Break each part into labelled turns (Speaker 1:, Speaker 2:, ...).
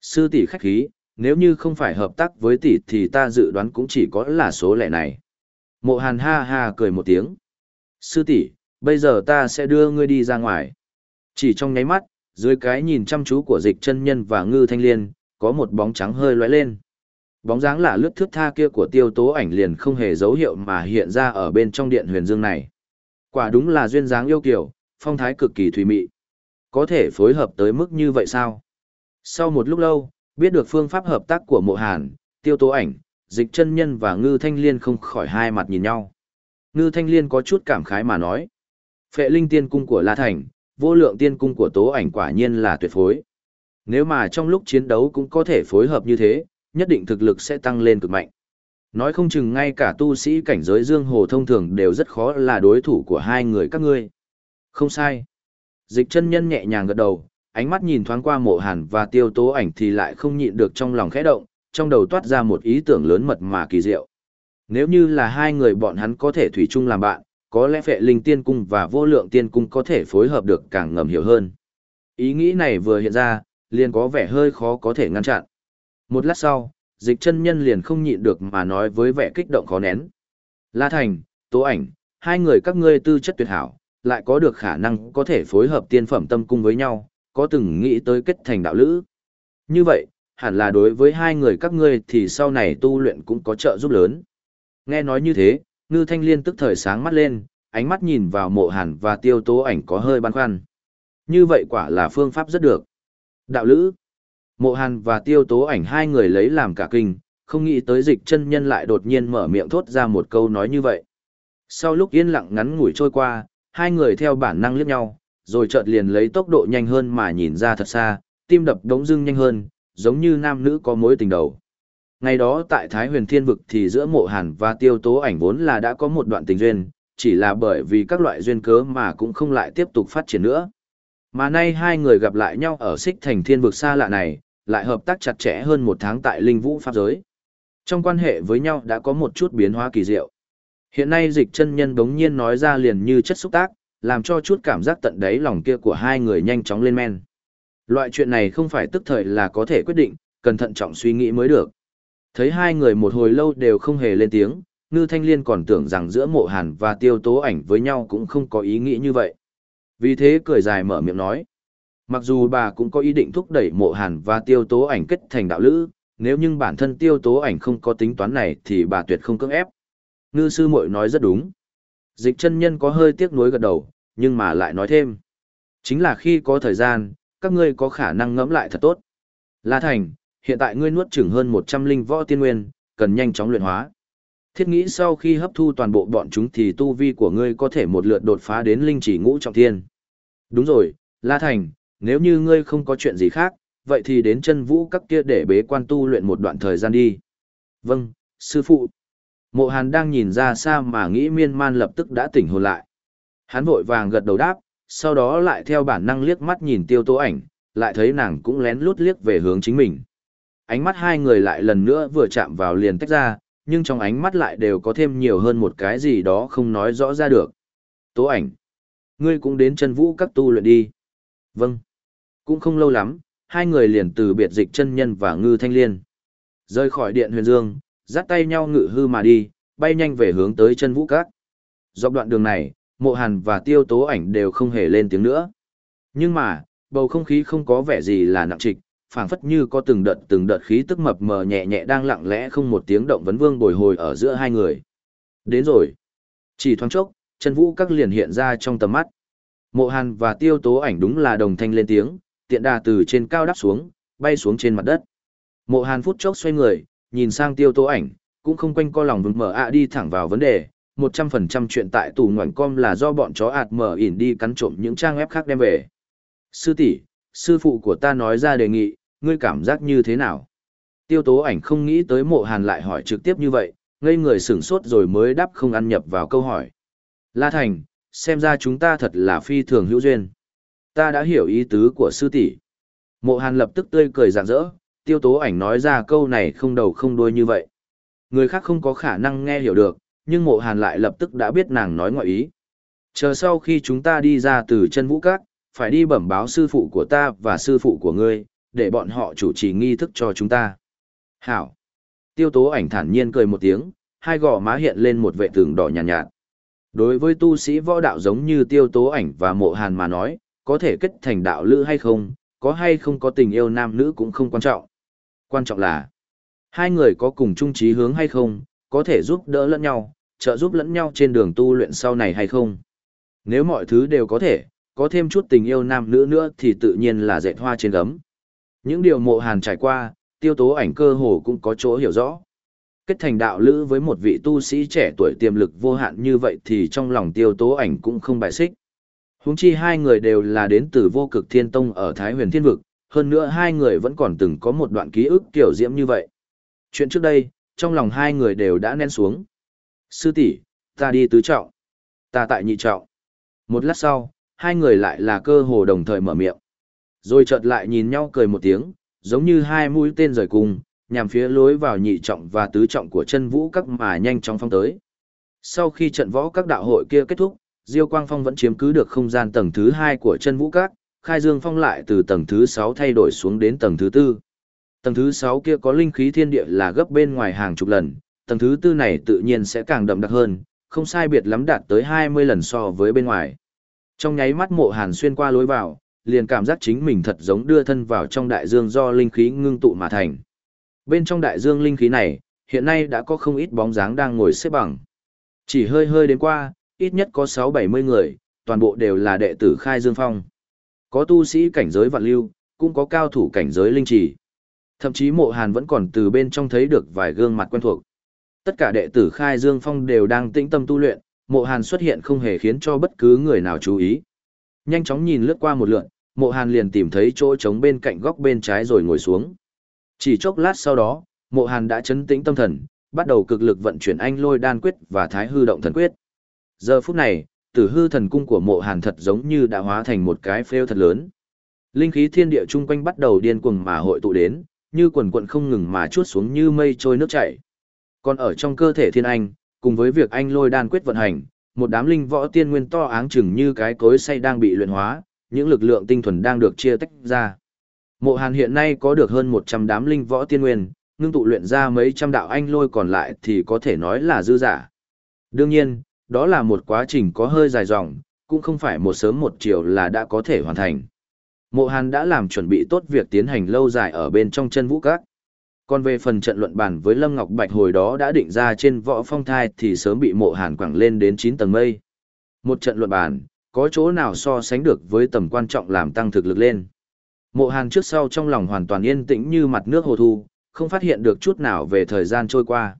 Speaker 1: Sư tỷ khách khí, nếu như không phải hợp tác với tỷ thì ta dự đoán cũng chỉ có là số lẻ này. Mộ hàn ha ha cười một tiếng. Sư tỷ, bây giờ ta sẽ đưa ngươi đi ra ngoài. Chỉ trong nháy mắt, dưới cái nhìn chăm chú của dịch chân nhân và ngư thanh liên, có một bóng trắng hơi lóe lên. Bóng dáng là lướt thước tha kia của tiêu tố ảnh liền không hề dấu hiệu mà hiện ra ở bên trong điện huyền dương này. Quả đúng là duyên dáng yêu kiều, phong thái cực kỳ thùy mị. Có thể phối hợp tới mức như vậy sao? Sau một lúc lâu, biết được phương pháp hợp tác của mộ hàn, tiêu tố ảnh, dịch chân nhân và ngư thanh liên không khỏi hai mặt nhìn nhau. Ngư thanh liên có chút cảm khái mà nói. Phệ linh tiên cung của La Thành, vô lượng tiên cung của tố ảnh quả nhiên là tuyệt phối. Nếu mà trong lúc chiến đấu cũng có thể phối hợp như thế, nhất định thực lực sẽ tăng lên cực mạnh. Nói không chừng ngay cả tu sĩ cảnh giới dương hồ thông thường đều rất khó là đối thủ của hai người các ngươi. Không sai. Dịch chân nhân nhẹ nhàng gật đầu, ánh mắt nhìn thoáng qua mộ hàn và tiêu tố ảnh thì lại không nhịn được trong lòng khẽ động, trong đầu toát ra một ý tưởng lớn mật mà kỳ diệu. Nếu như là hai người bọn hắn có thể thủy chung làm bạn, có lẽ phệ linh tiên cung và vô lượng tiên cung có thể phối hợp được càng ngầm hiểu hơn. Ý nghĩ này vừa hiện ra, liền có vẻ hơi khó có thể ngăn chặn. Một lát sau, dịch chân nhân liền không nhịn được mà nói với vẻ kích động khó nén. La Thành, Tố Ảnh, hai người các ngươi tư chất tuyệt hảo, lại có được khả năng có thể phối hợp tiên phẩm tâm cung với nhau, có từng nghĩ tới kết thành đạo lữ. Như vậy, hẳn là đối với hai người các ngươi thì sau này tu luyện cũng có trợ giúp lớn. Nghe nói như thế, ngư thanh liên tức thời sáng mắt lên, ánh mắt nhìn vào mộ hàn và tiêu tố ảnh có hơi băn khoăn. Như vậy quả là phương pháp rất được. Đạo lữ. Mộ hàn và tiêu tố ảnh hai người lấy làm cả kinh, không nghĩ tới dịch chân nhân lại đột nhiên mở miệng thốt ra một câu nói như vậy. Sau lúc yên lặng ngắn ngủi trôi qua, hai người theo bản năng liếc nhau, rồi chợt liền lấy tốc độ nhanh hơn mà nhìn ra thật xa, tim đập đống dưng nhanh hơn, giống như nam nữ có mối tình đầu. Ngày đó tại Thái huyền thiên vực thì giữa mộ hàn và tiêu tố ảnh vốn là đã có một đoạn tình duyên, chỉ là bởi vì các loại duyên cớ mà cũng không lại tiếp tục phát triển nữa. Mà nay hai người gặp lại nhau ở xích thành thiên vực xa lạ này, lại hợp tác chặt chẽ hơn một tháng tại linh vũ pháp giới. Trong quan hệ với nhau đã có một chút biến hóa kỳ diệu. Hiện nay dịch chân nhân đống nhiên nói ra liền như chất xúc tác, làm cho chút cảm giác tận đáy lòng kia của hai người nhanh chóng lên men. Loại chuyện này không phải tức thời là có thể quyết định, cần thận trọng suy nghĩ mới được. Thấy hai người một hồi lâu đều không hề lên tiếng, Ngư Thanh Liên còn tưởng rằng giữa mộ hàn và tiêu tố ảnh với nhau cũng không có ý nghĩ như vậy. Vì thế cười dài mở miệng nói. Mặc dù bà cũng có ý định thúc đẩy mộ hàn và tiêu tố ảnh kết thành đạo lữ, nếu nhưng bản thân tiêu tố ảnh không có tính toán này thì bà tuyệt không cưỡng ép. Ngư sư muội nói rất đúng. Dịch chân nhân có hơi tiếc nuối gật đầu, nhưng mà lại nói thêm. Chính là khi có thời gian, các ngươi có khả năng ngẫm lại thật tốt. La Thành, hiện tại ngươi nuốt chửng hơn 100 linh võ tiên nguyên, cần nhanh chóng luyện hóa. Thiết nghĩ sau khi hấp thu toàn bộ bọn chúng thì tu vi của ngươi có thể một lượt đột phá đến linh chỉ ngũ trọng thiên. Đúng rồi, La Thành, nếu như ngươi không có chuyện gì khác, vậy thì đến chân vũ các kia để bế quan tu luyện một đoạn thời gian đi. Vâng, sư phụ. Mộ Hàn đang nhìn ra xa mà nghĩ miên man lập tức đã tỉnh hồn lại. Hắn vội vàng gật đầu đáp, sau đó lại theo bản năng liếc mắt nhìn tiêu tố ảnh, lại thấy nàng cũng lén lút liếc về hướng chính mình. Ánh mắt hai người lại lần nữa vừa chạm vào liền tách ra, nhưng trong ánh mắt lại đều có thêm nhiều hơn một cái gì đó không nói rõ ra được. Tố ảnh, ngươi cũng đến chân vũ các tu luyện đi. Vâng. Cũng không lâu lắm, hai người liền từ biệt dịch chân nhân và ngư thanh liên. Rơi khỏi điện huyền dương, dắt tay nhau ngự hư mà đi, bay nhanh về hướng tới chân vũ các. Dọc đoạn đường này, mộ hàn và tiêu tố ảnh đều không hề lên tiếng nữa. Nhưng mà, bầu không khí không có vẻ gì là nặng trịch, phảng phất như có từng đợt từng đợt khí tức mập mờ nhẹ nhẹ đang lặng lẽ không một tiếng động vấn vương bồi hồi ở giữa hai người. Đến rồi. Chỉ thoáng chốc, chân vũ các liền hiện ra trong tầm mắt. Mộ hàn và tiêu tố ảnh đúng là đồng thanh lên tiếng, tiện đà từ trên cao đáp xuống, bay xuống trên mặt đất. Mộ hàn phút chốc xoay người, nhìn sang tiêu tố ảnh, cũng không quanh co lòng vững mở ạ đi thẳng vào vấn đề, 100% chuyện tại tù ngoảnh com là do bọn chó ạt mở ỉn đi cắn trộm những trang web khác đem về. Sư tỷ, sư phụ của ta nói ra đề nghị, ngươi cảm giác như thế nào? Tiêu tố ảnh không nghĩ tới mộ hàn lại hỏi trực tiếp như vậy, ngây người sửng sốt rồi mới đáp không ăn nhập vào câu hỏi. La Thành, xem ra chúng ta thật là phi thường hữu duyên. Ta đã hiểu ý tứ của sư tỷ. Mộ hàn lập tức tươi cười rạng rỡ, tiêu tố ảnh nói ra câu này không đầu không đuôi như vậy. Người khác không có khả năng nghe hiểu được, nhưng mộ hàn lại lập tức đã biết nàng nói ngoại ý. Chờ sau khi chúng ta đi ra từ chân vũ các, phải đi bẩm báo sư phụ của ta và sư phụ của ngươi, để bọn họ chủ trì nghi thức cho chúng ta. Hảo. Tiêu tố ảnh thản nhiên cười một tiếng, hai gò má hiện lên một vệ tường đỏ nhàn nhạt, nhạt. Đối với tu sĩ võ đạo giống như tiêu tố ảnh và mộ hàn mà nói, có thể kết thành đạo lữ hay không, có hay không có tình yêu nam nữ cũng không quan trọng. Quan trọng là, hai người có cùng chung trí hướng hay không, có thể giúp đỡ lẫn nhau, trợ giúp lẫn nhau trên đường tu luyện sau này hay không. Nếu mọi thứ đều có thể, có thêm chút tình yêu nam nữ nữa thì tự nhiên là dệt hoa trên gấm. Những điều mộ hàn trải qua, tiêu tố ảnh cơ hồ cũng có chỗ hiểu rõ. Kết thành đạo lữ với một vị tu sĩ trẻ tuổi tiềm lực vô hạn như vậy thì trong lòng tiêu tố ảnh cũng không bài xích. Huống chi hai người đều là đến từ vô cực thiên tông ở Thái huyền thiên vực, hơn nữa hai người vẫn còn từng có một đoạn ký ức kiểu diễm như vậy. Chuyện trước đây, trong lòng hai người đều đã nén xuống. Sư tỷ, ta đi tứ trọng. Ta tại nhị trọng. Một lát sau, hai người lại là cơ hồ đồng thời mở miệng. Rồi chợt lại nhìn nhau cười một tiếng, giống như hai mũi tên rời cùng, nhằm phía lối vào nhị trọng và tứ trọng của chân vũ các mà nhanh chóng phong tới. Sau khi trận võ các đạo hội kia kết thúc, Diêu Quang Phong vẫn chiếm cứ được không gian tầng thứ hai của chân vũ các, khai dương phong lại từ tầng thứ sáu thay đổi xuống đến tầng thứ tư. Tầng thứ sáu kia có linh khí thiên địa là gấp bên ngoài hàng chục lần, tầng thứ tư này tự nhiên sẽ càng đậm đặc hơn, không sai biệt lắm đạt tới 20 lần so với bên ngoài. Trong nháy mắt mộ hàn xuyên qua lối vào, liền cảm giác chính mình thật giống đưa thân vào trong đại dương do linh khí ngưng tụ mà thành. Bên trong đại dương linh khí này, hiện nay đã có không ít bóng dáng đang ngồi xếp bằng. Chỉ hơi hơi đến qua, ít nhất có 6-70 người, toàn bộ đều là đệ tử khai dương phong. Có tu sĩ cảnh giới vạn lưu, cũng có cao thủ cảnh giới linh trì. Thậm chí mộ hàn vẫn còn từ bên trong thấy được vài gương mặt quen thuộc. Tất cả đệ tử khai dương phong đều đang tĩnh tâm tu luyện, mộ hàn xuất hiện không hề khiến cho bất cứ người nào chú ý. Nhanh chóng nhìn lướt qua một lượn, mộ hàn liền tìm thấy chỗ trống bên cạnh góc bên trái rồi ngồi xuống. Chỉ chốc lát sau đó, mộ hàn đã chấn tĩnh tâm thần, bắt đầu cực lực vận chuyển anh lôi đan quyết và thái hư động thần quyết. Giờ phút này, tử hư thần cung của mộ hàn thật giống như đã hóa thành một cái phêu thật lớn. Linh khí thiên địa chung quanh bắt đầu điên cuồng mà hội tụ đến, như quần quận không ngừng mà chuốt xuống như mây trôi nước chảy. Còn ở trong cơ thể thiên anh, cùng với việc anh lôi đan quyết vận hành, một đám linh võ tiên nguyên to áng chừng như cái cối say đang bị luyện hóa, những lực lượng tinh thuần đang được chia tách ra. Mộ Hàn hiện nay có được hơn 100 đám linh võ tiên nguyên, ngưng tụ luyện ra mấy trăm đạo anh lôi còn lại thì có thể nói là dư giả. Đương nhiên, đó là một quá trình có hơi dài dòng, cũng không phải một sớm một chiều là đã có thể hoàn thành. Mộ Hàn đã làm chuẩn bị tốt việc tiến hành lâu dài ở bên trong chân vũ các. Còn về phần trận luận bản với Lâm Ngọc Bạch hồi đó đã định ra trên võ phong thai thì sớm bị mộ hàn quẳng lên đến 9 tầng mây. Một trận luận bản, có chỗ nào so sánh được với tầm quan trọng làm tăng thực lực lên. Mộ hàn trước sau trong lòng hoàn toàn yên tĩnh như mặt nước hồ thu, không phát hiện được chút nào về thời gian trôi qua.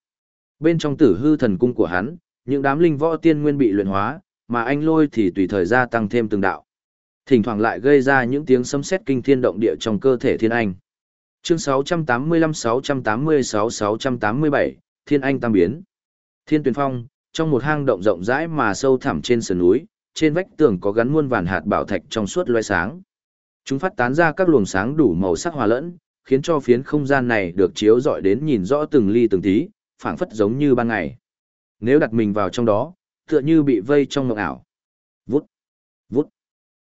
Speaker 1: Bên trong tử hư thần cung của hắn, những đám linh võ tiên nguyên bị luyện hóa, mà anh lôi thì tùy thời gia tăng thêm từng đạo. Thỉnh thoảng lại gây ra những tiếng sấm sét kinh thiên động địa trong cơ thể thiên anh. Chương 685-686-687, Thiên Anh Tam Biến. Thiên Tuyền Phong, trong một hang động rộng rãi mà sâu thẳm trên sườn núi, trên vách tường có gắn muôn vàn hạt bảo thạch trong suốt loe sáng. Chúng phát tán ra các luồng sáng đủ màu sắc hòa lẫn, khiến cho phiến không gian này được chiếu rọi đến nhìn rõ từng ly từng tí, phảng phất giống như ban ngày. Nếu đặt mình vào trong đó, tựa như bị vây trong mộng ảo. Vút, vút.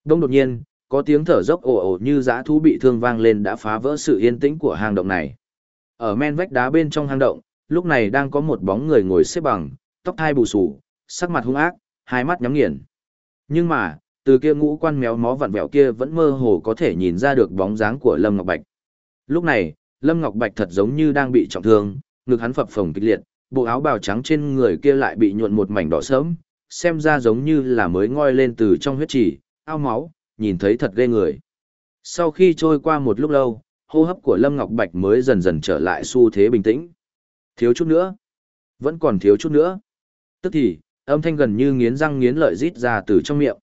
Speaker 1: Đông đột nhiên, có tiếng thở dốc ồ ồ như dã thú bị thương vang lên đã phá vỡ sự yên tĩnh của hang động này. Ở men vách đá bên trong hang động, lúc này đang có một bóng người ngồi xếp bằng, tóc hai bù xù, sắc mặt hung ác, hai mắt nhắm nghiền. Nhưng mà, từ kia ngũ quan méo mó vặn vẹo kia vẫn mơ hồ có thể nhìn ra được bóng dáng của Lâm Ngọc Bạch. Lúc này, Lâm Ngọc Bạch thật giống như đang bị trọng thương, ngực hắn phập phồng kịch liệt, bộ áo bào trắng trên người kia lại bị nhuộn một mảnh đỏ sớm, xem ra giống như là mới ngoi lên từ trong huyết trì, ao máu, nhìn thấy thật ghê người. Sau khi trôi qua một lúc lâu, hô hấp của Lâm Ngọc Bạch mới dần dần trở lại xu thế bình tĩnh. Thiếu chút nữa. Vẫn còn thiếu chút nữa. Tức thì, âm thanh gần như nghiến răng nghiến lợi rít ra từ trong miệng.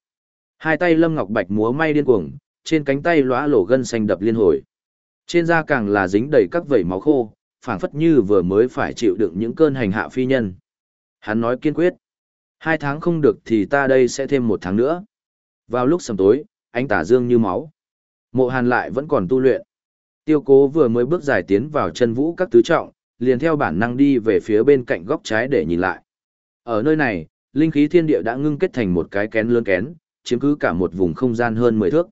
Speaker 1: Hai tay Lâm Ngọc Bạch múa may điên cuồng, trên cánh tay lóa lổ gân xanh đập liên hồi. Trên da càng là dính đầy các vẩy máu khô, phảng phất như vừa mới phải chịu đựng những cơn hành hạ phi nhân. Hắn nói kiên quyết. Hai tháng không được thì ta đây sẽ thêm một tháng nữa. Vào lúc sầm tối, ánh tả dương như máu. Mộ hàn lại vẫn còn tu luyện. Tiêu cố vừa mới bước dài tiến vào chân vũ các tứ trọng, liền theo bản năng đi về phía bên cạnh góc trái để nhìn lại. Ở nơi này, linh khí thiên địa đã ngưng kết thành một cái kén lớn kén, chiếm cứ cả một vùng không gian hơn 10 thước.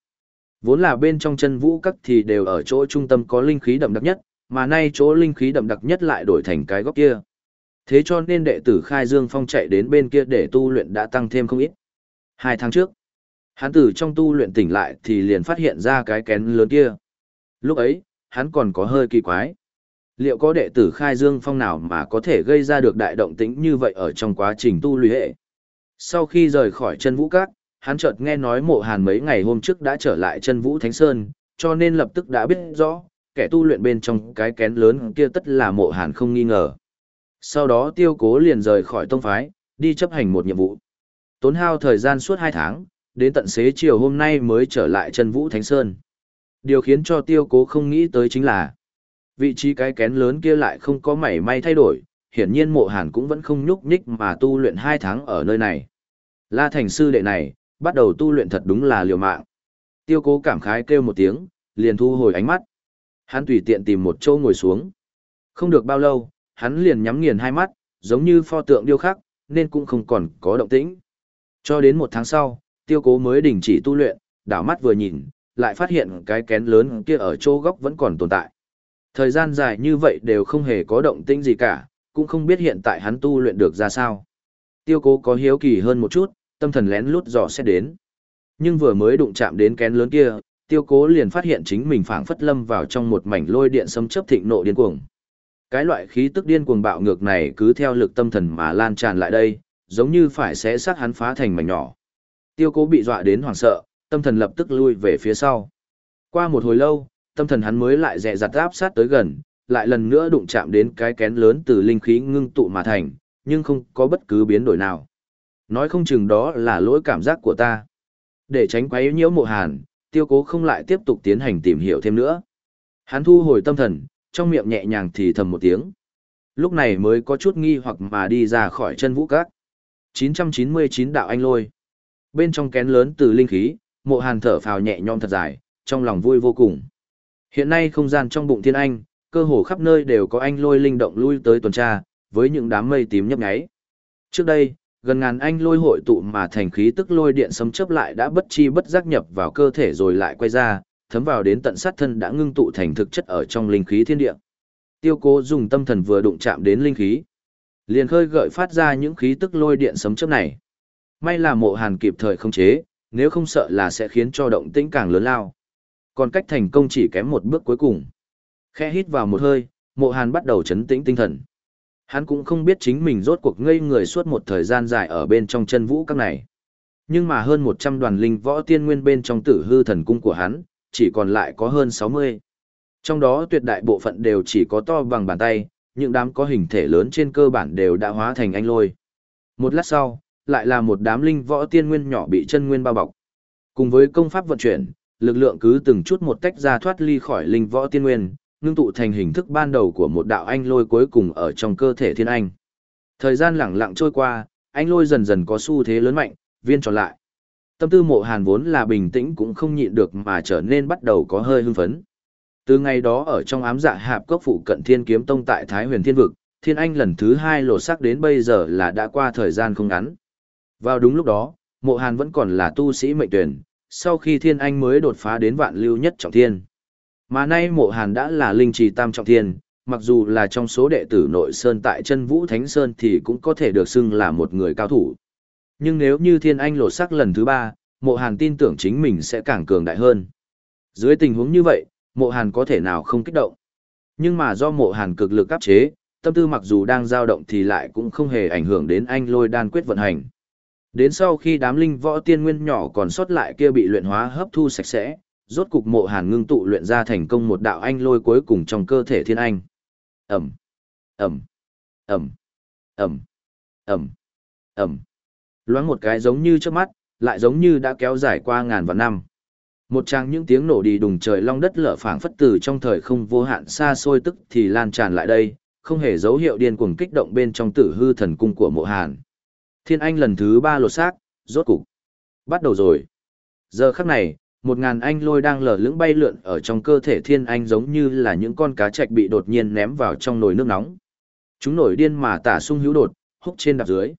Speaker 1: Vốn là bên trong chân vũ các thì đều ở chỗ trung tâm có linh khí đậm đặc nhất, mà nay chỗ linh khí đậm đặc nhất lại đổi thành cái góc kia. Thế cho nên đệ tử Khai Dương Phong chạy đến bên kia để tu luyện đã tăng thêm không ít. Hai tháng trước, hắn từ trong tu luyện tỉnh lại thì liền phát hiện ra cái kén lớn kia. Lúc ấy, hắn còn có hơi kỳ quái. Liệu có đệ tử Khai Dương Phong nào mà có thể gây ra được đại động tĩnh như vậy ở trong quá trình tu luyện hệ? Sau khi rời khỏi chân vũ các, hắn chợt nghe nói mộ hàn mấy ngày hôm trước đã trở lại chân vũ Thánh Sơn, cho nên lập tức đã biết rõ, kẻ tu luyện bên trong cái kén lớn kia tất là mộ hàn không nghi ngờ. Sau đó tiêu cố liền rời khỏi tông phái, đi chấp hành một nhiệm vụ. Tốn hao thời gian suốt 2 tháng, đến tận xế chiều hôm nay mới trở lại chân vũ Thánh Sơn. Điều khiến cho tiêu cố không nghĩ tới chính là, vị trí cái kén lớn kia lại không có mảy may thay đổi, hiển nhiên mộ hàn cũng vẫn không nhúc nhích mà tu luyện 2 tháng ở nơi này. La thành sư đệ này, bắt đầu tu luyện thật đúng là liều mạng. Tiêu cố cảm khái kêu một tiếng, liền thu hồi ánh mắt. Hắn tùy tiện tìm một chỗ ngồi xuống. Không được bao lâu, hắn liền nhắm nghiền hai mắt, giống như pho tượng điêu khắc, nên cũng không còn có động tĩnh. Cho đến một tháng sau, tiêu cố mới đình chỉ tu luyện, đảo mắt vừa nhìn, lại phát hiện cái kén lớn kia ở chỗ góc vẫn còn tồn tại. Thời gian dài như vậy đều không hề có động tĩnh gì cả, cũng không biết hiện tại hắn tu luyện được ra sao. Tiêu cố có hiếu kỳ hơn một chút, tâm thần lén lút dò xét đến. Nhưng vừa mới đụng chạm đến kén lớn kia, tiêu cố liền phát hiện chính mình phảng phất lâm vào trong một mảnh lôi điện xâm chấp thịnh nộ điên cuồng. Cái loại khí tức điên cuồng bạo ngược này cứ theo lực tâm thần mà lan tràn lại đây, giống như phải xé xác hắn phá thành mảnh nhỏ. Tiêu cố bị dọa đến hoảng sợ, tâm thần lập tức lui về phía sau. Qua một hồi lâu, tâm thần hắn mới lại dè dặt áp sát tới gần, lại lần nữa đụng chạm đến cái kén lớn từ linh khí ngưng tụ mà thành, nhưng không có bất cứ biến đổi nào. Nói không chừng đó là lỗi cảm giác của ta. Để tránh quấy nhiễu mộ hàn, tiêu cố không lại tiếp tục tiến hành tìm hiểu thêm nữa. Hắn thu hồi tâm thần, trong miệng nhẹ nhàng thì thầm một tiếng. Lúc này mới có chút nghi hoặc mà đi ra khỏi chân vũ cát. 999 đạo anh lôi. Bên trong kén lớn từ linh khí, mộ hàn thở phào nhẹ nhõm thật dài, trong lòng vui vô cùng. Hiện nay không gian trong bụng thiên anh, cơ hồ khắp nơi đều có anh lôi linh động lui tới tuần tra, với những đám mây tím nhấp nháy. Trước đây, gần ngàn anh lôi hội tụ mà thành khí tức lôi điện sấm chớp lại đã bất chi bất giác nhập vào cơ thể rồi lại quay ra, thấm vào đến tận sát thân đã ngưng tụ thành thực chất ở trong linh khí thiên địa. Tiêu Cố dùng tâm thần vừa đụng chạm đến linh khí, liền khơi gợi phát ra những khí tức lôi điện sấm chớp này. May là Mộ Hàn kịp thời không chế, nếu không sợ là sẽ khiến cho động tĩnh càng lớn lao. Còn cách thành công chỉ kém một bước cuối cùng. Khẽ hít vào một hơi, Mộ Hàn bắt đầu chấn tĩnh tinh thần. Hắn cũng không biết chính mình rốt cuộc ngây người suốt một thời gian dài ở bên trong chân vũ các này. Nhưng mà hơn 100 đoàn linh võ tiên nguyên bên trong tử hư thần cung của hắn, chỉ còn lại có hơn 60. Trong đó tuyệt đại bộ phận đều chỉ có to bằng bàn tay, những đám có hình thể lớn trên cơ bản đều đã hóa thành anh lôi. Một lát sau, lại là một đám linh võ tiên nguyên nhỏ bị chân nguyên bao bọc. Cùng với công pháp vận chuyển, lực lượng cứ từng chút một tách ra thoát ly khỏi linh võ tiên nguyên, ngưng tụ thành hình thức ban đầu của một đạo anh lôi cuối cùng ở trong cơ thể thiên anh. Thời gian lẳng lặng trôi qua, anh lôi dần dần có xu thế lớn mạnh, viên tròn lại. Tâm tư mộ hàn vốn là bình tĩnh cũng không nhịn được mà trở nên bắt đầu có hơi hưng phấn. Từ ngày đó ở trong ám dạ hạp cốc phụ cận thiên kiếm tông tại Thái huyền thiên vực, thiên anh lần thứ hai lột sắc đến bây giờ là đã qua thời gian không ngắn. Vào đúng lúc đó, mộ hàn vẫn còn là tu sĩ mệnh tuyển, sau khi thiên anh mới đột phá đến vạn lưu nhất trọng thiên. Mà nay mộ hàn đã là linh trì tam trọng thiên, mặc dù là trong số đệ tử nội sơn tại chân vũ thánh sơn thì cũng có thể được xưng là một người cao thủ. Nhưng nếu như thiên anh lột sắc lần thứ ba, mộ hàn tin tưởng chính mình sẽ càng cường đại hơn. Dưới tình huống như vậy, mộ hàn có thể nào không kích động. Nhưng mà do mộ hàn cực lực áp chế, tâm tư mặc dù đang dao động thì lại cũng không hề ảnh hưởng đến anh lôi đan quyết vận hành. Đến sau khi đám linh võ tiên nguyên nhỏ còn sót lại kia bị luyện hóa hấp thu sạch sẽ, rốt cục mộ hàn ngưng tụ luyện ra thành công một đạo anh lôi cuối cùng trong cơ thể thiên anh. Ẩm, Ẩm, Ẩm, Ẩm, Ẩm, Ẩm. Loáng một cái giống như trước mắt, lại giống như đã kéo dài qua ngàn vạn năm. Một trang những tiếng nổ đi đùng trời long đất lở phảng phất từ trong thời không vô hạn xa xôi tức thì lan tràn lại đây, không hề dấu hiệu điên cuồng kích động bên trong tử hư thần cung của mộ hàn. Thiên anh lần thứ ba lột xác, rốt cục. Bắt đầu rồi. Giờ khắc này, một ngàn anh lôi đang lở lững bay lượn ở trong cơ thể thiên anh giống như là những con cá trạch bị đột nhiên ném vào trong nồi nước nóng. Chúng nổi điên mà tả sung hữu đột, húc trên đạp dưới.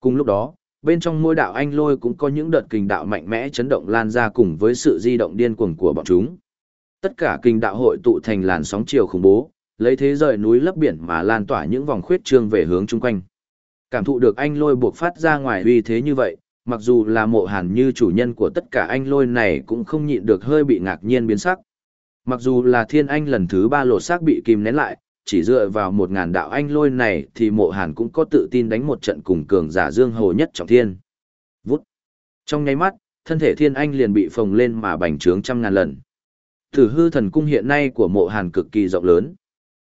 Speaker 1: Cùng lúc đó, bên trong mỗi đạo anh lôi cũng có những đợt kình đạo mạnh mẽ chấn động lan ra cùng với sự di động điên cuồng của bọn chúng. Tất cả kình đạo hội tụ thành làn sóng chiều khủng bố, lấy thế rời núi lấp biển mà lan tỏa những vòng khuyết trương về hướng chung quanh. Cảm thụ được anh lôi buộc phát ra ngoài uy thế như vậy, mặc dù là mộ hàn như chủ nhân của tất cả anh lôi này cũng không nhịn được hơi bị ngạc nhiên biến sắc. Mặc dù là thiên anh lần thứ ba lột xác bị kìm nén lại, chỉ dựa vào một ngàn đạo anh lôi này thì mộ hàn cũng có tự tin đánh một trận cùng cường giả dương hồ nhất trọng thiên. Vút. Trong nháy mắt, thân thể thiên anh liền bị phồng lên mà bành trướng trăm ngàn lần. Thử hư thần cung hiện nay của mộ hàn cực kỳ rộng lớn.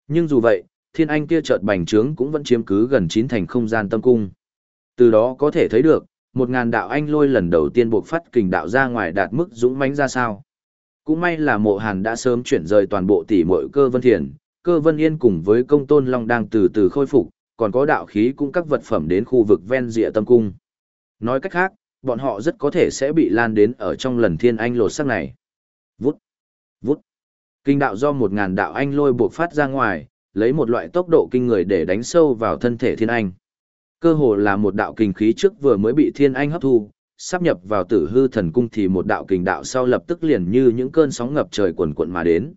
Speaker 1: Nhưng dù vậy, thiên anh kia chợt bành trướng cũng vẫn chiếm cứ gần chín thành không gian tâm cung. Từ đó có thể thấy được, một ngàn đạo anh lôi lần đầu tiên buộc phát kình đạo ra ngoài đạt mức dũng mãnh ra sao. Cũng may là mộ hàn đã sớm chuyển rời toàn bộ tỷ mội cơ vân thiền, cơ vân yên cùng với công tôn long đang từ từ khôi phục, còn có đạo khí cũng các vật phẩm đến khu vực ven rìa tâm cung. Nói cách khác, bọn họ rất có thể sẽ bị lan đến ở trong lần thiên anh lột sắc này. Vút, vút. Kinh đạo do một ngàn đạo anh lôi buộc phát ra ngoài, lấy một loại tốc độ kinh người để đánh sâu vào thân thể thiên anh. Cơ hồ là một đạo kình khí trước vừa mới bị thiên anh hấp thu, sắp nhập vào tử hư thần cung thì một đạo kình đạo sau lập tức liền như những cơn sóng ngập trời quần quận mà đến.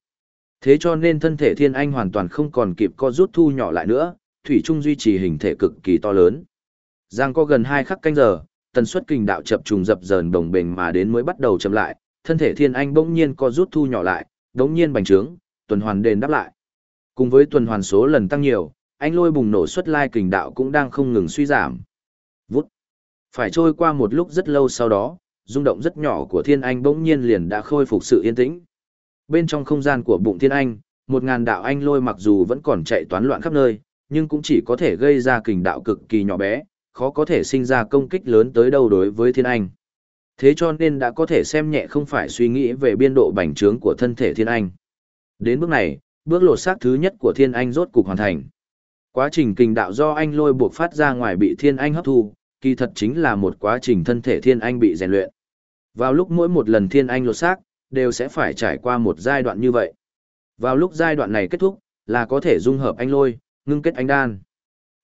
Speaker 1: Thế cho nên thân thể thiên anh hoàn toàn không còn kịp co rút thu nhỏ lại nữa, thủy trung duy trì hình thể cực kỳ to lớn. Giang có gần hai khắc canh giờ, tần suất kình đạo chập trùng dập dờn đồng bền mà đến mới bắt đầu chậm lại, thân thể thiên anh bỗng nhiên co rút thu nhỏ lại, bỗng nhiên bành trướng, tuần hoàn đền đáp lại. Cùng với tuần hoàn số lần tăng nhiều, anh lôi bùng nổ xuất lai kình đạo cũng đang không ngừng suy giảm. Vút. Phải trôi qua một lúc rất lâu sau đó, rung động rất nhỏ của thiên anh bỗng nhiên liền đã khôi phục sự yên tĩnh. Bên trong không gian của bụng thiên anh, một ngàn đạo anh lôi mặc dù vẫn còn chạy toán loạn khắp nơi, nhưng cũng chỉ có thể gây ra kình đạo cực kỳ nhỏ bé, khó có thể sinh ra công kích lớn tới đâu đối với thiên anh. Thế cho nên đã có thể xem nhẹ không phải suy nghĩ về biên độ bành trướng của thân thể thiên anh. Đến bước này, bước lột xác thứ nhất của thiên anh rốt cục hoàn thành. Quá trình kình đạo do anh lôi buộc phát ra ngoài bị thiên anh hấp thu, kỳ thật chính là một quá trình thân thể thiên anh bị rèn luyện. Vào lúc mỗi một lần thiên anh lột xác, đều sẽ phải trải qua một giai đoạn như vậy. Vào lúc giai đoạn này kết thúc, là có thể dung hợp anh lôi, ngưng kết anh đan.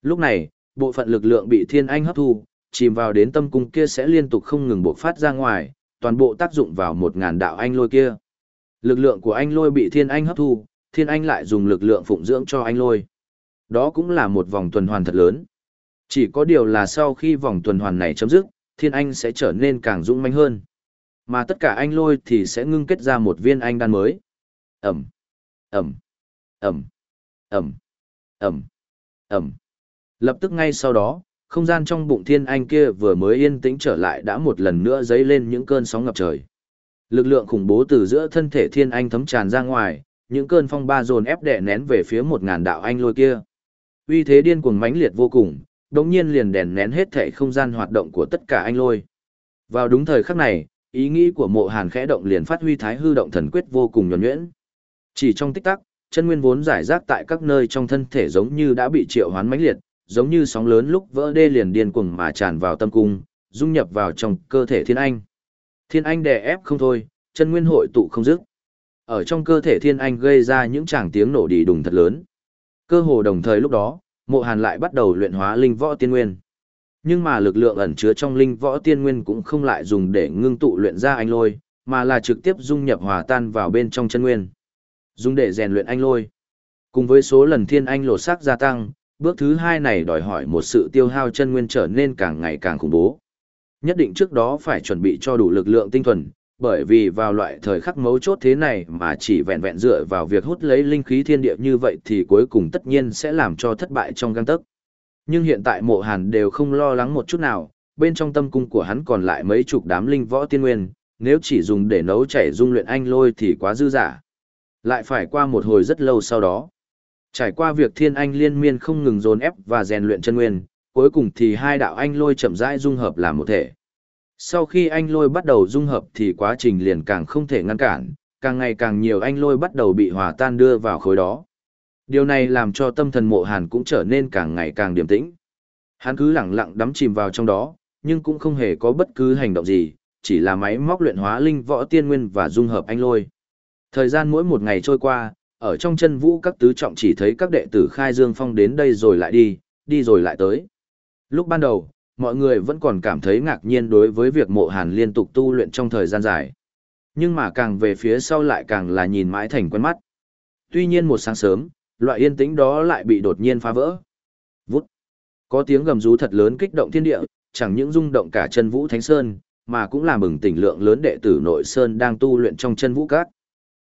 Speaker 1: Lúc này, bộ phận lực lượng bị thiên anh hấp thu, chìm vào đến tâm cung kia sẽ liên tục không ngừng bộc phát ra ngoài, toàn bộ tác dụng vào một ngàn đạo anh lôi kia. Lực lượng của anh lôi bị thiên anh hấp thu, thiên anh lại dùng lực lượng phụng dưỡng cho anh lôi. Đó cũng là một vòng tuần hoàn thật lớn. Chỉ có điều là sau khi vòng tuần hoàn này chấm dứt, thiên anh sẽ trở nên càng dũng mãnh hơn. Mà tất cả anh lôi thì sẽ ngưng kết ra một viên anh đan mới. Ẩm, Ẩm, Ẩm, Ẩm, Ẩm, Ẩm. Lập tức ngay sau đó, không gian trong bụng thiên anh kia vừa mới yên tĩnh trở lại đã một lần nữa dấy lên những cơn sóng ngập trời. Lực lượng khủng bố từ giữa thân thể thiên anh thấm tràn ra ngoài, những cơn phong ba dồn ép đè nén về phía một ngàn đạo anh lôi kia. Uy thế điên cuồng mãnh liệt vô cùng, đống nhiên liền đèn nén hết thể không gian hoạt động của tất cả anh lôi. Vào đúng thời khắc này, ý nghĩ của mộ hàn khẽ động liền phát huy thái hư động thần quyết vô cùng nhuẩn nhuyễn. Chỉ trong tích tắc, chân nguyên vốn giải rác tại các nơi trong thân thể giống như đã bị triệu hoán mãnh liệt, giống như sóng lớn lúc vỡ đê liền điên cuồng mà tràn vào tâm cung, dung nhập vào trong cơ thể thiên anh. Thiên anh đè ép không thôi, chân nguyên hội tụ không dứt. Ở trong cơ thể thiên anh gây ra những tràng tiếng nổ đi đùng thật lớn. Cơ hồ đồng thời lúc đó, mộ hàn lại bắt đầu luyện hóa linh võ tiên nguyên. Nhưng mà lực lượng ẩn chứa trong linh võ tiên nguyên cũng không lại dùng để ngưng tụ luyện ra anh lôi, mà là trực tiếp dung nhập hòa tan vào bên trong chân nguyên. Dùng để rèn luyện anh lôi. Cùng với số lần thiên anh lột xác gia tăng, bước thứ hai này đòi hỏi một sự tiêu hao chân nguyên trở nên càng ngày càng khủng bố. Nhất định trước đó phải chuẩn bị cho đủ lực lượng tinh thuần, bởi vì vào loại thời khắc mấu chốt thế này mà chỉ vẹn vẹn dựa vào việc hút lấy linh khí thiên địa như vậy thì cuối cùng tất nhiên sẽ làm cho thất bại trong găng tấc. Nhưng hiện tại mộ hàn đều không lo lắng một chút nào, bên trong tâm cung của hắn còn lại mấy chục đám linh võ tiên nguyên, nếu chỉ dùng để nấu chảy dung luyện anh lôi thì quá dư giả. Lại phải qua một hồi rất lâu sau đó. Trải qua việc thiên anh liên miên không ngừng dồn ép và rèn luyện chân nguyên, cuối cùng thì hai đạo anh lôi chậm rãi dung hợp làm một thể. Sau khi anh lôi bắt đầu dung hợp thì quá trình liền càng không thể ngăn cản, càng ngày càng nhiều anh lôi bắt đầu bị hòa tan đưa vào khối đó. Điều này làm cho tâm thần mộ hàn cũng trở nên càng ngày càng điềm tĩnh. Hắn cứ lặng lặng đắm chìm vào trong đó, nhưng cũng không hề có bất cứ hành động gì, chỉ là máy móc luyện hóa linh võ tiên nguyên và dung hợp anh lôi. Thời gian mỗi một ngày trôi qua, ở trong chân vũ các tứ trọng chỉ thấy các đệ tử khai dương phong đến đây rồi lại đi, đi rồi lại tới. Lúc ban đầu, mọi người vẫn còn cảm thấy ngạc nhiên đối với việc mộ hàn liên tục tu luyện trong thời gian dài. Nhưng mà càng về phía sau lại càng là nhìn mãi thành quen mắt. Tuy nhiên một sáng sớm, loại yên tĩnh đó lại bị đột nhiên phá vỡ. Vút. Có tiếng gầm rú thật lớn kích động thiên địa, chẳng những rung động cả chân vũ thánh sơn, mà cũng làm bừng tỉnh lượng lớn đệ tử nội sơn đang tu luyện trong chân vũ các.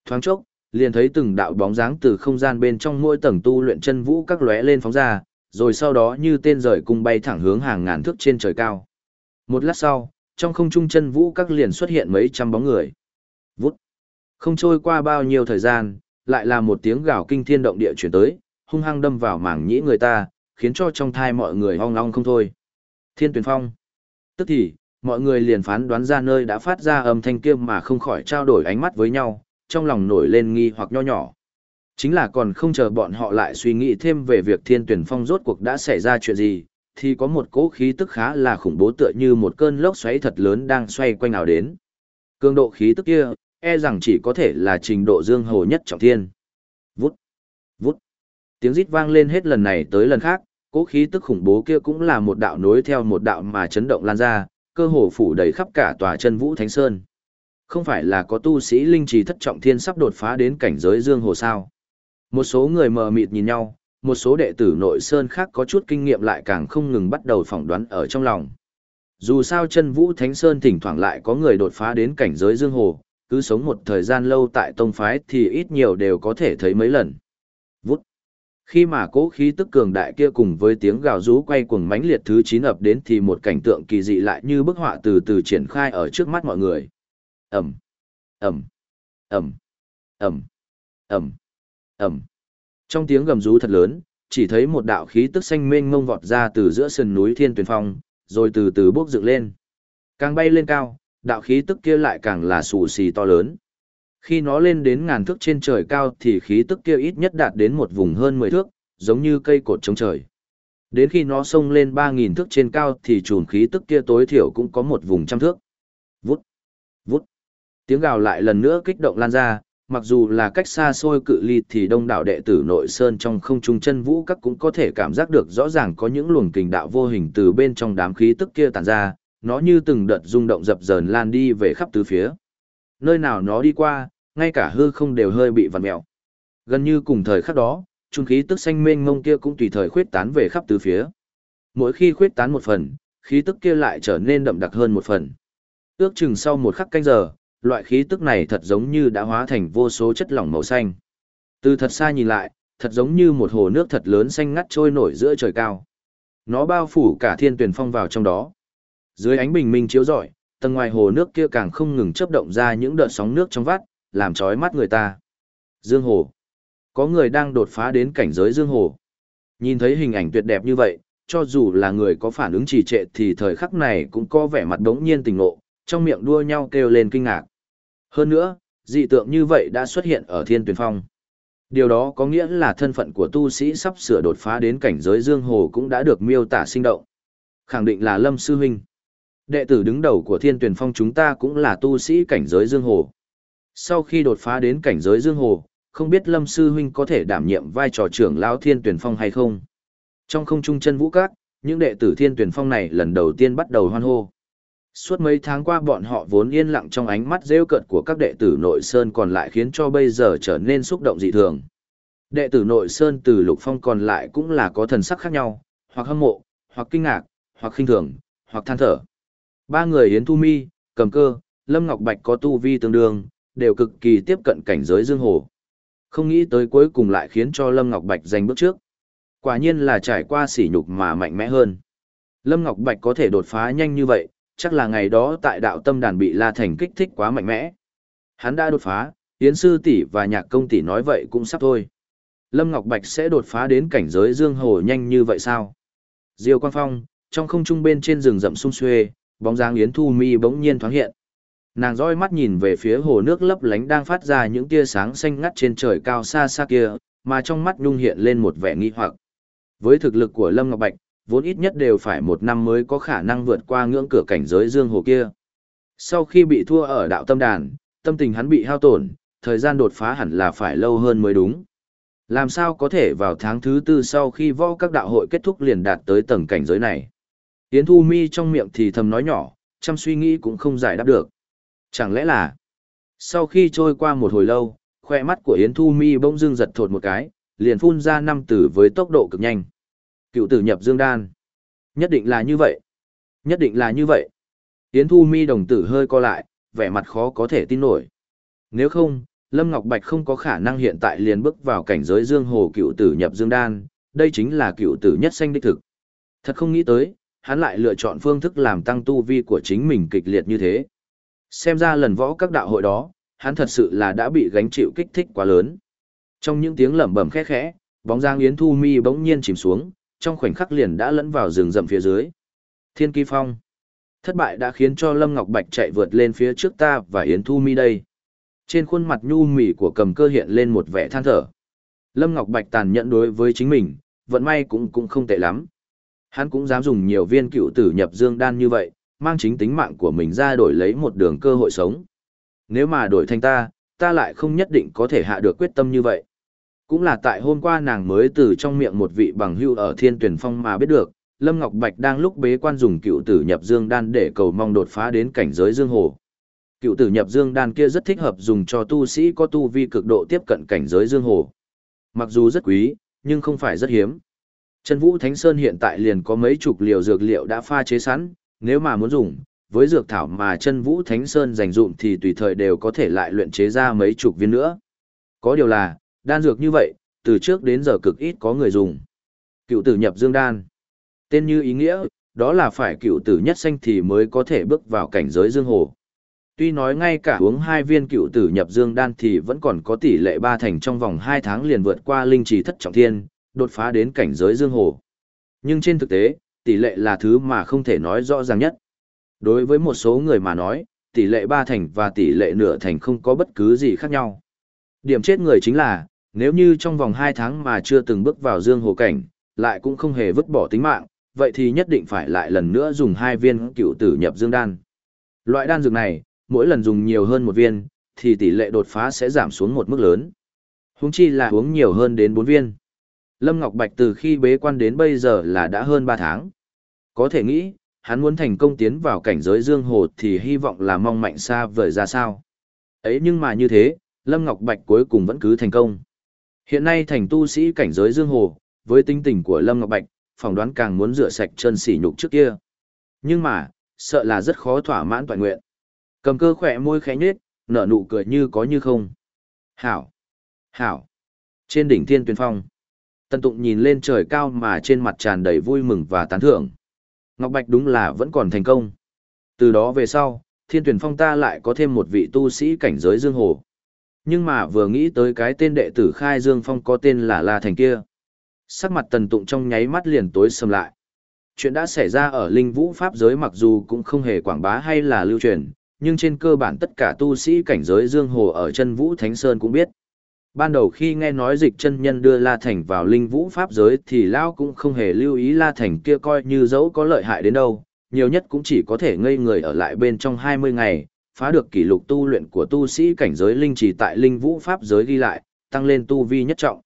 Speaker 1: Thoáng chốc, liền thấy từng đạo bóng dáng từ không gian bên trong mỗi tầng tu luyện chân vũ các lóe lên phóng ra, rồi sau đó như tên rời cung bay thẳng hướng hàng ngàn thước trên trời cao. Một lát sau, trong không trung chân vũ các liền xuất hiện mấy trăm bóng người. Vút. Không trôi qua bao nhiêu thời gian, lại là một tiếng gào kinh thiên động địa chuyển tới, hung hăng đâm vào mảng nhĩ người ta, khiến cho trong thai mọi người ong ong không thôi. Thiên tuyển phong. Tức thì, mọi người liền phán đoán ra nơi đã phát ra âm thanh kia mà không khỏi trao đổi ánh mắt với nhau, trong lòng nổi lên nghi hoặc nho nhỏ. Chính là còn không chờ bọn họ lại suy nghĩ thêm về việc thiên tuyển phong rốt cuộc đã xảy ra chuyện gì, thì có một cỗ khí tức khá là khủng bố tựa như một cơn lốc xoáy thật lớn đang xoay quanh nào đến. Cường độ khí tức kia, e rằng chỉ có thể là trình độ dương hồ nhất trọng thiên. Vút, vút. Tiếng rít vang lên hết lần này tới lần khác, cỗ khí tức khủng bố kia cũng là một đạo nối theo một đạo mà chấn động lan ra, cơ hồ phủ đầy khắp cả tòa chân vũ thánh sơn. Không phải là có tu sĩ linh trì thất trọng thiên sắp đột phá đến cảnh giới dương hồ sao? Một số người mờ mịt nhìn nhau, một số đệ tử nội sơn khác có chút kinh nghiệm lại càng không ngừng bắt đầu phỏng đoán ở trong lòng. Dù sao chân vũ thánh sơn thỉnh thoảng lại có người đột phá đến cảnh giới dương hồ, cứ sống một thời gian lâu tại tông phái thì ít nhiều đều có thể thấy mấy lần. Vút. Khi mà cố khí tức cường đại kia cùng với tiếng gào rú quay cuồng mãnh liệt thứ 9 ập đến thì một cảnh tượng kỳ dị lại như bức họa từ từ triển khai ở trước mắt mọi người. Ẩm, Ẩm, Ẩm, Ẩm, Ẩm, Ẩm. Trong tiếng gầm rú thật lớn, chỉ thấy một đạo khí tức xanh mênh mông vọt ra từ giữa sườn núi Thiên Tuyền Phong, rồi từ từ bốc dựng lên. Càng bay lên cao, đạo khí tức kia lại càng là xù xì to lớn. Khi nó lên đến ngàn thước trên trời cao thì khí tức kia ít nhất đạt đến một vùng hơn 10 thước, giống như cây cột chống trời. Đến khi nó xông lên 3.000 thước trên cao thì chùm khí tức kia tối thiểu cũng có một vùng trăm thước. Vút, vút. Tiếng gào lại lần nữa kích động lan ra, mặc dù là cách xa xôi cự ly thì đông đảo đệ tử nội sơn trong không trung chân vũ các cũng có thể cảm giác được rõ ràng có những luồng kình đạo vô hình từ bên trong đám khí tức kia tản ra, nó như từng đợt rung động dập dờn lan đi về khắp tứ phía. Nơi nào nó đi qua, ngay cả hư không đều hơi bị vặn mèo. Gần như cùng thời khắc đó, trung khí tức xanh mênh mông kia cũng tùy thời khuyết tán về khắp tứ phía. Mỗi khi khuyết tán một phần, khí tức kia lại trở nên đậm đặc hơn một phần. Ước chừng sau một khắc canh giờ, loại khí tức này thật giống như đã hóa thành vô số chất lỏng màu xanh. Từ thật xa nhìn lại, thật giống như một hồ nước thật lớn xanh ngắt trôi nổi giữa trời cao. Nó bao phủ cả thiên tuyển phong vào trong đó. Dưới ánh bình minh chiếu rọi, tầng ngoài hồ nước kia càng không ngừng chớp động ra những đợt sóng nước trong vắt, làm chói mắt người ta. Dương hồ. Có người đang đột phá đến cảnh giới dương hồ. Nhìn thấy hình ảnh tuyệt đẹp như vậy, cho dù là người có phản ứng trì trệ thì thời khắc này cũng có vẻ mặt đống nhiên tình ngộ, trong miệng đua nhau kêu lên kinh ngạc. Hơn nữa, dị tượng như vậy đã xuất hiện ở thiên tuyển phong. Điều đó có nghĩa là thân phận của tu sĩ sắp sửa đột phá đến cảnh giới dương hồ cũng đã được miêu tả sinh động. Khẳng định là Lâm Sư Huynh. Đệ tử đứng đầu của thiên tuyển phong chúng ta cũng là tu sĩ cảnh giới dương hồ. Sau khi đột phá đến cảnh giới dương hồ, không biết Lâm Sư Huynh có thể đảm nhiệm vai trò trưởng lão thiên tuyển phong hay không? Trong không trung chân vũ các, những đệ tử thiên tuyển phong này lần đầu tiên bắt đầu hoan hô. Suốt mấy tháng qua bọn họ vốn yên lặng trong ánh mắt rêu cợt của các đệ tử nội sơn còn lại khiến cho bây giờ trở nên xúc động dị thường. Đệ tử nội sơn từ lục phong còn lại cũng là có thần sắc khác nhau, hoặc hâm mộ, hoặc kinh ngạc, hoặc khinh thường, hoặc than thở. Ba người Yến Thu Mi, Cầm Cơ, Lâm Ngọc Bạch có tu vi tương đương, đều cực kỳ tiếp cận cảnh giới Dương Hồ. Không nghĩ tới cuối cùng lại khiến cho Lâm Ngọc Bạch giành bước trước. Quả nhiên là trải qua sỉ nhục mà mạnh mẽ hơn. Lâm Ngọc Bạch có thể đột phá nhanh như vậy, chắc là ngày đó tại đạo tâm đàn bị La Thành kích thích quá mạnh mẽ. Hắn đã đột phá, Yến Sư tỷ và Nhạc Công tỷ nói vậy cũng sắp thôi. Lâm Ngọc Bạch sẽ đột phá đến cảnh giới Dương Hồ nhanh như vậy sao? Diêu Quang Phong, trong không trung bên trên rừng rậm sung xuê, bóng dáng Yến Thu Mi bỗng nhiên thoáng hiện. Nàng roi mắt nhìn về phía hồ nước lấp lánh đang phát ra những tia sáng xanh ngắt trên trời cao xa xa kia, mà trong mắt nhung hiện lên một vẻ nghi hoặc. Với thực lực của Lâm Ngọc Bạch, vốn ít nhất đều phải một năm mới có khả năng vượt qua ngưỡng cửa cảnh giới dương hồ kia. Sau khi bị thua ở đạo tâm đàn, tâm tình hắn bị hao tổn, thời gian đột phá hẳn là phải lâu hơn mới đúng. Làm sao có thể vào tháng thứ tư sau khi võ các đạo hội kết thúc liền đạt tới tầng cảnh giới này? Yến Thu Mi trong miệng thì thầm nói nhỏ, chăm suy nghĩ cũng không giải đáp được. Chẳng lẽ là... Sau khi trôi qua một hồi lâu, khoe mắt của Yến Thu Mi bỗng dưng giật thột một cái, liền phun ra năm từ với tốc độ cực nhanh. Cựu tử nhập dương đan. Nhất định là như vậy. Nhất định là như vậy. Yến Thu Mi đồng tử hơi co lại, vẻ mặt khó có thể tin nổi. Nếu không, Lâm Ngọc Bạch không có khả năng hiện tại liền bước vào cảnh giới dương hồ cựu tử nhập dương đan, đây chính là cựu tử nhất sanh đích thực. Thật không nghĩ tới, hắn lại lựa chọn phương thức làm tăng tu vi của chính mình kịch liệt như thế. Xem ra lần võ các đạo hội đó, hắn thật sự là đã bị gánh chịu kích thích quá lớn. Trong những tiếng lẩm bẩm khẽ khẽ, bóng dáng Yến Thu Mi bỗng nhiên chìm xuống, trong khoảnh khắc liền đã lẫn vào rừng rậm phía dưới. Thiên Kỳ Phong. Thất bại đã khiến cho Lâm Ngọc Bạch chạy vượt lên phía trước ta và Yến Thu Mi đây. Trên khuôn mặt nhu mỉ của cầm cơ hiện lên một vẻ than thở. Lâm Ngọc Bạch tàn nhẫn đối với chính mình, vận may cũng cũng không tệ lắm. Hắn cũng dám dùng nhiều viên cựu tử nhập dương đan như vậy, mang chính tính mạng của mình ra đổi lấy một đường cơ hội sống. Nếu mà đổi thành ta, ta lại không nhất định có thể hạ được quyết tâm như vậy. Cũng là tại hôm qua nàng mới từ trong miệng một vị bằng hưu ở thiên tuyển phong mà biết được, Lâm Ngọc Bạch đang lúc bế quan dùng cựu tử nhập dương đan để cầu mong đột phá đến cảnh giới dương hồ. Cựu tử nhập dương đan kia rất thích hợp dùng cho tu sĩ có tu vi cực độ tiếp cận cảnh giới dương hồ. Mặc dù rất quý, nhưng không phải rất hiếm. Chân Vũ Thánh Sơn hiện tại liền có mấy chục liều dược liệu đã pha chế sẵn, nếu mà muốn dùng, với dược thảo mà chân Vũ Thánh Sơn dành dụng thì tùy thời đều có thể lại luyện chế ra mấy chục viên nữa. Có điều là, đan dược như vậy, từ trước đến giờ cực ít có người dùng. Cựu tử nhập dương đan. Tên như ý nghĩa, đó là phải cựu tử nhất sanh thì mới có thể bước vào cảnh giới dương hồ. Tuy nói ngay cả uống hai viên cựu tử nhập dương đan thì vẫn còn có tỷ lệ ba thành trong vòng hai tháng liền vượt qua linh trì thất trọng thiên, đột phá đến cảnh giới dương hồ. Nhưng trên thực tế, tỷ lệ là thứ mà không thể nói rõ ràng nhất. Đối với một số người mà nói, tỷ lệ ba thành và tỷ lệ nửa thành không có bất cứ gì khác nhau. Điểm chết người chính là, nếu như trong vòng 2 tháng mà chưa từng bước vào dương hồ cảnh, lại cũng không hề vứt bỏ tính mạng, vậy thì nhất định phải lại lần nữa dùng hai viên cựu tử nhập dương đan. Loại đan dược này, mỗi lần dùng nhiều hơn một viên, thì tỷ lệ đột phá sẽ giảm xuống một mức lớn. Huống chi là uống nhiều hơn đến 4 viên. Lâm Ngọc Bạch từ khi bế quan đến bây giờ là đã hơn 3 tháng. Có thể nghĩ, hắn muốn thành công tiến vào cảnh giới dương hồ thì hy vọng là mong mạnh xa vời ra sao. Ấy nhưng mà như thế, Lâm Ngọc Bạch cuối cùng vẫn cứ thành công. Hiện nay thành tu sĩ cảnh giới dương hồ, với tinh tình của Lâm Ngọc Bạch, phỏng đoán càng muốn rửa sạch chân sỉ nhục trước kia. Nhưng mà, sợ là rất khó thỏa mãn toàn nguyện. Cầm cơ khỏe môi khẽ nhếch, nở nụ cười như có như không. Hảo! Hảo! Trên đỉnh thiên tuyên phong, Tân Tụng nhìn lên trời cao mà trên mặt tràn đầy vui mừng và tán thưởng. Ngọc Bạch đúng là vẫn còn thành công. Từ đó về sau, thiên tuyển phong ta lại có thêm một vị tu sĩ cảnh giới dương hồ. Nhưng mà vừa nghĩ tới cái tên đệ tử khai dương phong có tên là La Thành kia. Sắc mặt tần tụng trong nháy mắt liền tối sầm lại. Chuyện đã xảy ra ở linh vũ pháp giới mặc dù cũng không hề quảng bá hay là lưu truyền, nhưng trên cơ bản tất cả tu sĩ cảnh giới dương hồ ở chân vũ thánh sơn cũng biết. Ban đầu khi nghe nói dịch chân nhân đưa La Thành vào linh vũ pháp giới thì Lao cũng không hề lưu ý La Thành kia coi như dẫu có lợi hại đến đâu, nhiều nhất cũng chỉ có thể ngây người ở lại bên trong 20 ngày, phá được kỷ lục tu luyện của tu sĩ cảnh giới linh trì tại linh vũ pháp giới ghi lại, tăng lên tu vi nhất trọng.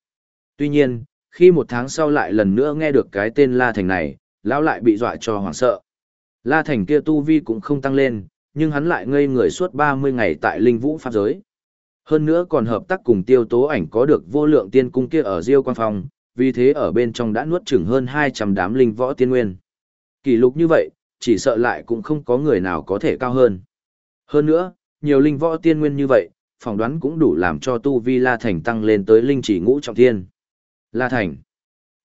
Speaker 1: Tuy nhiên, khi một tháng sau lại lần nữa nghe được cái tên La Thành này, Lão lại bị dọa cho hoảng sợ. La Thành kia tu vi cũng không tăng lên, nhưng hắn lại ngây người suốt 30 ngày tại linh vũ pháp giới. Hơn nữa còn hợp tác cùng tiêu tố ảnh có được vô lượng tiên cung kia ở Diêu Quan Phong, vì thế ở bên trong đã nuốt chửng hơn 200 đám linh võ tiên nguyên. Kỷ lục như vậy, chỉ sợ lại cũng không có người nào có thể cao hơn. Hơn nữa, nhiều linh võ tiên nguyên như vậy, phỏng đoán cũng đủ làm cho tu vi La Thành tăng lên tới linh chỉ ngũ trọng thiên. La Thành.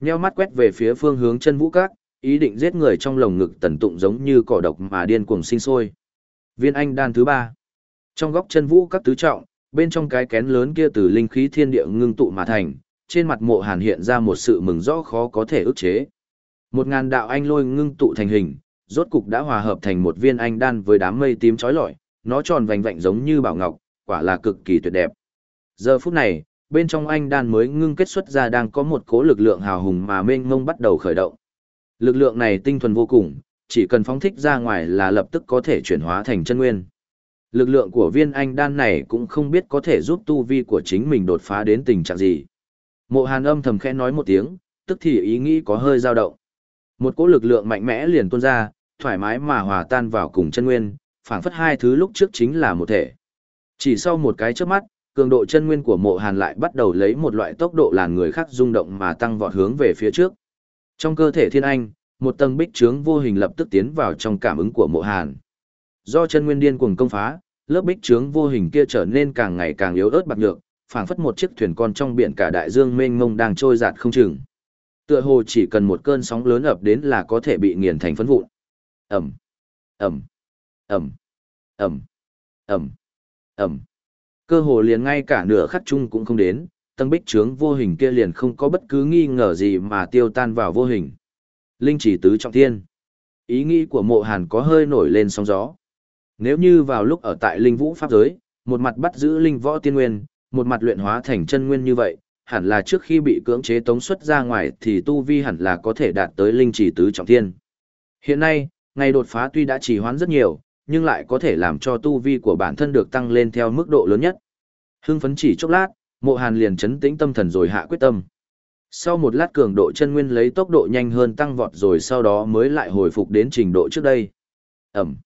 Speaker 1: Nheo mắt quét về phía phương hướng chân vũ các, ý định giết người trong lồng ngực tần tụng giống như cỏ độc mà điên cuồng sinh sôi. Viên anh đan thứ ba. Trong góc chân vũ các tứ trọng, bên trong cái kén lớn kia từ linh khí thiên địa ngưng tụ mà thành, trên mặt mộ hàn hiện ra một sự mừng rõ khó có thể ức chế. Một ngàn đạo anh lôi ngưng tụ thành hình, rốt cục đã hòa hợp thành một viên anh đan với đám mây tím chói lọi, nó tròn vành vạnh giống như bảo ngọc, quả là cực kỳ tuyệt đẹp. Giờ phút này, bên trong anh đan mới ngưng kết xuất ra đang có một cố lực lượng hào hùng mà mênh mông bắt đầu khởi động. Lực lượng này tinh thuần vô cùng, chỉ cần phóng thích ra ngoài là lập tức có thể chuyển hóa thành chân nguyên. Lực lượng của viên anh đan này cũng không biết có thể giúp tu vi của chính mình đột phá đến tình trạng gì. Mộ hàn âm thầm khẽ nói một tiếng, tức thì ý nghĩ có hơi dao động. Một cỗ lực lượng mạnh mẽ liền tuôn ra, thoải mái mà hòa tan vào cùng chân nguyên, phảng phất hai thứ lúc trước chính là một thể. Chỉ sau một cái chớp mắt, cường độ chân nguyên của mộ hàn lại bắt đầu lấy một loại tốc độ làn người khác rung động mà tăng vọt hướng về phía trước. Trong cơ thể thiên anh, một tầng bích trướng vô hình lập tức tiến vào trong cảm ứng của mộ hàn. Do chân nguyên điên cuồng công phá, lớp bích trướng vô hình kia trở nên càng ngày càng yếu ớt bạc nhược, phảng phất một chiếc thuyền con trong biển cả đại dương mênh mông đang trôi giạt không chừng. Tựa hồ chỉ cần một cơn sóng lớn ập đến là có thể bị nghiền thành phấn vụn. Ẩm, Ẩm, Ẩm, Ẩm, Ẩm, Ẩm. Cơ hồ liền ngay cả nửa khắc chung cũng không đến, tầng bích trướng vô hình kia liền không có bất cứ nghi ngờ gì mà tiêu tan vào vô hình. Linh chỉ tứ trọng thiên. Ý nghĩ của mộ hàn có hơi nổi lên sóng gió. Nếu như vào lúc ở tại linh vũ pháp giới, một mặt bắt giữ linh võ tiên nguyên, một mặt luyện hóa thành chân nguyên như vậy, hẳn là trước khi bị cưỡng chế tống xuất ra ngoài thì tu vi hẳn là có thể đạt tới linh chỉ tứ trọng thiên. Hiện nay, ngày đột phá tuy đã trì hoãn rất nhiều, nhưng lại có thể làm cho tu vi của bản thân được tăng lên theo mức độ lớn nhất. Hưng phấn chỉ chốc lát, mộ hàn liền chấn tĩnh tâm thần rồi hạ quyết tâm. Sau một lát cường độ chân nguyên lấy tốc độ nhanh hơn tăng vọt rồi sau đó mới lại hồi phục đến trình độ trước đây. Ẩm,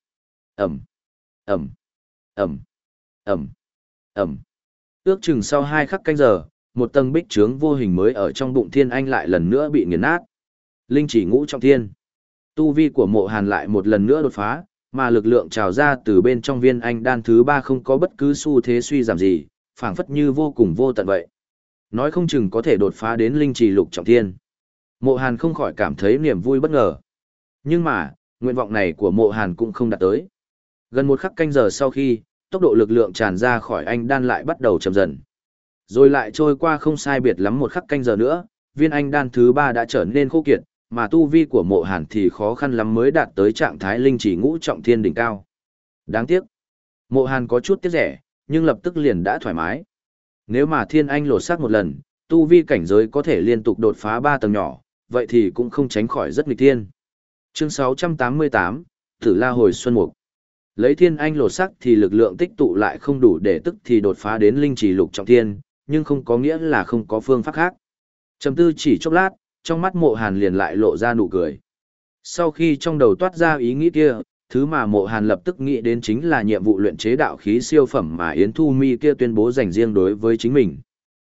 Speaker 1: Ẩm, Ẩm, Ẩm, Ẩm, Ẩm. Ước chừng sau hai khắc canh giờ, một tầng bích trướng vô hình mới ở trong bụng thiên anh lại lần nữa bị nghiền nát. Linh chỉ ngũ trong thiên. Tu vi của mộ hàn lại một lần nữa đột phá, mà lực lượng trào ra từ bên trong viên anh đan thứ ba không có bất cứ xu thế suy giảm gì, phảng phất như vô cùng vô tận vậy. Nói không chừng có thể đột phá đến linh trì lục trọng thiên. Mộ Hàn không khỏi cảm thấy niềm vui bất ngờ. Nhưng mà, nguyện vọng này của mộ Hàn cũng không đạt tới. Gần một khắc canh giờ sau khi, tốc độ lực lượng tràn ra khỏi anh đan lại bắt đầu chậm dần. Rồi lại trôi qua không sai biệt lắm một khắc canh giờ nữa, viên anh đan thứ ba đã trở nên khô kiệt, mà tu vi của mộ hàn thì khó khăn lắm mới đạt tới trạng thái linh chỉ ngũ trọng thiên đỉnh cao. Đáng tiếc. Mộ hàn có chút tiếc rẻ, nhưng lập tức liền đã thoải mái. Nếu mà thiên anh lột xác một lần, tu vi cảnh giới có thể liên tục đột phá ba tầng nhỏ, vậy thì cũng không tránh khỏi rất nghịch thiên. Chương 688, Tử La hồi xuân mục. Lấy thiên anh lột sắc thì lực lượng tích tụ lại không đủ để tức thì đột phá đến linh chỉ lục trọng thiên, nhưng không có nghĩa là không có phương pháp khác. Trầm tư chỉ chốc lát, trong mắt mộ hàn liền lại lộ ra nụ cười. Sau khi trong đầu toát ra ý nghĩ kia, thứ mà mộ hàn lập tức nghĩ đến chính là nhiệm vụ luyện chế đạo khí siêu phẩm mà Yến Thu Mi kia tuyên bố dành riêng đối với chính mình.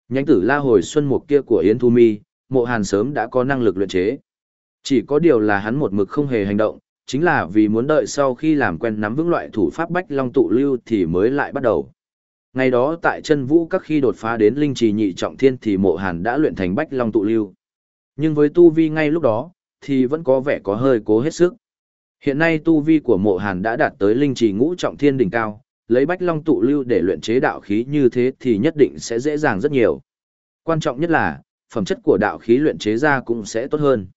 Speaker 1: Nhánh tử la hồi xuân mục kia của Yến Thu Mi, mộ hàn sớm đã có năng lực luyện chế. Chỉ có điều là hắn một mực không hề hành động, chính là vì muốn đợi sau khi làm quen nắm vững loại thủ pháp bách long tụ lưu thì mới lại bắt đầu. Ngày đó tại chân vũ các khi đột phá đến linh trì nhị trọng thiên thì mộ hàn đã luyện thành bách long tụ lưu. Nhưng với tu vi ngay lúc đó, thì vẫn có vẻ có hơi cố hết sức. Hiện nay tu vi của mộ hàn đã đạt tới linh trì ngũ trọng thiên đỉnh cao, lấy bách long tụ lưu để luyện chế đạo khí như thế thì nhất định sẽ dễ dàng rất nhiều. Quan trọng nhất là, phẩm chất của đạo khí luyện chế ra cũng sẽ tốt hơn.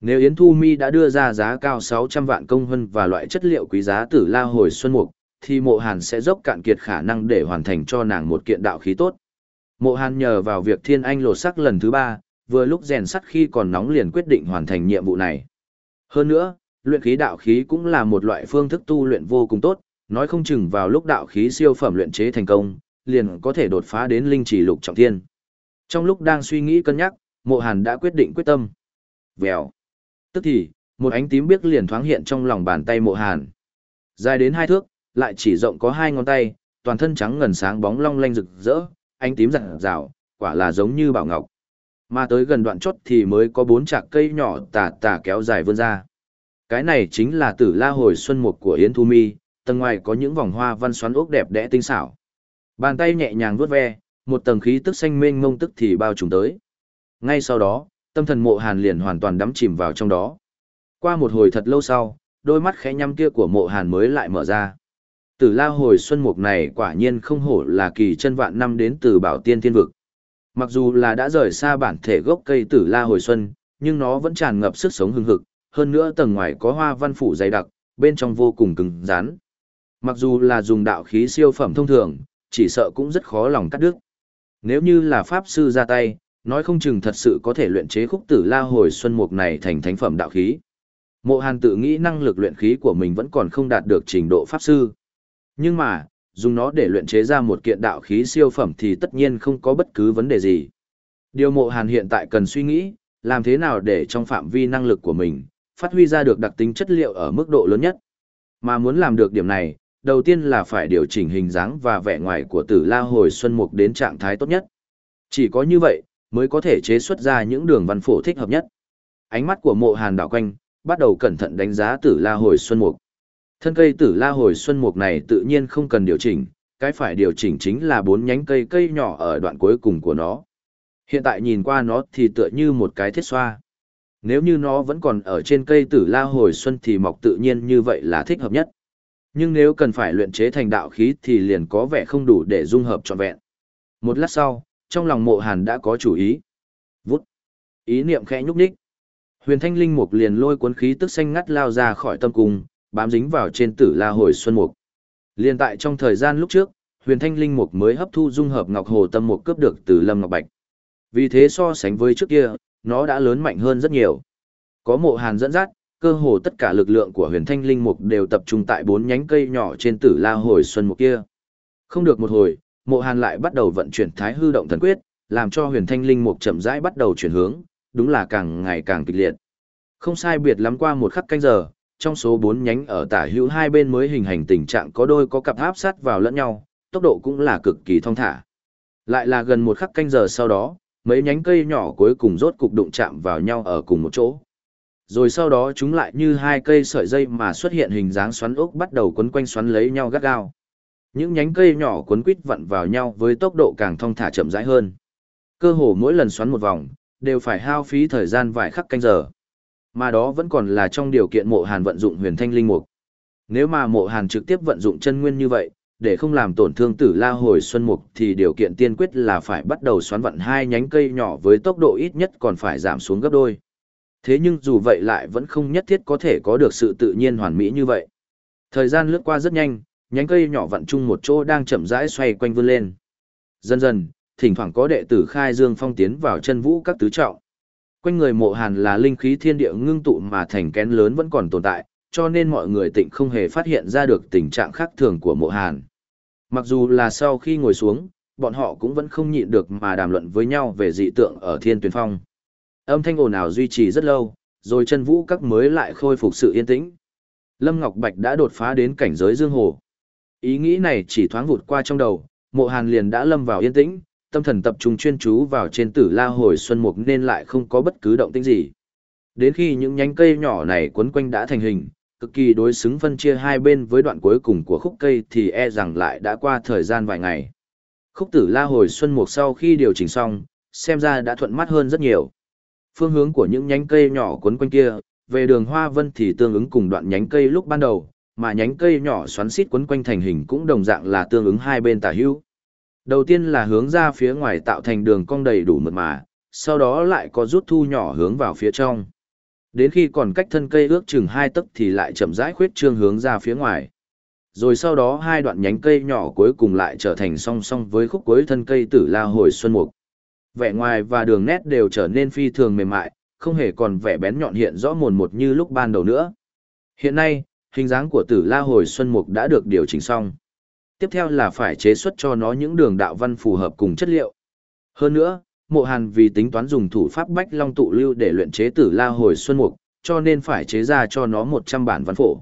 Speaker 1: Nếu Yến Thu Mi đã đưa ra giá cao 600 vạn công hân và loại chất liệu quý giá tử la hồi xuân mục, thì mộ hàn sẽ dốc cạn kiệt khả năng để hoàn thành cho nàng một kiện đạo khí tốt. Mộ hàn nhờ vào việc thiên anh lột sắc lần thứ ba, vừa lúc rèn sắt khi còn nóng liền quyết định hoàn thành nhiệm vụ này. Hơn nữa, luyện khí đạo khí cũng là một loại phương thức tu luyện vô cùng tốt, nói không chừng vào lúc đạo khí siêu phẩm luyện chế thành công, liền có thể đột phá đến linh chỉ lục trọng thiên. Trong lúc đang suy nghĩ cân nhắc, Mộ Hàn đã quyết định quyết tâm. Vèo. Tức thì, một ánh tím biếc liền thoáng hiện trong lòng bàn tay Mộ Hàn. Dài đến hai thước, lại chỉ rộng có hai ngón tay, toàn thân trắng ngần sáng bóng long lanh rực rỡ, ánh tím rạng rào, quả là giống như bảo ngọc. Mà tới gần đoạn chốt thì mới có bốn chạc cây nhỏ tà tà kéo dài vươn ra. Cái này chính là tử la hồi xuân mục của Yến Thu Mi, tầng ngoài có những vòng hoa văn xoắn ốc đẹp đẽ tinh xảo. Bàn tay nhẹ nhàng vuốt ve, một tầng khí tức xanh mênh mông tức thì bao trùm tới. Ngay sau đó, tâm thần mộ hàn liền hoàn toàn đắm chìm vào trong đó. Qua một hồi thật lâu sau, đôi mắt khẽ nhắm kia của mộ hàn mới lại mở ra. Tử la hồi xuân mục này quả nhiên không hổ là kỳ chân vạn năm đến từ bảo tiên thiên vực. Mặc dù là đã rời xa bản thể gốc cây tử la hồi xuân, nhưng nó vẫn tràn ngập sức sống hưng hực, hơn nữa tầng ngoài có hoa văn phủ dày đặc, bên trong vô cùng cứng rắn. Mặc dù là dùng đạo khí siêu phẩm thông thường, chỉ sợ cũng rất khó lòng cắt đứt. Nếu như là pháp sư ra tay, nói không chừng thật sự có thể luyện chế khúc tử la hồi xuân mục này thành thánh phẩm đạo khí. Mộ Hàn tự nghĩ năng lực luyện khí của mình vẫn còn không đạt được trình độ pháp sư. Nhưng mà, dùng nó để luyện chế ra một kiện đạo khí siêu phẩm thì tất nhiên không có bất cứ vấn đề gì. Điều mộ hàn hiện tại cần suy nghĩ, làm thế nào để trong phạm vi năng lực của mình, phát huy ra được đặc tính chất liệu ở mức độ lớn nhất. Mà muốn làm được điểm này, đầu tiên là phải điều chỉnh hình dáng và vẻ ngoài của tử la hồi xuân mục đến trạng thái tốt nhất. Chỉ có như vậy, mới có thể chế xuất ra những đường văn phổ thích hợp nhất. Ánh mắt của mộ hàn đảo quanh, bắt đầu cẩn thận đánh giá tử la hồi xuân mục. Thân cây tử la hồi xuân mục này tự nhiên không cần điều chỉnh, cái phải điều chỉnh chính là bốn nhánh cây cây nhỏ ở đoạn cuối cùng của nó. Hiện tại nhìn qua nó thì tựa như một cái thiết xoa. Nếu như nó vẫn còn ở trên cây tử la hồi xuân thì mọc tự nhiên như vậy là thích hợp nhất. Nhưng nếu cần phải luyện chế thành đạo khí thì liền có vẻ không đủ để dung hợp trọn vẹn. Một lát sau, trong lòng mộ hàn đã có chủ ý. Vút. Ý niệm khẽ nhúc nhích. Huyền thanh linh mục liền lôi cuốn khí tức xanh ngắt lao ra khỏi tâm cung, bám dính vào trên tử la hồi xuân mục. Liên tại trong thời gian lúc trước, huyền thanh linh mục mới hấp thu dung hợp ngọc hồ tâm mục cướp được từ lâm ngọc bạch. Vì thế so sánh với trước kia, nó đã lớn mạnh hơn rất nhiều. Có mộ hàn dẫn dắt, cơ hồ tất cả lực lượng của huyền thanh linh mục đều tập trung tại bốn nhánh cây nhỏ trên tử la hồi xuân mục kia. Không được một hồi, mộ hàn lại bắt đầu vận chuyển thái hư động thần quyết, làm cho huyền thanh linh mục chậm rãi bắt đầu chuyển hướng, đúng là càng ngày càng kịch liệt. Không sai biệt lắm qua một khắc canh giờ, trong số bốn nhánh ở tả hữu hai bên mới hình thành tình trạng có đôi có cặp áp sát vào lẫn nhau, tốc độ cũng là cực kỳ thong thả. Lại là gần một khắc canh giờ sau đó, mấy nhánh cây nhỏ cuối cùng rốt cục đụng chạm vào nhau ở cùng một chỗ. Rồi sau đó chúng lại như hai cây sợi dây mà xuất hiện hình dáng xoắn ốc bắt đầu quấn quanh xoắn lấy nhau gắt gao. Những nhánh cây nhỏ quấn quít vặn vào nhau với tốc độ càng thong thả chậm rãi hơn. Cơ hồ mỗi lần xoắn một vòng, đều phải hao phí thời gian vài khắc canh giờ. Mà đó vẫn còn là trong điều kiện mộ hàn vận dụng huyền thanh linh mục. Nếu mà mộ hàn trực tiếp vận dụng chân nguyên như vậy, để không làm tổn thương tử la hồi xuân mục thì điều kiện tiên quyết là phải bắt đầu xoắn vận hai nhánh cây nhỏ với tốc độ ít nhất còn phải giảm xuống gấp đôi. Thế nhưng dù vậy lại vẫn không nhất thiết có thể có được sự tự nhiên hoàn mỹ như vậy. Thời gian lướt qua rất nhanh, nhánh cây nhỏ vặn chung một chỗ đang chậm rãi xoay quanh vươn lên. Dần dần, thỉnh thoảng có đệ tử khai dương phong tiến vào chân vũ các tứ trọng. Quanh người mộ hàn là linh khí thiên địa ngưng tụ mà thành kén lớn vẫn còn tồn tại, cho nên mọi người tịnh không hề phát hiện ra được tình trạng khác thường của mộ hàn. Mặc dù là sau khi ngồi xuống, bọn họ cũng vẫn không nhịn được mà đàm luận với nhau về dị tượng ở thiên tuyển phong. Âm thanh ồn ào duy trì rất lâu, rồi chân vũ các mới lại khôi phục sự yên tĩnh. Lâm Ngọc Bạch đã đột phá đến cảnh giới dương hồ. Ý nghĩ này chỉ thoáng vụt qua trong đầu, mộ hàn liền đã lâm vào yên tĩnh, tâm thần tập trung chuyên chú vào trên tử la hồi xuân mục nên lại không có bất cứ động tĩnh gì. Đến khi những nhánh cây nhỏ này quấn quanh đã thành hình, cực kỳ đối xứng phân chia hai bên với đoạn cuối cùng của khúc cây thì e rằng lại đã qua thời gian vài ngày. Khúc tử la hồi xuân mục sau khi điều chỉnh xong, xem ra đã thuận mắt hơn rất nhiều. Phương hướng của những nhánh cây nhỏ quấn quanh kia, về đường hoa vân thì tương ứng cùng đoạn nhánh cây lúc ban đầu, mà nhánh cây nhỏ xoắn xít quấn quanh thành hình cũng đồng dạng là tương ứng hai bên tả hữu. Đầu tiên là hướng ra phía ngoài tạo thành đường cong đầy đủ mượt mà, sau đó lại có rút thu nhỏ hướng vào phía trong. Đến khi còn cách thân cây ước chừng hai tấc thì lại chậm rãi khuyết trương hướng ra phía ngoài. Rồi sau đó hai đoạn nhánh cây nhỏ cuối cùng lại trở thành song song với khúc cuối thân cây tử la hồi xuân mục. Vẻ ngoài và đường nét đều trở nên phi thường mềm mại, không hề còn vẻ bén nhọn hiện rõ mồn một như lúc ban đầu nữa. Hiện nay, hình dáng của tử la hồi xuân mục đã được điều chỉnh xong. Tiếp theo là phải chế xuất cho nó những đường đạo văn phù hợp cùng chất liệu. Hơn nữa, mộ hàn vì tính toán dùng thủ pháp bách long tụ lưu để luyện chế tử la hồi xuân mục, cho nên phải chế ra cho nó 100 bản văn phổ.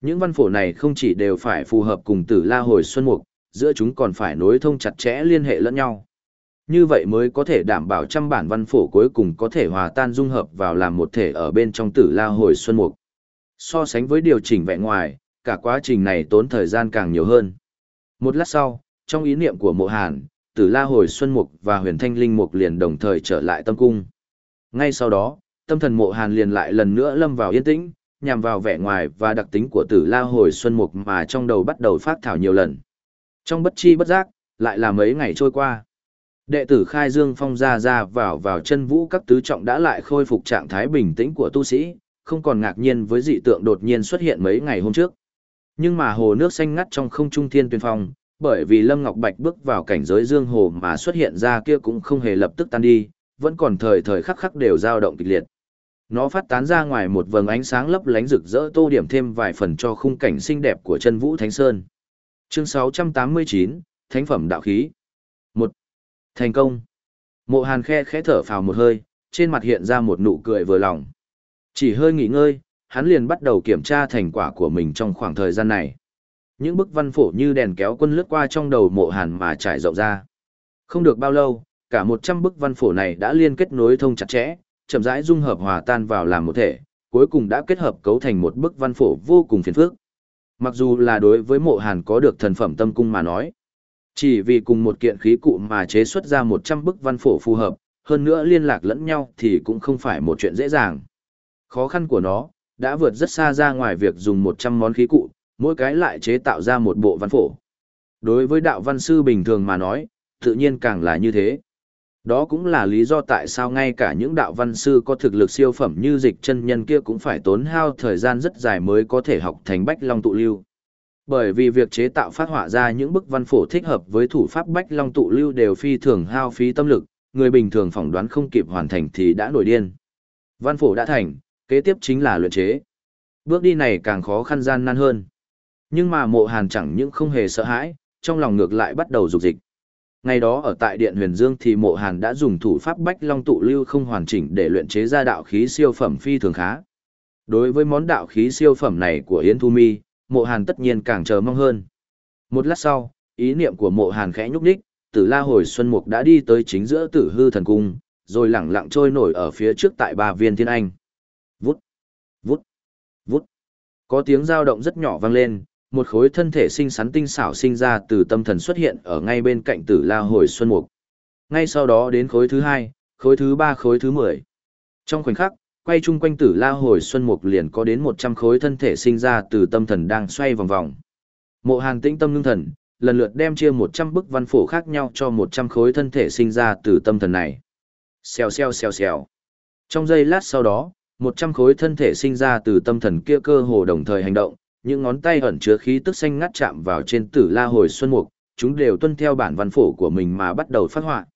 Speaker 1: Những văn phổ này không chỉ đều phải phù hợp cùng tử la hồi xuân mục, giữa chúng còn phải nối thông chặt chẽ liên hệ lẫn nhau. Như vậy mới có thể đảm bảo trăm bản văn phổ cuối cùng có thể hòa tan dung hợp vào làm một thể ở bên trong tử la hồi xuân mục. So sánh với điều chỉnh vẹn ngoài, cả quá trình này tốn thời gian càng nhiều hơn. Một lát sau, trong ý niệm của mộ hàn, tử la hồi xuân mục và huyền thanh linh mục liền đồng thời trở lại tâm cung. Ngay sau đó, tâm thần mộ hàn liền lại lần nữa lâm vào yên tĩnh, nhằm vào vẻ ngoài và đặc tính của tử la hồi xuân mục mà trong đầu bắt đầu phát thảo nhiều lần. Trong bất chi bất giác, lại là mấy ngày trôi qua. Đệ tử khai dương phong ra ra vào vào chân vũ các tứ trọng đã lại khôi phục trạng thái bình tĩnh của tu sĩ, không còn ngạc nhiên với dị tượng đột nhiên xuất hiện mấy ngày hôm trước. Nhưng mà hồ nước xanh ngắt trong không trung thiên tuyên phong, bởi vì Lâm Ngọc Bạch bước vào cảnh giới dương hồ mà xuất hiện ra kia cũng không hề lập tức tan đi, vẫn còn thời thời khắc khắc đều dao động kịch liệt. Nó phát tán ra ngoài một vầng ánh sáng lấp lánh rực rỡ tô điểm thêm vài phần cho khung cảnh xinh đẹp của chân vũ Thánh Sơn. Chương 689, Thánh phẩm đạo khí. 1. Thành công. Mộ Hàn khe khẽ thở phào một hơi, trên mặt hiện ra một nụ cười vừa lòng. Chỉ hơi nghỉ ngơi, hắn liền bắt đầu kiểm tra thành quả của mình trong khoảng thời gian này. Những bức văn phổ như đèn kéo quân lướt qua trong đầu mộ hàn mà trải rộng ra. Không được bao lâu, cả 100 bức văn phổ này đã liên kết nối thông chặt chẽ, chậm rãi dung hợp hòa tan vào làm một thể, cuối cùng đã kết hợp cấu thành một bức văn phổ vô cùng phiền phức. Mặc dù là đối với mộ hàn có được thần phẩm tâm cung mà nói, chỉ vì cùng một kiện khí cụ mà chế xuất ra 100 bức văn phổ phù hợp, hơn nữa liên lạc lẫn nhau thì cũng không phải một chuyện dễ dàng. Khó khăn của nó, đã vượt rất xa ra ngoài việc dùng 100 món khí cụ, mỗi cái lại chế tạo ra một bộ văn phổ. Đối với đạo văn sư bình thường mà nói, tự nhiên càng là như thế. Đó cũng là lý do tại sao ngay cả những đạo văn sư có thực lực siêu phẩm như dịch chân nhân kia cũng phải tốn hao thời gian rất dài mới có thể học thành bách long tụ lưu. Bởi vì việc chế tạo phát họa ra những bức văn phổ thích hợp với thủ pháp bách long tụ lưu đều phi thường hao phí tâm lực, người bình thường phỏng đoán không kịp hoàn thành thì đã nổi điên. Văn phổ đã thành, kế tiếp chính là luyện chế. Bước đi này càng khó khăn gian nan hơn. Nhưng mà mộ hàn chẳng những không hề sợ hãi, trong lòng ngược lại bắt đầu dục dịch. Ngày đó ở tại Điện Huyền Dương thì mộ hàn đã dùng thủ pháp bách long tụ lưu không hoàn chỉnh để luyện chế ra đạo khí siêu phẩm phi thường khá. Đối với món đạo khí siêu phẩm này của Yến Thu Mi, mộ hàn tất nhiên càng chờ mong hơn. Một lát sau, ý niệm của mộ hàn khẽ nhúc đích, tử la hồi xuân mục đã đi tới chính giữa tử hư thần cung, rồi lẳng lặng trôi nổi ở phía trước tại ba viên thiên anh. Vút, vút, vút. Có tiếng dao động rất nhỏ vang lên, một khối thân thể xinh xắn tinh xảo sinh ra từ tâm thần xuất hiện ở ngay bên cạnh tử la hồi xuân mục. Ngay sau đó đến khối thứ hai, khối thứ ba khối thứ mười. Trong khoảnh khắc, quay chung quanh tử la hồi xuân mục liền có đến một trăm khối thân thể sinh ra từ tâm thần đang xoay vòng vòng. Mộ hàn tĩnh tâm ngưng thần, lần lượt đem chia một trăm bức văn phổ khác nhau cho một trăm khối thân thể sinh ra từ tâm thần này. Xèo xèo xèo xèo. Trong giây lát sau đó, một trăm khối thân thể sinh ra từ tâm thần kia cơ hồ đồng thời hành động, những ngón tay ẩn chứa khí tức xanh ngắt chạm vào trên tử la hồi xuân mục, chúng đều tuân theo bản văn phổ của mình mà bắt đầu phát họa.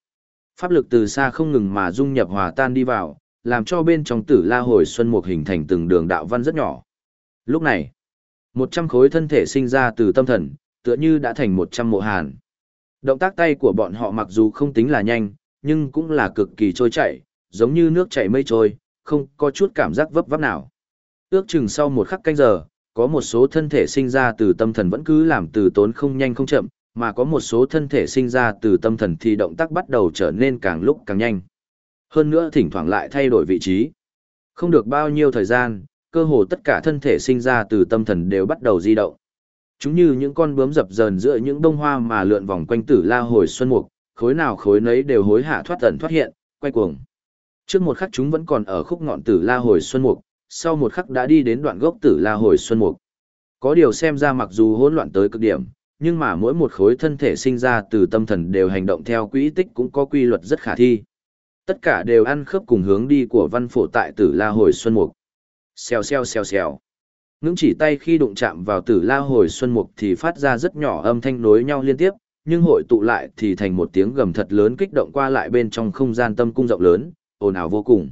Speaker 1: Pháp lực từ xa không ngừng mà dung nhập hòa tan đi vào, làm cho bên trong tử la hồi xuân mục hình thành từng đường đạo văn rất nhỏ. Lúc này, một trăm khối thân thể sinh ra từ tâm thần, tựa như đã thành một trăm mộ hàn. Động tác tay của bọn họ mặc dù không tính là nhanh, nhưng cũng là cực kỳ trôi chảy, giống như nước chảy mây trôi, không có chút cảm giác vấp váp nào. Ước chừng sau một khắc canh giờ, có một số thân thể sinh ra từ tâm thần vẫn cứ làm từ tốn không nhanh không chậm, mà có một số thân thể sinh ra từ tâm thần thì động tác bắt đầu trở nên càng lúc càng nhanh. Hơn nữa thỉnh thoảng lại thay đổi vị trí. Không được bao nhiêu thời gian, cơ hồ tất cả thân thể sinh ra từ tâm thần đều bắt đầu di động. Chúng như những con bướm dập dờn giữa những bông hoa mà lượn vòng quanh tử la hồi xuân mục, khối nào khối nấy đều hối hạ thoát ẩn thoát hiện, quay cuồng. Trước một khắc chúng vẫn còn ở khúc ngọn tử la hồi xuân mục, sau một khắc đã đi đến đoạn gốc tử la hồi xuân mục. Có điều xem ra mặc dù hỗn loạn tới cực điểm, nhưng mà mỗi một khối thân thể sinh ra từ tâm thần đều hành động theo quỹ tích cũng có quy luật rất khả thi. Tất cả đều ăn khớp cùng hướng đi của văn phổ tại tử la hồi xuân mục. Xèo xèo xèo xèo. Ngưỡng chỉ tay khi đụng chạm vào tử la hồi xuân mục thì phát ra rất nhỏ âm thanh nối nhau liên tiếp, nhưng hội tụ lại thì thành một tiếng gầm thật lớn kích động qua lại bên trong không gian tâm cung rộng lớn, ồn ào vô cùng.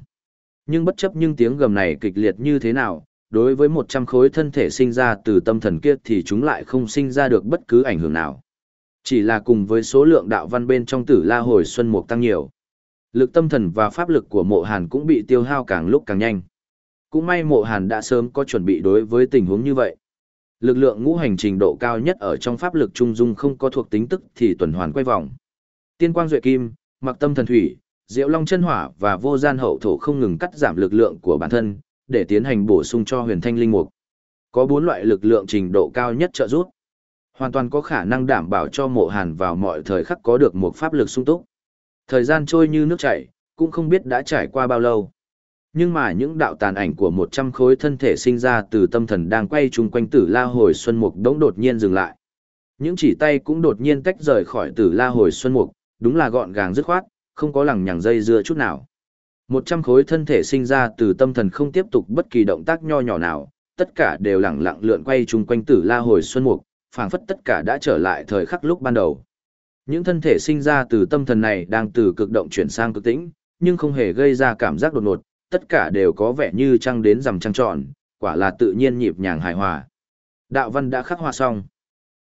Speaker 1: Nhưng bất chấp những tiếng gầm này kịch liệt như thế nào, đối với một trăm khối thân thể sinh ra từ tâm thần kia thì chúng lại không sinh ra được bất cứ ảnh hưởng nào. Chỉ là cùng với số lượng đạo văn bên trong tử la hồi xuân mục tăng nhiều. Lực tâm thần và pháp lực của mộ hàn cũng bị tiêu hao càng lúc càng nhanh. Cũng may mộ hàn đã sớm có chuẩn bị đối với tình huống như vậy. Lực lượng ngũ hành trình độ cao nhất ở trong pháp lực trung dung không có thuộc tính tức thì tuần hoàn quay vòng. Tiên quang duệ kim, mặc tâm thần thủy, diệu long chân hỏa và vô gian hậu thổ không ngừng cắt giảm lực lượng của bản thân, để tiến hành bổ sung cho huyền thanh linh mục. Có bốn loại lực lượng trình độ cao nhất trợ giúp. Hoàn toàn có khả năng đảm bảo cho mộ hàn vào mọi thời khắc có được một pháp lực sung túc. Thời gian trôi như nước chảy, cũng không biết đã trải qua bao lâu. Nhưng mà những đạo tàn ảnh của một trăm khối thân thể sinh ra từ tâm thần đang quay chung quanh tử la hồi xuân mục đống đột nhiên dừng lại. Những chỉ tay cũng đột nhiên tách rời khỏi tử la hồi xuân mục, đúng là gọn gàng dứt khoát, không có lằng nhằng dây dưa chút nào. Một trăm khối thân thể sinh ra từ tâm thần không tiếp tục bất kỳ động tác nho nhỏ nào, tất cả đều lẳng lặng lượn quay chung quanh tử la hồi xuân mục, phảng phất tất cả đã trở lại thời khắc lúc ban đầu. Những thân thể sinh ra từ tâm thần này đang từ cực động chuyển sang cực tĩnh, nhưng không hề gây ra cảm giác đột ngột, tất cả đều có vẻ như trăng đến rằm trăng tròn, quả là tự nhiên nhịp nhàng hài hòa. Đạo văn đã khắc hoa xong.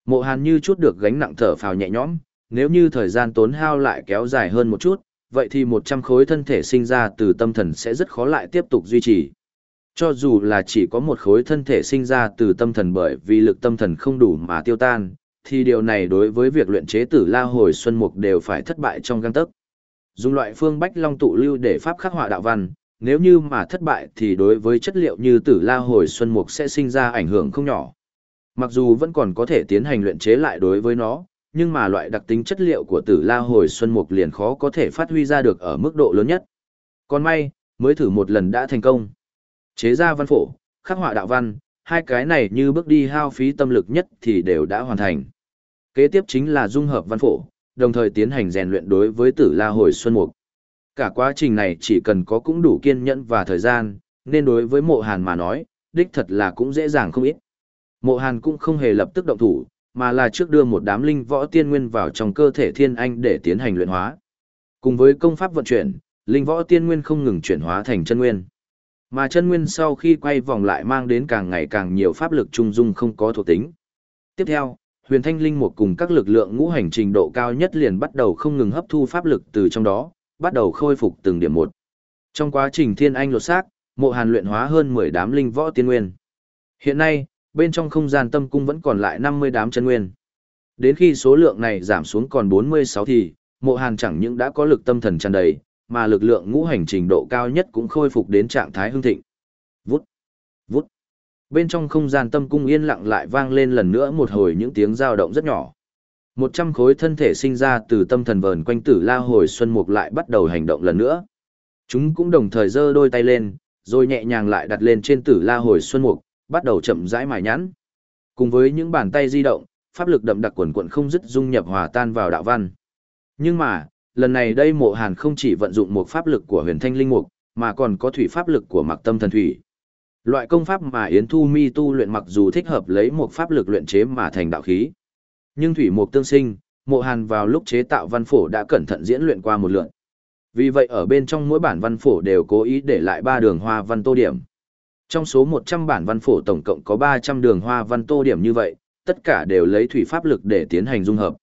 Speaker 1: Mộ Hàn như chút được gánh nặng thở phào nhẹ nhõm, nếu như thời gian tốn hao lại kéo dài hơn một chút, vậy thì 100 khối thân thể sinh ra từ tâm thần sẽ rất khó lại tiếp tục duy trì. Cho dù là chỉ có một khối thân thể sinh ra từ tâm thần bởi vì lực tâm thần không đủ mà tiêu tan, thì điều này đối với việc luyện chế tử la hồi xuân mục đều phải thất bại trong găng tấc. Dùng loại phương bách long tụ lưu để pháp khắc họa đạo văn, nếu như mà thất bại thì đối với chất liệu như tử la hồi xuân mục sẽ sinh ra ảnh hưởng không nhỏ. Mặc dù vẫn còn có thể tiến hành luyện chế lại đối với nó, nhưng mà loại đặc tính chất liệu của tử la hồi xuân mục liền khó có thể phát huy ra được ở mức độ lớn nhất. Còn may, mới thử một lần đã thành công. Chế ra văn phổ, khắc họa đạo văn, hai cái này như bước đi hao phí tâm lực nhất thì đều đã hoàn thành. Kế tiếp chính là dung hợp văn phổ, đồng thời tiến hành rèn luyện đối với tử la hồi xuân mục. Cả quá trình này chỉ cần có cũng đủ kiên nhẫn và thời gian, nên đối với mộ hàn mà nói, đích thật là cũng dễ dàng không ít. Mộ hàn cũng không hề lập tức động thủ, mà là trước đưa một đám linh võ tiên nguyên vào trong cơ thể thiên anh để tiến hành luyện hóa. Cùng với công pháp vận chuyển, linh võ tiên nguyên không ngừng chuyển hóa thành chân nguyên. Mà chân nguyên sau khi quay vòng lại mang đến càng ngày càng nhiều pháp lực trung dung không có thuộc tính. Tiếp theo, huyền thanh linh một cùng các lực lượng ngũ hành trình độ cao nhất liền bắt đầu không ngừng hấp thu pháp lực từ trong đó, bắt đầu khôi phục từng điểm một. Trong quá trình thiên anh lột xác, mộ hàn luyện hóa hơn 10 đám linh võ tiên nguyên. Hiện nay, bên trong không gian tâm cung vẫn còn lại 50 đám chân nguyên. Đến khi số lượng này giảm xuống còn 46 thì, mộ hàn chẳng những đã có lực tâm thần tràn đầy, mà lực lượng ngũ hành trình độ cao nhất cũng khôi phục đến trạng thái hưng thịnh. Vút, vút. Bên trong không gian tâm cung yên lặng lại vang lên lần nữa một hồi những tiếng dao động rất nhỏ. Một trăm khối thân thể sinh ra từ tâm thần vờn quanh tử la hồi xuân mục lại bắt đầu hành động lần nữa. Chúng cũng đồng thời giơ đôi tay lên, rồi nhẹ nhàng lại đặt lên trên tử la hồi xuân mục, bắt đầu chậm rãi mài nhẵn. Cùng với những bàn tay di động, pháp lực đậm đặc quần quần không dứt dung nhập hòa tan vào đạo văn. Nhưng mà, lần này đây mộ hàn không chỉ vận dụng một pháp lực của huyền thanh linh mục, mà còn có thủy pháp lực của mặc tâm thần thủy. Loại công pháp mà Yến Thu Mi tu luyện mặc dù thích hợp lấy một pháp lực luyện chế mà thành đạo khí. Nhưng thủy mục tương sinh, mộ hàn vào lúc chế tạo văn phổ đã cẩn thận diễn luyện qua một lượt. Vì vậy ở bên trong mỗi bản văn phổ đều cố ý để lại ba đường hoa văn tô điểm. Trong số 100 bản văn phổ tổng cộng có 300 đường hoa văn tô điểm như vậy, tất cả đều lấy thủy pháp lực để tiến hành dung hợp.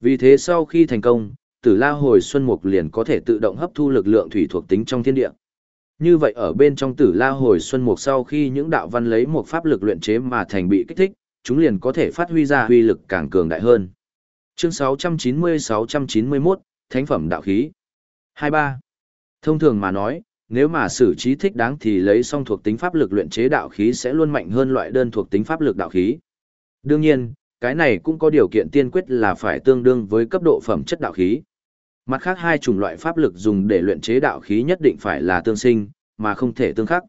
Speaker 1: Vì thế sau khi thành công, tử la hồi xuân mục liền có thể tự động hấp thu lực lượng thủy thuộc tính trong thiên địa. Như vậy ở bên trong tử la hồi xuân mục sau khi những đạo văn lấy một pháp lực luyện chế mà thành bị kích thích, chúng liền có thể phát huy ra huy lực càng cường đại hơn. Chương 690-691, Thánh phẩm đạo khí. 23. Thông thường mà nói, nếu mà xử trí thích đáng thì lấy song thuộc tính pháp lực luyện chế đạo khí sẽ luôn mạnh hơn loại đơn thuộc tính pháp lực đạo khí. Đương nhiên, cái này cũng có điều kiện tiên quyết là phải tương đương với cấp độ phẩm chất đạo khí. Mặt khác hai chủng loại pháp lực dùng để luyện chế đạo khí nhất định phải là tương sinh, mà không thể tương khắc.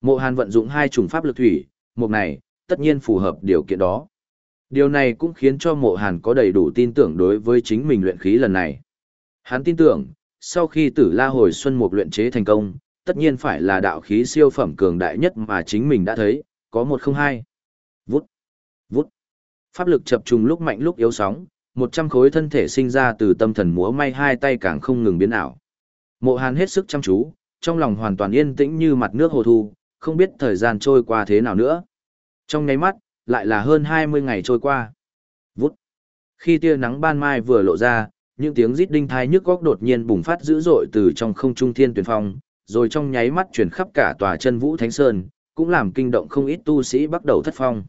Speaker 1: Mộ Hàn vận dụng hai chủng pháp lực thủy, một này, tất nhiên phù hợp điều kiện đó. Điều này cũng khiến cho mộ Hàn có đầy đủ tin tưởng đối với chính mình luyện khí lần này. Hắn tin tưởng, sau khi tử la hồi xuân mục luyện chế thành công, tất nhiên phải là đạo khí siêu phẩm cường đại nhất mà chính mình đã thấy, có một không hai. Vút, vút. Pháp lực chập trùng lúc mạnh lúc yếu sóng, một trăm khối thân thể sinh ra từ tâm thần múa may hai tay càng không ngừng biến ảo. Mộ Hàn hết sức chăm chú, trong lòng hoàn toàn yên tĩnh như mặt nước hồ thu, không biết thời gian trôi qua thế nào nữa. Trong nháy mắt, lại là hơn 20 ngày trôi qua. Vút. Khi tia nắng ban mai vừa lộ ra, những tiếng rít đinh thai nhức góc đột nhiên bùng phát dữ dội từ trong không trung thiên tuyển phong, rồi trong nháy mắt chuyển khắp cả tòa chân vũ thánh sơn, cũng làm kinh động không ít tu sĩ bắt đầu thất phong.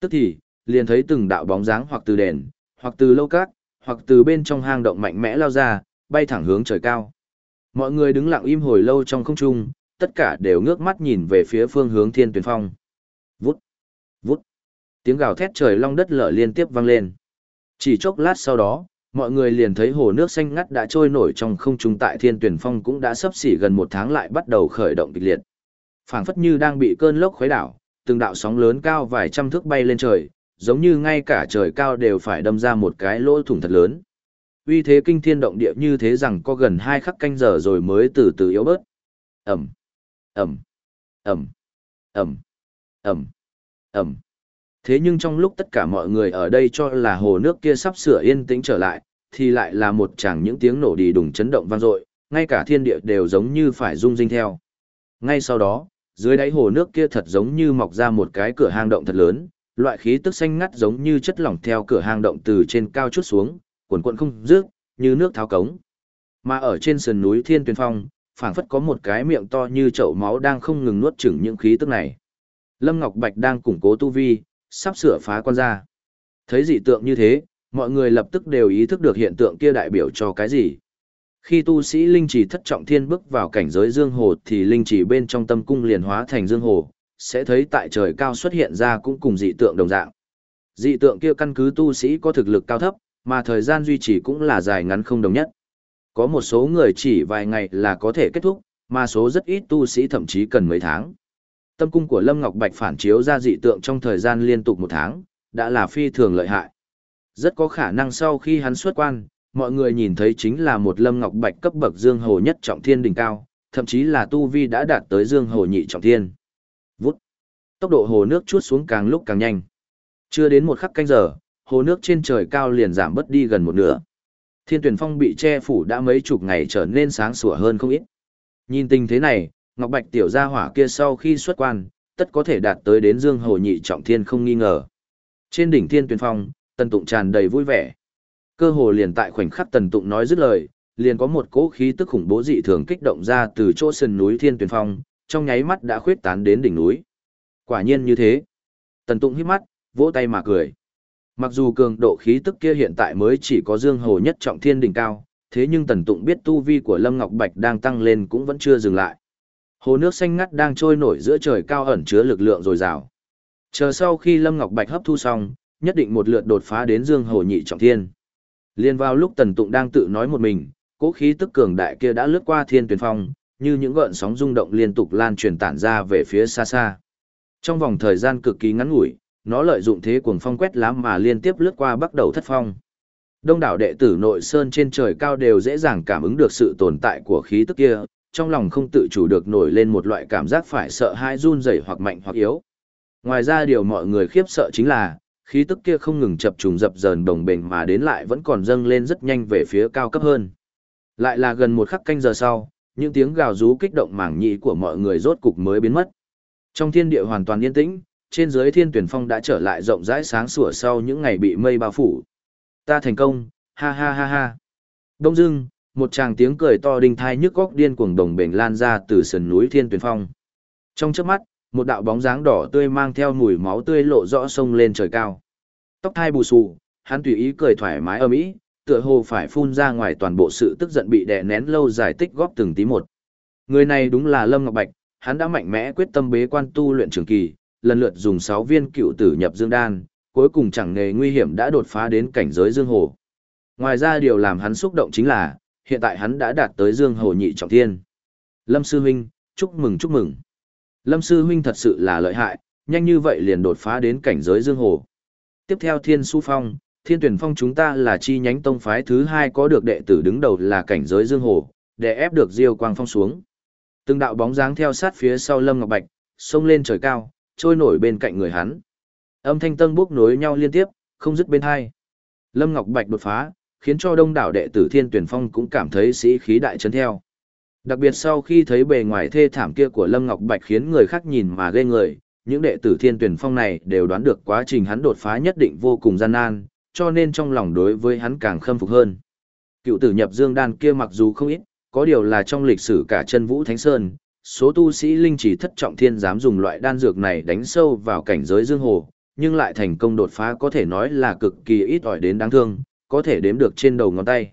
Speaker 1: Tức thì, liền thấy từng đạo bóng dáng hoặc từ đền, hoặc từ lâu cát, hoặc từ bên trong hang động mạnh mẽ lao ra, bay thẳng hướng trời cao. Mọi người đứng lặng im hồi lâu trong không trung, tất cả đều ngước mắt nhìn về phía phương hướng thiên tuyển phong. Vút, vút. Tiếng gào thét trời long đất lở liên tiếp vang lên. Chỉ chốc lát sau đó, mọi người liền thấy hồ nước xanh ngắt đã trôi nổi trong không trung tại thiên tuyển phong cũng đã sấp xỉ gần một tháng lại bắt đầu khởi động kịch liệt. phảng phất như đang bị cơn lốc khuấy đảo, từng đạo sóng lớn cao vài trăm thước bay lên trời, giống như ngay cả trời cao đều phải đâm ra một cái lỗ thủng thật lớn. Uy thế kinh thiên động địa như thế rằng có gần hai khắc canh giờ rồi mới từ từ yếu bớt. Ẩm, Ẩm, Ẩm, Ẩm, Ẩm, Ẩm. Thế nhưng trong lúc tất cả mọi người ở đây cho là hồ nước kia sắp sửa yên tĩnh trở lại, thì lại là một chẳng những tiếng nổ đi đùng chấn động vang dội, ngay cả thiên địa đều giống như phải rung rinh theo. Ngay sau đó, dưới đáy hồ nước kia thật giống như mọc ra một cái cửa hang động thật lớn, loại khí tức xanh ngắt giống như chất lỏng theo cửa hang động từ trên cao chút xuống, cuồn cuộn không dứt, như nước tháo cống. Mà ở trên sườn núi Thiên Tuyền Phong, phảng phất có một cái miệng to như chậu máu đang không ngừng nuốt chửng những khí tức này. Lâm Ngọc Bạch đang củng cố tu vi, sắp sửa phá quan ra. Thấy dị tượng như thế, mọi người lập tức đều ý thức được hiện tượng kia đại biểu cho cái gì. Khi tu sĩ linh chỉ thất trọng thiên bước vào cảnh giới dương hồ thì linh chỉ bên trong tâm cung liền hóa thành dương hồ, sẽ thấy tại trời cao xuất hiện ra cũng cùng dị tượng đồng dạng. Dị tượng kia căn cứ tu sĩ có thực lực cao thấp, mà thời gian duy trì cũng là dài ngắn không đồng nhất. Có một số người chỉ vài ngày là có thể kết thúc, mà số rất ít tu sĩ thậm chí cần mấy tháng. Tâm cung của Lâm Ngọc Bạch phản chiếu ra dị tượng trong thời gian liên tục một tháng, đã là phi thường lợi hại. Rất có khả năng sau khi hắn xuất quan, mọi người nhìn thấy chính là một Lâm Ngọc Bạch cấp bậc Dương Hồ nhất trọng thiên đỉnh cao, thậm chí là tu vi đã đạt tới Dương Hồ nhị trọng thiên. Vút. Tốc độ hồ nước chuốt xuống càng lúc càng nhanh. Chưa đến một khắc canh giờ, hồ nước trên trời cao liền giảm bớt đi gần một nửa. Thiên tuyển phong bị che phủ đã mấy chục ngày trở nên sáng sủa hơn không ít. Nhìn tình thế này, Ngọc Bạch tiểu gia hỏa kia sau khi xuất quan, tất có thể đạt tới đến Dương Hồ nhị trọng thiên không nghi ngờ. Trên đỉnh Thiên Tuyển Phong, Tần Tụng tràn đầy vui vẻ. Cơ hồ liền tại khoảnh khắc Tần Tụng nói dứt lời, liền có một cỗ khí tức khủng bố dị thường kích động ra từ chỗ sườn núi Thiên Tuyển Phong, trong nháy mắt đã khuyết tán đến đỉnh núi. Quả nhiên như thế. Tần Tụng hít mắt, vỗ tay mà cười. Mặc dù cường độ khí tức kia hiện tại mới chỉ có Dương Hồ nhất trọng thiên đỉnh cao, thế nhưng Tần Tụng biết tu vi của Lâm Ngọc Bạch đang tăng lên cũng vẫn chưa dừng lại. Hồ nước xanh ngắt đang trôi nổi giữa trời cao ẩn chứa lực lượng dồi dào. Chờ sau khi Lâm Ngọc Bạch hấp thu xong, nhất định một lượt đột phá đến Dương Hồ nhị trọng thiên. Liên vào lúc Tần Tụng đang tự nói một mình, cỗ khí tức cường đại kia đã lướt qua thiên tuyển phong, như những gợn sóng rung động liên tục lan truyền tản ra về phía xa xa. Trong vòng thời gian cực kỳ ngắn ngủi, nó lợi dụng thế cuồng phong quét lá mà liên tiếp lướt qua bắt đầu thất phong. Đông đảo đệ tử nội sơn trên trời cao đều dễ dàng cảm ứng được sự tồn tại của khí tức kia, trong lòng không tự chủ được nổi lên một loại cảm giác phải sợ hãi run rẩy hoặc mạnh hoặc yếu. Ngoài ra điều mọi người khiếp sợ chính là, khí tức kia không ngừng chập trùng dập dờn đồng bền mà đến lại vẫn còn dâng lên rất nhanh về phía cao cấp hơn. Lại là gần một khắc canh giờ sau, những tiếng gào rú kích động mảng nhĩ của mọi người rốt cục mới biến mất. Trong thiên địa hoàn toàn yên tĩnh, trên dưới thiên tuyển phong đã trở lại rộng rãi sáng sủa sau những ngày bị mây bao phủ. Ta thành công, ha ha ha ha. Đông dưng, một tràng tiếng cười to đinh thai nhức góc điên cuồng đồng bền lan ra từ sườn núi thiên Tuyền phong. Trong chớp mắt, một đạo bóng dáng đỏ tươi mang theo mùi máu tươi lộ rõ sông lên trời cao. Tóc thai bù xù, hắn tùy ý cười thoải mái ầm ĩ, tựa hồ phải phun ra ngoài toàn bộ sự tức giận bị đè nén lâu dài tích góp từng tí một. Người này đúng là Lâm Ngọc Bạch, hắn đã mạnh mẽ quyết tâm bế quan tu luyện trường kỳ, lần lượt dùng 6 viên cựu tử nhập dương đan, cuối cùng chẳng nghề nguy hiểm đã đột phá đến cảnh giới dương hồ. Ngoài ra điều làm hắn xúc động chính là, hiện tại hắn đã đạt tới dương hồ nhị trọng thiên. Lâm Sư Huynh, chúc mừng chúc mừng. Lâm Sư Huynh thật sự là lợi hại, nhanh như vậy liền đột phá đến cảnh giới dương hồ. Tiếp theo Thiên Su Phong, Thiên Tuyển Phong chúng ta là chi nhánh tông phái thứ hai có được đệ tử đứng đầu là cảnh giới dương hồ, để ép được Diêu Quang Phong xuống. Từng đạo bóng dáng theo sát phía sau Lâm Ngọc Bạch, xông lên trời cao, trôi nổi bên cạnh người hắn. Âm thanh tân bốc nối nhau liên tiếp, không dứt bên hai. Lâm Ngọc Bạch đột phá, khiến cho đông đảo đệ tử Thiên Tuyển Phong cũng cảm thấy sĩ khí đại chấn theo. Đặc biệt sau khi thấy bề ngoài thê thảm kia của Lâm Ngọc Bạch khiến người khác nhìn mà ghê người, những đệ tử Thiên Tuyển Phong này đều đoán được quá trình hắn đột phá nhất định vô cùng gian nan, cho nên trong lòng đối với hắn càng khâm phục hơn. Cựu tử nhập dương đan kia mặc dù không ít, có điều là trong lịch sử cả chân vũ thánh sơn, số tu sĩ linh chỉ thất trọng thiên dám dùng loại đan dược này đánh sâu vào cảnh giới dương hồ, nhưng lại thành công đột phá có thể nói là cực kỳ ít ỏi đến đáng thương, có thể đếm được trên đầu ngón tay.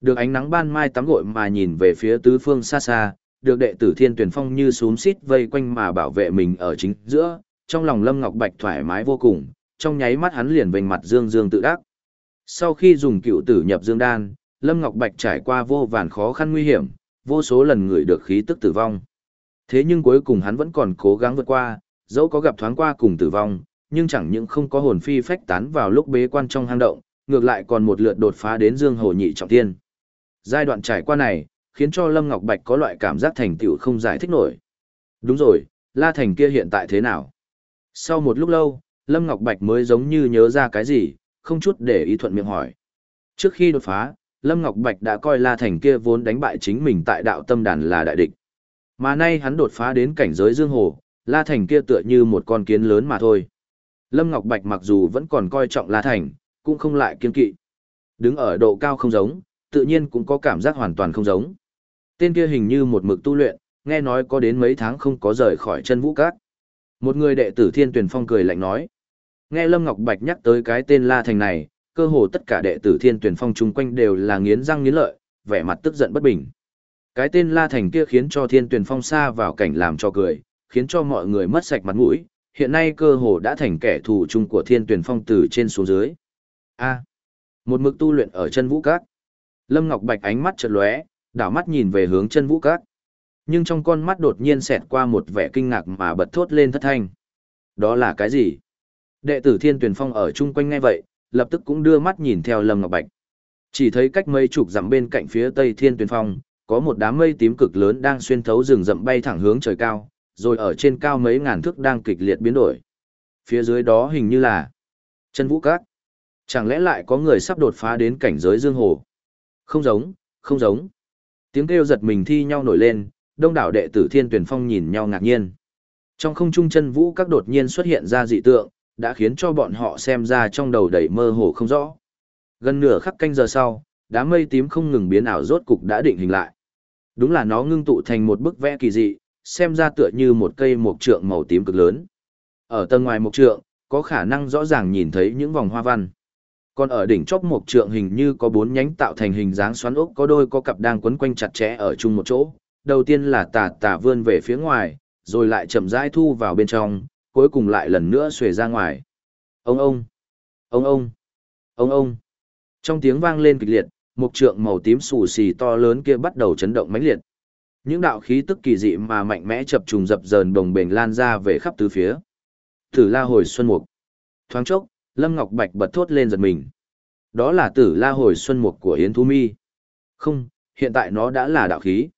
Speaker 1: Được ánh nắng ban mai tắm gội mà nhìn về phía tứ phương xa xa, được đệ tử thiên tuyển phong như xuống xít vây quanh mà bảo vệ mình ở chính giữa, trong lòng Lâm Ngọc Bạch thoải mái vô cùng, trong nháy mắt hắn liền vành mặt dương dương tự đắc. Sau khi dùng cựu tử nhập dương đan, Lâm Ngọc Bạch trải qua vô vàn khó khăn nguy hiểm, vô số lần người được khí tức tử vong. Thế nhưng cuối cùng hắn vẫn còn cố gắng vượt qua, dẫu có gặp thoáng qua cùng tử vong, nhưng chẳng những không có hồn phi phách tán vào lúc bế quan trong hang động, ngược lại còn một lượt đột phá đến dương hồ nhị trọng thiên. Giai đoạn trải qua này, khiến cho Lâm Ngọc Bạch có loại cảm giác thành tựu không giải thích nổi. Đúng rồi, La Thành kia hiện tại thế nào? Sau một lúc lâu, Lâm Ngọc Bạch mới giống như nhớ ra cái gì, không chút để ý thuận miệng hỏi. Trước khi đột phá, Lâm Ngọc Bạch đã coi La Thành kia vốn đánh bại chính mình tại đạo tâm đàn là đại địch. Mà nay hắn đột phá đến cảnh giới dương hồ, La Thành kia tựa như một con kiến lớn mà thôi. Lâm Ngọc Bạch mặc dù vẫn còn coi trọng La Thành, cũng không lại kiên kỵ. Đứng ở độ cao không giống, tự nhiên cũng có cảm giác hoàn toàn không giống. Tên kia hình như một mực tu luyện, nghe nói có đến mấy tháng không có rời khỏi chân vũ cát. Một người đệ tử Thiên Tuyển Phong cười lạnh nói. Nghe Lâm Ngọc Bạch nhắc tới cái tên La Thành này, cơ hồ tất cả đệ tử Thiên Tuyển Phong chung quanh đều là nghiến răng nghiến lợi, vẻ mặt tức giận bất bình. Cái tên La Thành kia khiến cho Thiên Tuyển Phong xa vào cảnh làm cho cười, khiến cho mọi người mất sạch mặt mũi, hiện nay cơ hồ đã thành kẻ thù chung của Thiên Tuyển Phong từ trên xuống dưới. A. một mực tu luyện ở chân vũ các. Lâm Ngọc Bạch ánh mắt chật lóe, đảo mắt nhìn về hướng chân vũ các. Nhưng trong con mắt đột nhiên xẹt qua một vẻ kinh ngạc mà bật thốt lên thất thanh. Đó là cái gì? Đệ tử Thiên Tuyền Phong ở chung quanh ngay vậy, lập tức cũng đưa mắt nhìn theo Lâm Ngọc Bạch. Chỉ thấy cách mấy chục dặm bên cạnh phía tây Thiên Tuyền Phong, có một đám mây tím cực lớn đang xuyên thấu rừng rậm bay thẳng hướng trời cao, rồi ở trên cao mấy ngàn thước đang kịch liệt biến đổi. Phía dưới đó hình như là chân vũ cát. Chẳng lẽ lại có người sắp đột phá đến cảnh giới dương hồ? Không giống, không giống. Tiếng kêu giật mình thi nhau nổi lên, đông đảo đệ tử Thiên Tuyển Phong nhìn nhau ngạc nhiên. Trong không trung chân vũ các đột nhiên xuất hiện ra dị tượng, đã khiến cho bọn họ xem ra trong đầu đầy mơ hồ không rõ. Gần nửa khắc canh giờ sau, đám mây tím không ngừng biến ảo rốt cục đã định hình lại. Đúng là nó ngưng tụ thành một bức vẽ kỳ dị, xem ra tựa như một cây mộc trượng màu tím cực lớn. Ở tầng ngoài mộc trượng, có khả năng rõ ràng nhìn thấy những vòng hoa văn. Còn ở đỉnh chóp một trượng hình như có bốn nhánh tạo thành hình dáng xoắn ốc có đôi có cặp đang quấn quanh chặt chẽ ở chung một chỗ. Đầu tiên là tà tà vươn về phía ngoài, rồi lại chậm rãi thu vào bên trong, cuối cùng lại lần nữa xuề ra ngoài. Ông ông, ông ông, ông ông. Trong tiếng vang lên kịch liệt, một trượng màu tím xù xì to lớn kia bắt đầu chấn động mãnh liệt. Những đạo khí tức kỳ dị mà mạnh mẽ chập trùng dập dờn đồng bềnh lan ra về khắp tứ phía. thử La hồi xuân mục. Thoáng chốc, Lâm Ngọc Bạch bật thốt lên giật mình. Đó là Tử La hồi xuân mục của Yến Thu Mi. Không, hiện tại nó đã là đạo khí.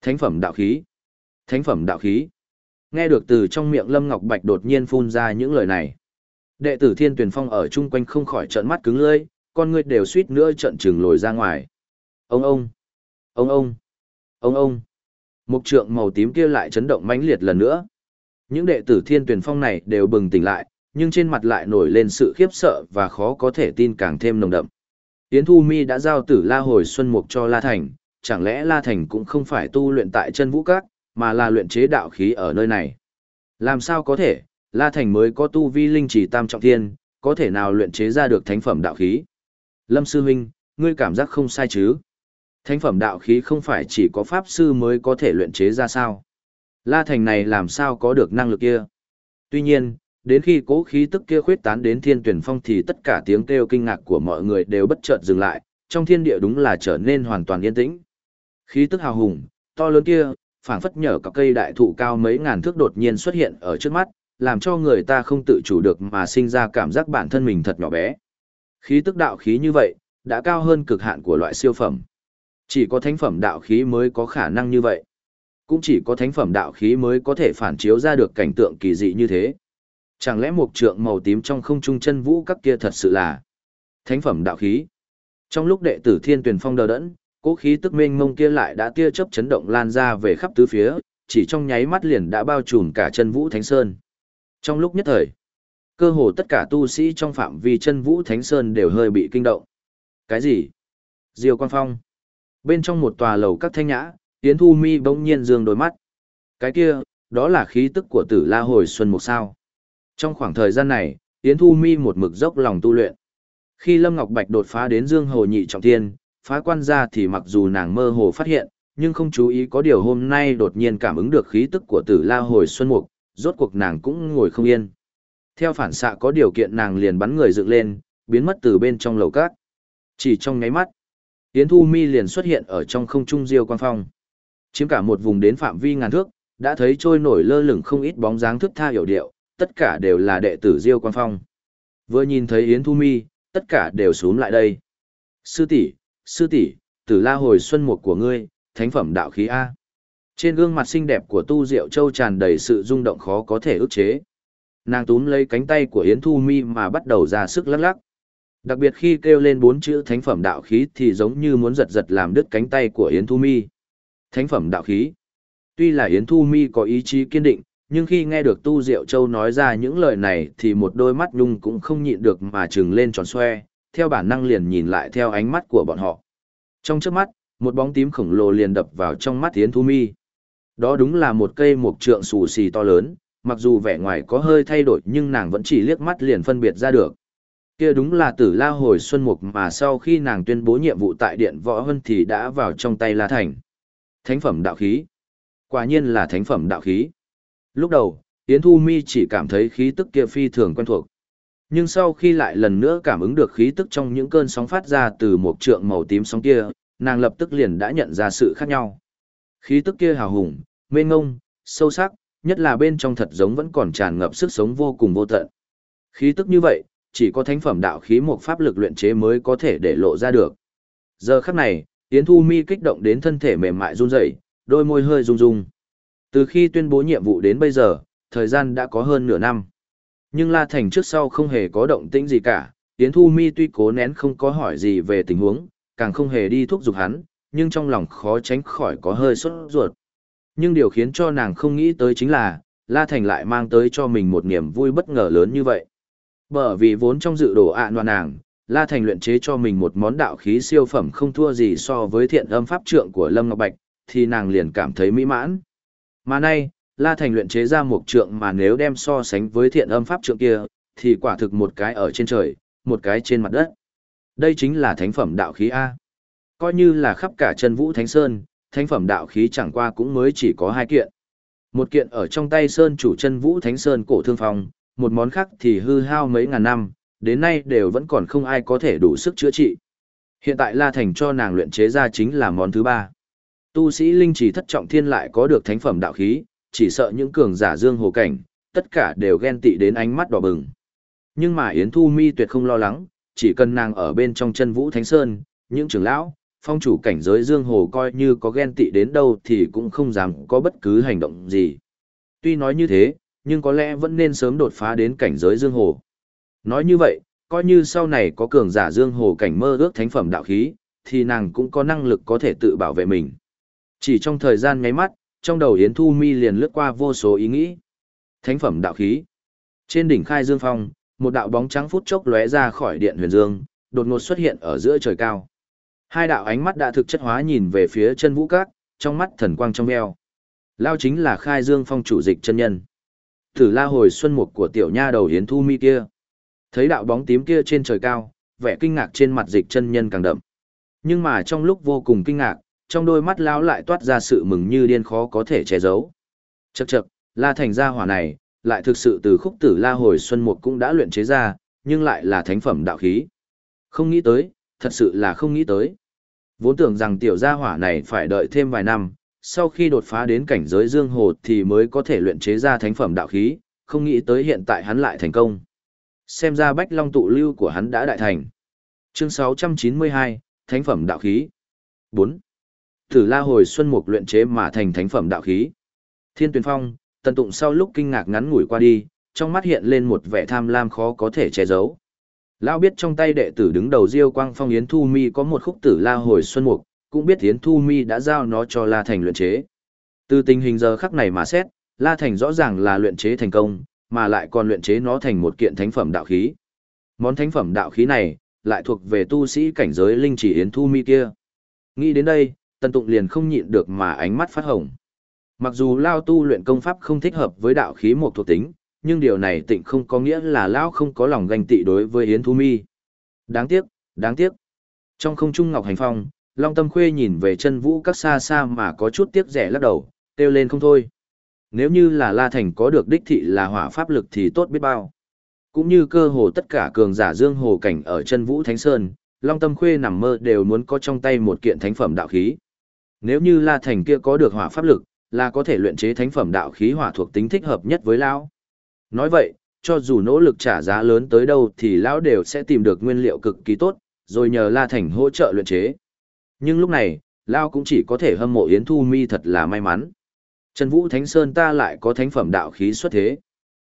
Speaker 1: Thánh phẩm đạo khí. Thánh phẩm đạo khí. Nghe được từ trong miệng Lâm Ngọc Bạch đột nhiên phun ra những lời này. Đệ tử Thiên Tuyền Phong ở chung quanh không khỏi trợn mắt cứng lưỡi, con người đều suýt nữa trợn trừng lồi ra ngoài. Ông ông, ông ông, ông ông. Mục trượng màu tím kia lại chấn động mãnh liệt lần nữa. Những đệ tử Thiên Tuyền Phong này đều bừng tỉnh lại, nhưng trên mặt lại nổi lên sự khiếp sợ và khó có thể tin càng thêm nồng đậm. Yến Thu Mi đã giao tử La Hồi Xuân Mục cho La Thành, chẳng lẽ La Thành cũng không phải tu luyện tại chân vũ các, mà là luyện chế đạo khí ở nơi này. Làm sao có thể, La Thành mới có tu vi linh chỉ tam trọng thiên, có thể nào luyện chế ra được thánh phẩm đạo khí. Lâm Sư Huynh, ngươi cảm giác không sai chứ? Thánh phẩm đạo khí không phải chỉ có Pháp Sư mới có thể luyện chế ra sao? La Thành này làm sao có được năng lực kia? Tuy nhiên, đến khi cố khí tức kia khuyết tán đến thiên tuyển phong thì tất cả tiếng kêu kinh ngạc của mọi người đều bất chợt dừng lại, trong thiên địa đúng là trở nên hoàn toàn yên tĩnh. Khí tức hào hùng, to lớn kia, phảng phất nhở cả cây đại thụ cao mấy ngàn thước đột nhiên xuất hiện ở trước mắt, làm cho người ta không tự chủ được mà sinh ra cảm giác bản thân mình thật nhỏ bé. Khí tức đạo khí như vậy, đã cao hơn cực hạn của loại siêu phẩm. Chỉ có thánh phẩm đạo khí mới có khả năng như vậy. Cũng chỉ có thánh phẩm đạo khí mới có thể phản chiếu ra được cảnh tượng kỳ dị như thế. Chẳng lẽ một trượng màu tím trong không trung chân vũ các kia thật sự là thánh phẩm đạo khí? Trong lúc đệ tử Thiên Tuyền Phong đờ đẫn, cỗ khí tức mênh mông kia lại đã tia chớp chấn động lan ra về khắp tứ phía, chỉ trong nháy mắt liền đã bao trùm cả chân vũ thánh sơn. Trong lúc nhất thời, cơ hồ tất cả tu sĩ trong phạm vi chân vũ thánh sơn đều hơi bị kinh động. Cái gì? Diêu Quan Phong. Bên trong một tòa lầu các thanh nhã, Yến Thu Mi bỗng nhiên dương đôi mắt. Cái kia, đó là khí tức của Tử La hồi xuân một sao. Trong khoảng thời gian này, Yến Thu Mi một mực dốc lòng tu luyện. Khi Lâm Ngọc Bạch đột phá đến Dương Hồ Nhị Trọng Thiên, phá quan ra thì mặc dù nàng mơ hồ phát hiện, nhưng không chú ý có điều hôm nay đột nhiên cảm ứng được khí tức của tử la hồi xuân mục, rốt cuộc nàng cũng ngồi không yên. Theo phản xạ có điều kiện nàng liền bắn người dựng lên, biến mất từ bên trong lầu cát. Chỉ trong nháy mắt, Yến Thu Mi liền xuất hiện ở trong không trung diêu quang phong. Chiếm cả một vùng đến phạm vi ngàn thước, đã thấy trôi nổi lơ lửng không ít bóng dáng thức tha hiểu điệu, tất cả đều là đệ tử diêu quang phong. Vừa nhìn thấy Yến Thu Mi, tất cả đều xuống lại đây. Sư tỷ, sư tỷ, tử la hồi xuân mục của ngươi, thánh phẩm đạo khí A. Trên gương mặt xinh đẹp của Tu Diệu Châu tràn đầy sự rung động khó có thể ức chế. Nàng túm lấy cánh tay của Yến Thu Mi mà bắt đầu ra sức lắc lắc. Đặc biệt khi kêu lên bốn chữ thánh phẩm đạo khí thì giống như muốn giật giật làm đứt cánh tay của Yến Thu Mi. Thánh phẩm đạo khí. Tuy là Yến Thu Mi có ý chí kiên định, nhưng khi nghe được Tu Diệu Châu nói ra những lời này thì một đôi mắt nhung cũng không nhịn được mà trừng lên tròn xoe, theo bản năng liền nhìn lại theo ánh mắt của bọn họ. Trong trước mắt, một bóng tím khổng lồ liền đập vào trong mắt Yến Thu Mi. Đó đúng là một cây mục trượng xù xì to lớn, mặc dù vẻ ngoài có hơi thay đổi nhưng nàng vẫn chỉ liếc mắt liền phân biệt ra được. Kia đúng là tử la hồi xuân mục mà sau khi nàng tuyên bố nhiệm vụ tại điện võ hân thì đã vào trong tay La Thành. Thánh phẩm đạo khí. Quả nhiên là thánh phẩm đạo khí. Lúc đầu, Yến Thu Mi chỉ cảm thấy khí tức kia phi thường quen thuộc. Nhưng sau khi lại lần nữa cảm ứng được khí tức trong những cơn sóng phát ra từ một trượng màu tím sóng kia, nàng lập tức liền đã nhận ra sự khác nhau. Khí tức kia hào hùng, mênh ngông, sâu sắc, nhất là bên trong thật giống vẫn còn tràn ngập sức sống vô cùng vô tận. Khí tức như vậy, chỉ có thánh phẩm đạo khí một pháp lực luyện chế mới có thể để lộ ra được. Giờ khắc này, Yến Thu Mi kích động đến thân thể mềm mại run rẩy, đôi môi hơi rung rung. Từ khi tuyên bố nhiệm vụ đến bây giờ, thời gian đã có hơn nửa năm. Nhưng La Thành trước sau không hề có động tĩnh gì cả, Yến Thu Mi tuy cố nén không có hỏi gì về tình huống, càng không hề đi thúc giục hắn, nhưng trong lòng khó tránh khỏi có hơi sốt ruột. Nhưng điều khiến cho nàng không nghĩ tới chính là, La Thành lại mang tới cho mình một niềm vui bất ngờ lớn như vậy. Bởi vì vốn trong dự đồ ạ à noan nàng, La Thành luyện chế cho mình một món đạo khí siêu phẩm không thua gì so với thiện âm pháp trượng của Lâm Ngọc Bạch, thì nàng liền cảm thấy mỹ mãn. Mà nay, La Thành luyện chế ra một trượng mà nếu đem so sánh với thiện âm pháp trượng kia, thì quả thực một cái ở trên trời, một cái trên mặt đất. Đây chính là thánh phẩm đạo khí A. Coi như là khắp cả chân vũ thánh sơn, thánh phẩm đạo khí chẳng qua cũng mới chỉ có hai kiện. Một kiện ở trong tay sơn chủ chân vũ thánh sơn cổ thương phòng, một món khác thì hư hao mấy ngàn năm, đến nay đều vẫn còn không ai có thể đủ sức chữa trị. Hiện tại La Thành cho nàng luyện chế ra chính là món thứ ba. Tu sĩ linh chỉ thất trọng thiên lại có được thánh phẩm đạo khí, chỉ sợ những cường giả dương hồ cảnh, tất cả đều ghen tị đến ánh mắt đỏ bừng. Nhưng mà Yến Thu Mi tuyệt không lo lắng, chỉ cần nàng ở bên trong chân vũ thánh sơn, những trưởng lão, phong chủ cảnh giới dương hồ coi như có ghen tị đến đâu thì cũng không dám có bất cứ hành động gì. Tuy nói như thế, nhưng có lẽ vẫn nên sớm đột phá đến cảnh giới dương hồ. Nói như vậy, coi như sau này có cường giả dương hồ cảnh mơ ước thánh phẩm đạo khí, thì nàng cũng có năng lực có thể tự bảo vệ mình. Chỉ trong thời gian nháy mắt, trong đầu Yến Thu Mi liền lướt qua vô số ý nghĩ. Thánh phẩm đạo khí. Trên đỉnh khai dương phong, một đạo bóng trắng phút chốc lóe ra khỏi điện huyền dương, đột ngột xuất hiện ở giữa trời cao. Hai đạo ánh mắt đã thực chất hóa nhìn về phía chân vũ cát, trong mắt thần quang trong veo. Lao chính là khai dương phong chủ dịch chân nhân. Thử la hồi xuân mục của tiểu nha đầu Yến Thu Mi kia. Thấy đạo bóng tím kia trên trời cao, vẻ kinh ngạc trên mặt dịch chân nhân càng đậm. Nhưng mà trong lúc vô cùng kinh ngạc, trong đôi mắt lão lại toát ra sự mừng như điên khó có thể che giấu. Chậc chậc, La Thành gia hỏa này, lại thực sự từ khúc tử La hồi xuân mục cũng đã luyện chế ra, nhưng lại là thánh phẩm đạo khí. Không nghĩ tới, thật sự là không nghĩ tới. Vốn tưởng rằng tiểu gia hỏa này phải đợi thêm vài năm, sau khi đột phá đến cảnh giới dương hồ thì mới có thể luyện chế ra thánh phẩm đạo khí, không nghĩ tới hiện tại hắn lại thành công. Xem ra bách long tụ lưu của hắn đã đại thành. Chương 692, Thánh phẩm đạo khí. 4. Tử la hồi xuân mục luyện chế mà thành thánh phẩm đạo khí. Thiên Tuyền phong, tần tụng sau lúc kinh ngạc ngắn ngủi qua đi, trong mắt hiện lên một vẻ tham lam khó có thể che giấu. Lão biết trong tay đệ tử đứng đầu Diêu Quang Phong Yến Thu Mi có một khúc tử la hồi xuân mục, cũng biết Yến Thu Mi đã giao nó cho La Thành luyện chế. Từ tình hình giờ khắc này mà xét, La Thành rõ ràng là luyện chế thành công, mà lại còn luyện chế nó thành một kiện thánh phẩm đạo khí. Món thánh phẩm đạo khí này, lại thuộc về tu sĩ cảnh giới linh chỉ Yến Thu Mi kia. Nghĩ đến đây, Tần Tụng liền không nhịn được mà ánh mắt phát hồng. Mặc dù Lao tu luyện công pháp không thích hợp với đạo khí một thuộc tính, nhưng điều này tịnh không có nghĩa là Lao không có lòng ganh tị đối với Yến Thu Mi. Đáng tiếc, đáng tiếc. Trong không trung ngọc hành phong, Long Tâm Khuê nhìn về chân vũ các xa xa mà có chút tiếc rẻ lắc đầu, kêu lên không thôi. Nếu như là La Thành có được đích thị là hỏa pháp lực thì tốt biết bao. Cũng như cơ hồ tất cả cường giả dương hồ cảnh ở chân vũ Thánh Sơn, Long Tâm Khuê nằm mơ đều muốn có trong tay một kiện thánh phẩm đạo khí. Nếu như La Thành kia có được hỏa pháp lực, là có thể luyện chế thánh phẩm đạo khí hỏa thuộc tính thích hợp nhất với lão. Nói vậy, cho dù nỗ lực trả giá lớn tới đâu thì lão đều sẽ tìm được nguyên liệu cực kỳ tốt, rồi nhờ La Thành hỗ trợ luyện chế. Nhưng lúc này, lão cũng chỉ có thể hâm mộ Yến Thu Mi thật là may mắn. Trần Vũ Thánh Sơn ta lại có thánh phẩm đạo khí xuất thế.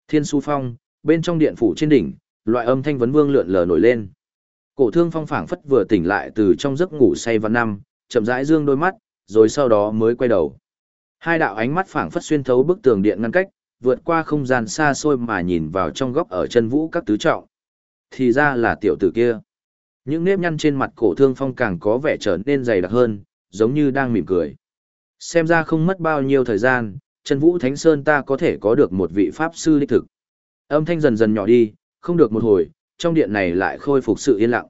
Speaker 1: Thiên Su Phong, bên trong điện phủ trên đỉnh, loại âm thanh vấn vương lượn lờ nổi lên. Cổ thương phong phảng phất vừa tỉnh lại từ trong giấc ngủ say văn năm, chậm rãi dương đôi mắt, rồi sau đó mới quay đầu. Hai đạo ánh mắt phảng phất xuyên thấu bức tường điện ngăn cách, vượt qua không gian xa xôi mà nhìn vào trong góc ở chân vũ các tứ trọng. Thì ra là tiểu tử kia. Những nếp nhăn trên mặt cổ thương phong càng có vẻ trở nên dày đặc hơn, giống như đang mỉm cười. Xem ra không mất bao nhiêu thời gian, chân vũ thánh sơn ta có thể có được một vị pháp sư đích thực. Âm thanh dần dần nhỏ đi, không được một hồi, trong điện này lại khôi phục sự yên lặng.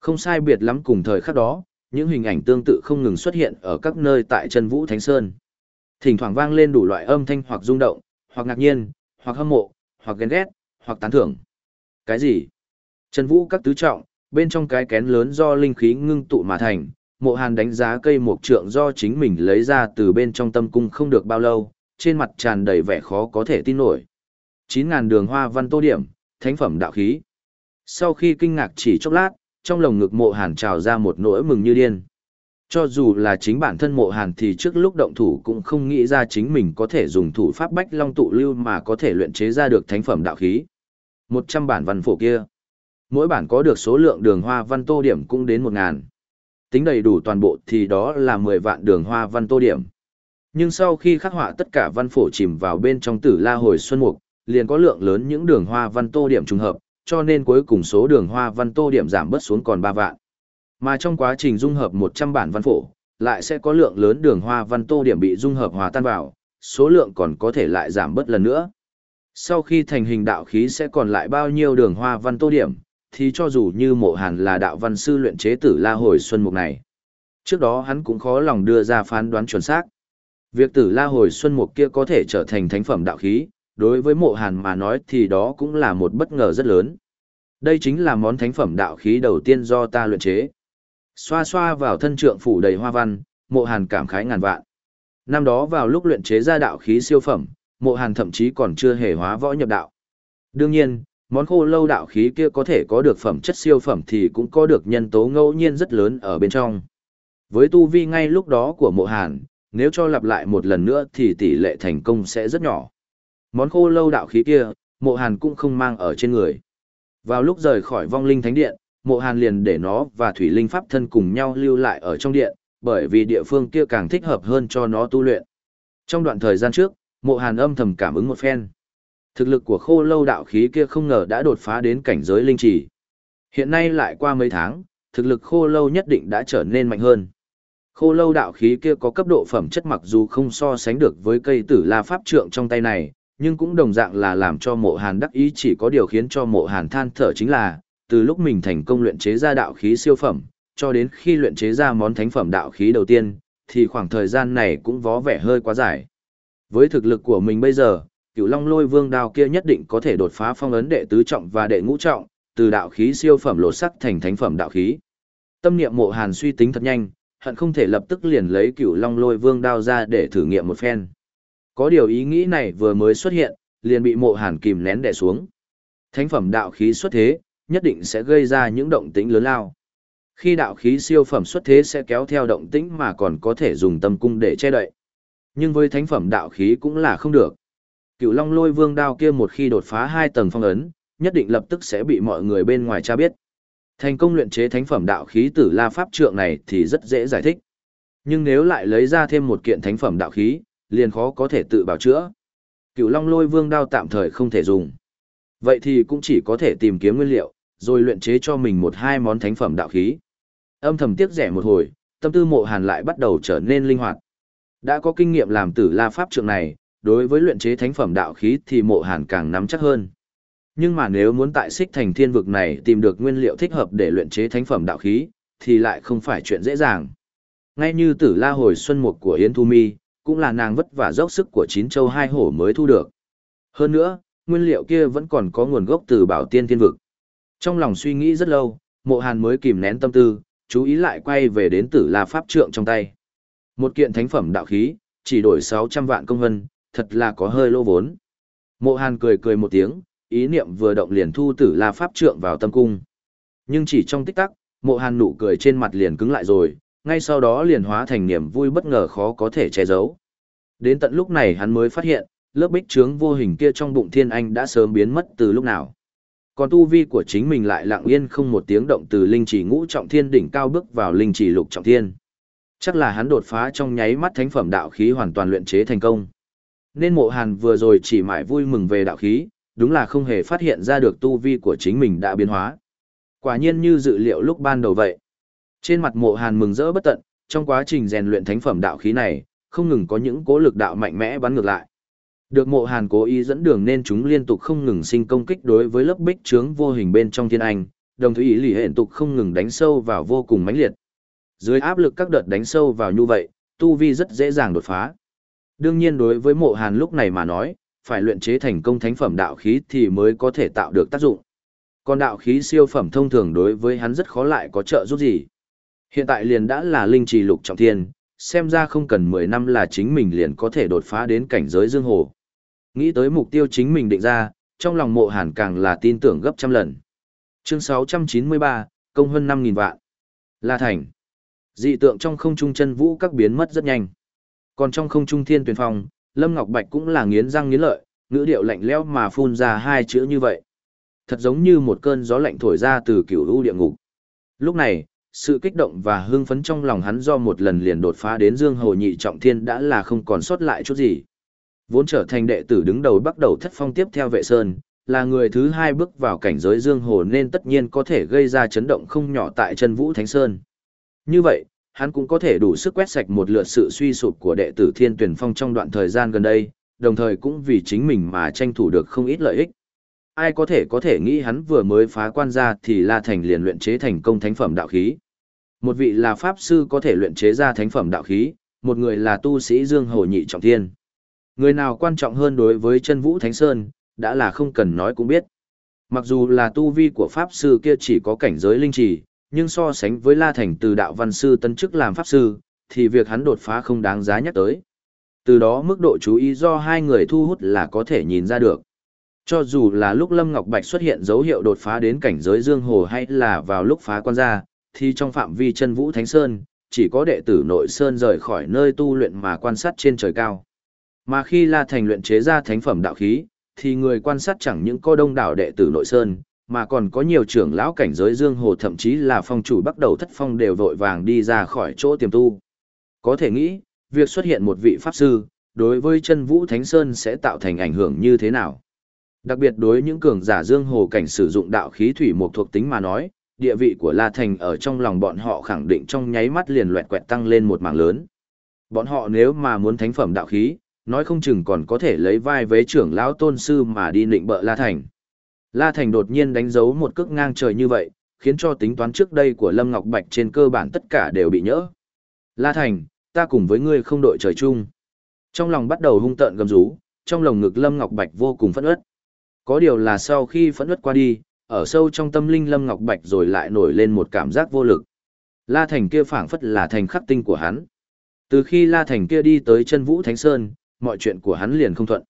Speaker 1: Không sai biệt lắm cùng thời khắc đó, những hình ảnh tương tự không ngừng xuất hiện ở các nơi tại chân vũ thánh sơn. Thỉnh thoảng vang lên đủ loại âm thanh hoặc rung động, hoặc ngạc nhiên, hoặc hâm mộ, hoặc ghen ghét, hoặc tán thưởng. Cái gì? Chân vũ các tứ trọng, bên trong cái kén lớn do linh khí ngưng tụ mà thành, mộ hàn đánh giá cây mộc trượng do chính mình lấy ra từ bên trong tâm cung không được bao lâu, trên mặt tràn đầy vẻ khó có thể tin nổi. 9.000 đường hoa văn tô điểm, thánh phẩm đạo khí. Sau khi kinh ngạc chỉ chốc lát, trong lồng ngực mộ hàn trào ra một nỗi mừng như điên. Cho dù là chính bản thân mộ hàn thì trước lúc động thủ cũng không nghĩ ra chính mình có thể dùng thủ pháp bách long tụ lưu mà có thể luyện chế ra được thánh phẩm đạo khí. 100 bản văn phổ kia. Mỗi bản có được số lượng đường hoa văn tô điểm cũng đến 1.000. Tính đầy đủ toàn bộ thì đó là 10 vạn đường hoa văn tô điểm. Nhưng sau khi khắc họa tất cả văn phổ chìm vào bên trong tử la hồi xuân mục, liền có lượng lớn những đường hoa văn tô điểm trùng hợp, cho nên cuối cùng số đường hoa văn tô điểm giảm bớt xuống còn 3 vạn. Mà trong quá trình dung hợp 100 bản văn phổ, lại sẽ có lượng lớn đường hoa văn tô điểm bị dung hợp hòa tan vào, số lượng còn có thể lại giảm bớt lần nữa. Sau khi thành hình đạo khí sẽ còn lại bao nhiêu đường hoa văn tô điểm, thì cho dù như mộ hàn là đạo văn sư luyện chế tử la hồi xuân mục này. Trước đó hắn cũng khó lòng đưa ra phán đoán chuẩn xác. Việc tử la hồi xuân mục kia có thể trở thành thánh phẩm đạo khí, đối với mộ hàn mà nói thì đó cũng là một bất ngờ rất lớn. Đây chính là món thánh phẩm đạo khí đầu tiên do ta luyện chế. Xoa xoa vào thân trượng phủ đầy hoa văn, mộ hàn cảm khái ngàn vạn. Năm đó vào lúc luyện chế ra đạo khí siêu phẩm, mộ hàn thậm chí còn chưa hề hóa võ nhập đạo. Đương nhiên, món khô lâu đạo khí kia có thể có được phẩm chất siêu phẩm thì cũng có được nhân tố ngẫu nhiên rất lớn ở bên trong. Với tu vi ngay lúc đó của mộ hàn, nếu cho lặp lại một lần nữa thì tỷ lệ thành công sẽ rất nhỏ. Món khô lâu đạo khí kia, mộ hàn cũng không mang ở trên người. Vào lúc rời khỏi vong linh thánh điện, mộ hàn liền để nó và thủy linh pháp thân cùng nhau lưu lại ở trong điện, bởi vì địa phương kia càng thích hợp hơn cho nó tu luyện. Trong đoạn thời gian trước, mộ hàn âm thầm cảm ứng một phen. Thực lực của khô lâu đạo khí kia không ngờ đã đột phá đến cảnh giới linh trì. Hiện nay lại qua mấy tháng, thực lực khô lâu nhất định đã trở nên mạnh hơn. Khô lâu đạo khí kia có cấp độ phẩm chất mặc dù không so sánh được với cây tử la pháp trượng trong tay này, nhưng cũng đồng dạng là làm cho mộ hàn đắc ý chỉ có điều khiến cho mộ hàn than thở chính là, từ lúc mình thành công luyện chế ra đạo khí siêu phẩm, cho đến khi luyện chế ra món thánh phẩm đạo khí đầu tiên, thì khoảng thời gian này cũng vó vẻ hơi quá dài. Với thực lực của mình bây giờ, cửu long lôi vương đao kia nhất định có thể đột phá phong ấn đệ tứ trọng và đệ ngũ trọng, từ đạo khí siêu phẩm lột sắc thành thánh phẩm đạo khí. Tâm niệm mộ hàn suy tính thật nhanh, hận không thể lập tức liền lấy cửu long lôi vương đao ra để thử nghiệm một phen. Có điều ý nghĩ này vừa mới xuất hiện, liền bị mộ hàn kìm nén đè xuống. Thánh phẩm đạo khí xuất thế, nhất định sẽ gây ra những động tĩnh lớn lao. Khi đạo khí siêu phẩm xuất thế sẽ kéo theo động tĩnh mà còn có thể dùng tâm cung để che đậy. Nhưng với thánh phẩm đạo khí cũng là không được. Cựu Long Lôi Vương đao kia một khi đột phá hai tầng phong ấn, nhất định lập tức sẽ bị mọi người bên ngoài tra biết. Thành công luyện chế thánh phẩm đạo khí tử la pháp trượng này thì rất dễ giải thích. Nhưng nếu lại lấy ra thêm một kiện thánh phẩm đạo khí, liền khó có thể tự bảo chữa. Cựu Long Lôi Vương đao tạm thời không thể dùng. Vậy thì cũng chỉ có thể tìm kiếm nguyên liệu, rồi luyện chế cho mình một hai món thánh phẩm đạo khí. Âm thầm tiếc rẻ một hồi, tâm tư mộ hàn lại bắt đầu trở nên linh hoạt. Đã có kinh nghiệm làm tử la pháp trượng này, đối với luyện chế thánh phẩm đạo khí thì mộ hàn càng nắm chắc hơn. Nhưng mà nếu muốn tại xích thành thiên vực này tìm được nguyên liệu thích hợp để luyện chế thánh phẩm đạo khí, thì lại không phải chuyện dễ dàng. Ngay như tử la hồi xuân mục của Yến Thu Mi, cũng là nàng vất vả dốc sức của chín châu hai hổ mới thu được. Hơn nữa, nguyên liệu kia vẫn còn có nguồn gốc từ bảo tiên thiên vực. Trong lòng suy nghĩ rất lâu, mộ hàn mới kìm nén tâm tư, chú ý lại quay về đến tử la pháp trượng trong tay. Một kiện thánh phẩm đạo khí, chỉ đổi 600 vạn công hân, thật là có hơi lô vốn. Mộ hàn cười cười một tiếng, ý niệm vừa động liền thu tử la pháp trượng vào tâm cung. Nhưng chỉ trong tích tắc, mộ hàn nụ cười trên mặt liền cứng lại rồi, ngay sau đó liền hóa thành niềm vui bất ngờ khó có thể che giấu. Đến tận lúc này hắn mới phát hiện, lớp bích trướng vô hình kia trong bụng thiên anh đã sớm biến mất từ lúc nào. Còn tu vi của chính mình lại lặng yên không một tiếng động từ linh chỉ ngũ trọng thiên đỉnh cao bước vào linh chỉ lục trọng thiên. Chắc là hắn đột phá trong nháy mắt thánh phẩm đạo khí hoàn toàn luyện chế thành công. Nên mộ hàn vừa rồi chỉ mãi vui mừng về đạo khí, đúng là không hề phát hiện ra được tu vi của chính mình đã biến hóa. Quả nhiên như dự liệu lúc ban đầu vậy. Trên mặt mộ hàn mừng rỡ bất tận, trong quá trình rèn luyện thánh phẩm đạo khí này, không ngừng có những cố lực đạo mạnh mẽ bắn ngược lại. Được mộ hàn cố ý dẫn đường nên chúng liên tục không ngừng sinh công kích đối với lớp bích trướng vô hình bên trong thiên anh, đồng thời ý lì hện tục không ngừng đánh sâu vào vô cùng mãnh liệt. Dưới áp lực các đợt đánh sâu vào như vậy, tu vi rất dễ dàng đột phá. Đương nhiên đối với mộ hàn lúc này mà nói, phải luyện chế thành công thánh phẩm đạo khí thì mới có thể tạo được tác dụng. Còn đạo khí siêu phẩm thông thường đối với hắn rất khó lại có trợ giúp gì. Hiện tại liền đã là linh trì lục trọng thiên, xem ra không cần 10 năm là chính mình liền có thể đột phá đến cảnh giới dương hồ. Nghĩ tới mục tiêu chính mình định ra, trong lòng mộ hàn càng là tin tưởng gấp trăm lần. Chương 693, công hơn 5.000 vạn. La Thành. Dị tượng trong không trung chân vũ các biến mất rất nhanh. Còn trong không trung thiên tuyển phong, Lâm Ngọc Bạch cũng là nghiến răng nghiến lợi, ngữ điệu lạnh lẽo mà phun ra hai chữ như vậy. Thật giống như một cơn gió lạnh thổi ra từ cửu u địa ngục. Lúc này, sự kích động và hưng phấn trong lòng hắn do một lần liền đột phá đến Dương Hồ Nhị Trọng Thiên đã là không còn sót lại chút gì. Vốn trở thành đệ tử đứng đầu bắt đầu thất phong tiếp theo vệ sơn, là người thứ hai bước vào cảnh giới Dương Hồ nên tất nhiên có thể gây ra chấn động không nhỏ tại chân Vũ Thánh Sơn. Như vậy, hắn cũng có thể đủ sức quét sạch một lượt sự suy sụp của đệ tử Thiên Tuyển Phong trong đoạn thời gian gần đây, đồng thời cũng vì chính mình mà tranh thủ được không ít lợi ích. Ai có thể có thể nghĩ hắn vừa mới phá quan ra thì La Thành liền luyện chế thành công thánh phẩm đạo khí. Một vị là pháp sư có thể luyện chế ra thánh phẩm đạo khí, một người là tu sĩ Dương Hồ Nhị Trọng Thiên. Người nào quan trọng hơn đối với chân Vũ Thánh Sơn, đã là không cần nói cũng biết. Mặc dù là tu vi của pháp sư kia chỉ có cảnh giới linh trì, nhưng so sánh với La Thành từ đạo văn sư tân chức làm pháp sư, thì việc hắn đột phá không đáng giá nhắc tới. Từ đó mức độ chú ý do hai người thu hút là có thể nhìn ra được. Cho dù là lúc Lâm Ngọc Bạch xuất hiện dấu hiệu đột phá đến cảnh giới Dương Hồ hay là vào lúc phá quan gia, thì trong phạm vi chân Vũ Thánh Sơn, chỉ có đệ tử nội Sơn rời khỏi nơi tu luyện mà quan sát trên trời cao. Mà khi La Thành luyện chế ra thánh phẩm đạo khí, thì người quan sát chẳng những có đông đảo đệ tử nội Sơn, mà còn có nhiều trưởng lão cảnh giới Dương Hồ thậm chí là phong chủ bắt đầu thất phong đều vội vàng đi ra khỏi chỗ tiềm tu. Có thể nghĩ, việc xuất hiện một vị pháp sư, đối với chân vũ Thánh Sơn sẽ tạo thành ảnh hưởng như thế nào. Đặc biệt đối những cường giả Dương Hồ cảnh sử dụng đạo khí thủy một thuộc tính mà nói, địa vị của La Thành ở trong lòng bọn họ khẳng định trong nháy mắt liền loẹt quẹt tăng lên một mảng lớn. Bọn họ nếu mà muốn thánh phẩm đạo khí, nói không chừng còn có thể lấy vai vế trưởng lão tôn sư mà đi nịnh bợ La Thành. La Thành đột nhiên đánh dấu một cước ngang trời như vậy, khiến cho tính toán trước đây của Lâm Ngọc Bạch trên cơ bản tất cả đều bị nhỡ. La Thành, ta cùng với ngươi không đội trời chung. Trong lòng bắt đầu hung tợn gầm rú, trong lồng ngực Lâm Ngọc Bạch vô cùng phẫn uất. Có điều là sau khi phẫn uất qua đi, ở sâu trong tâm linh Lâm Ngọc Bạch rồi lại nổi lên một cảm giác vô lực. La Thành kia phảng phất là thành khắc tinh của hắn. Từ khi La Thành kia đi tới chân Vũ Thánh Sơn, mọi chuyện của hắn liền không thuận.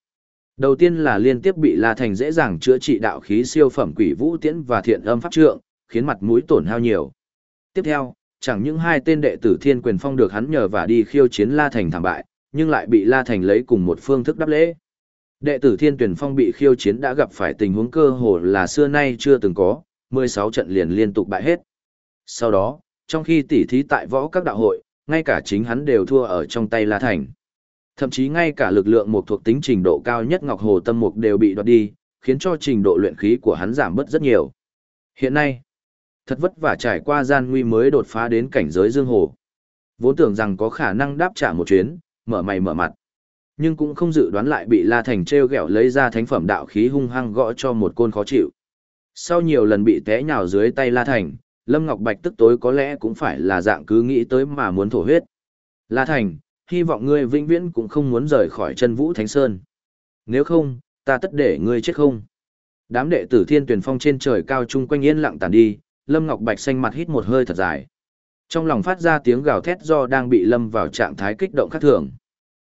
Speaker 1: Đầu tiên là liên tiếp bị La Thành dễ dàng chữa trị đạo khí siêu phẩm quỷ vũ tiễn và thiện âm pháp trượng, khiến mặt mũi tổn hao nhiều. Tiếp theo, chẳng những hai tên đệ tử Thiên Quyền Phong được hắn nhờ và đi khiêu chiến La Thành thảm bại, nhưng lại bị La Thành lấy cùng một phương thức đáp lễ. Đệ tử Thiên Tuyển Phong bị khiêu chiến đã gặp phải tình huống cơ hồ là xưa nay chưa từng có, 16 trận liền liên tục bại hết. Sau đó, trong khi tỉ thí tại võ các đạo hội, ngay cả chính hắn đều thua ở trong tay La Thành. Thậm chí ngay cả lực lượng một thuộc tính trình độ cao nhất Ngọc Hồ Tâm Mục đều bị đoạt đi, khiến cho trình độ luyện khí của hắn giảm bớt rất nhiều. Hiện nay, thật vất vả trải qua gian nguy mới đột phá đến cảnh giới dương hồ. Vốn tưởng rằng có khả năng đáp trả một chuyến, mở mày mở mặt. Nhưng cũng không dự đoán lại bị La Thành treo gẹo lấy ra thánh phẩm đạo khí hung hăng gõ cho một côn khó chịu. Sau nhiều lần bị té nhào dưới tay La Thành, Lâm Ngọc Bạch tức tối có lẽ cũng phải là dạng cứ nghĩ tới mà muốn thổ huyết. La Thành, hy vọng ngươi vĩnh viễn cũng không muốn rời khỏi chân vũ thánh sơn. Nếu không, ta tất để ngươi chết không. Đám đệ tử thiên tuyển phong trên trời cao chung quanh yên lặng tàn đi, Lâm Ngọc Bạch xanh mặt hít một hơi thật dài. Trong lòng phát ra tiếng gào thét do đang bị lâm vào trạng thái kích động khác thường.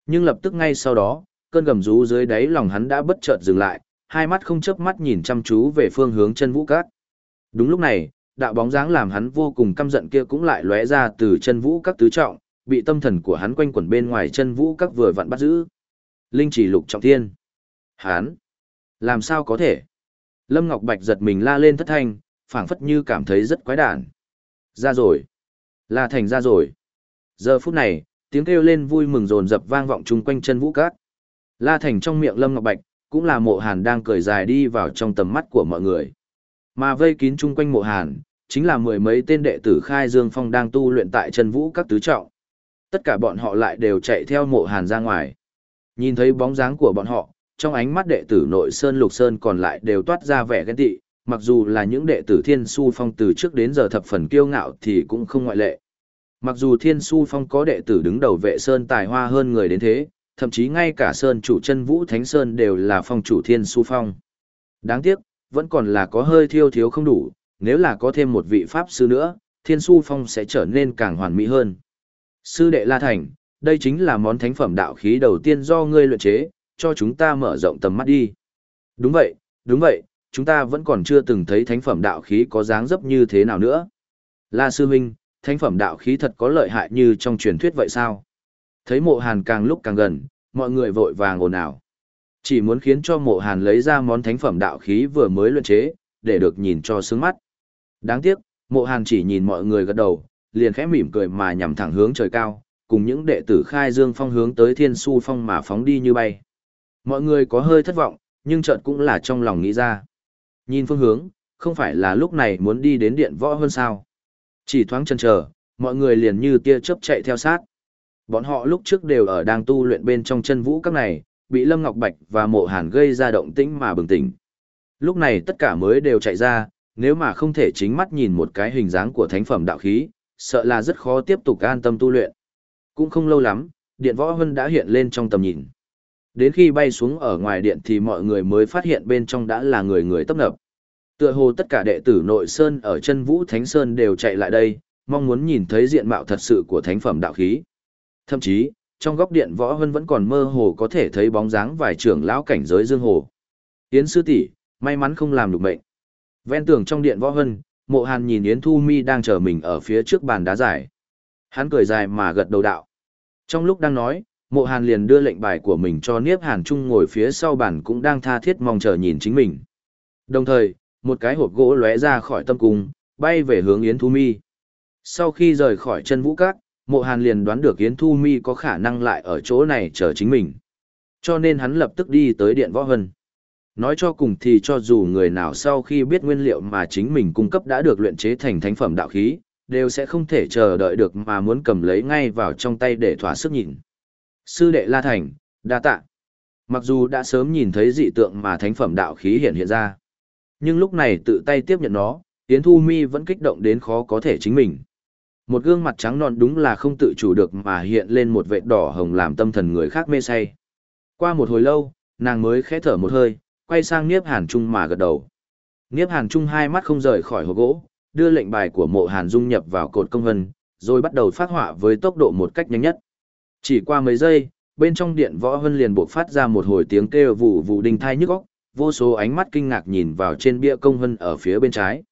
Speaker 1: Nhưng lập tức ngay sau đó, cơn gầm rú dưới đáy lòng hắn đã bất chợt dừng lại, hai mắt không chớp mắt nhìn chăm chú về phương hướng chân vũ cát. Đúng lúc này, đạo bóng dáng làm hắn vô cùng căm giận kia cũng lại lóe ra từ chân vũ các tứ trọng, bị tâm thần của hắn quanh quẩn bên ngoài chân vũ các vừa vặn bắt giữ. Linh chỉ lục trọng thiên. Hắn! Làm sao có thể? Lâm Ngọc Bạch giật mình la lên thất thanh, phảng phất như cảm thấy rất quái đản. Ra rồi! La thành ra rồi! Giờ phút này, tiếng kêu lên vui mừng rồn rập vang vọng chung quanh chân vũ cát. La thành trong miệng Lâm Ngọc Bạch, cũng là mộ hàn đang cười dài đi vào trong tầm mắt của mọi người. Mà vây kín chung quanh mộ hàn, chính là mười mấy tên đệ tử khai dương phong đang tu luyện tại chân vũ các tứ trọng. Tất cả bọn họ lại đều chạy theo mộ hàn ra ngoài. Nhìn thấy bóng dáng của bọn họ, trong ánh mắt đệ tử nội Sơn Lục Sơn còn lại đều toát ra vẻ ghen tị, mặc dù là những đệ tử Thiên Su Phong từ trước đến giờ thập phần kiêu ngạo thì cũng không ngoại lệ. Mặc dù Thiên Su Phong có đệ tử đứng đầu vệ Sơn tài hoa hơn người đến thế, thậm chí ngay cả Sơn chủ chân Vũ Thánh Sơn đều là phong chủ Thiên Su Phong. Đáng tiếc, vẫn còn là có hơi thiêu thiếu không đủ, nếu là có thêm một vị Pháp Sư nữa, Thiên Su Phong sẽ trở nên càng hoàn mỹ hơn. Sư đệ La Thành, đây chính là món thánh phẩm đạo khí đầu tiên do ngươi luyện chế, cho chúng ta mở rộng tầm mắt đi. Đúng vậy, đúng vậy, chúng ta vẫn còn chưa từng thấy thánh phẩm đạo khí có dáng dấp như thế nào nữa. La Sư Minh, thánh phẩm đạo khí thật có lợi hại như trong truyền thuyết vậy sao? Thấy mộ hàn càng lúc càng gần, mọi người vội vàng ồn ào. Chỉ muốn khiến cho mộ hàn lấy ra món thánh phẩm đạo khí vừa mới luyện chế, để được nhìn cho sướng mắt. Đáng tiếc, mộ hàn chỉ nhìn mọi người gật đầu, liền khẽ mỉm cười mà nhằm thẳng hướng trời cao, cùng những đệ tử khai dương phong hướng tới thiên su phong mà phóng đi như bay. Mọi người có hơi thất vọng, nhưng chợt cũng là trong lòng nghĩ ra. Nhìn phương hướng, không phải là lúc này muốn đi đến điện võ hơn sao. Chỉ thoáng chần chờ, mọi người liền như tia chớp chạy theo sát. Bọn họ lúc trước đều ở đang tu luyện bên trong chân vũ các này, bị Lâm Ngọc Bạch và Mộ Hàn gây ra động tĩnh mà bừng tỉnh. Lúc này tất cả mới đều chạy ra, nếu mà không thể chính mắt nhìn một cái hình dáng của thánh phẩm đạo khí, sợ là rất khó tiếp tục an tâm tu luyện. Cũng không lâu lắm, điện võ hân đã hiện lên trong tầm nhìn. Đến khi bay xuống ở ngoài điện thì mọi người mới phát hiện bên trong đã là người người tấp nập. Tựa hồ tất cả đệ tử nội sơn ở chân vũ thánh sơn đều chạy lại đây, mong muốn nhìn thấy diện mạo thật sự của thánh phẩm đạo khí. Thậm chí, trong góc điện võ hân vẫn còn mơ hồ có thể thấy bóng dáng vài trưởng lão cảnh giới dương hồ. Yến sư tỷ, may mắn không làm được mệnh. Ven tường trong điện võ hân, mộ hàn nhìn Yến Thu Mi đang chờ mình ở phía trước bàn đá giải. Hắn cười dài mà gật đầu đạo. Trong lúc đang nói, mộ hàn liền đưa lệnh bài của mình cho Niếp Hàn Trung ngồi phía sau bàn cũng đang tha thiết mong chờ nhìn chính mình. Đồng thời, một cái hộp gỗ lóe ra khỏi tâm cung, bay về hướng Yến Thu Mi. Sau khi rời khỏi chân vũ cát, mộ hàn liền đoán được Yến Thu Mi có khả năng lại ở chỗ này chờ chính mình. Cho nên hắn lập tức đi tới điện võ hân. Nói cho cùng thì cho dù người nào sau khi biết nguyên liệu mà chính mình cung cấp đã được luyện chế thành thánh phẩm đạo khí, đều sẽ không thể chờ đợi được mà muốn cầm lấy ngay vào trong tay để thỏa sức nhìn. Sư đệ La Thành, đa tạ. Mặc dù đã sớm nhìn thấy dị tượng mà thánh phẩm đạo khí hiện hiện ra, nhưng lúc này tự tay tiếp nhận nó, Yến Thu Mi vẫn kích động đến khó có thể chính mình. Một gương mặt trắng non đúng là không tự chủ được mà hiện lên một vệt đỏ hồng làm tâm thần người khác mê say. Qua một hồi lâu, nàng mới khẽ thở một hơi, quay sang Niếp Hàn Trung mà gật đầu. Niếp Hàn Trung hai mắt không rời khỏi hộp gỗ, đưa lệnh bài của mộ Hàn dung nhập vào cột công hân, rồi bắt đầu phát họa với tốc độ một cách nhanh nhất. Chỉ qua mấy giây, bên trong điện võ hân liền bộc phát ra một hồi tiếng kêu vụ vụ đinh thai nhức óc, vô số ánh mắt kinh ngạc nhìn vào trên bia công hân ở phía bên trái.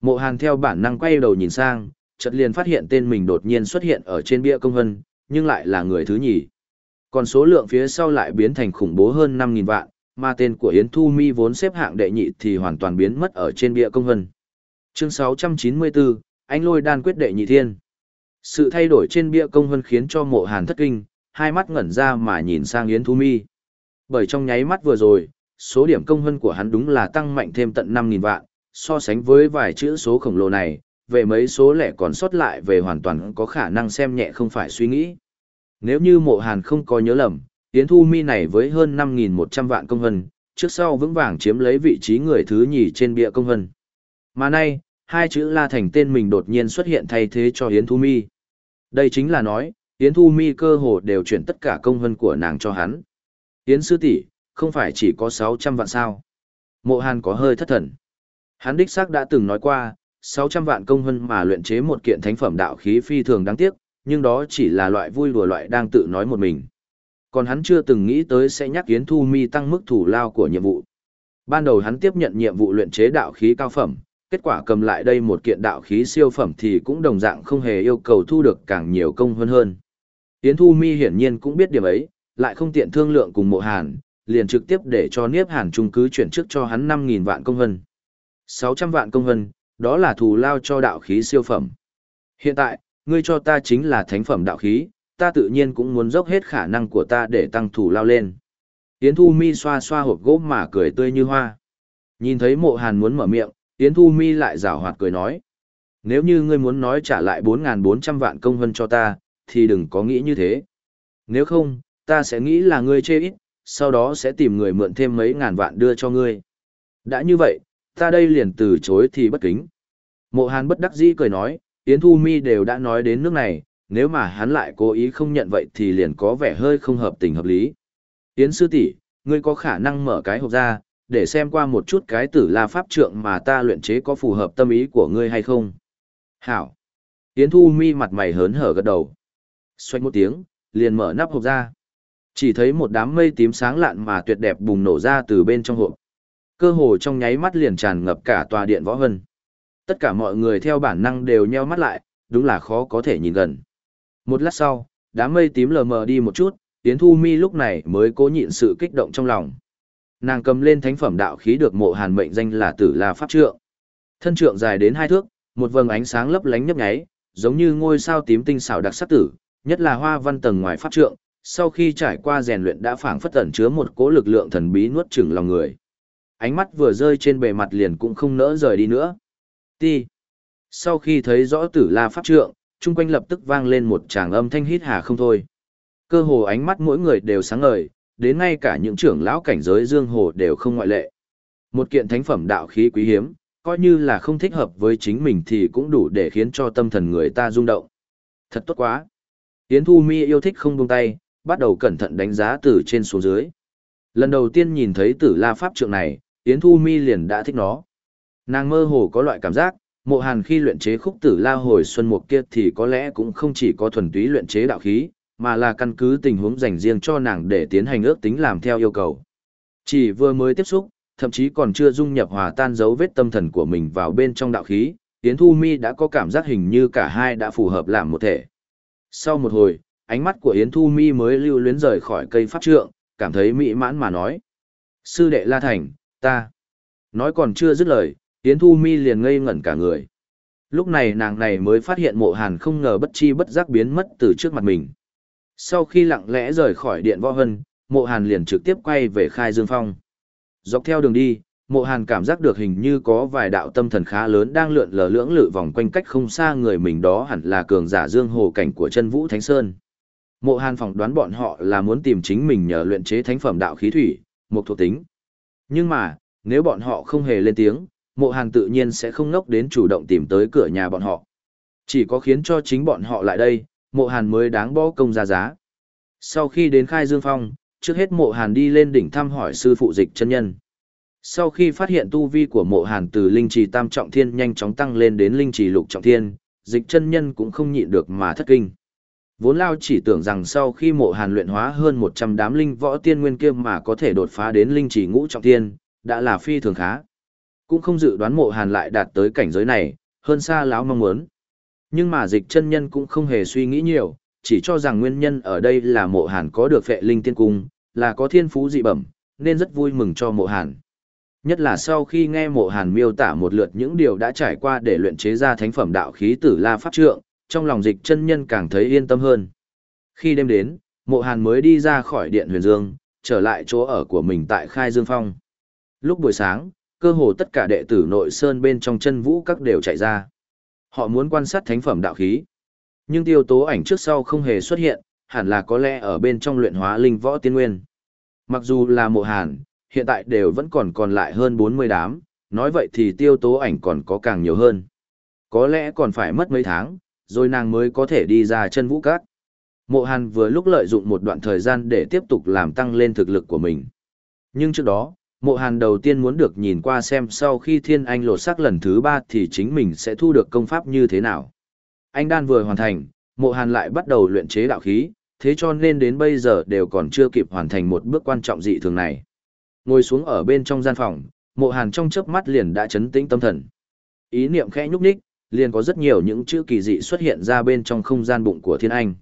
Speaker 1: Mộ Hàn theo bản năng quay đầu nhìn sang, chợt liền phát hiện tên mình đột nhiên xuất hiện ở trên bia công hân, nhưng lại là người thứ nhì. Còn số lượng phía sau lại biến thành khủng bố hơn 5.000 vạn, mà tên của Yến Thu Mi vốn xếp hạng đệ nhị thì hoàn toàn biến mất ở trên bia công hân. Chương 694, anh lôi đan quyết đệ nhị thiên. Sự thay đổi trên bia công hân khiến cho mộ hàn thất kinh, hai mắt ngẩn ra mà nhìn sang Yến Thu Mi. Bởi trong nháy mắt vừa rồi, số điểm công hân của hắn đúng là tăng mạnh thêm tận 5.000 vạn, so sánh với vài chữ số khổng lồ này, về mấy số lẻ còn sót lại về hoàn toàn có khả năng xem nhẹ không phải suy nghĩ. Nếu như mộ hàn không có nhớ lầm, Yến Thu Mi này với hơn 5.100 vạn công hân, trước sau vững vàng chiếm lấy vị trí người thứ nhì trên bia công hân. Mà nay, hai chữ La Thành tên mình đột nhiên xuất hiện thay thế cho Yến Thu Mi. Đây chính là nói, Yến Thu Mi cơ hồ đều chuyển tất cả công hân của nàng cho hắn. Yến Sư tỷ không phải chỉ có 600 vạn sao. Mộ Hàn có hơi thất thần. Hắn đích xác đã từng nói qua, 600 vạn công hân mà luyện chế một kiện thánh phẩm đạo khí phi thường đáng tiếc, nhưng đó chỉ là loại vui đùa loại đang tự nói một mình. Còn hắn chưa từng nghĩ tới sẽ nhắc Yến Thu Mi tăng mức thủ lao của nhiệm vụ. Ban đầu hắn tiếp nhận nhiệm vụ luyện chế đạo khí cao phẩm, kết quả cầm lại đây một kiện đạo khí siêu phẩm thì cũng đồng dạng không hề yêu cầu thu được càng nhiều công hơn hơn. Yến Thu Mi hiển nhiên cũng biết điểm ấy, lại không tiện thương lượng cùng mộ hàn, liền trực tiếp để cho Niếp Hàn trung cứ chuyển trước cho hắn 5.000 vạn công hân. 600 vạn công hân, đó là thù lao cho đạo khí siêu phẩm. Hiện tại, ngươi cho ta chính là thánh phẩm đạo khí, ta tự nhiên cũng muốn dốc hết khả năng của ta để tăng thù lao lên. Yến Thu Mi xoa xoa hộp gỗ mà cười tươi như hoa. Nhìn thấy mộ hàn muốn mở miệng, Yến Thu Mi lại rào hoạt cười nói. Nếu như ngươi muốn nói trả lại 4.400 vạn công hân cho ta, thì đừng có nghĩ như thế. Nếu không, ta sẽ nghĩ là ngươi chê ít, sau đó sẽ tìm người mượn thêm mấy ngàn vạn đưa cho ngươi. Đã như vậy, ta đây liền từ chối thì bất kính. Mộ Hàn bất đắc dĩ cười nói, Yến Thu Mi đều đã nói đến nước này, nếu mà hắn lại cố ý không nhận vậy thì liền có vẻ hơi không hợp tình hợp lý. Yến sư tỷ, ngươi có khả năng mở cái hộp ra, để xem qua một chút cái tử la pháp trượng mà ta luyện chế có phù hợp tâm ý của ngươi hay không. Hảo. Yến Thu Mi mặt mày hớn hở gật đầu. Xoay một tiếng, liền mở nắp hộp ra. Chỉ thấy một đám mây tím sáng lạn mà tuyệt đẹp bùng nổ ra từ bên trong hộp. Cơ hồ trong nháy mắt liền tràn ngập cả tòa điện võ hân. Tất cả mọi người theo bản năng đều nheo mắt lại, đúng là khó có thể nhìn gần. Một lát sau, đám mây tím lờ mờ đi một chút, Yến Thu Mi lúc này mới cố nhịn sự kích động trong lòng. Nàng cầm lên thánh phẩm đạo khí được mộ hàn mệnh danh là tử la pháp trượng. Thân trượng dài đến hai thước, một vầng ánh sáng lấp lánh nhấp nháy, giống như ngôi sao tím tinh xảo đặc sắc tử, nhất là hoa văn tầng ngoài pháp trượng, sau khi trải qua rèn luyện đã phảng phất tẩn chứa một cỗ lực lượng thần bí nuốt chửng lòng người. Ánh mắt vừa rơi trên bề mặt liền cũng không nỡ rời đi nữa. Ti. Sau khi thấy rõ tử la pháp trượng, chung quanh lập tức vang lên một tràng âm thanh hít hà không thôi. Cơ hồ ánh mắt mỗi người đều sáng ngời, đến ngay cả những trưởng lão cảnh giới dương hồ đều không ngoại lệ. Một kiện thánh phẩm đạo khí quý hiếm, coi như là không thích hợp với chính mình thì cũng đủ để khiến cho tâm thần người ta rung động. Thật tốt quá. Yến Thu Mi yêu thích không buông tay, bắt đầu cẩn thận đánh giá từ trên xuống dưới. Lần đầu tiên nhìn thấy tử la pháp trượng này, Yến Thu Mi liền đã thích nó. Nàng mơ hồ có loại cảm giác, mộ hàn khi luyện chế khúc tử la hồi xuân mục kia thì có lẽ cũng không chỉ có thuần túy luyện chế đạo khí, mà là căn cứ tình huống dành riêng cho nàng để tiến hành ước tính làm theo yêu cầu. Chỉ vừa mới tiếp xúc, thậm chí còn chưa dung nhập hòa tan dấu vết tâm thần của mình vào bên trong đạo khí, Yến Thu Mi đã có cảm giác hình như cả hai đã phù hợp làm một thể. Sau một hồi, ánh mắt của Yến Thu Mi mới lưu luyến rời khỏi cây pháp trượng, cảm thấy mỹ mãn mà nói. Sư đệ La Thành, ta. Nói còn chưa dứt lời, Yến Thu Mi liền ngây ngẩn cả người. Lúc này nàng này mới phát hiện mộ hàn không ngờ bất chi bất giác biến mất từ trước mặt mình. Sau khi lặng lẽ rời khỏi điện võ hân, mộ hàn liền trực tiếp quay về khai dương phong. Dọc theo đường đi, mộ hàn cảm giác được hình như có vài đạo tâm thần khá lớn đang lượn lờ lưỡng lự vòng quanh cách không xa người mình đó hẳn là cường giả dương hồ cảnh của chân vũ thánh sơn. Mộ hàn phỏng đoán bọn họ là muốn tìm chính mình nhờ luyện chế thánh phẩm đạo khí thủy, một thuộc tính. Nhưng mà, nếu bọn họ không hề lên tiếng, mộ hàn tự nhiên sẽ không ngốc đến chủ động tìm tới cửa nhà bọn họ. Chỉ có khiến cho chính bọn họ lại đây, mộ hàn mới đáng bỏ công ra giá. Sau khi đến khai dương phong, trước hết mộ hàn đi lên đỉnh thăm hỏi sư phụ dịch chân nhân. Sau khi phát hiện tu vi của mộ hàn từ linh trì tam trọng thiên nhanh chóng tăng lên đến linh trì lục trọng thiên, dịch chân nhân cũng không nhịn được mà thất kinh. Vốn lao chỉ tưởng rằng sau khi mộ hàn luyện hóa hơn 100 đám linh võ tiên nguyên kia mà có thể đột phá đến linh chỉ ngũ trọng tiên, đã là phi thường khá. Cũng không dự đoán mộ hàn lại đạt tới cảnh giới này, hơn xa lão mong muốn. Nhưng mà dịch chân nhân cũng không hề suy nghĩ nhiều, chỉ cho rằng nguyên nhân ở đây là mộ hàn có được phệ linh tiên cung, là có thiên phú dị bẩm, nên rất vui mừng cho mộ hàn. Nhất là sau khi nghe mộ hàn miêu tả một lượt những điều đã trải qua để luyện chế ra thánh phẩm đạo khí tử la pháp trượng, trong lòng dịch chân nhân càng thấy yên tâm hơn. Khi đêm đến, mộ hàn mới đi ra khỏi điện huyền dương, trở lại chỗ ở của mình tại Khai Dương Phong. Lúc buổi sáng, cơ hồ tất cả đệ tử nội sơn bên trong chân vũ các đều chạy ra. Họ muốn quan sát thánh phẩm đạo khí. Nhưng tiêu tố ảnh trước sau không hề xuất hiện, hẳn là có lẽ ở bên trong luyện hóa linh võ tiên nguyên. Mặc dù là mộ hàn, hiện tại đều vẫn còn còn lại hơn 40 đám, nói vậy thì tiêu tố ảnh còn có càng nhiều hơn. Có lẽ còn phải mất mấy tháng, rồi nàng mới có thể đi ra chân vũ cát. Mộ hàn vừa lúc lợi dụng một đoạn thời gian để tiếp tục làm tăng lên thực lực của mình. Nhưng trước đó, mộ hàn đầu tiên muốn được nhìn qua xem sau khi thiên anh lột sắc lần thứ ba thì chính mình sẽ thu được công pháp như thế nào. Anh đan vừa hoàn thành, mộ hàn lại bắt đầu luyện chế đạo khí, thế cho nên đến bây giờ đều còn chưa kịp hoàn thành một bước quan trọng dị thường này. Ngồi xuống ở bên trong gian phòng, mộ hàn trong chớp mắt liền đã chấn tĩnh tâm thần. Ý niệm khẽ nhúc nhích, liền có rất nhiều những chữ kỳ dị xuất hiện ra bên trong không gian bụng của thiên anh.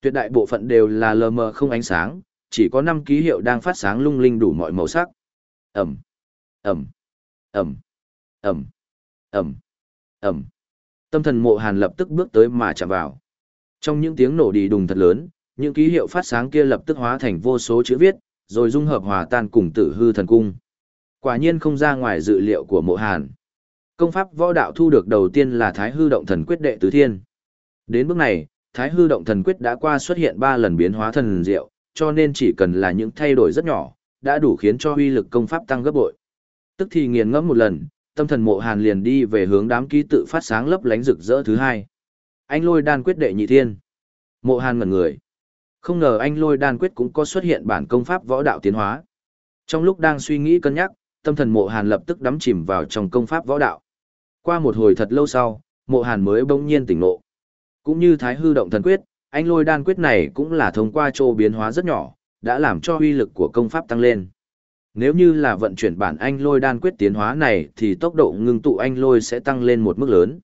Speaker 1: Tuyệt đại bộ phận đều là lờ mờ không ánh sáng, chỉ có 5 ký hiệu đang phát sáng lung linh đủ mọi màu sắc. Ẩm, Ẩm, Ẩm, Ẩm, Ẩm, Ẩm. Tâm thần mộ hàn lập tức bước tới mà chạm vào. Trong những tiếng nổ đi đùng thật lớn, những ký hiệu phát sáng kia lập tức hóa thành vô số chữ viết, rồi dung hợp hòa tan cùng tử hư thần cung. Quả nhiên không ra ngoài dự liệu của mộ hàn. Công pháp võ đạo thu được đầu tiên là thái hư động thần quyết đệ tứ thiên. Đến bước này, Thái hư động thần quyết đã qua xuất hiện 3 lần biến hóa thần diệu, cho nên chỉ cần là những thay đổi rất nhỏ, đã đủ khiến cho uy lực công pháp tăng gấp bội. Tức thì nghiền ngẫm một lần, tâm thần mộ hàn liền đi về hướng đám ký tự phát sáng lấp lánh rực rỡ thứ hai. Anh lôi đan quyết đệ nhị thiên. Mộ hàn ngẩn người. Không ngờ anh lôi đan quyết cũng có xuất hiện bản công pháp võ đạo tiến hóa. Trong lúc đang suy nghĩ cân nhắc, tâm thần mộ hàn lập tức đắm chìm vào trong công pháp võ đạo. Qua một hồi thật lâu sau, mộ hàn mới bỗng nhiên tỉnh ngộ. Cũng như thái hư động thần quyết, anh lôi đan quyết này cũng là thông qua chỗ biến hóa rất nhỏ, đã làm cho uy lực của công pháp tăng lên. Nếu như là vận chuyển bản anh lôi đan quyết tiến hóa này thì tốc độ ngưng tụ anh lôi sẽ tăng lên một mức lớn.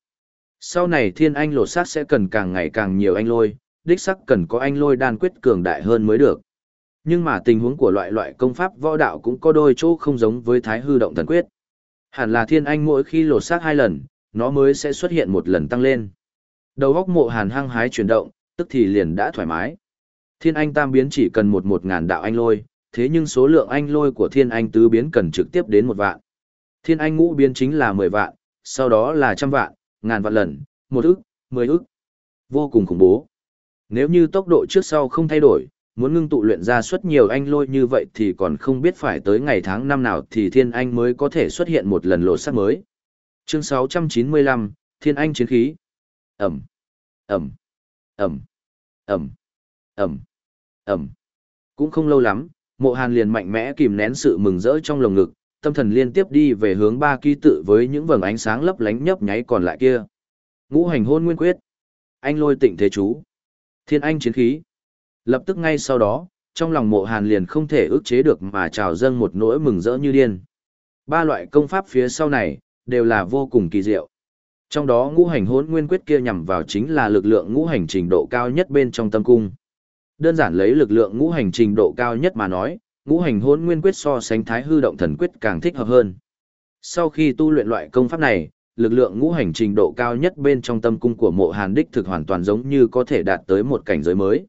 Speaker 1: Sau này thiên anh lột xác sẽ cần càng ngày càng nhiều anh lôi, đích sắc cần có anh lôi đan quyết cường đại hơn mới được. Nhưng mà tình huống của loại loại công pháp võ đạo cũng có đôi chỗ không giống với thái hư động thần quyết. Hẳn là thiên anh mỗi khi lột xác hai lần, nó mới sẽ xuất hiện một lần tăng lên. Đầu góc mộ hàn hăng hái chuyển động, tức thì liền đã thoải mái. Thiên anh tam biến chỉ cần một một ngàn đạo anh lôi, thế nhưng số lượng anh lôi của thiên anh tứ biến cần trực tiếp đến một vạn. Thiên anh ngũ biến chính là mười vạn, sau đó là trăm vạn, ngàn vạn lần, một ức, mười ức. Vô cùng khủng bố. Nếu như tốc độ trước sau không thay đổi, muốn ngưng tụ luyện ra suất nhiều anh lôi như vậy thì còn không biết phải tới ngày tháng năm nào thì thiên anh mới có thể xuất hiện một lần lộ sắc mới. Chương 695, Thiên Anh chiến khí. Ẩm, Ẩm, Ẩm, Ẩm, Ẩm, Ẩm. Cũng không lâu lắm, mộ hàn liền mạnh mẽ kìm nén sự mừng rỡ trong lồng ngực, tâm thần liên tiếp đi về hướng ba ký tự với những vầng ánh sáng lấp lánh nhấp nháy còn lại kia. Ngũ hành hôn nguyên quyết. Anh lôi tịnh thế chú. Thiên anh chiến khí. Lập tức ngay sau đó, trong lòng mộ hàn liền không thể ức chế được mà trào dâng một nỗi mừng rỡ như điên. Ba loại công pháp phía sau này, đều là vô cùng kỳ diệu. Trong đó ngũ hành hỗn nguyên quyết kia nhằm vào chính là lực lượng ngũ hành trình độ cao nhất bên trong tâm cung. Đơn giản lấy lực lượng ngũ hành trình độ cao nhất mà nói, ngũ hành hỗn nguyên quyết so sánh thái hư động thần quyết càng thích hợp hơn. Sau khi tu luyện loại công pháp này, lực lượng ngũ hành trình độ cao nhất bên trong tâm cung của mộ hàn đích thực hoàn toàn giống như có thể đạt tới một cảnh giới mới.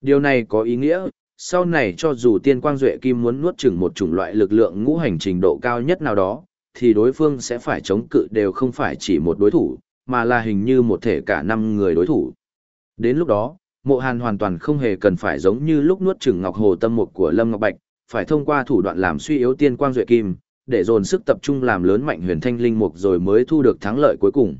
Speaker 1: Điều này có ý nghĩa, sau này cho dù tiên quang duệ kim muốn nuốt chửng một chủng loại lực lượng ngũ hành trình độ cao nhất nào đó, thì đối phương sẽ phải chống cự đều không phải chỉ một đối thủ, mà là hình như một thể cả năm người đối thủ. Đến lúc đó, mộ hàn hoàn toàn không hề cần phải giống như lúc nuốt chửng ngọc hồ tâm mục của Lâm Ngọc Bạch, phải thông qua thủ đoạn làm suy yếu tiên quang duệ kim, để dồn sức tập trung làm lớn mạnh huyền thanh linh mục rồi mới thu được thắng lợi cuối cùng.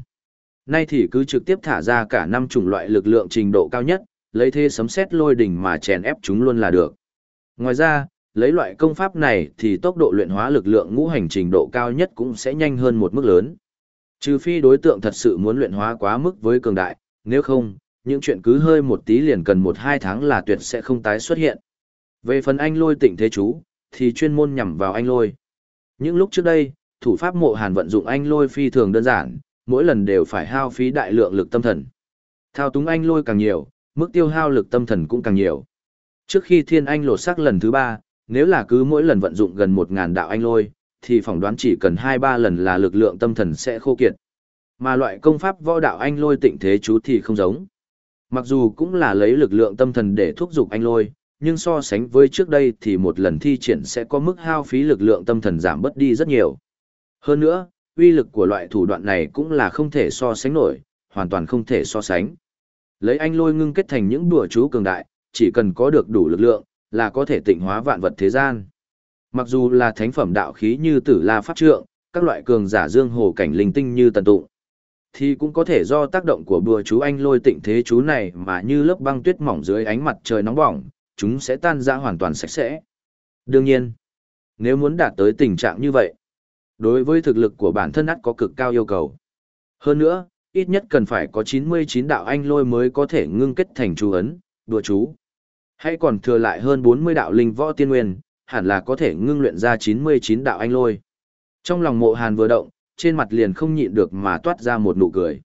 Speaker 1: Nay thì cứ trực tiếp thả ra cả năm chủng loại lực lượng trình độ cao nhất, lấy thế sấm xét lôi đỉnh mà chèn ép chúng luôn là được. Ngoài ra, lấy loại công pháp này thì tốc độ luyện hóa lực lượng ngũ hành trình độ cao nhất cũng sẽ nhanh hơn một mức lớn. Trừ phi đối tượng thật sự muốn luyện hóa quá mức với cường đại, nếu không, những chuyện cứ hơi một tí liền cần một hai tháng là tuyệt sẽ không tái xuất hiện. Về phần anh lôi tịnh thế chú, thì chuyên môn nhằm vào anh lôi. Những lúc trước đây, thủ pháp mộ hàn vận dụng anh lôi phi thường đơn giản, mỗi lần đều phải hao phí đại lượng lực tâm thần. Thao túng anh lôi càng nhiều, mức tiêu hao lực tâm thần cũng càng nhiều. Trước khi thiên anh lột xác lần thứ ba, nếu là cứ mỗi lần vận dụng gần một ngàn đạo anh lôi, thì phỏng đoán chỉ cần hai ba lần là lực lượng tâm thần sẽ khô kiệt. Mà loại công pháp võ đạo anh lôi tịnh thế chú thì không giống. Mặc dù cũng là lấy lực lượng tâm thần để thúc giục anh lôi, nhưng so sánh với trước đây thì một lần thi triển sẽ có mức hao phí lực lượng tâm thần giảm bớt đi rất nhiều. Hơn nữa, uy lực của loại thủ đoạn này cũng là không thể so sánh nổi, hoàn toàn không thể so sánh. Lấy anh lôi ngưng kết thành những đùa chú cường đại, chỉ cần có được đủ lực lượng, là có thể tịnh hóa vạn vật thế gian. Mặc dù là thánh phẩm đạo khí như tử la pháp trượng, các loại cường giả dương hồ cảnh linh tinh như tần tụng, thì cũng có thể do tác động của bùa chú anh lôi tịnh thế chú này mà như lớp băng tuyết mỏng dưới ánh mặt trời nóng bỏng, chúng sẽ tan ra hoàn toàn sạch sẽ. Đương nhiên, nếu muốn đạt tới tình trạng như vậy, đối với thực lực của bản thân ắt có cực cao yêu cầu. Hơn nữa, ít nhất cần phải có 99 đạo anh lôi mới có thể ngưng kết thành chú ấn, đùa chú. Hay còn thừa lại hơn 40 đạo linh võ tiên nguyên, hẳn là có thể ngưng luyện ra 99 đạo anh lôi. Trong lòng mộ hàn vừa động, trên mặt liền không nhịn được mà toát ra một nụ cười.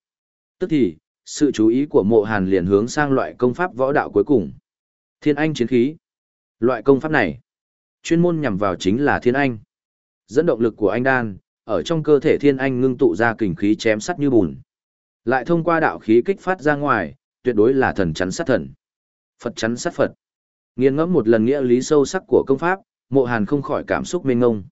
Speaker 1: Tức thì, sự chú ý của mộ hàn liền hướng sang loại công pháp võ đạo cuối cùng. Thiên Anh chiến khí. Loại công pháp này, chuyên môn nhằm vào chính là Thiên Anh. Dẫn động lực của anh đan, ở trong cơ thể Thiên Anh ngưng tụ ra kình khí chém sắt như bùn. Lại thông qua đạo khí kích phát ra ngoài, tuyệt đối là thần chắn sát thần. Phật chắn sát Phật. Nghiên ngẫm một lần nghĩa lý sâu sắc của công pháp, mộ hàn không khỏi cảm xúc mênh ngông.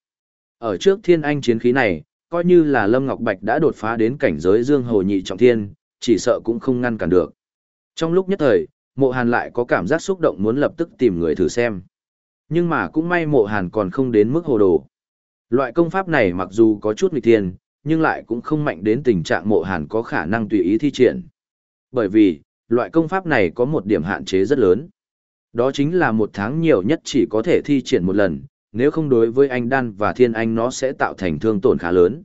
Speaker 1: Ở trước Thiên Anh chiến khí này, coi như là Lâm Ngọc Bạch đã đột phá đến cảnh giới Dương Hồ Nhị Trọng Thiên, chỉ sợ cũng không ngăn cản được. Trong lúc nhất thời, mộ hàn lại có cảm giác xúc động muốn lập tức tìm người thử xem. Nhưng mà cũng may mộ hàn còn không đến mức hồ đồ. Loại công pháp này mặc dù có chút nghịch tiền, nhưng lại cũng không mạnh đến tình trạng mộ hàn có khả năng tùy ý thi triển. Bởi vì, loại công pháp này có một điểm hạn chế rất lớn. Đó chính là một tháng nhiều nhất chỉ có thể thi triển một lần, nếu không đối với anh Đan và Thiên Anh nó sẽ tạo thành thương tổn khá lớn.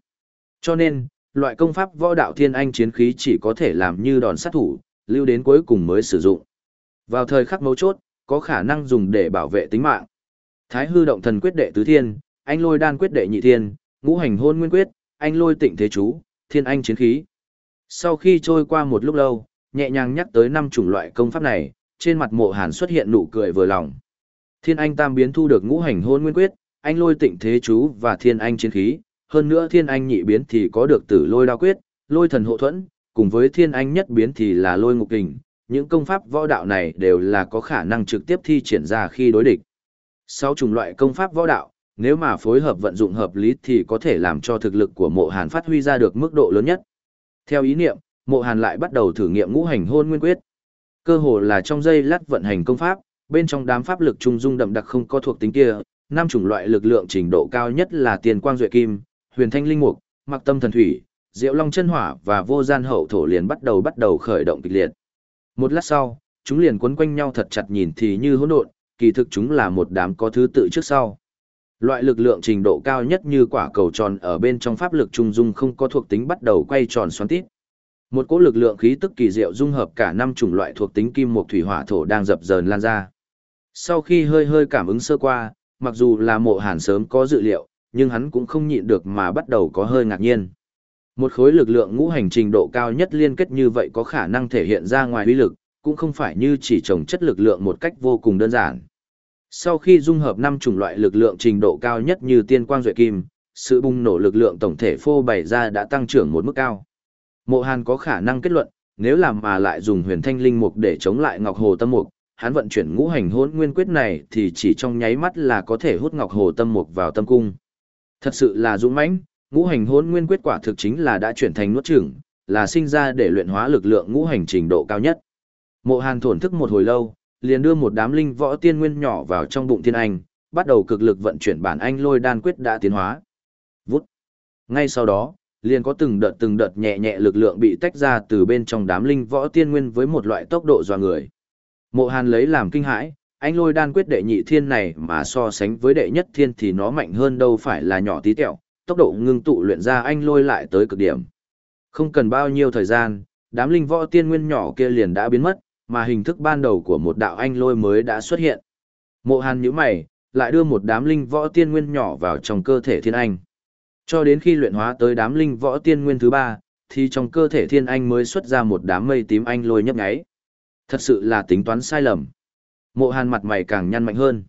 Speaker 1: Cho nên, loại công pháp võ đạo Thiên Anh chiến khí chỉ có thể làm như đòn sát thủ, lưu đến cuối cùng mới sử dụng. Vào thời khắc mấu chốt, có khả năng dùng để bảo vệ tính mạng. Thái hư động thần quyết đệ tứ thiên, anh lôi đan quyết đệ nhị thiên, ngũ hành hôn nguyên quyết, anh lôi tịnh thế chú, thiên anh chiến khí. Sau khi trôi qua một lúc lâu, nhẹ nhàng nhắc tới năm chủng loại công pháp này, trên mặt mộ hàn xuất hiện nụ cười vừa lòng. Thiên anh tam biến thu được ngũ hành hôn nguyên quyết, anh lôi tịnh thế chú và thiên anh chiến khí, hơn nữa thiên anh nhị biến thì có được tử lôi đao quyết, lôi thần hộ thuẫn, cùng với thiên anh nhất biến thì là lôi ngục kình. Những công pháp võ đạo này đều là có khả năng trực tiếp thi triển ra khi đối địch. Sáu chủng loại công pháp võ đạo, nếu mà phối hợp vận dụng hợp lý thì có thể làm cho thực lực của mộ hàn phát huy ra được mức độ lớn nhất. Theo ý niệm, mộ hàn lại bắt đầu thử nghiệm ngũ hành hôn nguyên quyết. Cơ hồ là trong giây lát vận hành công pháp, bên trong đám pháp lực trung dung đậm đặc không có thuộc tính kia, năm chủng loại lực lượng trình độ cao nhất là tiền quang duệ kim, huyền thanh linh mục, mặc tâm thần thủy, diệu long chân hỏa và vô gian hậu thổ liền bắt đầu bắt đầu khởi động kịch liệt. Một lát sau, chúng liền quấn quanh nhau thật chặt nhìn thì như hỗn độn, kỳ thực chúng là một đám có thứ tự trước sau. Loại lực lượng trình độ cao nhất như quả cầu tròn ở bên trong pháp lực trung dung không có thuộc tính bắt đầu quay tròn xoắn tít. Một cỗ lực lượng khí tức kỳ diệu dung hợp cả năm chủng loại thuộc tính kim mộc thủy hỏa thổ đang dập dờn lan ra. Sau khi hơi hơi cảm ứng sơ qua, mặc dù là mộ hàn sớm có dự liệu, nhưng hắn cũng không nhịn được mà bắt đầu có hơi ngạc nhiên. Một khối lực lượng ngũ hành trình độ cao nhất liên kết như vậy có khả năng thể hiện ra ngoài uy lực, cũng không phải như chỉ trồng chất lực lượng một cách vô cùng đơn giản. Sau khi dung hợp năm chủng loại lực lượng trình độ cao nhất như tiên quang duệ kim, sự bùng nổ lực lượng tổng thể phô bày ra đã tăng trưởng một mức cao. Mộ Hàn có khả năng kết luận, nếu làm mà lại dùng huyền thanh linh mục để chống lại Ngọc Hồ Tâm Mục, hắn vận chuyển ngũ hành hỗn nguyên quyết này thì chỉ trong nháy mắt là có thể hút Ngọc Hồ Tâm Mục vào tâm cung. Thật sự là dũng mãnh, ngũ hành hỗn nguyên quyết quả thực chính là đã chuyển thành nuốt chửng, là sinh ra để luyện hóa lực lượng ngũ hành trình độ cao nhất. Mộ Hàn thổn thức một hồi lâu, liền đưa một đám linh võ tiên nguyên nhỏ vào trong bụng thiên anh, bắt đầu cực lực vận chuyển bản anh lôi đan quyết đã tiến hóa. Vút. Ngay sau đó, liền có từng đợt từng đợt nhẹ nhẹ lực lượng bị tách ra từ bên trong đám linh võ tiên nguyên với một loại tốc độ dọa người. Mộ Hàn lấy làm kinh hãi, anh lôi đan quyết đệ nhị thiên này mà so sánh với đệ nhất thiên thì nó mạnh hơn đâu phải là nhỏ tí tẹo, tốc độ ngưng tụ luyện ra anh lôi lại tới cực điểm. Không cần bao nhiêu thời gian, đám linh võ tiên nguyên nhỏ kia liền đã biến mất, mà hình thức ban đầu của một đạo anh lôi mới đã xuất hiện. Mộ Hàn nhíu mày, lại đưa một đám linh võ tiên nguyên nhỏ vào trong cơ thể thiên anh. Cho đến khi luyện hóa tới đám linh võ tiên nguyên thứ ba, thì trong cơ thể thiên anh mới xuất ra một đám mây tím anh lôi nhấp nháy. Thật sự là tính toán sai lầm. Mộ Hàn mặt mày càng nhăn mạnh hơn.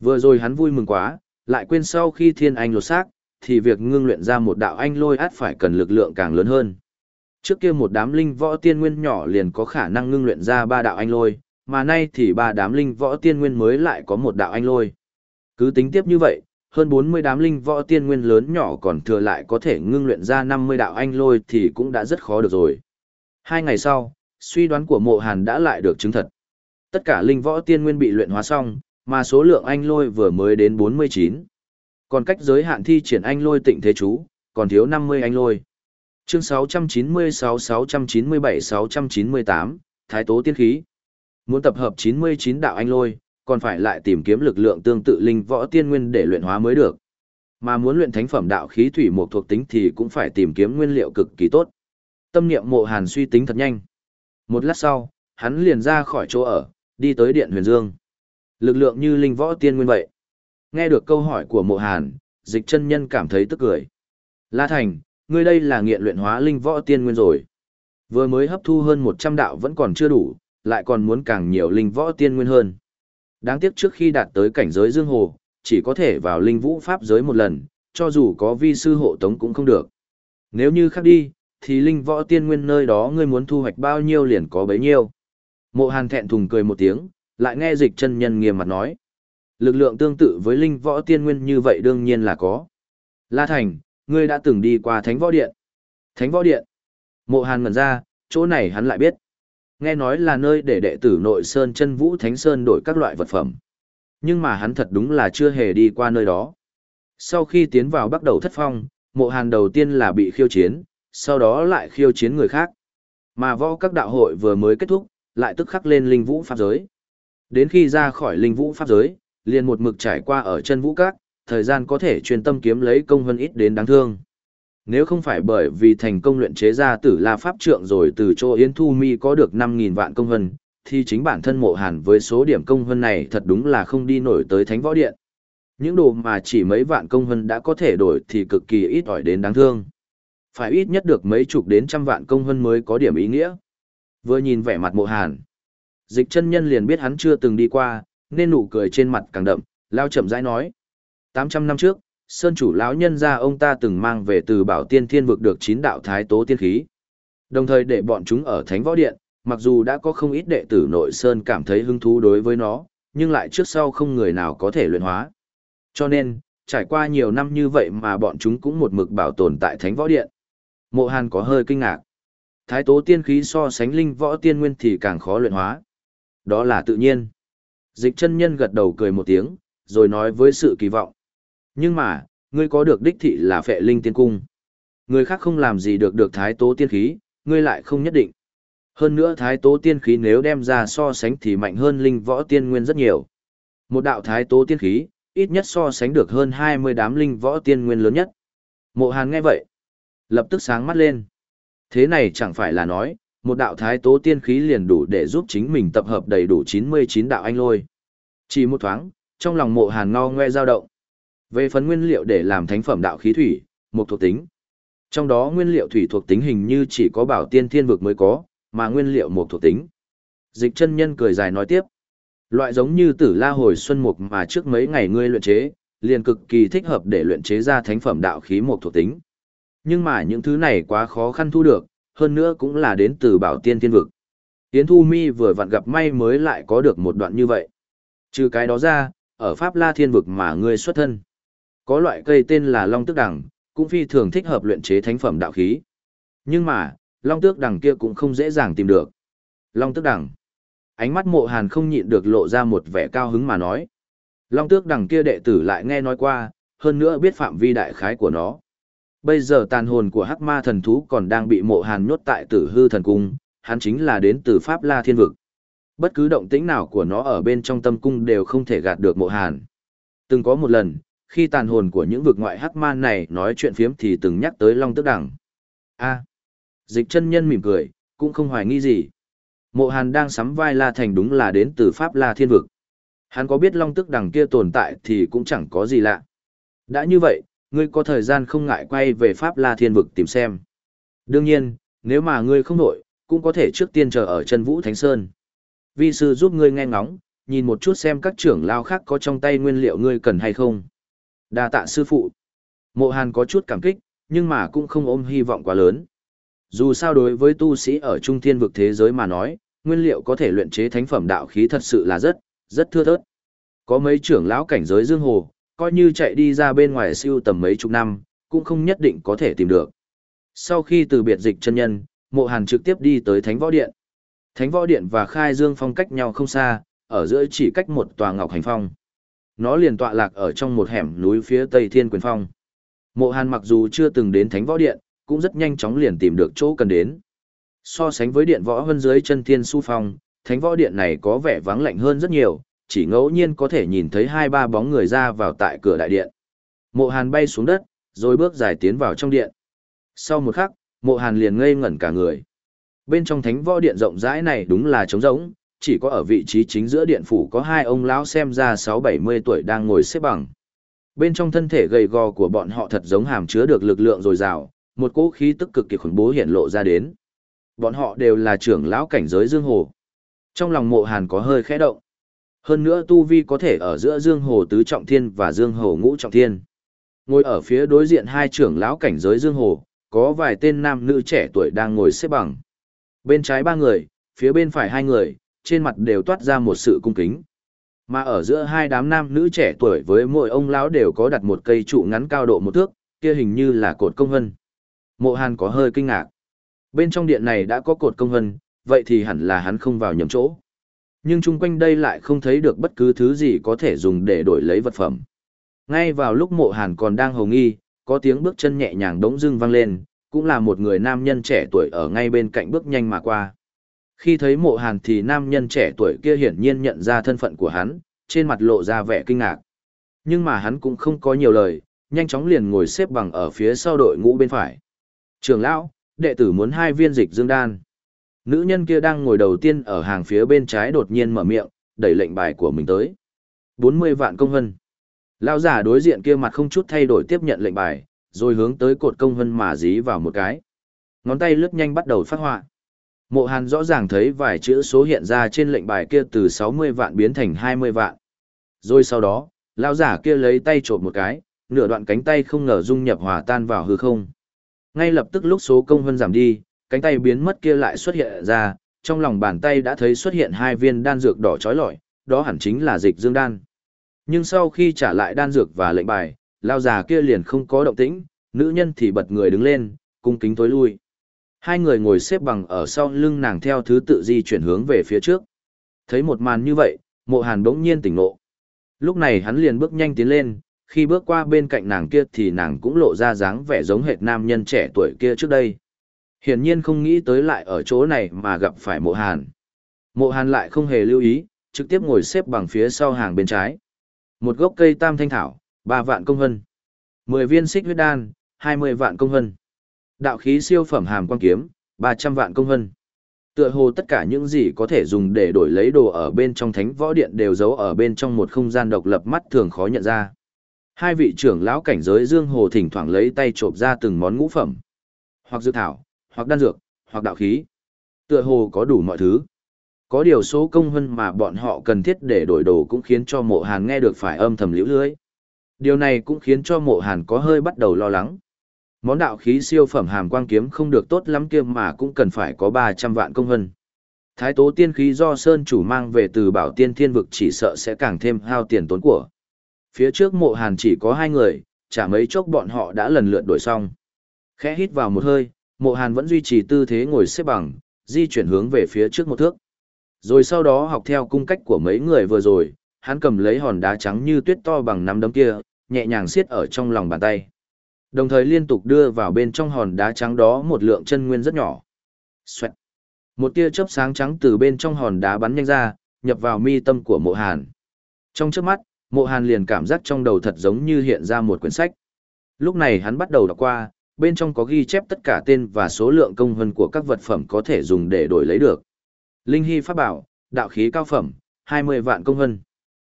Speaker 1: Vừa rồi hắn vui mừng quá, lại quên sau khi thiên anh lột xác, thì việc ngưng luyện ra một đạo anh lôi át phải cần lực lượng càng lớn hơn. Trước kia một đám linh võ tiên nguyên nhỏ liền có khả năng ngưng luyện ra ba đạo anh lôi, mà nay thì ba đám linh võ tiên nguyên mới lại có một đạo anh lôi. Cứ tính tiếp như vậy, hơn 40 đám linh võ tiên nguyên lớn nhỏ còn thừa lại có thể ngưng luyện ra 50 đạo anh lôi thì cũng đã rất khó được rồi. Hai ngày sau, suy đoán của mộ hàn đã lại được chứng thật. Tất cả linh võ tiên nguyên bị luyện hóa xong, mà số lượng anh lôi vừa mới đến 49. Còn cách giới hạn thi triển anh lôi tịnh thế chú, còn thiếu 50 anh lôi. Chương 696-697-698, Thái Tố Tiên Khí. Muốn tập hợp 99 đạo anh lôi, còn phải lại tìm kiếm lực lượng tương tự linh võ tiên nguyên để luyện hóa mới được. Mà muốn luyện thánh phẩm đạo khí thủy một thuộc tính thì cũng phải tìm kiếm nguyên liệu cực kỳ tốt. Tâm niệm mộ hàn suy tính thật nhanh. Một lát sau, hắn liền ra khỏi chỗ ở, đi tới điện huyền dương. Lực lượng như linh võ tiên nguyên vậy. Nghe được câu hỏi của mộ hàn, dịch chân nhân cảm thấy tức cười. La Thành, ngươi đây là nghiện luyện hóa linh võ tiên nguyên rồi. Vừa mới hấp thu hơn 100 đạo vẫn còn chưa đủ, lại còn muốn càng nhiều linh võ tiên nguyên hơn. Đáng tiếc trước khi đạt tới cảnh giới dương hồ, chỉ có thể vào linh vũ pháp giới một lần, cho dù có vi sư hộ tống cũng không được. Nếu như khác đi, thì linh võ tiên nguyên nơi đó ngươi muốn thu hoạch bao nhiêu liền có bấy nhiêu. Mộ hàn thẹn thùng cười một tiếng, lại nghe dịch chân nhân nghiêm mặt nói. Lực lượng tương tự với linh võ tiên nguyên như vậy đương nhiên là có. La Thành, ngươi đã từng đi qua Thánh Võ Điện. Thánh Võ Điện. Mộ Hàn ngẩn ra, chỗ này hắn lại biết. Nghe nói là nơi để đệ tử nội sơn chân vũ thánh sơn đổi các loại vật phẩm. Nhưng mà hắn thật đúng là chưa hề đi qua nơi đó. Sau khi tiến vào bắt đầu thất phong, mộ hàn đầu tiên là bị khiêu chiến, sau đó lại khiêu chiến người khác. Mà võ các đạo hội vừa mới kết thúc, lại tức khắc lên linh vũ pháp giới. Đến khi ra khỏi linh vũ pháp giới, liền một mực trải qua ở chân vũ các, thời gian có thể chuyên tâm kiếm lấy công hơn ít đến đáng thương. Nếu không phải bởi vì thành công luyện chế ra tử la pháp trượng rồi từ chỗ Yến Thu Mi có được 5.000 vạn công hân, thì chính bản thân mộ hàn với số điểm công hân này thật đúng là không đi nổi tới thánh võ điện. Những đồ mà chỉ mấy vạn công hân đã có thể đổi thì cực kỳ ít ỏi đến đáng thương. Phải ít nhất được mấy chục đến trăm vạn công hân mới có điểm ý nghĩa. Vừa nhìn vẻ mặt mộ hàn. Dịch chân nhân liền biết hắn chưa từng đi qua, nên nụ cười trên mặt càng đậm, lao chậm rãi nói. 800 năm trước, Sơn chủ lão nhân ra ông ta từng mang về từ bảo tiên thiên vực được chín đạo thái tố tiên khí. Đồng thời để bọn chúng ở Thánh Võ Điện, mặc dù đã có không ít đệ tử nội Sơn cảm thấy hứng thú đối với nó, nhưng lại trước sau không người nào có thể luyện hóa. Cho nên, trải qua nhiều năm như vậy mà bọn chúng cũng một mực bảo tồn tại Thánh Võ Điện. Mộ Hàn có hơi kinh ngạc. Thái tố tiên khí so sánh linh võ tiên nguyên thì càng khó luyện hóa. Đó là tự nhiên. Dịch chân nhân gật đầu cười một tiếng, rồi nói với sự kỳ vọng. Nhưng mà, ngươi có được đích thị là phệ linh tiên cung. Người khác không làm gì được được thái tố tiên khí, ngươi lại không nhất định. Hơn nữa thái tố tiên khí nếu đem ra so sánh thì mạnh hơn linh võ tiên nguyên rất nhiều. Một đạo thái tố tiên khí, ít nhất so sánh được hơn 20 đám linh võ tiên nguyên lớn nhất. Mộ Hàn nghe vậy, lập tức sáng mắt lên. Thế này chẳng phải là nói, một đạo thái tố tiên khí liền đủ để giúp chính mình tập hợp đầy đủ 99 đạo anh lôi. Chỉ một thoáng, trong lòng mộ Hàn ngao ngoe dao động. Về phần nguyên liệu để làm thánh phẩm đạo khí thủy, một thuộc tính. Trong đó nguyên liệu thủy thuộc tính hình như chỉ có bảo tiên thiên vực mới có, mà nguyên liệu một thuộc tính. Dịch chân nhân cười dài nói tiếp. Loại giống như tử la hồi xuân mục mà trước mấy ngày ngươi luyện chế, liền cực kỳ thích hợp để luyện chế ra thánh phẩm đạo khí một thuộc tính. Nhưng mà những thứ này quá khó khăn thu được, hơn nữa cũng là đến từ bảo tiên thiên vực. Tiến Thu Mi vừa vặn gặp may mới lại có được một đoạn như vậy. Trừ cái đó ra, ở Pháp La Thiên vực mà ngươi xuất thân. Có loại cây tên là Long Tước Đằng, cũng phi thường thích hợp luyện chế thánh phẩm đạo khí. Nhưng mà, Long Tước Đằng kia cũng không dễ dàng tìm được. Long Tước Đằng. Ánh mắt mộ hàn không nhịn được lộ ra một vẻ cao hứng mà nói. Long Tước Đằng kia đệ tử lại nghe nói qua, hơn nữa biết phạm vi đại khái của nó. Bây giờ tàn hồn của hắc ma thần thú còn đang bị mộ hàn nhốt tại tử hư thần cung, hắn chính là đến từ Pháp La Thiên Vực. Bất cứ động tĩnh nào của nó ở bên trong tâm cung đều không thể gạt được mộ hàn. Từng có một lần, khi tàn hồn của những vực ngoại hắc ma này nói chuyện phiếm thì từng nhắc tới Long Tức Đẳng. A. dịch chân nhân mỉm cười, cũng không hoài nghi gì. Mộ Hàn đang sắm vai La Thành đúng là đến từ Pháp La Thiên Vực. Hắn có biết Long Tức Đằng kia tồn tại thì cũng chẳng có gì lạ. Đã như vậy, ngươi có thời gian không ngại quay về Pháp La Thiên Vực tìm xem. Đương nhiên, nếu mà ngươi không nổi, cũng có thể trước tiên chờ ở chân Vũ Thánh Sơn. Vi sư giúp ngươi nghe ngóng, nhìn một chút xem các trưởng lao khác có trong tay nguyên liệu ngươi cần hay không đa tạ sư phụ. Mộ hàn có chút cảm kích, nhưng mà cũng không ôm hy vọng quá lớn. Dù sao đối với tu sĩ ở trung thiên vực thế giới mà nói, nguyên liệu có thể luyện chế thánh phẩm đạo khí thật sự là rất rất thưa thớt. Có mấy trưởng lão cảnh giới dương hồ, coi như chạy đi ra bên ngoài siêu tầm mấy chục năm, cũng không nhất định có thể tìm được. Sau khi từ biệt dịch chân nhân, mộ hàn trực tiếp đi tới thánh võ điện. Thánh võ điện và khai dương phong cách nhau không xa, ở giữa chỉ cách một tòa ngọc hành phong nó liền tọa lạc ở trong một hẻm núi phía tây thiên quyền phong. Mộ Hàn mặc dù chưa từng đến Thánh Võ Điện, cũng rất nhanh chóng liền tìm được chỗ cần đến. So sánh với điện võ hơn dưới chân thiên su phong, Thánh Võ Điện này có vẻ vắng lạnh hơn rất nhiều, chỉ ngẫu nhiên có thể nhìn thấy hai ba bóng người ra vào tại cửa đại điện. Mộ Hàn bay xuống đất, rồi bước dài tiến vào trong điện. Sau một khắc, Mộ Hàn liền ngây ngẩn cả người. Bên trong Thánh Võ Điện rộng rãi này đúng là trống rỗng, chỉ có ở vị trí chính giữa điện phủ có hai ông lão xem ra sáu bảy mươi tuổi đang ngồi xếp bằng. Bên trong thân thể gầy gò của bọn họ thật giống hàm chứa được lực lượng dồi dào, một cỗ khí tức cực kỳ khủng bố hiện lộ ra đến. Bọn họ đều là trưởng lão cảnh giới Dương Hồ. Trong lòng mộ hàn có hơi khẽ động. Hơn nữa Tu Vi có thể ở giữa Dương Hồ Tứ Trọng Thiên và Dương Hồ Ngũ Trọng Thiên. Ngồi ở phía đối diện hai trưởng lão cảnh giới Dương Hồ, có vài tên nam nữ trẻ tuổi đang ngồi xếp bằng. Bên trái ba người, phía bên phải hai người, trên mặt đều toát ra một sự cung kính. Mà ở giữa hai đám nam nữ trẻ tuổi với mỗi ông lão đều có đặt một cây trụ ngắn cao độ một thước, kia hình như là cột công vân. Mộ Hàn có hơi kinh ngạc. Bên trong điện này đã có cột công vân, vậy thì hẳn là hắn không vào nhầm chỗ. Nhưng chung quanh đây lại không thấy được bất cứ thứ gì có thể dùng để đổi lấy vật phẩm. Ngay vào lúc mộ hàn còn đang hồng nghi, có tiếng bước chân nhẹ nhàng đống dưng vang lên, cũng là một người nam nhân trẻ tuổi ở ngay bên cạnh bước nhanh mà qua. Khi thấy mộ hàn thì nam nhân trẻ tuổi kia hiển nhiên nhận ra thân phận của hắn, trên mặt lộ ra vẻ kinh ngạc. Nhưng mà hắn cũng không có nhiều lời, nhanh chóng liền ngồi xếp bằng ở phía sau đội ngũ bên phải. Trường lão, đệ tử muốn hai viên dịch dương đan. Nữ nhân kia đang ngồi đầu tiên ở hàng phía bên trái đột nhiên mở miệng, đẩy lệnh bài của mình tới. 40 vạn công hân. Lão giả đối diện kia mặt không chút thay đổi tiếp nhận lệnh bài, rồi hướng tới cột công hân mà dí vào một cái. Ngón tay lướt nhanh bắt đầu phát họa. Mộ Hàn rõ ràng thấy vài chữ số hiện ra trên lệnh bài kia từ 60 vạn biến thành 20 vạn. Rồi sau đó, lão giả kia lấy tay trộm một cái, nửa đoạn cánh tay không ngờ dung nhập hòa tan vào hư không. Ngay lập tức lúc số công hân giảm đi, cánh tay biến mất kia lại xuất hiện ra, trong lòng bàn tay đã thấy xuất hiện hai viên đan dược đỏ chói lọi, đó hẳn chính là dịch dương đan. Nhưng sau khi trả lại đan dược và lệnh bài, lão già kia liền không có động tĩnh, nữ nhân thì bật người đứng lên, cung kính tối lui. Hai người ngồi xếp bằng ở sau lưng nàng theo thứ tự di chuyển hướng về phía trước. Thấy một màn như vậy, mộ hàn đống nhiên tỉnh ngộ. Lúc này hắn liền bước nhanh tiến lên, khi bước qua bên cạnh nàng kia thì nàng cũng lộ ra dáng vẻ giống hệt nam nhân trẻ tuổi kia trước đây. Hiển nhiên không nghĩ tới lại ở chỗ này mà gặp phải mộ hàn. Mộ hàn lại không hề lưu ý, trực tiếp ngồi xếp bằng phía sau hàng bên trái. Một gốc cây tam thanh thảo, 3 vạn công hân. 10 viên xích huyết đan, 20 vạn công hân. Đạo khí siêu phẩm hàm quan kiếm, 300 vạn công hân. Tựa hồ tất cả những gì có thể dùng để đổi lấy đồ ở bên trong thánh võ điện đều giấu ở bên trong một không gian độc lập mắt thường khó nhận ra. Hai vị trưởng lão cảnh giới Dương Hồ thỉnh thoảng lấy tay trộm ra từng món ngũ phẩm. Hoặc dược thảo, hoặc đan dược, hoặc đạo khí. Tựa hồ có đủ mọi thứ. Có điều số công hơn mà bọn họ cần thiết để đổi đồ cũng khiến cho mộ hàn nghe được phải âm thầm liễu lưới. Điều này cũng khiến cho mộ hàn có hơi bắt đầu lo lắng. Món đạo khí siêu phẩm hàm quang kiếm không được tốt lắm kia mà cũng cần phải có 300 vạn công hân. Thái tố tiên khí do Sơn chủ mang về từ bảo tiên thiên vực chỉ sợ sẽ càng thêm hao tiền tốn của. Phía trước mộ hàn chỉ có hai người, chả mấy chốc bọn họ đã lần lượt đổi xong. Khẽ hít vào một hơi, mộ hàn vẫn duy trì tư thế ngồi xếp bằng, di chuyển hướng về phía trước một thước. Rồi sau đó học theo cung cách của mấy người vừa rồi, hắn cầm lấy hòn đá trắng như tuyết to bằng nắm đấm kia, nhẹ nhàng siết ở trong lòng bàn tay. Đồng thời liên tục đưa vào bên trong hòn đá trắng đó một lượng chân nguyên rất nhỏ. Xoẹt. Một tia chớp sáng trắng từ bên trong hòn đá bắn nhanh ra, nhập vào mi tâm của mộ hàn. Trong trước mắt, mộ hàn liền cảm giác trong đầu thật giống như hiện ra một quyển sách. Lúc này hắn bắt đầu đọc qua, bên trong có ghi chép tất cả tên và số lượng công hân của các vật phẩm có thể dùng để đổi lấy được. Linh Hy Pháp Bảo, đạo khí cao phẩm, 20 vạn công hân.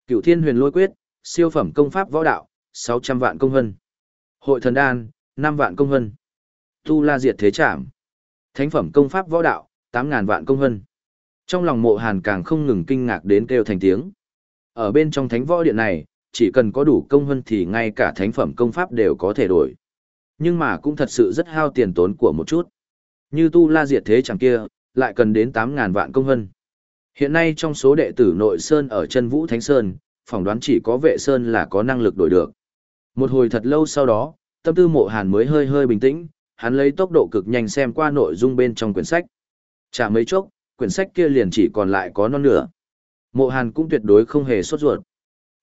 Speaker 1: Cựu Thiên Huyền Lôi Quyết, siêu phẩm công pháp võ đạo, 600 vạn công hân. Hội Thần Đan, năm vạn công vân. Tu La Diệt Thế Trảm. Thánh phẩm công pháp võ đạo, tám ngàn vạn công vân. Trong lòng mộ hàn càng không ngừng kinh ngạc đến kêu thành tiếng. Ở bên trong thánh võ điện này, chỉ cần có đủ công vân thì ngay cả thánh phẩm công pháp đều có thể đổi. Nhưng mà cũng thật sự rất hao tiền tốn của một chút. Như tu la diệt thế chẳng kia, lại cần đến tám ngàn vạn công vân. Hiện nay trong số đệ tử nội Sơn ở chân Vũ Thánh Sơn, phỏng đoán chỉ có vệ Sơn là có năng lực đổi được. Một hồi thật lâu sau đó, tâm tư mộ hàn mới hơi hơi bình tĩnh, hắn lấy tốc độ cực nhanh xem qua nội dung bên trong quyển sách. Chả mấy chốc, quyển sách kia liền chỉ còn lại có non nửa. Mộ hàn cũng tuyệt đối không hề sốt ruột.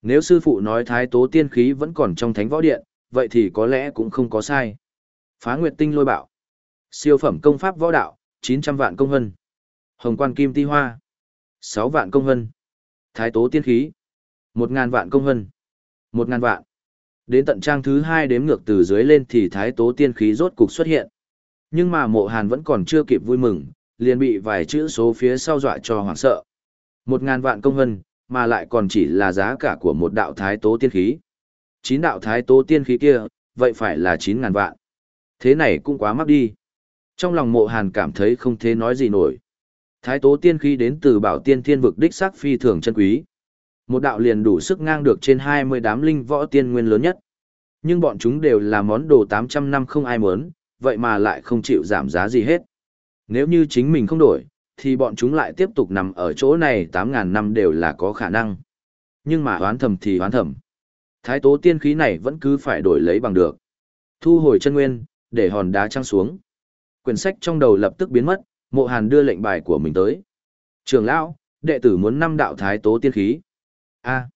Speaker 1: Nếu sư phụ nói thái tố tiên khí vẫn còn trong thánh võ điện, vậy thì có lẽ cũng không có sai. Phá Nguyệt Tinh lôi bạo. Siêu phẩm công pháp võ đạo, 900 vạn công hân. Hồng quan kim ti hoa. 6 vạn công hân. Thái tố tiên khí. 1.000 vạn công hân. 1.000 vạn. Đến tận trang thứ hai đếm ngược từ dưới lên thì thái tố tiên khí rốt cục xuất hiện. Nhưng mà mộ hàn vẫn còn chưa kịp vui mừng, liền bị vài chữ số phía sau dọa cho hoảng sợ. 1.000 vạn công hân, mà lại còn chỉ là giá cả của một đạo thái tố tiên khí chín đạo thái tố tiên khí kia, vậy phải là chín ngàn vạn. Thế này cũng quá mắc đi. Trong lòng mộ hàn cảm thấy không thế nói gì nổi. Thái tố tiên khí đến từ bảo tiên thiên vực đích sắc phi thường chân quý. Một đạo liền đủ sức ngang được trên 20 đám linh võ tiên nguyên lớn nhất. Nhưng bọn chúng đều là món đồ 800 năm không ai muốn, vậy mà lại không chịu giảm giá gì hết. Nếu như chính mình không đổi, thì bọn chúng lại tiếp tục nằm ở chỗ này 8.000 năm đều là có khả năng. Nhưng mà hoán thầm thì hoán thầm. Thái tố tiên khí này vẫn cứ phải đổi lấy bằng được. Thu hồi chân nguyên, để hòn đá trăng xuống. Quyển sách trong đầu lập tức biến mất, Mộ Hàn đưa lệnh bài của mình tới. Trường lão, đệ tử muốn năm đạo thái tố tiên khí. A.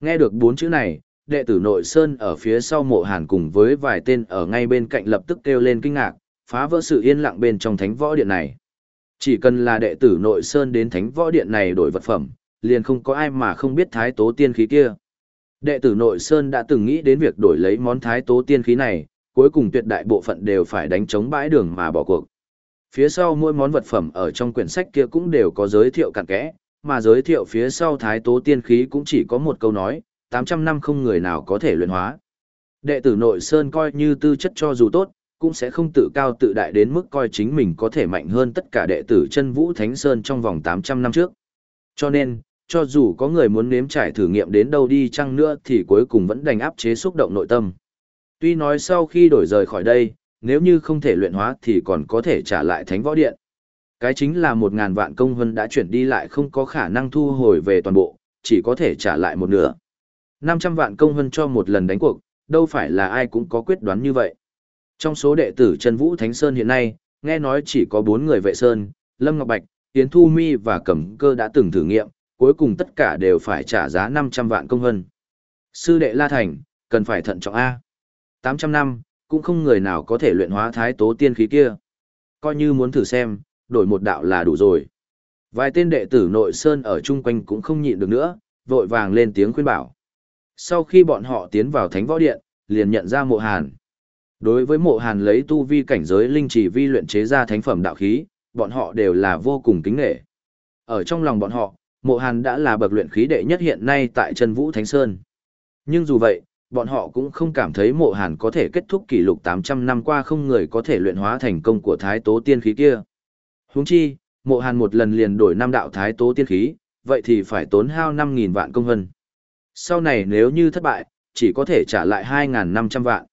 Speaker 1: Nghe được bốn chữ này, đệ tử nội sơn ở phía sau mộ hàn cùng với vài tên ở ngay bên cạnh lập tức kêu lên kinh ngạc, phá vỡ sự yên lặng bên trong thánh võ điện này. Chỉ cần là đệ tử nội sơn đến thánh võ điện này đổi vật phẩm, liền không có ai mà không biết thái tố tiên khí kia. Đệ tử nội sơn đã từng nghĩ đến việc đổi lấy món thái tố tiên khí này, cuối cùng tuyệt đại bộ phận đều phải đánh chống bãi đường mà bỏ cuộc. Phía sau mỗi món vật phẩm ở trong quyển sách kia cũng đều có giới thiệu cặn kẽ, mà giới thiệu phía sau thái tố tiên khí cũng chỉ có một câu nói, 800 năm không người nào có thể luyện hóa. Đệ tử nội sơn coi như tư chất cho dù tốt, cũng sẽ không tự cao tự đại đến mức coi chính mình có thể mạnh hơn tất cả đệ tử chân vũ thánh sơn trong vòng 800 năm trước. Cho nên, cho dù có người muốn nếm trải thử nghiệm đến đâu đi chăng nữa thì cuối cùng vẫn đành áp chế xúc động nội tâm. Tuy nói sau khi đổi rời khỏi đây, nếu như không thể luyện hóa thì còn có thể trả lại thánh võ điện. Cái chính là một ngàn vạn công hân đã chuyển đi lại không có khả năng thu hồi về toàn bộ, chỉ có thể trả lại một nửa. 500 vạn công hân cho một lần đánh cuộc, đâu phải là ai cũng có quyết đoán như vậy. Trong số đệ tử Trần Vũ Thánh Sơn hiện nay, nghe nói chỉ có 4 người vệ Sơn, Lâm Ngọc Bạch, Yến Thu Mi và Cẩm Cơ đã từng thử nghiệm, cuối cùng tất cả đều phải trả giá 500 vạn công hân. Sư đệ La Thành, cần phải thận trọng A. 800 năm, cũng không người nào có thể luyện hóa thái tố tiên khí kia. Coi như muốn thử xem, đổi một đạo là đủ rồi. Vài tên đệ tử nội Sơn ở chung quanh cũng không nhịn được nữa, vội vàng lên tiếng khuyên bảo. Sau khi bọn họ tiến vào thánh võ điện, liền nhận ra mộ hàn. Đối với mộ hàn lấy tu vi cảnh giới linh chỉ vi luyện chế ra thánh phẩm đạo khí, bọn họ đều là vô cùng kính nghệ. Ở trong lòng bọn họ, mộ hàn đã là bậc luyện khí đệ nhất hiện nay tại chân vũ thánh sơn. Nhưng dù vậy, bọn họ cũng không cảm thấy mộ hàn có thể kết thúc kỷ lục 800 năm qua không người có thể luyện hóa thành công của thái tố tiên khí kia. Huống chi, mộ hàn một lần liền đổi năm đạo thái tố tiên khí, vậy thì phải tốn hao 5.000 vạn công hân. Sau này nếu như thất bại, chỉ có thể trả lại 2.500 vạn.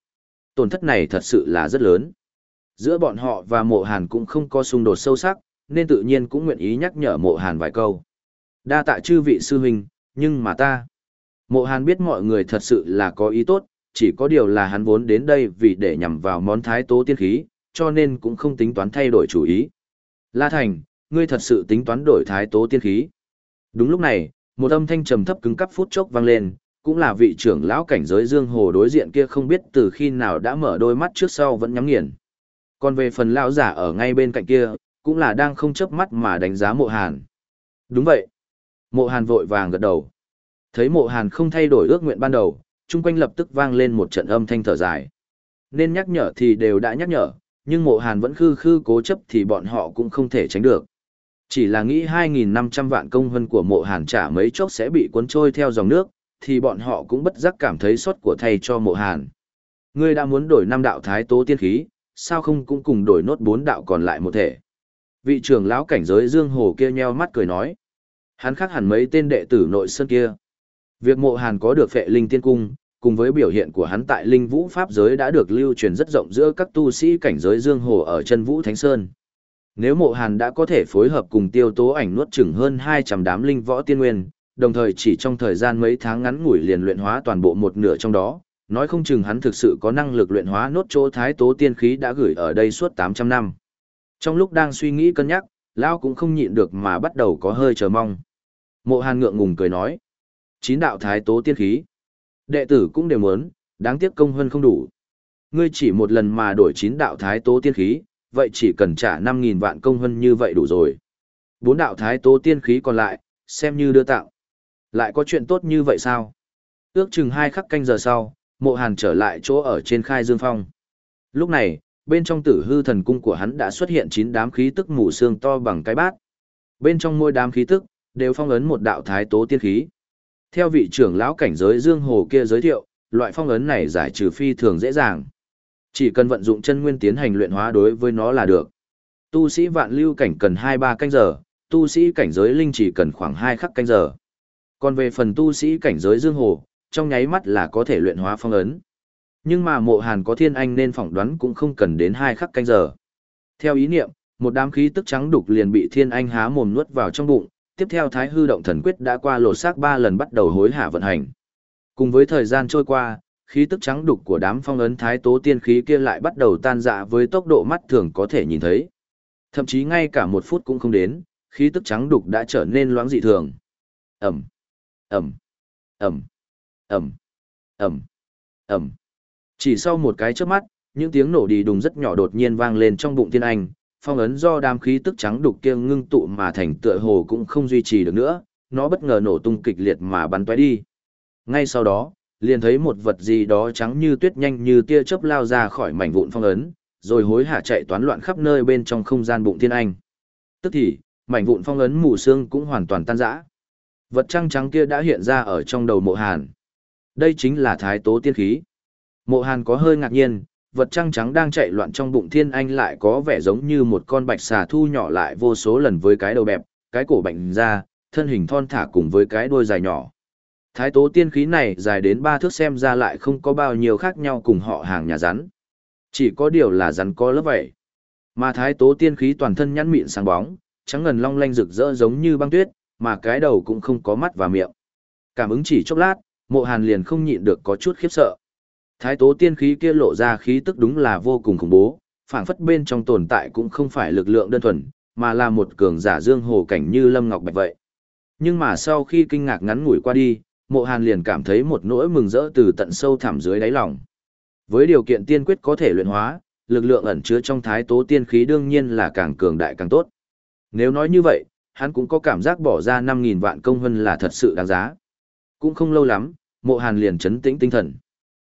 Speaker 1: Tổn thất này thật sự là rất lớn. Giữa bọn họ và mộ hàn cũng không có xung đột sâu sắc, nên tự nhiên cũng nguyện ý nhắc nhở mộ hàn vài câu. Đa tạ chư vị sư huynh, nhưng mà ta... Mộ hàn biết mọi người thật sự là có ý tốt, chỉ có điều là hắn vốn đến đây vì để nhằm vào món thái tố tiên khí, cho nên cũng không tính toán thay đổi chủ ý. La Thành, ngươi thật sự tính toán đổi thái tố tiên khí. Đúng lúc này, một âm thanh trầm thấp cứng cắp phút chốc vang lên, cũng là vị trưởng lão cảnh giới Dương Hồ đối diện kia không biết từ khi nào đã mở đôi mắt trước sau vẫn nhắm nghiền. Còn về phần lão giả ở ngay bên cạnh kia, cũng là đang không chớp mắt mà đánh giá Mộ Hàn. Đúng vậy. Mộ Hàn vội vàng gật đầu. Thấy Mộ Hàn không thay đổi ước nguyện ban đầu, chung quanh lập tức vang lên một trận âm thanh thở dài. Nên nhắc nhở thì đều đã nhắc nhở, nhưng Mộ Hàn vẫn khư khư cố chấp thì bọn họ cũng không thể tránh được. Chỉ là nghĩ 2.500 vạn công hân của mộ hàn trả mấy chốc sẽ bị cuốn trôi theo dòng nước, thì bọn họ cũng bất giác cảm thấy xót của thầy cho mộ hàn. Ngươi đã muốn đổi năm đạo thái tố tiên khí, sao không cũng cùng đổi nốt bốn đạo còn lại một thể. Vị trưởng lão cảnh giới Dương Hồ kia nheo mắt cười nói. Hắn khác hẳn mấy tên đệ tử nội sơn kia. Việc mộ hàn có được phệ linh tiên cung, cùng với biểu hiện của hắn tại linh vũ pháp giới đã được lưu truyền rất rộng giữa các tu sĩ cảnh giới Dương Hồ ở chân vũ Thánh Sơn. Nếu mộ hàn đã có thể phối hợp cùng tiêu tố ảnh nuốt chừng hơn 200 đám linh võ tiên nguyên, đồng thời chỉ trong thời gian mấy tháng ngắn ngủi liền luyện hóa toàn bộ một nửa trong đó, nói không chừng hắn thực sự có năng lực luyện hóa nốt chỗ thái tố tiên khí đã gửi ở đây suốt 800 năm. Trong lúc đang suy nghĩ cân nhắc, Lao cũng không nhịn được mà bắt đầu có hơi chờ mong. Mộ hàn ngượng ngùng cười nói. Chín đạo thái tố tiên khí. Đệ tử cũng đều muốn, đáng tiếc công hơn không đủ. Ngươi chỉ một lần mà đổi chín đạo thái tố tiên khí, vậy chỉ cần trả 5.000 vạn công hơn như vậy đủ rồi. Bốn đạo thái tố tiên khí còn lại, xem như đưa tặng. Lại có chuyện tốt như vậy sao? Ước chừng hai khắc canh giờ sau, mộ hàn trở lại chỗ ở trên khai dương phong. Lúc này, bên trong tử hư thần cung của hắn đã xuất hiện chín đám khí tức mù xương to bằng cái bát. Bên trong mỗi đám khí tức, đều phong ấn một đạo thái tố tiên khí. Theo vị trưởng lão cảnh giới Dương Hồ kia giới thiệu, loại phong ấn này giải trừ phi thường dễ dàng. Chỉ cần vận dụng chân nguyên tiến hành luyện hóa đối với nó là được. Tu sĩ vạn lưu cảnh cần 2-3 canh giờ, tu sĩ cảnh giới linh chỉ cần khoảng 2 khắc canh giờ. Còn về phần tu sĩ cảnh giới dương hồ, trong nháy mắt là có thể luyện hóa phong ấn. Nhưng mà mộ hàn có thiên anh nên phỏng đoán cũng không cần đến 2 khắc canh giờ. Theo ý niệm, một đám khí tức trắng đục liền bị thiên anh há mồm nuốt vào trong bụng, tiếp theo thái hư động thần quyết đã qua lột xác ba lần bắt đầu hối hả vận hành. Cùng với thời gian trôi qua, khí tức trắng đục của đám phong ấn thái tố tiên khí kia lại bắt đầu tan dạ với tốc độ mắt thường có thể nhìn thấy. Thậm chí ngay cả một phút cũng không đến, khí tức trắng đục đã trở nên loãng dị thường. Ẩm, Ẩm, Ẩm, Ẩm, Ẩm, Ẩm. Chỉ sau một cái chớp mắt, những tiếng nổ đi đùng rất nhỏ đột nhiên vang lên trong bụng tiên anh, phong ấn do đám khí tức trắng đục kia ngưng tụ mà thành tựa hồ cũng không duy trì được nữa, nó bất ngờ nổ tung kịch liệt mà bắn tóe đi. Ngay sau đó, liền thấy một vật gì đó trắng như tuyết nhanh như tia chớp lao ra khỏi mảnh vụn phong ấn, rồi hối hả chạy toán loạn khắp nơi bên trong không gian bụng Thiên anh. Tức thì, mảnh vụn phong ấn mù xương cũng hoàn toàn tan rã. Vật trăng trắng kia đã hiện ra ở trong đầu mộ hàn. Đây chính là thái tố tiên khí. Mộ hàn có hơi ngạc nhiên, vật trăng trắng đang chạy loạn trong bụng thiên anh lại có vẻ giống như một con bạch xà thu nhỏ lại vô số lần với cái đầu bẹp, cái cổ bệnh ra, thân hình thon thả cùng với cái đuôi dài nhỏ. Thái tố tiên khí này dài đến ba thước xem ra lại không có bao nhiêu khác nhau cùng họ hàng nhà rắn. Chỉ có điều là rắn có lớp vậy. Mà thái tố tiên khí toàn thân nhăn mịn sáng bóng, trắng ngần long lanh rực rỡ giống như băng tuyết, mà cái đầu cũng không có mắt và miệng. Cảm ứng chỉ chốc lát, mộ hàn liền không nhịn được có chút khiếp sợ. Thái tố tiên khí kia lộ ra khí tức đúng là vô cùng khủng bố, phảng phất bên trong tồn tại cũng không phải lực lượng đơn thuần, mà là một cường giả dương hồ cảnh như Lâm Ngọc Bạch vậy. Nhưng mà sau khi kinh ngạc ngắn ngủi qua đi, mộ hàn liền cảm thấy một nỗi mừng rỡ từ tận sâu thẳm dưới đáy lòng. Với điều kiện tiên quyết có thể luyện hóa, lực lượng ẩn chứa trong thái tố tiên khí đương nhiên là càng cường đại càng tốt. Nếu nói như vậy, hắn cũng có cảm giác bỏ ra 5.000 vạn công hơn là thật sự đáng giá. Cũng không lâu lắm, mộ hàn liền chấn tĩnh tinh thần.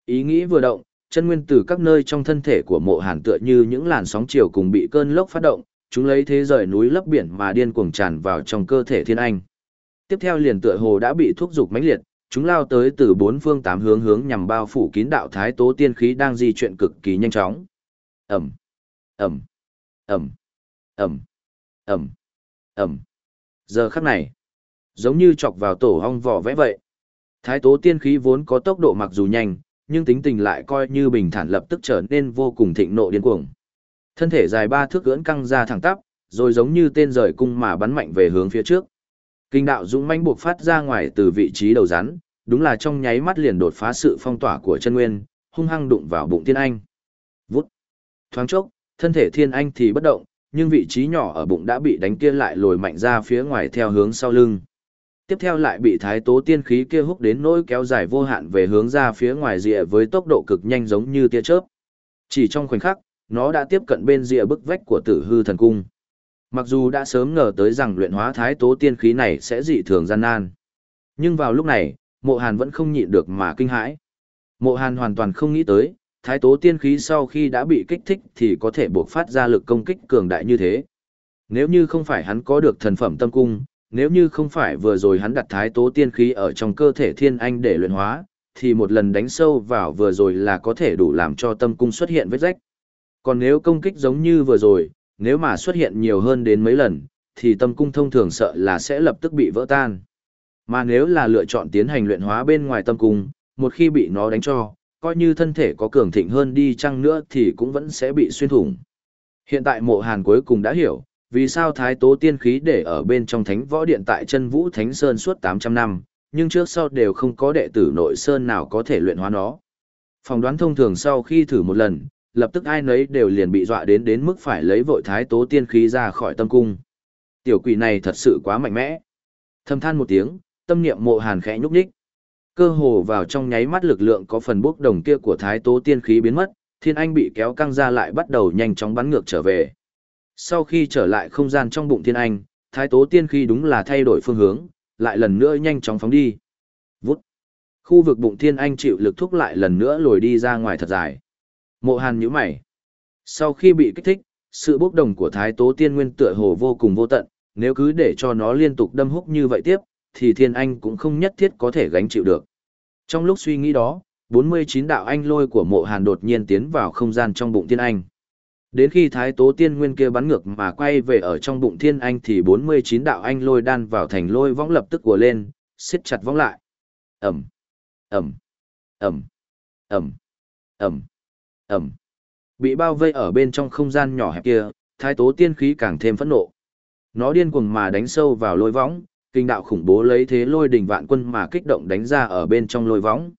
Speaker 1: Ý nghĩ vừa động, chân nguyên từ các nơi trong thân thể của mộ hàn tựa như những làn sóng chiều cùng bị cơn lốc phát động, chúng lấy thế rời núi lấp biển mà điên cuồng tràn vào trong cơ thể thiên anh. Tiếp theo liền tựa hồ đã bị thúc dục mãnh liệt, chúng lao tới từ bốn phương tám hướng hướng nhằm bao phủ kín đạo thái tố tiên khí đang di chuyển cực kỳ nhanh chóng. Ẩm, Ẩm, Ẩm, Ẩm, Ẩm, Ẩm. Giờ khắc này, giống như chọc vào tổ hong vỏ vẽ vậy. Thái tố tiên khí vốn có tốc độ mặc dù nhanh, nhưng tính tình lại coi như bình thản lập tức trở nên vô cùng thịnh nộ điên cuồng. Thân thể dài ba thước ưỡn căng ra thẳng tắp, rồi giống như tên rời cung mà bắn mạnh về hướng phía trước. Kinh đạo dũng mãnh buộc phát ra ngoài từ vị trí đầu rắn, đúng là trong nháy mắt liền đột phá sự phong tỏa của chân nguyên, hung hăng đụng vào bụng Thiên Anh. Vút. Thoáng chốc, thân thể Thiên Anh thì bất động, nhưng vị trí nhỏ ở bụng đã bị đánh kia lại lồi mạnh ra phía ngoài theo hướng sau lưng. Tiếp theo lại bị thái tố tiên khí kia hút đến nỗi kéo dài vô hạn về hướng ra phía ngoài rìa với tốc độ cực nhanh giống như tia chớp. Chỉ trong khoảnh khắc, nó đã tiếp cận bên rìa bức vách của tử hư thần cung. Mặc dù đã sớm ngờ tới rằng luyện hóa thái tố tiên khí này sẽ dị thường gian nan. Nhưng vào lúc này, mộ hàn vẫn không nhịn được mà kinh hãi. Mộ hàn hoàn toàn không nghĩ tới, thái tố tiên khí sau khi đã bị kích thích thì có thể buộc phát ra lực công kích cường đại như thế. Nếu như không phải hắn có được thần phẩm tâm cung, nếu như không phải vừa rồi hắn đặt thái tố tiên khí ở trong cơ thể thiên anh để luyện hóa, thì một lần đánh sâu vào vừa rồi là có thể đủ làm cho tâm cung xuất hiện vết rách. Còn nếu công kích giống như vừa rồi, nếu mà xuất hiện nhiều hơn đến mấy lần, thì tâm cung thông thường sợ là sẽ lập tức bị vỡ tan. Mà nếu là lựa chọn tiến hành luyện hóa bên ngoài tâm cung, một khi bị nó đánh cho, coi như thân thể có cường thịnh hơn đi chăng nữa thì cũng vẫn sẽ bị xuyên thủng. Hiện tại mộ hàn cuối cùng đã hiểu, vì sao thái tố tiên khí để ở bên trong thánh võ điện tại chân vũ thánh sơn suốt 800 năm, nhưng trước sau đều không có đệ tử nội sơn nào có thể luyện hóa nó. Phòng đoán thông thường sau khi thử một lần, lập tức ai nấy đều liền bị dọa đến đến mức phải lấy vội thái tố tiên khí ra khỏi tâm cung. Tiểu quỷ này thật sự quá mạnh mẽ. Thâm than một tiếng, tâm niệm mộ hàn khẽ nhúc nhích. Cơ hồ vào trong nháy mắt lực lượng có phần bốc đồng kia của thái tố tiên khí biến mất, thiên anh bị kéo căng ra lại bắt đầu nhanh chóng bắn ngược trở về. Sau khi trở lại không gian trong bụng thiên anh, thái tố tiên khi đúng là thay đổi phương hướng, lại lần nữa nhanh chóng phóng đi. Vút. Khu vực bụng thiên anh chịu lực thúc lại lần nữa lồi đi ra ngoài thật dài. Mộ hàn nhíu mày. Sau khi bị kích thích, sự bốc đồng của thái tố tiên nguyên tựa hồ vô cùng vô tận, nếu cứ để cho nó liên tục đâm húc như vậy tiếp, thì thiên anh cũng không nhất thiết có thể gánh chịu được. Trong lúc suy nghĩ đó, 49 đạo anh lôi của mộ hàn đột nhiên tiến vào không gian trong bụng thiên anh. Đến khi thái tố tiên nguyên kia bắn ngược mà quay về ở trong bụng thiên anh thì 49 đạo anh lôi đan vào thành lôi võng lập tức của lên, siết chặt võng lại. Ẩm, Ẩm, Ẩm, Ẩm, Ẩm, Ẩm. Bị bao vây ở bên trong không gian nhỏ hẹp kia, thái tố tiên khí càng thêm phẫn nộ. Nó điên cuồng mà đánh sâu vào lôi võng, kinh đạo khủng bố lấy thế lôi đình vạn quân mà kích động đánh ra ở bên trong lôi võng.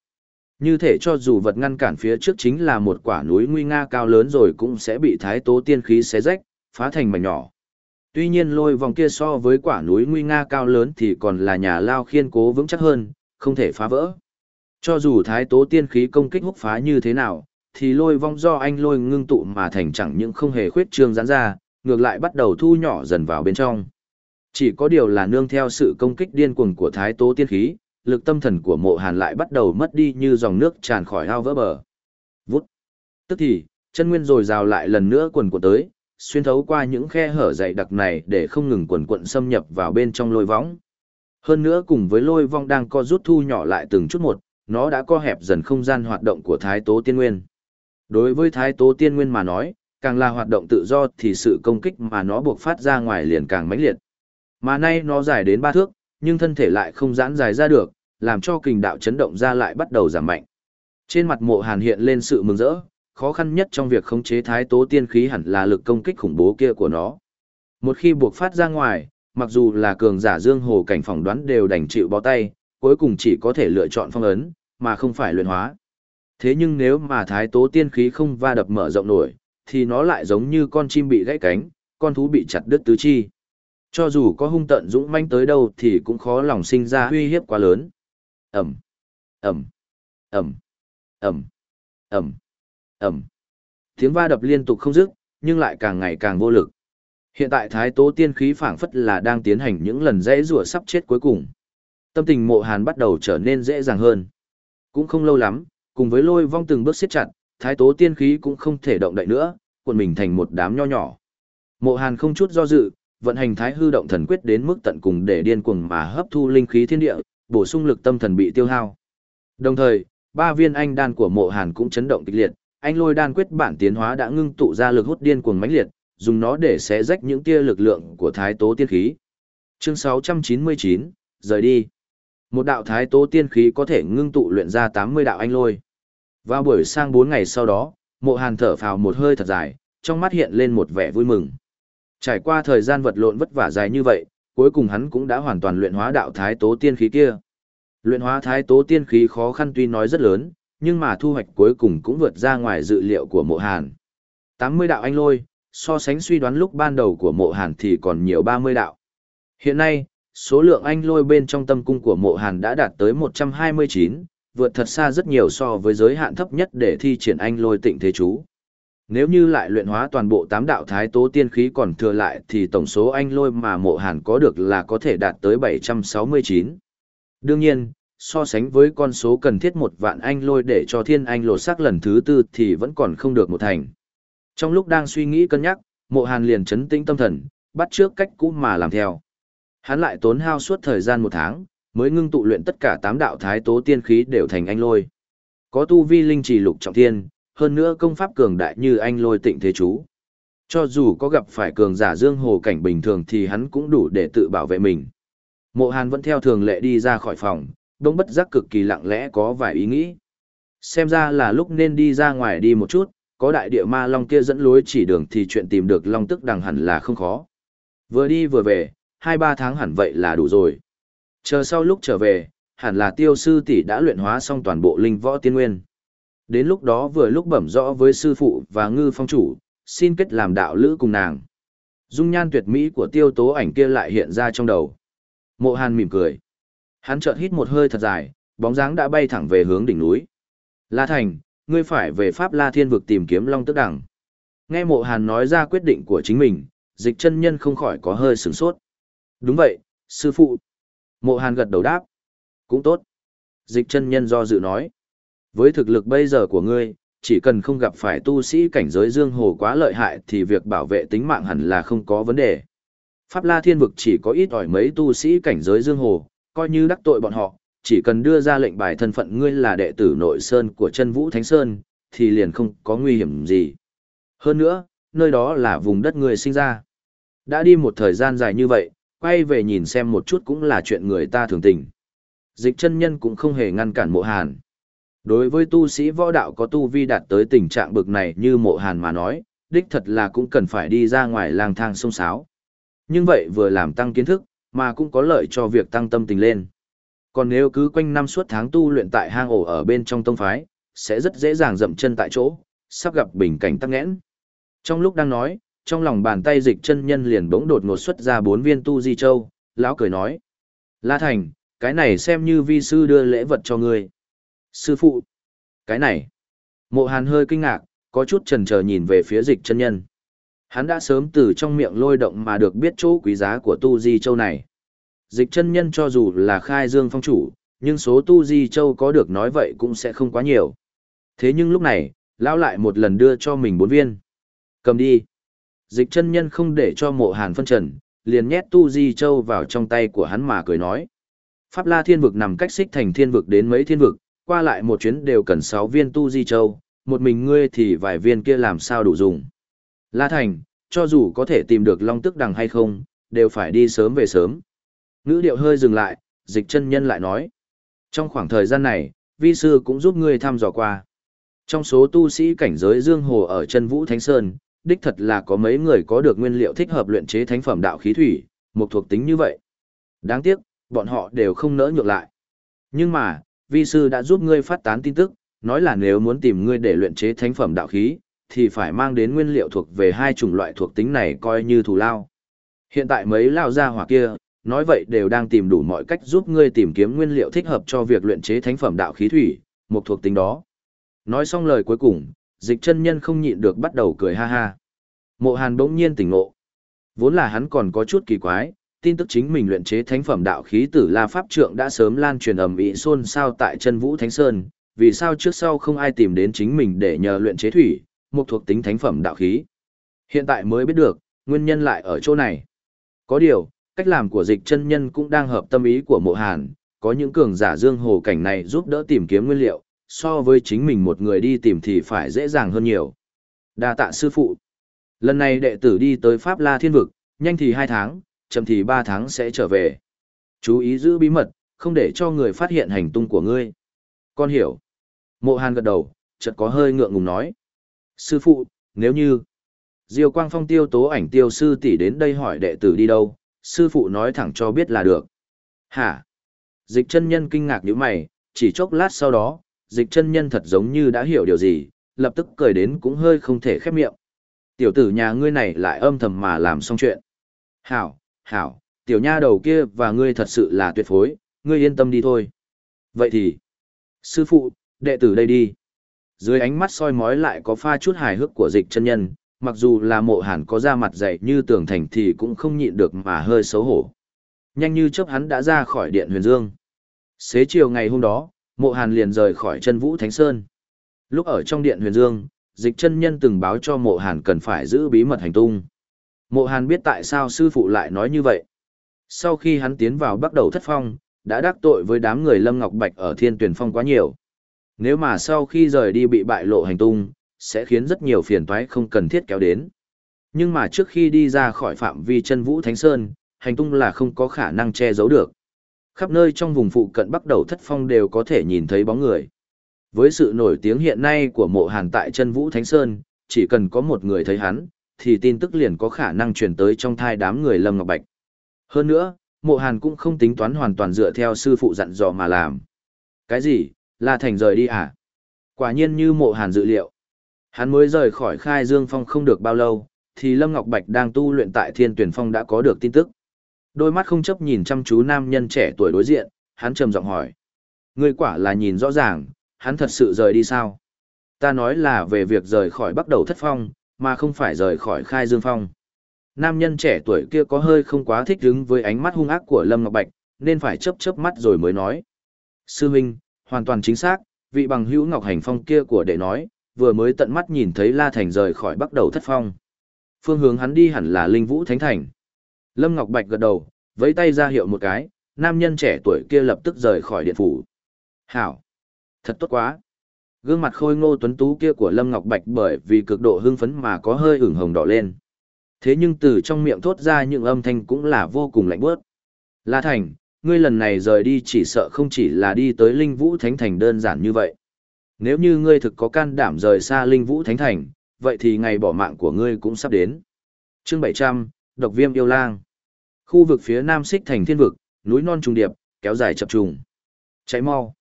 Speaker 1: Như thể cho dù vật ngăn cản phía trước chính là một quả núi nguy nga cao lớn rồi cũng sẽ bị thái tố tiên khí xé rách, phá thành mảnh nhỏ. Tuy nhiên lôi vòng kia so với quả núi nguy nga cao lớn thì còn là nhà lao khiên cố vững chắc hơn, không thể phá vỡ. Cho dù thái tố tiên khí công kích húc phá như thế nào, thì lôi vong do anh lôi ngưng tụ mà thành chẳng những không hề khuyết trương giãn ra, ngược lại bắt đầu thu nhỏ dần vào bên trong. Chỉ có điều là nương theo sự công kích điên cuồng của thái tố tiên khí, lực tâm thần của mộ hàn lại bắt đầu mất đi như dòng nước tràn khỏi ao vỡ bờ. Vút. Tức thì, chân nguyên rồi rào lại lần nữa quần cuộn tới, xuyên thấu qua những khe hở dày đặc này để không ngừng quần cuộn xâm nhập vào bên trong lôi võng. Hơn nữa cùng với lôi vong đang co rút thu nhỏ lại từng chút một, nó đã co hẹp dần không gian hoạt động của Thái Tố Tiên Nguyên. Đối với Thái Tố Tiên Nguyên mà nói, càng là hoạt động tự do thì sự công kích mà nó buộc phát ra ngoài liền càng mãnh liệt. Mà nay nó dài đến ba thước, nhưng thân thể lại không giãn dài ra được, làm cho kình đạo chấn động ra lại bắt đầu giảm mạnh. Trên mặt mộ hàn hiện lên sự mừng rỡ, khó khăn nhất trong việc khống chế thái tố tiên khí hẳn là lực công kích khủng bố kia của nó. Một khi buộc phát ra ngoài, mặc dù là cường giả dương hồ cảnh phỏng đoán đều đành chịu bó tay, cuối cùng chỉ có thể lựa chọn phong ấn, mà không phải luyện hóa. Thế nhưng nếu mà thái tố tiên khí không va đập mở rộng nổi, thì nó lại giống như con chim bị gãy cánh, con thú bị chặt đứt tứ chi. Cho dù có hung tận dũng manh tới đâu thì cũng khó lòng sinh ra uy hiếp quá lớn. Ẩm, Ẩm, Ẩm, Ẩm, Ẩm, Ẩm. Tiếng va đập liên tục không dứt, nhưng lại càng ngày càng vô lực. Hiện tại thái tố tiên khí phảng phất là đang tiến hành những lần dễ rủa sắp chết cuối cùng. Tâm tình mộ hàn bắt đầu trở nên dễ dàng hơn. Cũng không lâu lắm, cùng với lôi vong từng bước siết chặt, thái tố tiên khí cũng không thể động đậy nữa, cuộn mình thành một đám nho nhỏ. Mộ hàn không chút do dự, vận hành thái hư động thần quyết đến mức tận cùng để điên cuồng mà hấp thu linh khí thiên địa, bổ sung lực tâm thần bị tiêu hao. Đồng thời, ba viên anh đan của mộ hàn cũng chấn động kịch liệt, anh lôi đan quyết bản tiến hóa đã ngưng tụ ra lực hút điên cuồng mãnh liệt, dùng nó để xé rách những tia lực lượng của thái tố tiên khí. Chương 699, rời đi. Một đạo thái tố tiên khí có thể ngưng tụ luyện ra 80 đạo anh lôi. Vào buổi sang 4 ngày sau đó, mộ hàn thở phào một hơi thật dài, trong mắt hiện lên một vẻ vui mừng. Trải qua thời gian vật lộn vất vả dài như vậy, cuối cùng hắn cũng đã hoàn toàn luyện hóa đạo thái tố tiên khí kia. Luyện hóa thái tố tiên khí khó khăn tuy nói rất lớn, nhưng mà thu hoạch cuối cùng cũng vượt ra ngoài dự liệu của mộ hàn. 80 đạo anh lôi, so sánh suy đoán lúc ban đầu của mộ hàn thì còn nhiều 30 đạo. Hiện nay, số lượng anh lôi bên trong tâm cung của mộ hàn đã đạt tới 129, vượt thật xa rất nhiều so với giới hạn thấp nhất để thi triển anh lôi tịnh thế chú. Nếu như lại luyện hóa toàn bộ tám đạo thái tố tiên khí còn thừa lại thì tổng số anh lôi mà mộ hàn có được là có thể đạt tới 769. Đương nhiên, so sánh với con số cần thiết một vạn anh lôi để cho thiên anh lột xác lần thứ tư thì vẫn còn không được một thành. Trong lúc đang suy nghĩ cân nhắc, mộ hàn liền chấn tĩnh tâm thần, bắt trước cách cũ mà làm theo. Hắn lại tốn hao suốt thời gian một tháng, mới ngưng tụ luyện tất cả tám đạo thái tố tiên khí đều thành anh lôi. Có tu vi linh trì lục trọng thiên, hơn nữa công pháp cường đại như anh lôi tịnh thế chú. Cho dù có gặp phải cường giả dương hồ cảnh bình thường thì hắn cũng đủ để tự bảo vệ mình. Mộ Hàn vẫn theo thường lệ đi ra khỏi phòng, đông bất giác cực kỳ lặng lẽ có vài ý nghĩ. Xem ra là lúc nên đi ra ngoài đi một chút, có đại địa ma long kia dẫn lối chỉ đường thì chuyện tìm được long tức đằng hẳn là không khó. Vừa đi vừa về, hai ba tháng hẳn vậy là đủ rồi. Chờ sau lúc trở về, hẳn là tiêu sư tỷ đã luyện hóa xong toàn bộ linh võ tiên nguyên. Đến lúc đó vừa lúc bẩm rõ với sư phụ và ngư phong chủ, xin kết làm đạo lữ cùng nàng. Dung nhan tuyệt mỹ của tiêu tố ảnh kia lại hiện ra trong đầu. Mộ hàn mỉm cười. Hắn chợt hít một hơi thật dài, bóng dáng đã bay thẳng về hướng đỉnh núi. La Thành, ngươi phải về Pháp La Thiên vực tìm kiếm Long Tức Đẳng. Nghe mộ hàn nói ra quyết định của chính mình, dịch chân nhân không khỏi có hơi sửng sốt. Đúng vậy, sư phụ. Mộ hàn gật đầu đáp. Cũng tốt. Dịch chân nhân do dự nói. Với thực lực bây giờ của ngươi, chỉ cần không gặp phải tu sĩ cảnh giới dương hồ quá lợi hại thì việc bảo vệ tính mạng hẳn là không có vấn đề. Pháp La Thiên vực chỉ có ít ỏi mấy tu sĩ cảnh giới dương hồ, coi như đắc tội bọn họ, chỉ cần đưa ra lệnh bài thân phận ngươi là đệ tử nội sơn của chân vũ thánh sơn, thì liền không có nguy hiểm gì. Hơn nữa, nơi đó là vùng đất ngươi sinh ra. Đã đi một thời gian dài như vậy, quay về nhìn xem một chút cũng là chuyện người ta thường tình. Dịch chân nhân cũng không hề ngăn cản mộ hàn. Đối với tu sĩ võ đạo có tu vi đạt tới tình trạng bực này như mộ hàn mà nói, đích thật là cũng cần phải đi ra ngoài lang thang sông sáo. Nhưng vậy vừa làm tăng kiến thức, mà cũng có lợi cho việc tăng tâm tình lên. Còn nếu cứ quanh năm suốt tháng tu luyện tại hang ổ ở bên trong tông phái, sẽ rất dễ dàng dậm chân tại chỗ, sắp gặp bình cảnh tắc nghẽn. Trong lúc đang nói, trong lòng bàn tay dịch chân nhân liền bỗng đột ngột xuất ra bốn viên tu di châu, lão cười nói. La Thành, cái này xem như vi sư đưa lễ vật cho ngươi. Sư phụ, cái này. Mộ Hàn hơi kinh ngạc, có chút chần trờ nhìn về phía dịch chân nhân. Hắn đã sớm từ trong miệng lôi động mà được biết chỗ quý giá của tu di châu này. Dịch chân nhân cho dù là khai dương phong chủ, nhưng số tu di châu có được nói vậy cũng sẽ không quá nhiều. Thế nhưng lúc này, lão lại một lần đưa cho mình bốn viên. Cầm đi. Dịch chân nhân không để cho mộ hàn phân trần, liền nhét tu di châu vào trong tay của hắn mà cười nói. Pháp la thiên vực nằm cách xích thành thiên vực đến mấy thiên vực, qua lại một chuyến đều cần 6 viên tu di châu, một mình ngươi thì vài viên kia làm sao đủ dùng. La thành, cho dù có thể tìm được long tức đằng hay không, đều phải đi sớm về sớm. Ngữ điệu hơi dừng lại, dịch chân nhân lại nói. Trong khoảng thời gian này, vi sư cũng giúp ngươi thăm dò qua. Trong số tu sĩ cảnh giới Dương Hồ ở chân Vũ Thánh Sơn, đích thật là có mấy người có được nguyên liệu thích hợp luyện chế thánh phẩm đạo khí thủy, một thuộc tính như vậy. Đáng tiếc, bọn họ đều không nỡ nhượng lại. Nhưng mà, vi sư đã giúp ngươi phát tán tin tức, nói là nếu muốn tìm ngươi để luyện chế thánh phẩm đạo khí, thì phải mang đến nguyên liệu thuộc về hai chủng loại thuộc tính này coi như thù lao. Hiện tại mấy lao gia hỏa kia, nói vậy đều đang tìm đủ mọi cách giúp ngươi tìm kiếm nguyên liệu thích hợp cho việc luyện chế thánh phẩm đạo khí thủy, một thuộc tính đó. Nói xong lời cuối cùng, dịch chân nhân không nhịn được bắt đầu cười ha ha. Mộ Hàn bỗng nhiên tỉnh ngộ. Vốn là hắn còn có chút kỳ quái, tin tức chính mình luyện chế thánh phẩm đạo khí tử La Pháp Trượng đã sớm lan truyền ầm ĩ xôn xao tại chân Vũ Thánh Sơn, vì sao trước sau không ai tìm đến chính mình để nhờ luyện chế thủy, một thuộc tính thánh phẩm đạo khí. Hiện tại mới biết được, nguyên nhân lại ở chỗ này. Có điều, cách làm của dịch chân nhân cũng đang hợp tâm ý của mộ hàn, có những cường giả dương hồ cảnh này giúp đỡ tìm kiếm nguyên liệu, so với chính mình một người đi tìm thì phải dễ dàng hơn nhiều. đa tạ sư phụ. Lần này đệ tử đi tới Pháp La Thiên Vực, nhanh thì 2 tháng, chậm thì 3 tháng sẽ trở về. Chú ý giữ bí mật, không để cho người phát hiện hành tung của ngươi. Con hiểu. Mộ Hàn gật đầu, chợt có hơi ngượng ngùng nói. Sư phụ, nếu như... Diêu Quang Phong tiêu tố ảnh tiêu sư tỷ đến đây hỏi đệ tử đi đâu, sư phụ nói thẳng cho biết là được. Hả? Dịch chân nhân kinh ngạc như mày, chỉ chốc lát sau đó, dịch chân nhân thật giống như đã hiểu điều gì, lập tức cười đến cũng hơi không thể khép miệng. Tiểu tử nhà ngươi này lại âm thầm mà làm xong chuyện. Hảo, hảo, tiểu nha đầu kia và ngươi thật sự là tuyệt phối, ngươi yên tâm đi thôi. Vậy thì, sư phụ, đệ tử đây đi. Dưới ánh mắt soi mói lại có pha chút hài hước của dịch chân nhân, mặc dù là mộ hàn có da mặt dày như tường thành thì cũng không nhịn được mà hơi xấu hổ. Nhanh như chớp hắn đã ra khỏi điện huyền dương. Xế chiều ngày hôm đó, mộ hàn liền rời khỏi chân vũ thánh sơn. Lúc ở trong điện huyền dương, dịch chân nhân từng báo cho mộ hàn cần phải giữ bí mật hành tung. Mộ hàn biết tại sao sư phụ lại nói như vậy. Sau khi hắn tiến vào bắt đầu thất phong, đã đắc tội với đám người Lâm Ngọc Bạch ở thiên tuyển phong quá nhiều. Nếu mà sau khi rời đi bị bại lộ hành tung, sẽ khiến rất nhiều phiền toái không cần thiết kéo đến. Nhưng mà trước khi đi ra khỏi phạm vi chân vũ Thánh Sơn, hành tung là không có khả năng che giấu được. Khắp nơi trong vùng phụ cận bắt đầu thất phong đều có thể nhìn thấy bóng người. Với sự nổi tiếng hiện nay của mộ hàn tại chân vũ Thánh Sơn, chỉ cần có một người thấy hắn, thì tin tức liền có khả năng truyền tới trong thai đám người Lâm Ngọc Bạch. Hơn nữa, mộ hàn cũng không tính toán hoàn toàn dựa theo sư phụ dặn dò mà làm. Cái gì, là Thành rời đi à? Quả nhiên như mộ hàn dự liệu. Hắn mới rời khỏi khai dương phong không được bao lâu, thì Lâm Ngọc Bạch đang tu luyện tại thiên tuyển phong đã có được tin tức. Đôi mắt không chấp nhìn chăm chú nam nhân trẻ tuổi đối diện, hắn trầm giọng hỏi. Người quả là nhìn rõ ràng, hắn thật sự rời đi sao? Ta nói là về việc rời khỏi bắt đầu thất phong, mà không phải rời khỏi khai dương phong. Nam nhân trẻ tuổi kia có hơi không quá thích ứng với ánh mắt hung ác của Lâm Ngọc Bạch, nên phải chớp chớp mắt rồi mới nói. Sư Minh, hoàn toàn chính xác, vị bằng hữu Ngọc Hành Phong kia của đệ nói, vừa mới tận mắt nhìn thấy La Thành rời khỏi bắt đầu thất phong. Phương hướng hắn đi hẳn là Linh Vũ Thánh Thành. Lâm Ngọc Bạch gật đầu, vẫy tay ra hiệu một cái, nam nhân trẻ tuổi kia lập tức rời khỏi điện phủ. Hảo! Thật tốt quá! Gương mặt khôi ngô tuấn tú kia của Lâm Ngọc Bạch bởi vì cực độ hưng phấn mà có hơi ửng hồng đỏ lên. Thế nhưng từ trong miệng thốt ra những âm thanh cũng là vô cùng lạnh bớt. La Thành, ngươi lần này rời đi chỉ sợ không chỉ là đi tới Linh Vũ Thánh Thành đơn giản như vậy. Nếu như ngươi thực có can đảm rời xa Linh Vũ Thánh Thành, vậy thì ngày bỏ mạng của ngươi cũng sắp đến. Chương 700, Độc Viêm Yêu Lang. Khu vực phía nam xích thành thiên vực, núi non trùng điệp, kéo dài chập trùng. Cháy mau,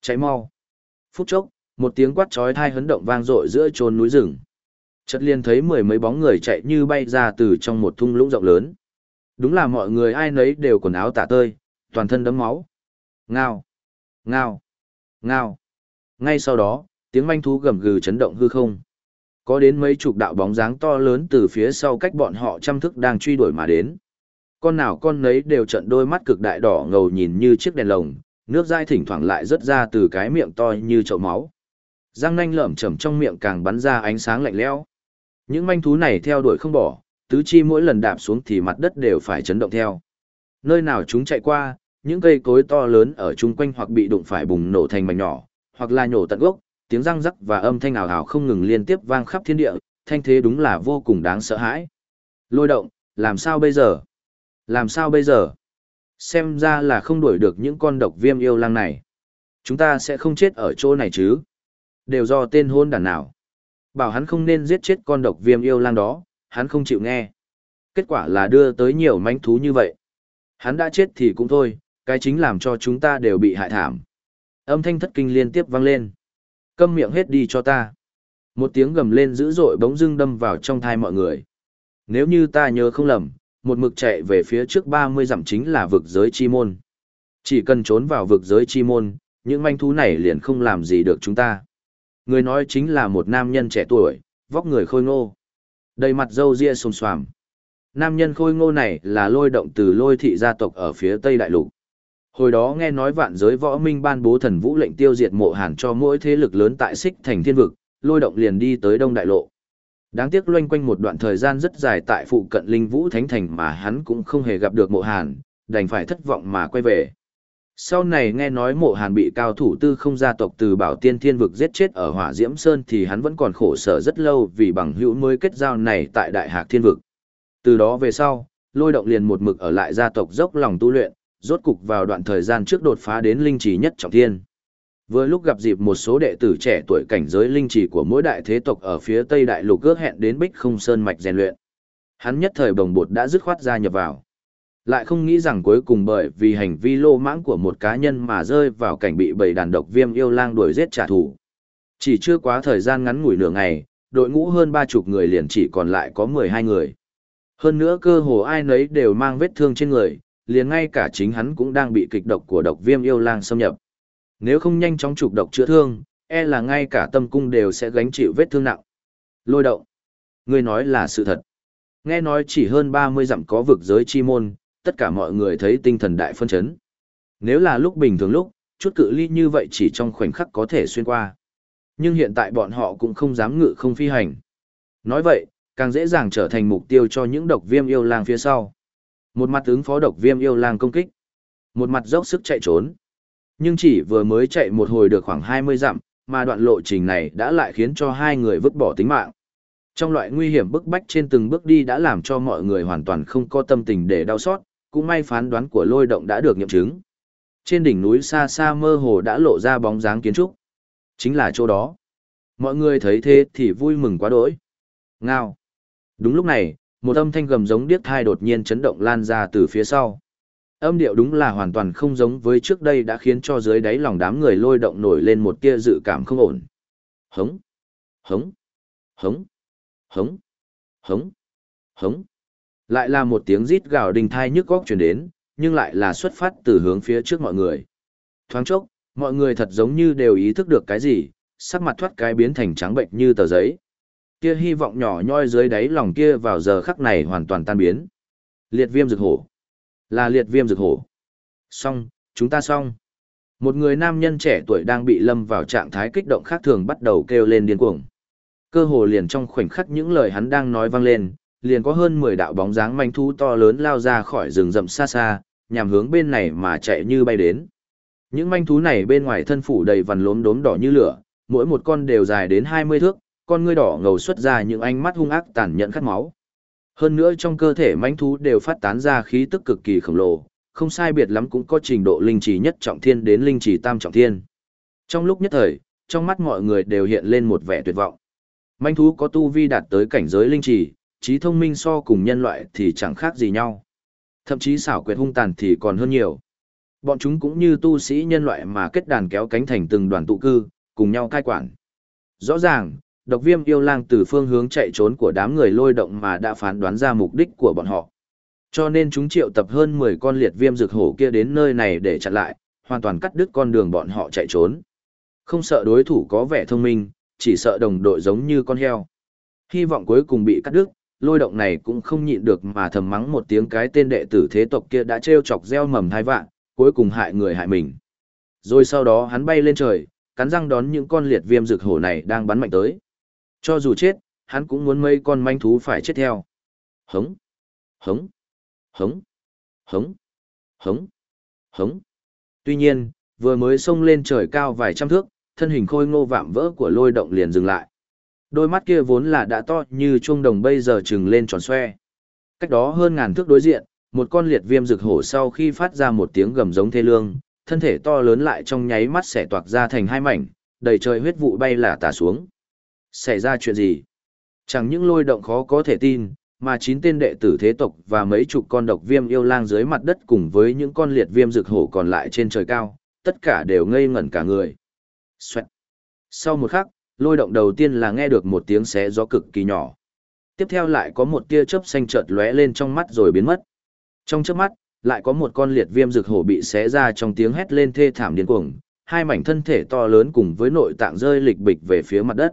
Speaker 1: cháy mau. Phút chốc, một tiếng quát chói tai hấn động vang dội giữa chốn núi rừng. Chợt liền thấy mười mấy bóng người chạy như bay ra từ trong một thung lũng rộng lớn. Đúng là mọi người ai nấy đều quần áo tả tơi, toàn thân đấm máu. Ngao, ngao, ngao. Ngay sau đó, tiếng manh thú gầm gừ chấn động hư không. Có đến mấy chục đạo bóng dáng to lớn từ phía sau cách bọn họ trăm thức đang truy đuổi mà đến. Con nào con nấy đều trận đôi mắt cực đại đỏ ngầu nhìn như chiếc đèn lồng, nước dai thỉnh thoảng lại rớt ra từ cái miệng to như chậu máu. Răng nanh lởm chởm trong miệng càng bắn ra ánh sáng lạnh lẽo. Những manh thú này theo đuổi không bỏ, tứ chi mỗi lần đạp xuống thì mặt đất đều phải chấn động theo. Nơi nào chúng chạy qua, những cây cối to lớn ở chung quanh hoặc bị đụng phải bùng nổ thành mảnh nhỏ, hoặc là nhổ tận gốc, tiếng răng rắc và âm thanh ảo ảo không ngừng liên tiếp vang khắp thiên địa, thanh thế đúng là vô cùng đáng sợ hãi. Lôi động, làm sao bây giờ? Làm sao bây giờ? Xem ra là không đuổi được những con độc viêm yêu lang này. Chúng ta sẽ không chết ở chỗ này chứ? Đều do tên hôn đàn nào. Bảo hắn không nên giết chết con độc viêm yêu lang đó, hắn không chịu nghe. Kết quả là đưa tới nhiều manh thú như vậy. Hắn đã chết thì cũng thôi, cái chính làm cho chúng ta đều bị hại thảm. Âm thanh thất kinh liên tiếp vang lên. Câm miệng hết đi cho ta. Một tiếng gầm lên dữ dội bỗng dưng đâm vào trong thai mọi người. Nếu như ta nhớ không lầm, một mực chạy về phía trước 30 dặm chính là vực giới chi môn. Chỉ cần trốn vào vực giới chi môn, những manh thú này liền không làm gì được chúng ta. Người nói chính là một nam nhân trẻ tuổi, vóc người khôi ngô. Đầy mặt râu ria xồm xoàm. Nam nhân khôi ngô này là lôi động từ lôi thị gia tộc ở phía Tây Đại Lục. Hồi đó nghe nói vạn giới võ minh ban bố thần vũ lệnh tiêu diệt mộ hàn cho mỗi thế lực lớn tại xích thành thiên vực, lôi động liền đi tới Đông Đại Lộ. Đáng tiếc loanh quanh một đoạn thời gian rất dài tại phụ cận linh vũ thánh thành mà hắn cũng không hề gặp được mộ hàn, đành phải thất vọng mà quay về. Sau này nghe nói mộ hàn bị cao thủ tư không gia tộc từ bảo tiên thiên vực giết chết ở hỏa diễm sơn thì hắn vẫn còn khổ sở rất lâu vì bằng hữu mới kết giao này tại đại hạc thiên vực. Từ đó về sau, lôi động liền một mực ở lại gia tộc dốc lòng tu luyện, rốt cục vào đoạn thời gian trước đột phá đến linh trí nhất trọng thiên. Vừa lúc gặp dịp một số đệ tử trẻ tuổi cảnh giới linh trì của mỗi đại thế tộc ở phía Tây Đại Lục ước hẹn đến Bích Không Sơn mạch rèn luyện. Hắn nhất thời bồng bột đã dứt khoát ra nhập vào. Lại không nghĩ rằng cuối cùng bởi vì hành vi lô mãng của một cá nhân mà rơi vào cảnh bị bầy đàn độc viêm yêu lang đuổi giết trả thù. Chỉ chưa quá thời gian ngắn ngủi nửa ngày, đội ngũ hơn ba chục người liền chỉ còn lại có mười hai người. Hơn nữa cơ hồ ai nấy đều mang vết thương trên người, liền ngay cả chính hắn cũng đang bị kịch độc của độc viêm yêu lang xâm nhập. Nếu không nhanh chóng trục độc chữa thương, e là ngay cả tâm cung đều sẽ gánh chịu vết thương nặng. Lôi động. Ngươi nói là sự thật. Nghe nói chỉ hơn 30 dặm có vực giới chi môn, tất cả mọi người thấy tinh thần đại phân chấn. Nếu là lúc bình thường lúc, chút cự ly như vậy chỉ trong khoảnh khắc có thể xuyên qua. Nhưng hiện tại bọn họ cũng không dám ngự không phi hành. Nói vậy, càng dễ dàng trở thành mục tiêu cho những độc viêm yêu lang phía sau. Một mặt ứng phó độc viêm yêu lang công kích, một mặt dốc sức chạy trốn. Nhưng chỉ vừa mới chạy một hồi được khoảng 20 dặm, mà đoạn lộ trình này đã lại khiến cho hai người vứt bỏ tính mạng. Trong loại nguy hiểm bức bách trên từng bước đi đã làm cho mọi người hoàn toàn không có tâm tình để đau xót, cũng may phán đoán của lôi động đã được nghiệm chứng. Trên đỉnh núi xa xa mơ hồ đã lộ ra bóng dáng kiến trúc. Chính là chỗ đó. Mọi người thấy thế thì vui mừng quá đỗi. Ngao. Đúng lúc này, một âm thanh gầm giống điếc thai đột nhiên chấn động lan ra từ phía sau. Âm điệu đúng là hoàn toàn không giống với trước đây đã khiến cho dưới đáy lòng đám người lôi động nổi lên một tia dự cảm không ổn. Hống, hống, hống, hống, hống, hống. Lại là một tiếng rít gào đình thai nhức góc truyền đến, nhưng lại là xuất phát từ hướng phía trước mọi người. Thoáng chốc, mọi người thật giống như đều ý thức được cái gì, sắc mặt thoát cái biến thành trắng bệnh như tờ giấy. Kia hy vọng nhỏ nhoi dưới đáy lòng kia vào giờ khắc này hoàn toàn tan biến. Liệt viêm rực hổ. Là liệt viêm rực hổ. Xong, chúng ta xong. Một người nam nhân trẻ tuổi đang bị lâm vào trạng thái kích động khác thường bắt đầu kêu lên điên cuồng. Cơ hồ liền trong khoảnh khắc những lời hắn đang nói vang lên, liền có hơn 10 đạo bóng dáng manh thú to lớn lao ra khỏi rừng rậm xa xa, nhằm hướng bên này mà chạy như bay đến. Những manh thú này bên ngoài thân phủ đầy vằn lốm đốm đỏ như lửa, mỗi một con đều dài đến 20 thước, con ngươi đỏ ngầu xuất ra những ánh mắt hung ác tàn nhẫn khát máu. Hơn nữa trong cơ thể manh thú đều phát tán ra khí tức cực kỳ khổng lồ, không sai biệt lắm cũng có trình độ linh trì nhất trọng thiên đến linh trì tam trọng thiên. Trong lúc nhất thời, trong mắt mọi người đều hiện lên một vẻ tuyệt vọng. Manh thú có tu vi đạt tới cảnh giới linh trì, trí thông minh so cùng nhân loại thì chẳng khác gì nhau. Thậm chí xảo quyệt hung tàn thì còn hơn nhiều. Bọn chúng cũng như tu sĩ nhân loại mà kết đàn kéo cánh thành từng đoàn tụ cư, cùng nhau cai quản. Rõ ràng, độc viêm yêu lang từ phương hướng chạy trốn của đám người lôi động mà đã phán đoán ra mục đích của bọn họ. Cho nên chúng triệu tập hơn 10 con liệt viêm rực hổ kia đến nơi này để chặn lại, hoàn toàn cắt đứt con đường bọn họ chạy trốn. Không sợ đối thủ có vẻ thông minh, chỉ sợ đồng đội giống như con heo. Hy vọng cuối cùng bị cắt đứt, lôi động này cũng không nhịn được mà thầm mắng một tiếng cái tên đệ tử thế tộc kia đã trêu chọc gieo mầm thai vạn, cuối cùng hại người hại mình. Rồi sau đó hắn bay lên trời, cắn răng đón những con liệt viêm rực hổ này đang bắn mạnh tới. Cho dù chết, hắn cũng muốn mấy con manh thú phải chết theo. Hống, hống, hống, hống, hống, hống. Tuy nhiên, vừa mới xông lên trời cao vài trăm thước, thân hình khôi ngô vạm vỡ của lôi động liền dừng lại. Đôi mắt kia vốn là đã to như chuông đồng bây giờ trừng lên tròn xoe. Cách đó hơn ngàn thước đối diện, một con liệt viêm rực hổ sau khi phát ra một tiếng gầm giống thê lương, thân thể to lớn lại trong nháy mắt xẻ toạc ra thành hai mảnh, đầy trời huyết vụ bay là tả xuống. Xảy ra chuyện gì? Chẳng những lôi động khó có thể tin, mà chín tên đệ tử thế tộc và mấy chục con độc viêm yêu lang dưới mặt đất cùng với những con liệt viêm rực hổ còn lại trên trời cao, tất cả đều ngây ngẩn cả người. Xoẹt. Sau một khắc, lôi động đầu tiên là nghe được một tiếng xé gió cực kỳ nhỏ. Tiếp theo lại có một tia chớp xanh chợt lóe lên trong mắt rồi biến mất. Trong chớp mắt, lại có một con liệt viêm rực hổ bị xé ra trong tiếng hét lên thê thảm điên cuồng, hai mảnh thân thể to lớn cùng với nội tạng rơi lịch bịch về phía mặt đất.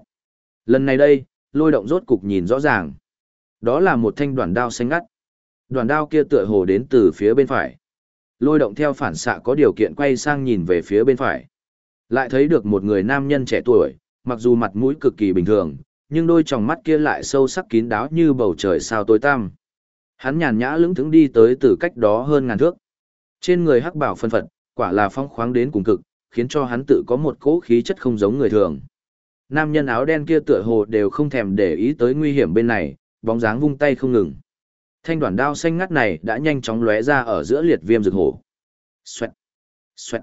Speaker 1: Lần này đây, lôi động rốt cục nhìn rõ ràng. Đó là một thanh đoàn đao xanh ngắt. Đoàn đao kia tựa hồ đến từ phía bên phải. Lôi động theo phản xạ có điều kiện quay sang nhìn về phía bên phải. Lại thấy được một người nam nhân trẻ tuổi, mặc dù mặt mũi cực kỳ bình thường, nhưng đôi tròng mắt kia lại sâu sắc kín đáo như bầu trời sao tối tăm. Hắn nhàn nhã lững thững đi tới từ cách đó hơn ngàn thước. Trên người hắc bảo phân phật, quả là phong khoáng đến cùng cực, khiến cho hắn tự có một cỗ khí chất không giống người thường. Nam nhân áo đen kia tựa hồ đều không thèm để ý tới nguy hiểm bên này, bóng dáng vung tay không ngừng. Thanh đoàn đao xanh ngắt này đã nhanh chóng lóe ra ở giữa liệt viêm rực hổ. Xoẹt, xoẹt.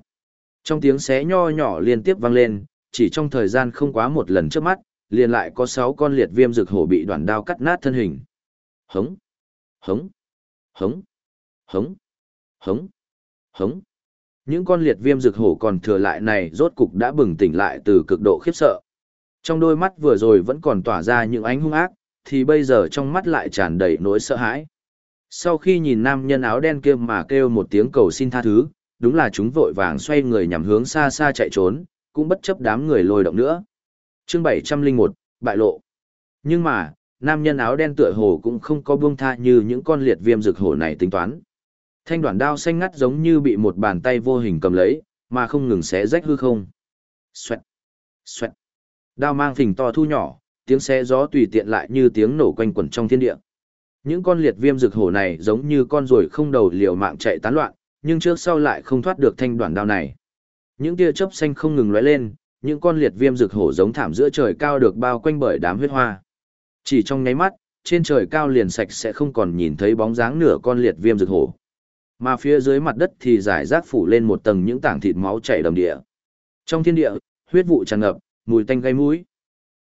Speaker 1: Trong tiếng xé nho nhỏ liên tiếp vang lên, chỉ trong thời gian không quá một lần trước mắt, liền lại có 6 con liệt viêm rực hổ bị đoạn đao cắt nát thân hình. Hống, hống, hống, hống, hống, hống. Những con liệt viêm rực hổ còn thừa lại này rốt cục đã bừng tỉnh lại từ cực độ khiếp sợ. Trong đôi mắt vừa rồi vẫn còn tỏa ra những ánh hung ác, thì bây giờ trong mắt lại tràn đầy nỗi sợ hãi. Sau khi nhìn nam nhân áo đen kia mà kêu một tiếng cầu xin tha thứ, đúng là chúng vội vàng xoay người nhằm hướng xa xa chạy trốn, cũng bất chấp đám người lôi động nữa. Chương 701, bại lộ. Nhưng mà, nam nhân áo đen tựa hồ cũng không có buông tha như những con liệt viêm rực hổ này tính toán. Thanh đoạn đao xanh ngắt giống như bị một bàn tay vô hình cầm lấy, mà không ngừng xé rách hư không. Xoẹt, xoẹt. Đao mang phình to thu nhỏ, tiếng xé gió tùy tiện lại như tiếng nổ quanh quẩn trong thiên địa. Những con liệt viêm rực hổ này giống như con ruồi không đầu liều mạng chạy tán loạn, nhưng trước sau lại không thoát được thanh đoạn đao này. Những tia chớp xanh không ngừng lóe lên, những con liệt viêm rực hổ giống thảm giữa trời cao được bao quanh bởi đám huyết hoa. Chỉ trong nháy mắt, trên trời cao liền sạch sẽ không còn nhìn thấy bóng dáng nửa con liệt viêm rực hổ. Mà phía dưới mặt đất thì giải rác phủ lên một tầng những tảng thịt máu chảy đầm địa. Trong thiên địa, huyết vụ tràn ngập, mùi tanh gây mũi.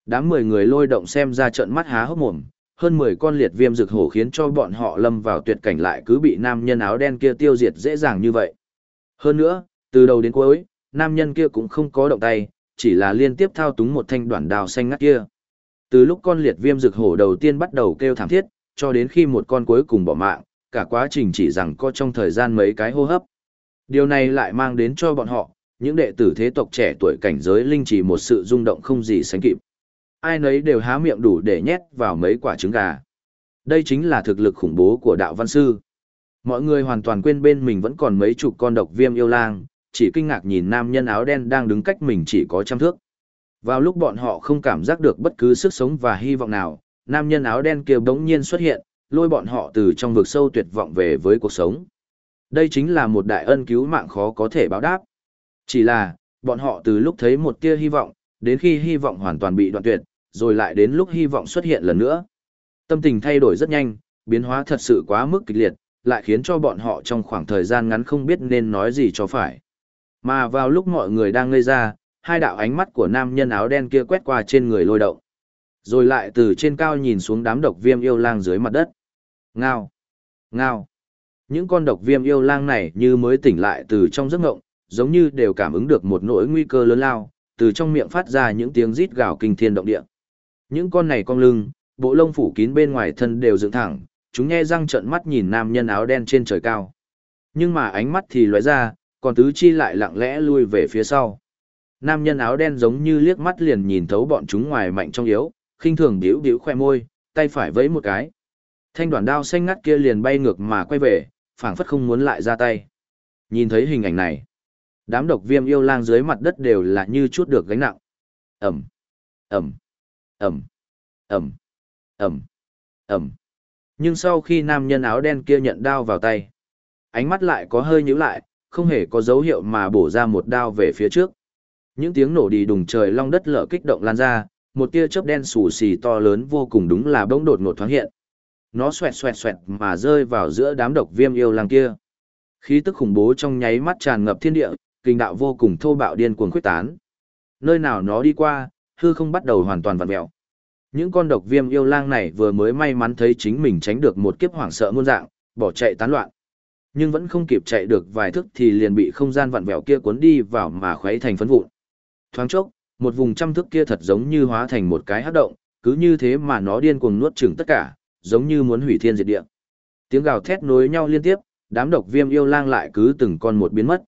Speaker 1: Đám mười người lôi động xem ra trợn mắt há hốc mồm, hơn mười con liệt viêm rực hổ khiến cho bọn họ lâm vào tuyệt cảnh lại cứ bị nam nhân áo đen kia tiêu diệt dễ dàng như vậy. Hơn nữa, từ đầu đến cuối, nam nhân kia cũng không có động tay, chỉ là liên tiếp thao túng một thanh đoạn đào xanh ngắt kia. Từ lúc con liệt viêm rực hổ đầu tiên bắt đầu kêu thảm thiết, cho đến khi một con cuối cùng bỏ mạng, cả quá trình chỉ rằng có trong thời gian mấy cái hô hấp. Điều này lại mang đến cho bọn họ, những đệ tử thế tộc trẻ tuổi cảnh giới linh chỉ một sự rung động không gì sánh kịp. Ai nấy đều há miệng đủ để nhét vào mấy quả trứng gà. Đây chính là thực lực khủng bố của đạo văn sư. Mọi người hoàn toàn quên bên mình vẫn còn mấy chục con độc viêm yêu lang, chỉ kinh ngạc nhìn nam nhân áo đen đang đứng cách mình chỉ có trăm thước. Vào lúc bọn họ không cảm giác được bất cứ sức sống và hy vọng nào, nam nhân áo đen kia bỗng nhiên xuất hiện, lôi bọn họ từ trong vực sâu tuyệt vọng về với cuộc sống. Đây chính là một đại ân cứu mạng khó có thể báo đáp. Chỉ là, bọn họ từ lúc thấy một tia hy vọng, đến khi hy vọng hoàn toàn bị đoạn tuyệt, rồi lại đến lúc hy vọng xuất hiện lần nữa. Tâm tình thay đổi rất nhanh, biến hóa thật sự quá mức kịch liệt, lại khiến cho bọn họ trong khoảng thời gian ngắn không biết nên nói gì cho phải. Mà vào lúc mọi người đang ngây ra, hai đạo ánh mắt của nam nhân áo đen kia quét qua trên người lôi động. Rồi lại từ trên cao nhìn xuống đám độc viêm yêu lang dưới mặt đất. Ngao! Ngao! Những con độc viêm yêu lang này như mới tỉnh lại từ trong giấc ngộng, giống như đều cảm ứng được một nỗi nguy cơ lớn lao, từ trong miệng phát ra những tiếng rít gào kinh thiên động địa. Những con này cong lưng, bộ lông phủ kín bên ngoài thân đều dựng thẳng, chúng nhe răng trợn mắt nhìn nam nhân áo đen trên trời cao. Nhưng mà ánh mắt thì lóe ra, còn tứ chi lại lặng lẽ lui về phía sau. Nam nhân áo đen giống như liếc mắt liền nhìn thấu bọn chúng ngoài mạnh trong yếu, khinh thường biểu biểu khoe môi, tay phải vẫy một cái. Thanh đoạn đao xanh ngắt kia liền bay ngược mà quay về, phảng phất không muốn lại ra tay. Nhìn thấy hình ảnh này, đám độc viêm yêu lang dưới mặt đất đều là như chút được gánh nặng. Ẩm, Ẩm, Ẩm, Ẩm, Ẩm, Ẩm. Nhưng sau khi nam nhân áo đen kia nhận đao vào tay, ánh mắt lại có hơi nhíu lại, không hề có dấu hiệu mà bổ ra một đao về phía trước. Những tiếng nổ đi đùng trời long đất lở kích động lan ra, một tia chớp đen xù xì to lớn vô cùng đúng là bỗng đột ngột thoáng hiện. Nó xoẹt xoẹt xoẹt mà rơi vào giữa đám độc viêm yêu lang kia. Khí tức khủng bố trong nháy mắt tràn ngập thiên địa, kinh đạo vô cùng thô bạo điên cuồng khuếch tán. Nơi nào nó đi qua, hư không bắt đầu hoàn toàn vặn mèo. Những con độc viêm yêu lang này vừa mới may mắn thấy chính mình tránh được một kiếp hoảng sợ muôn dạng, bỏ chạy tán loạn. Nhưng vẫn không kịp chạy được vài thước thì liền bị không gian vặn vẹo kia cuốn đi vào mà khuấy thành phấn vụn. Thoáng chốc, một vùng trăm thước kia thật giống như hóa thành một cái hắc động, cứ như thế mà nó điên cuồng nuốt chửng tất cả, giống như muốn hủy thiên diệt địa. Tiếng gào thét nối nhau liên tiếp, đám độc viêm yêu lang lại cứ từng con một biến mất.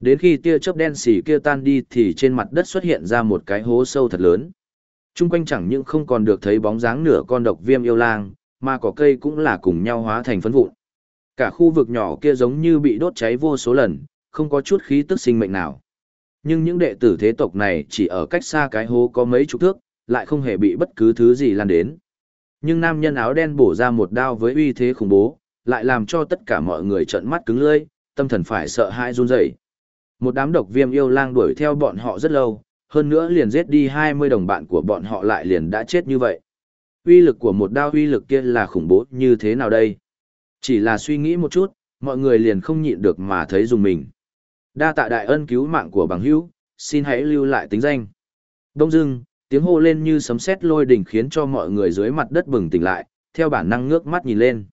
Speaker 1: Đến khi tia chớp đen xì kia tan đi thì trên mặt đất xuất hiện ra một cái hố sâu thật lớn. Trung quanh chẳng những không còn được thấy bóng dáng nửa con độc viêm yêu lang, mà cỏ cây cũng là cùng nhau hóa thành phấn vụn. Cả khu vực nhỏ kia giống như bị đốt cháy vô số lần, không có chút khí tức sinh mệnh nào. Nhưng những đệ tử thế tộc này chỉ ở cách xa cái hố có mấy chục thước, lại không hề bị bất cứ thứ gì lan đến. Nhưng nam nhân áo đen bổ ra một đao với uy thế khủng bố, lại làm cho tất cả mọi người trợn mắt cứng lưỡi, tâm thần phải sợ hãi run rẩy. Một đám độc viêm yêu lang đuổi theo bọn họ rất lâu, hơn nữa liền giết đi 20 đồng bạn của bọn họ lại liền đã chết như vậy. Uy lực của một đao uy lực kia là khủng bố như thế nào đây? Chỉ là suy nghĩ một chút, mọi người liền không nhịn được mà thấy dùng mình. Đa tạ đại ân cứu mạng của bằng hữu, xin hãy lưu lại tính danh. Đông dưng, tiếng hô lên như sấm sét lôi đỉnh khiến cho mọi người dưới mặt đất bừng tỉnh lại, theo bản năng ngước mắt nhìn lên.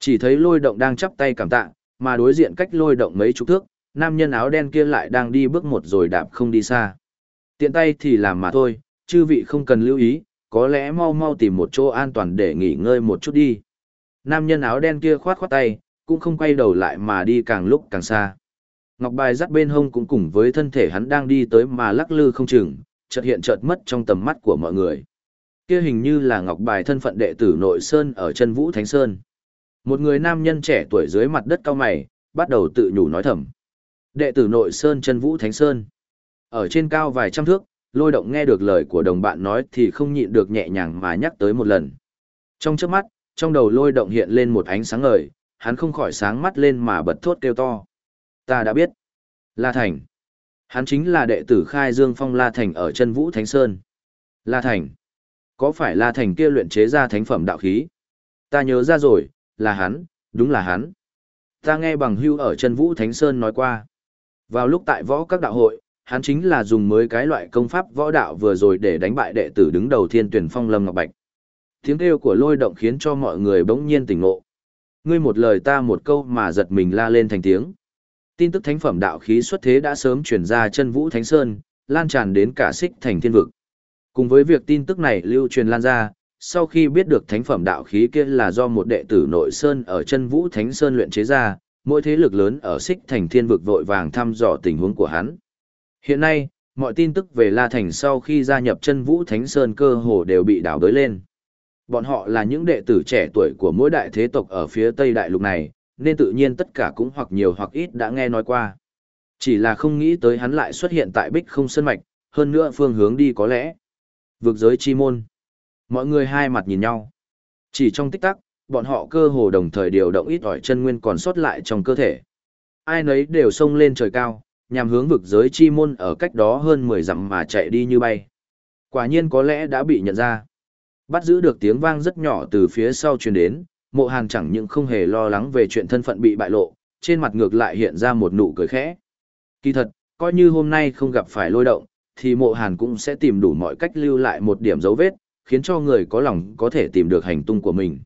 Speaker 1: Chỉ thấy lôi động đang chắp tay cảm tạ, mà đối diện cách lôi động mấy chục thước, nam nhân áo đen kia lại đang đi bước một rồi đạp không đi xa. Tiện tay thì làm mà thôi, chư vị không cần lưu ý, có lẽ mau mau tìm một chỗ an toàn để nghỉ ngơi một chút đi. Nam nhân áo đen kia khoát khoát tay, cũng không quay đầu lại mà đi càng lúc càng xa. Ngọc bài dắt bên hông cũng cùng với thân thể hắn đang đi tới mà lắc lư không chừng, chợt hiện chợt mất trong tầm mắt của mọi người. Kia hình như là ngọc bài thân phận đệ tử nội sơn ở chân Vũ Thánh Sơn. Một người nam nhân trẻ tuổi dưới mặt đất cao mày, bắt đầu tự nhủ nói thầm. Đệ tử nội sơn chân Vũ Thánh Sơn. Ở trên cao vài trăm thước, lôi động nghe được lời của đồng bạn nói thì không nhịn được nhẹ nhàng mà nhắc tới một lần. Trong chớp mắt, trong đầu lôi động hiện lên một ánh sáng ngời, hắn không khỏi sáng mắt lên mà bật thốt kêu to. Ta đã biết. La Thành. Hắn chính là đệ tử khai dương phong La Thành ở chân Vũ Thánh Sơn. La Thành. Có phải La Thành kia luyện chế ra thánh phẩm đạo khí? Ta nhớ ra rồi, là hắn, đúng là hắn. Ta nghe bằng hưu ở chân Vũ Thánh Sơn nói qua. Vào lúc tại võ các đạo hội, hắn chính là dùng mới cái loại công pháp võ đạo vừa rồi để đánh bại đệ tử đứng đầu thiên tuyển phong Lâm Ngọc Bạch. Tiếng kêu của lôi động khiến cho mọi người bỗng nhiên tỉnh ngộ. Ngươi một lời ta một câu mà giật mình la lên thành tiếng. Tin tức thánh phẩm đạo khí xuất thế đã sớm truyền ra chân vũ thánh sơn, lan tràn đến cả xích thành thiên vực. Cùng với việc tin tức này lưu truyền lan ra, sau khi biết được thánh phẩm đạo khí kia là do một đệ tử nội sơn ở chân vũ thánh sơn luyện chế ra, mỗi thế lực lớn ở xích thành thiên vực vội vàng thăm dò tình huống của hắn. Hiện nay, mọi tin tức về La Thành sau khi gia nhập chân vũ thánh sơn cơ hồ đều bị đảo đới lên. Bọn họ là những đệ tử trẻ tuổi của mỗi đại thế tộc ở phía Tây Đại Lục này, nên tự nhiên tất cả cũng hoặc nhiều hoặc ít đã nghe nói qua. Chỉ là không nghĩ tới hắn lại xuất hiện tại Bích Không Sơn Mạch, hơn nữa phương hướng đi có lẽ. vượt giới chi môn. Mọi người hai mặt nhìn nhau. Chỉ trong tích tắc, bọn họ cơ hồ đồng thời điều động ít ỏi chân nguyên còn sót lại trong cơ thể. Ai nấy đều xông lên trời cao, nhằm hướng vực giới chi môn ở cách đó hơn 10 dặm mà chạy đi như bay. Quả nhiên có lẽ đã bị nhận ra. Bắt giữ được tiếng vang rất nhỏ từ phía sau truyền đến, mộ hàn chẳng những không hề lo lắng về chuyện thân phận bị bại lộ, trên mặt ngược lại hiện ra một nụ cười khẽ. Kỳ thật, coi như hôm nay không gặp phải lôi động, thì mộ hàn cũng sẽ tìm đủ mọi cách lưu lại một điểm dấu vết, khiến cho người có lòng có thể tìm được hành tung của mình.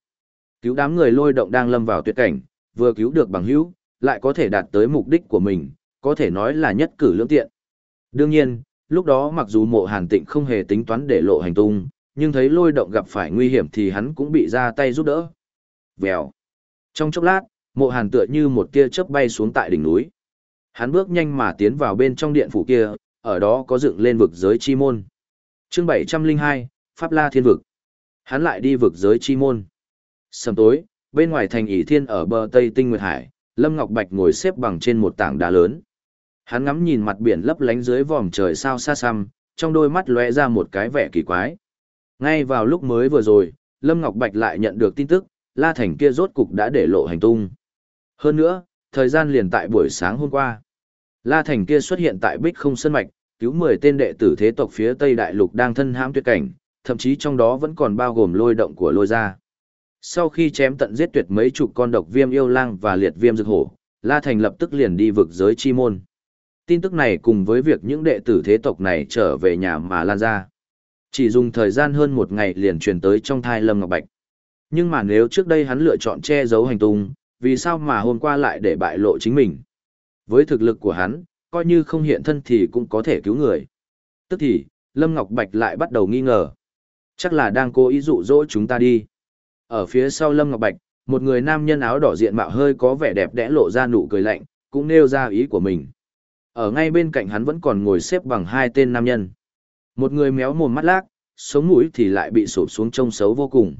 Speaker 1: Cứu đám người lôi động đang lâm vào tuyệt cảnh, vừa cứu được bằng hữu, lại có thể đạt tới mục đích của mình, có thể nói là nhất cử lưỡng tiện. Đương nhiên, lúc đó mặc dù mộ hàn tịnh không hề tính toán để lộ hành tung, nhưng thấy lôi động gặp phải nguy hiểm thì hắn cũng bị ra tay giúp đỡ. Vèo. Trong chốc lát, mộ hàn tựa như một tia chớp bay xuống tại đỉnh núi. Hắn bước nhanh mà tiến vào bên trong điện phủ kia, ở đó có dựng lên vực giới chi môn. chương 702, Pháp La Thiên Vực. Hắn lại đi vực giới chi môn. Sầm tối, bên ngoài thành ỷ thiên ở bờ Tây Tinh Nguyệt Hải, Lâm Ngọc Bạch ngồi xếp bằng trên một tảng đá lớn. Hắn ngắm nhìn mặt biển lấp lánh dưới vòm trời sao xa xăm, trong đôi mắt lóe ra một cái vẻ kỳ quái. Ngay vào lúc mới vừa rồi, Lâm Ngọc Bạch lại nhận được tin tức, La Thành kia rốt cục đã để lộ hành tung. Hơn nữa, thời gian liền tại buổi sáng hôm qua. La Thành kia xuất hiện tại Bích Không Sơn Mạch, cứu 10 tên đệ tử thế tộc phía Tây Đại Lục đang thân hãm tuyệt cảnh, thậm chí trong đó vẫn còn bao gồm lôi động của lôi gia. Sau khi chém tận giết tuyệt mấy chục con độc viêm yêu lang và liệt viêm dược hổ, La Thành lập tức liền đi vực giới chi môn. Tin tức này cùng với việc những đệ tử thế tộc này trở về nhà mà lan ra. Chỉ dùng thời gian hơn một ngày liền truyền tới trong thai Lâm Ngọc Bạch. Nhưng mà nếu trước đây hắn lựa chọn che giấu hành tung, vì sao mà hôm qua lại để bại lộ chính mình? Với thực lực của hắn, coi như không hiện thân thì cũng có thể cứu người. Tức thì, Lâm Ngọc Bạch lại bắt đầu nghi ngờ. Chắc là đang cố ý dụ dỗ chúng ta đi. Ở phía sau Lâm Ngọc Bạch, một người nam nhân áo đỏ diện mạo hơi có vẻ đẹp đẽ lộ ra nụ cười lạnh, cũng nêu ra ý của mình. Ở ngay bên cạnh hắn vẫn còn ngồi xếp bằng hai tên nam nhân. Một người méo mồm mắt lác, sống mũi thì lại bị sụp xuống trông xấu vô cùng.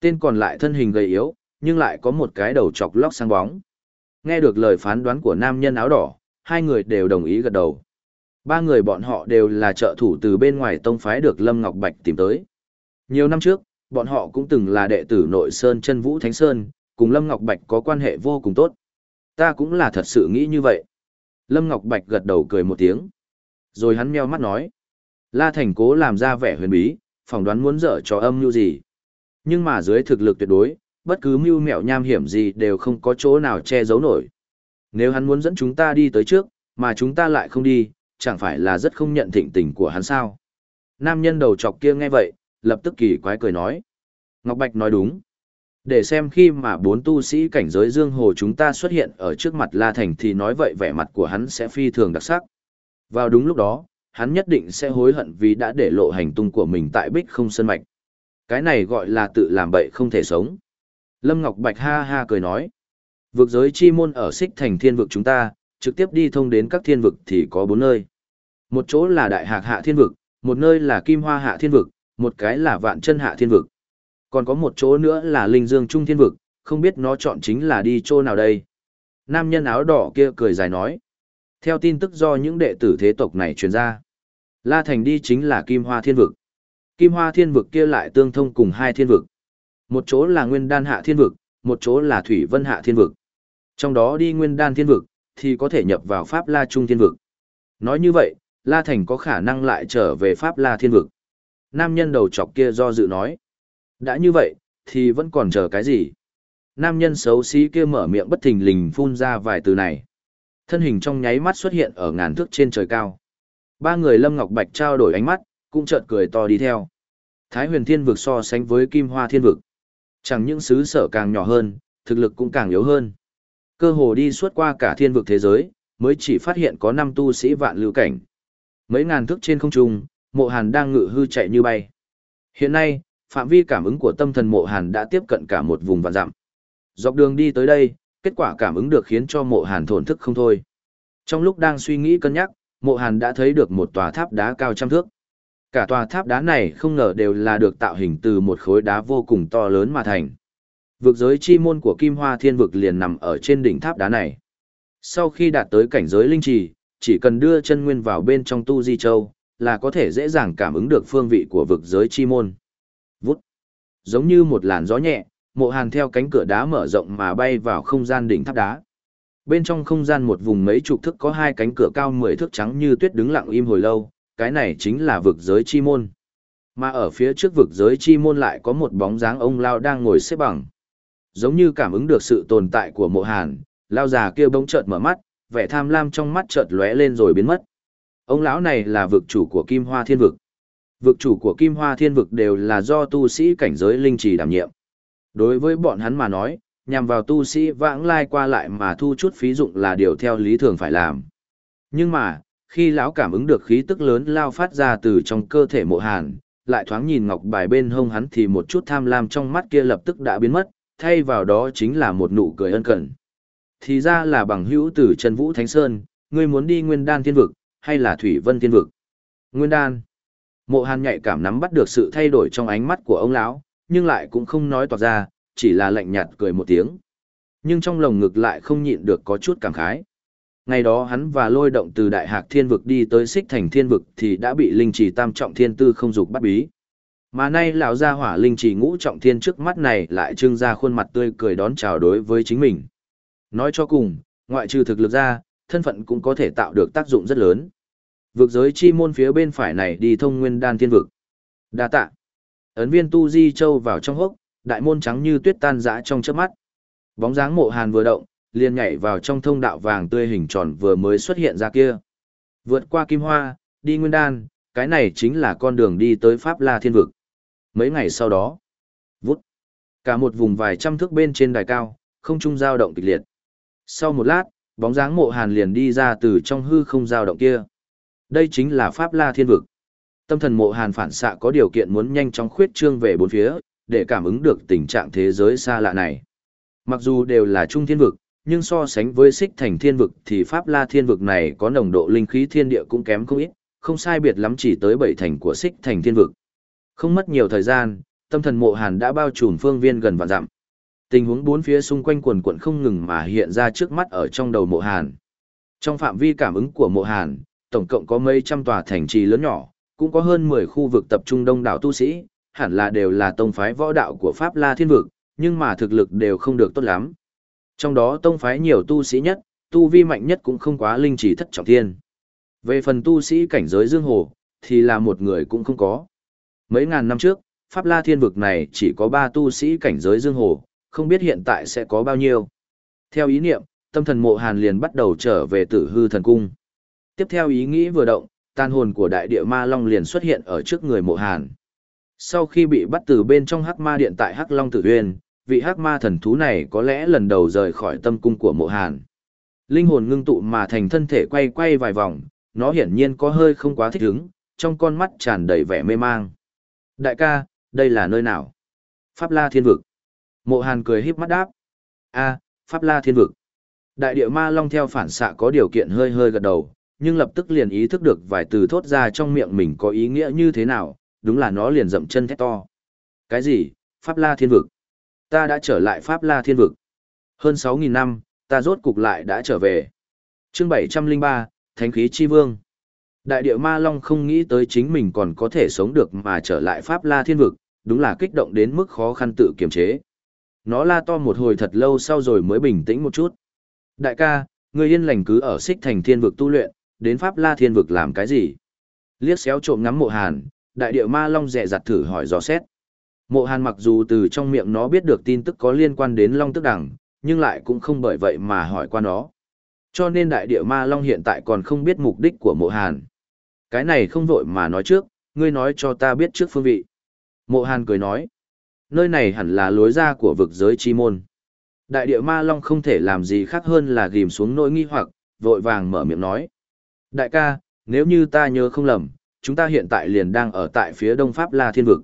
Speaker 1: Tên còn lại thân hình gầy yếu, nhưng lại có một cái đầu chọc lóc sang bóng. Nghe được lời phán đoán của nam nhân áo đỏ, hai người đều đồng ý gật đầu. Ba người bọn họ đều là trợ thủ từ bên ngoài tông phái được Lâm Ngọc Bạch tìm tới. Nhiều năm trước, bọn họ cũng từng là đệ tử nội Sơn chân Vũ Thánh Sơn, cùng Lâm Ngọc Bạch có quan hệ vô cùng tốt. Ta cũng là thật sự nghĩ như vậy. Lâm Ngọc Bạch gật đầu cười một tiếng. Rồi hắn meo mắt nói. La Thành cố làm ra vẻ huyền bí, phỏng đoán muốn dở cho âm như gì. Nhưng mà dưới thực lực tuyệt đối, bất cứ mưu mẹo nham hiểm gì đều không có chỗ nào che giấu nổi. Nếu hắn muốn dẫn chúng ta đi tới trước, mà chúng ta lại không đi, chẳng phải là rất không nhận thịnh tình của hắn sao. Nam nhân đầu chọc kia nghe vậy, lập tức kỳ quái cười nói. Ngọc Bạch nói đúng. Để xem khi mà bốn tu sĩ cảnh giới dương hồ chúng ta xuất hiện ở trước mặt La Thành thì nói vậy vẻ mặt của hắn sẽ phi thường đặc sắc. Vào đúng lúc đó, hắn nhất định sẽ hối hận vì đã để lộ hành tung của mình tại bích không sân mạch. Cái này gọi là tự làm bậy không thể sống. Lâm Ngọc Bạch ha ha cười nói. Vực giới chi môn ở xích thành thiên vực chúng ta, trực tiếp đi thông đến các thiên vực thì có bốn nơi. Một chỗ là đại hạc hạ thiên vực, một nơi là kim hoa hạ thiên vực, một cái là vạn chân hạ thiên vực. Còn có một chỗ nữa là linh dương trung thiên vực, không biết nó chọn chính là đi chỗ nào đây. Nam nhân áo đỏ kia cười dài nói. Theo tin tức do những đệ tử thế tộc này truyền ra, La Thành đi chính là kim hoa thiên vực. Kim hoa thiên vực kia lại tương thông cùng hai thiên vực. Một chỗ là nguyên đan hạ thiên vực, một chỗ là thủy vân hạ thiên vực. Trong đó đi nguyên đan thiên vực, thì có thể nhập vào Pháp La Trung thiên vực. Nói như vậy, La Thành có khả năng lại trở về Pháp La thiên vực. Nam nhân đầu chọc kia do dự nói. Đã như vậy, thì vẫn còn chờ cái gì? Nam nhân xấu xí kia mở miệng bất thình lình phun ra vài từ này. Thân hình trong nháy mắt xuất hiện ở ngàn thước trên trời cao. Ba người Lâm Ngọc Bạch trao đổi ánh mắt, cũng chợt cười to đi theo. Thái huyền thiên vực so sánh với kim hoa thiên vực. Chẳng những xứ sở càng nhỏ hơn, thực lực cũng càng yếu hơn. Cơ hồ đi suốt qua cả thiên vực thế giới, mới chỉ phát hiện có năm tu sĩ vạn lưu cảnh. Mấy ngàn thước trên không trung, mộ hàn đang ngự hư chạy như bay. Hiện nay, phạm vi cảm ứng của tâm thần mộ hàn đã tiếp cận cả một vùng vạn dặm. Dọc đường đi tới đây, kết quả cảm ứng được khiến cho mộ hàn thổn thức không thôi. Trong lúc đang suy nghĩ cân nhắc, mộ hàn đã thấy được một tòa tháp đá cao trăm thước. Cả tòa tháp đá này không ngờ đều là được tạo hình từ một khối đá vô cùng to lớn mà thành. Vực giới chi môn của Kim Hoa Thiên vực liền nằm ở trên đỉnh tháp đá này. Sau khi đạt tới cảnh giới linh trì, chỉ cần đưa chân nguyên vào bên trong tu di châu, là có thể dễ dàng cảm ứng được phương vị của vực giới chi môn. Vút. Giống như một làn gió nhẹ, mộ hàn theo cánh cửa đá mở rộng mà bay vào không gian đỉnh tháp đá. Bên trong không gian một vùng mấy chục thước có hai cánh cửa cao 10 thước trắng như tuyết đứng lặng im hồi lâu, cái này chính là vực giới chi môn. Mà ở phía trước vực giới chi môn lại có một bóng dáng ông lao đang ngồi xếp bằng. Giống như cảm ứng được sự tồn tại của mộ hàn, lao già kia bỗng chợt mở mắt, vẻ tham lam trong mắt chợt lóe lên rồi biến mất. Ông lão này là vực chủ của Kim Hoa Thiên vực. Vực chủ của Kim Hoa Thiên vực đều là do tu sĩ cảnh giới linh trì đảm nhiệm. Đối với bọn hắn mà nói, nhằm vào tu sĩ vãng lai qua lại mà thu chút phí dụng là điều theo lý thường phải làm. Nhưng mà, khi lão cảm ứng được khí tức lớn lao phát ra từ trong cơ thể mộ hàn, lại thoáng nhìn ngọc bài bên hông hắn thì một chút tham lam trong mắt kia lập tức đã biến mất, thay vào đó chính là một nụ cười ân cần. Thì ra là bằng hữu từ Trần Vũ Thánh Sơn, ngươi muốn đi Nguyên Đan Thiên Vực, hay là Thủy Vân Thiên Vực? Nguyên Đan. Mộ Hàn nhạy cảm nắm bắt được sự thay đổi trong ánh mắt của ông lão, nhưng lại cũng không nói toạc ra, chỉ là lạnh nhạt cười một tiếng. Nhưng trong lồng ngực lại không nhịn được có chút cảm khái. Ngày đó hắn và lôi động từ Đại Hạc Thiên Vực đi tới Xích Thành Thiên Vực thì đã bị Linh Trì Tam Trọng Thiên Tư không dục bắt bí. Mà nay lão gia hỏa Linh Trì Ngũ Trọng Thiên trước mắt này lại trưng ra khuôn mặt tươi cười đón chào đối với chính mình. Nói cho cùng, ngoại trừ thực lực ra, thân phận cũng có thể tạo được tác dụng rất lớn. Vực giới chi môn phía bên phải này đi thông nguyên đan thiên vực. Đa tạ. Ấn viên tu di châu vào trong hốc, đại môn trắng như tuyết tan rã trong chớp mắt. Bóng dáng mộ hàn vừa động, liền nhảy vào trong thông đạo vàng tươi hình tròn vừa mới xuất hiện ra kia. Vượt qua kim hoa, đi nguyên đan, cái này chính là con đường đi tới Pháp La Thiên Vực. Mấy ngày sau đó, vút, cả một vùng vài trăm thước bên trên đài cao, không trung dao động kịch liệt. Sau một lát, bóng dáng mộ hàn liền đi ra từ trong hư không dao động kia. Đây chính là Pháp La Thiên Vực. Tâm thần mộ hàn phản xạ có điều kiện muốn nhanh chóng khuyết trương về bốn phía, để cảm ứng được tình trạng thế giới xa lạ này. Mặc dù đều là trung thiên vực, nhưng so sánh với xích thành thiên vực thì Pháp La Thiên Vực này có nồng độ linh khí thiên địa cũng kém không ít, không sai biệt lắm chỉ tới bảy thành của xích thành thiên vực. Không mất nhiều thời gian, tâm thần mộ hàn đã bao trùm phương viên gần vạn dặm. Tình huống bốn phía xung quanh quần quận không ngừng mà hiện ra trước mắt ở trong đầu mộ hàn. Trong phạm vi cảm ứng của mộ hàn, tổng cộng có mấy trăm tòa thành trì lớn nhỏ, cũng có hơn 10 khu vực tập trung đông đảo tu sĩ, hẳn là đều là tông phái võ đạo của Pháp La Thiên Vực, nhưng mà thực lực đều không được tốt lắm. Trong đó tông phái nhiều tu sĩ nhất, tu vi mạnh nhất cũng không quá linh chỉ thất trọng thiên. Về phần tu sĩ cảnh giới dương hồ, thì là một người cũng không có. Mấy ngàn năm trước, Pháp La Thiên Vực này chỉ có 3 tu sĩ cảnh giới dương hồ, không biết hiện tại sẽ có bao nhiêu. Theo ý niệm, tâm thần mộ hàn liền bắt đầu trở về tử hư thần cung. Tiếp theo ý nghĩ vừa động, tan hồn của đại địa ma long liền xuất hiện ở trước người mộ hàn. Sau khi bị bắt từ bên trong hắc ma điện tại hắc long tử huyền, vị hắc ma thần thú này có lẽ lần đầu rời khỏi tâm cung của mộ hàn. Linh hồn ngưng tụ mà thành thân thể quay quay vài vòng, nó hiển nhiên có hơi không quá thích ứng, trong con mắt tràn đầy vẻ mê mang. Đại ca, đây là nơi nào? Pháp La Thiên Vực. Mộ Hàn cười híp mắt đáp. a Pháp La Thiên Vực. Đại địa ma long theo phản xạ có điều kiện hơi hơi gật đầu, nhưng lập tức liền ý thức được vài từ thốt ra trong miệng mình có ý nghĩa như thế nào, đúng là nó liền dậm chân thét to. Cái gì? Pháp La Thiên Vực. Ta đã trở lại Pháp La Thiên Vực. Hơn 6.000 năm, ta rốt cục lại đã trở về. chương 703, Thánh khí chi vương. Đại địa ma long không nghĩ tới chính mình còn có thể sống được mà trở lại Pháp La Thiên Vực, đúng là kích động đến mức khó khăn tự kiềm chế. Nó la to một hồi thật lâu sau rồi mới bình tĩnh một chút. Đại ca, người yên lành cứ ở xích thành thiên vực tu luyện, đến Pháp La Thiên Vực làm cái gì? Liếc xéo trộm ngắm mộ hàn, đại địa ma long dè dặt thử hỏi dò xét. Mộ hàn mặc dù từ trong miệng nó biết được tin tức có liên quan đến long tức đẳng, nhưng lại cũng không bởi vậy mà hỏi qua nó. Cho nên đại địa ma long hiện tại còn không biết mục đích của mộ hàn. Cái này không vội mà nói trước, ngươi nói cho ta biết trước phương vị. Mộ hàn cười nói, nơi này hẳn là lối ra của vực giới chi môn. Đại địa ma long không thể làm gì khác hơn là ghim xuống nỗi nghi hoặc, vội vàng mở miệng nói. Đại ca, nếu như ta nhớ không lầm, chúng ta hiện tại liền đang ở tại phía đông Pháp La Thiên Vực.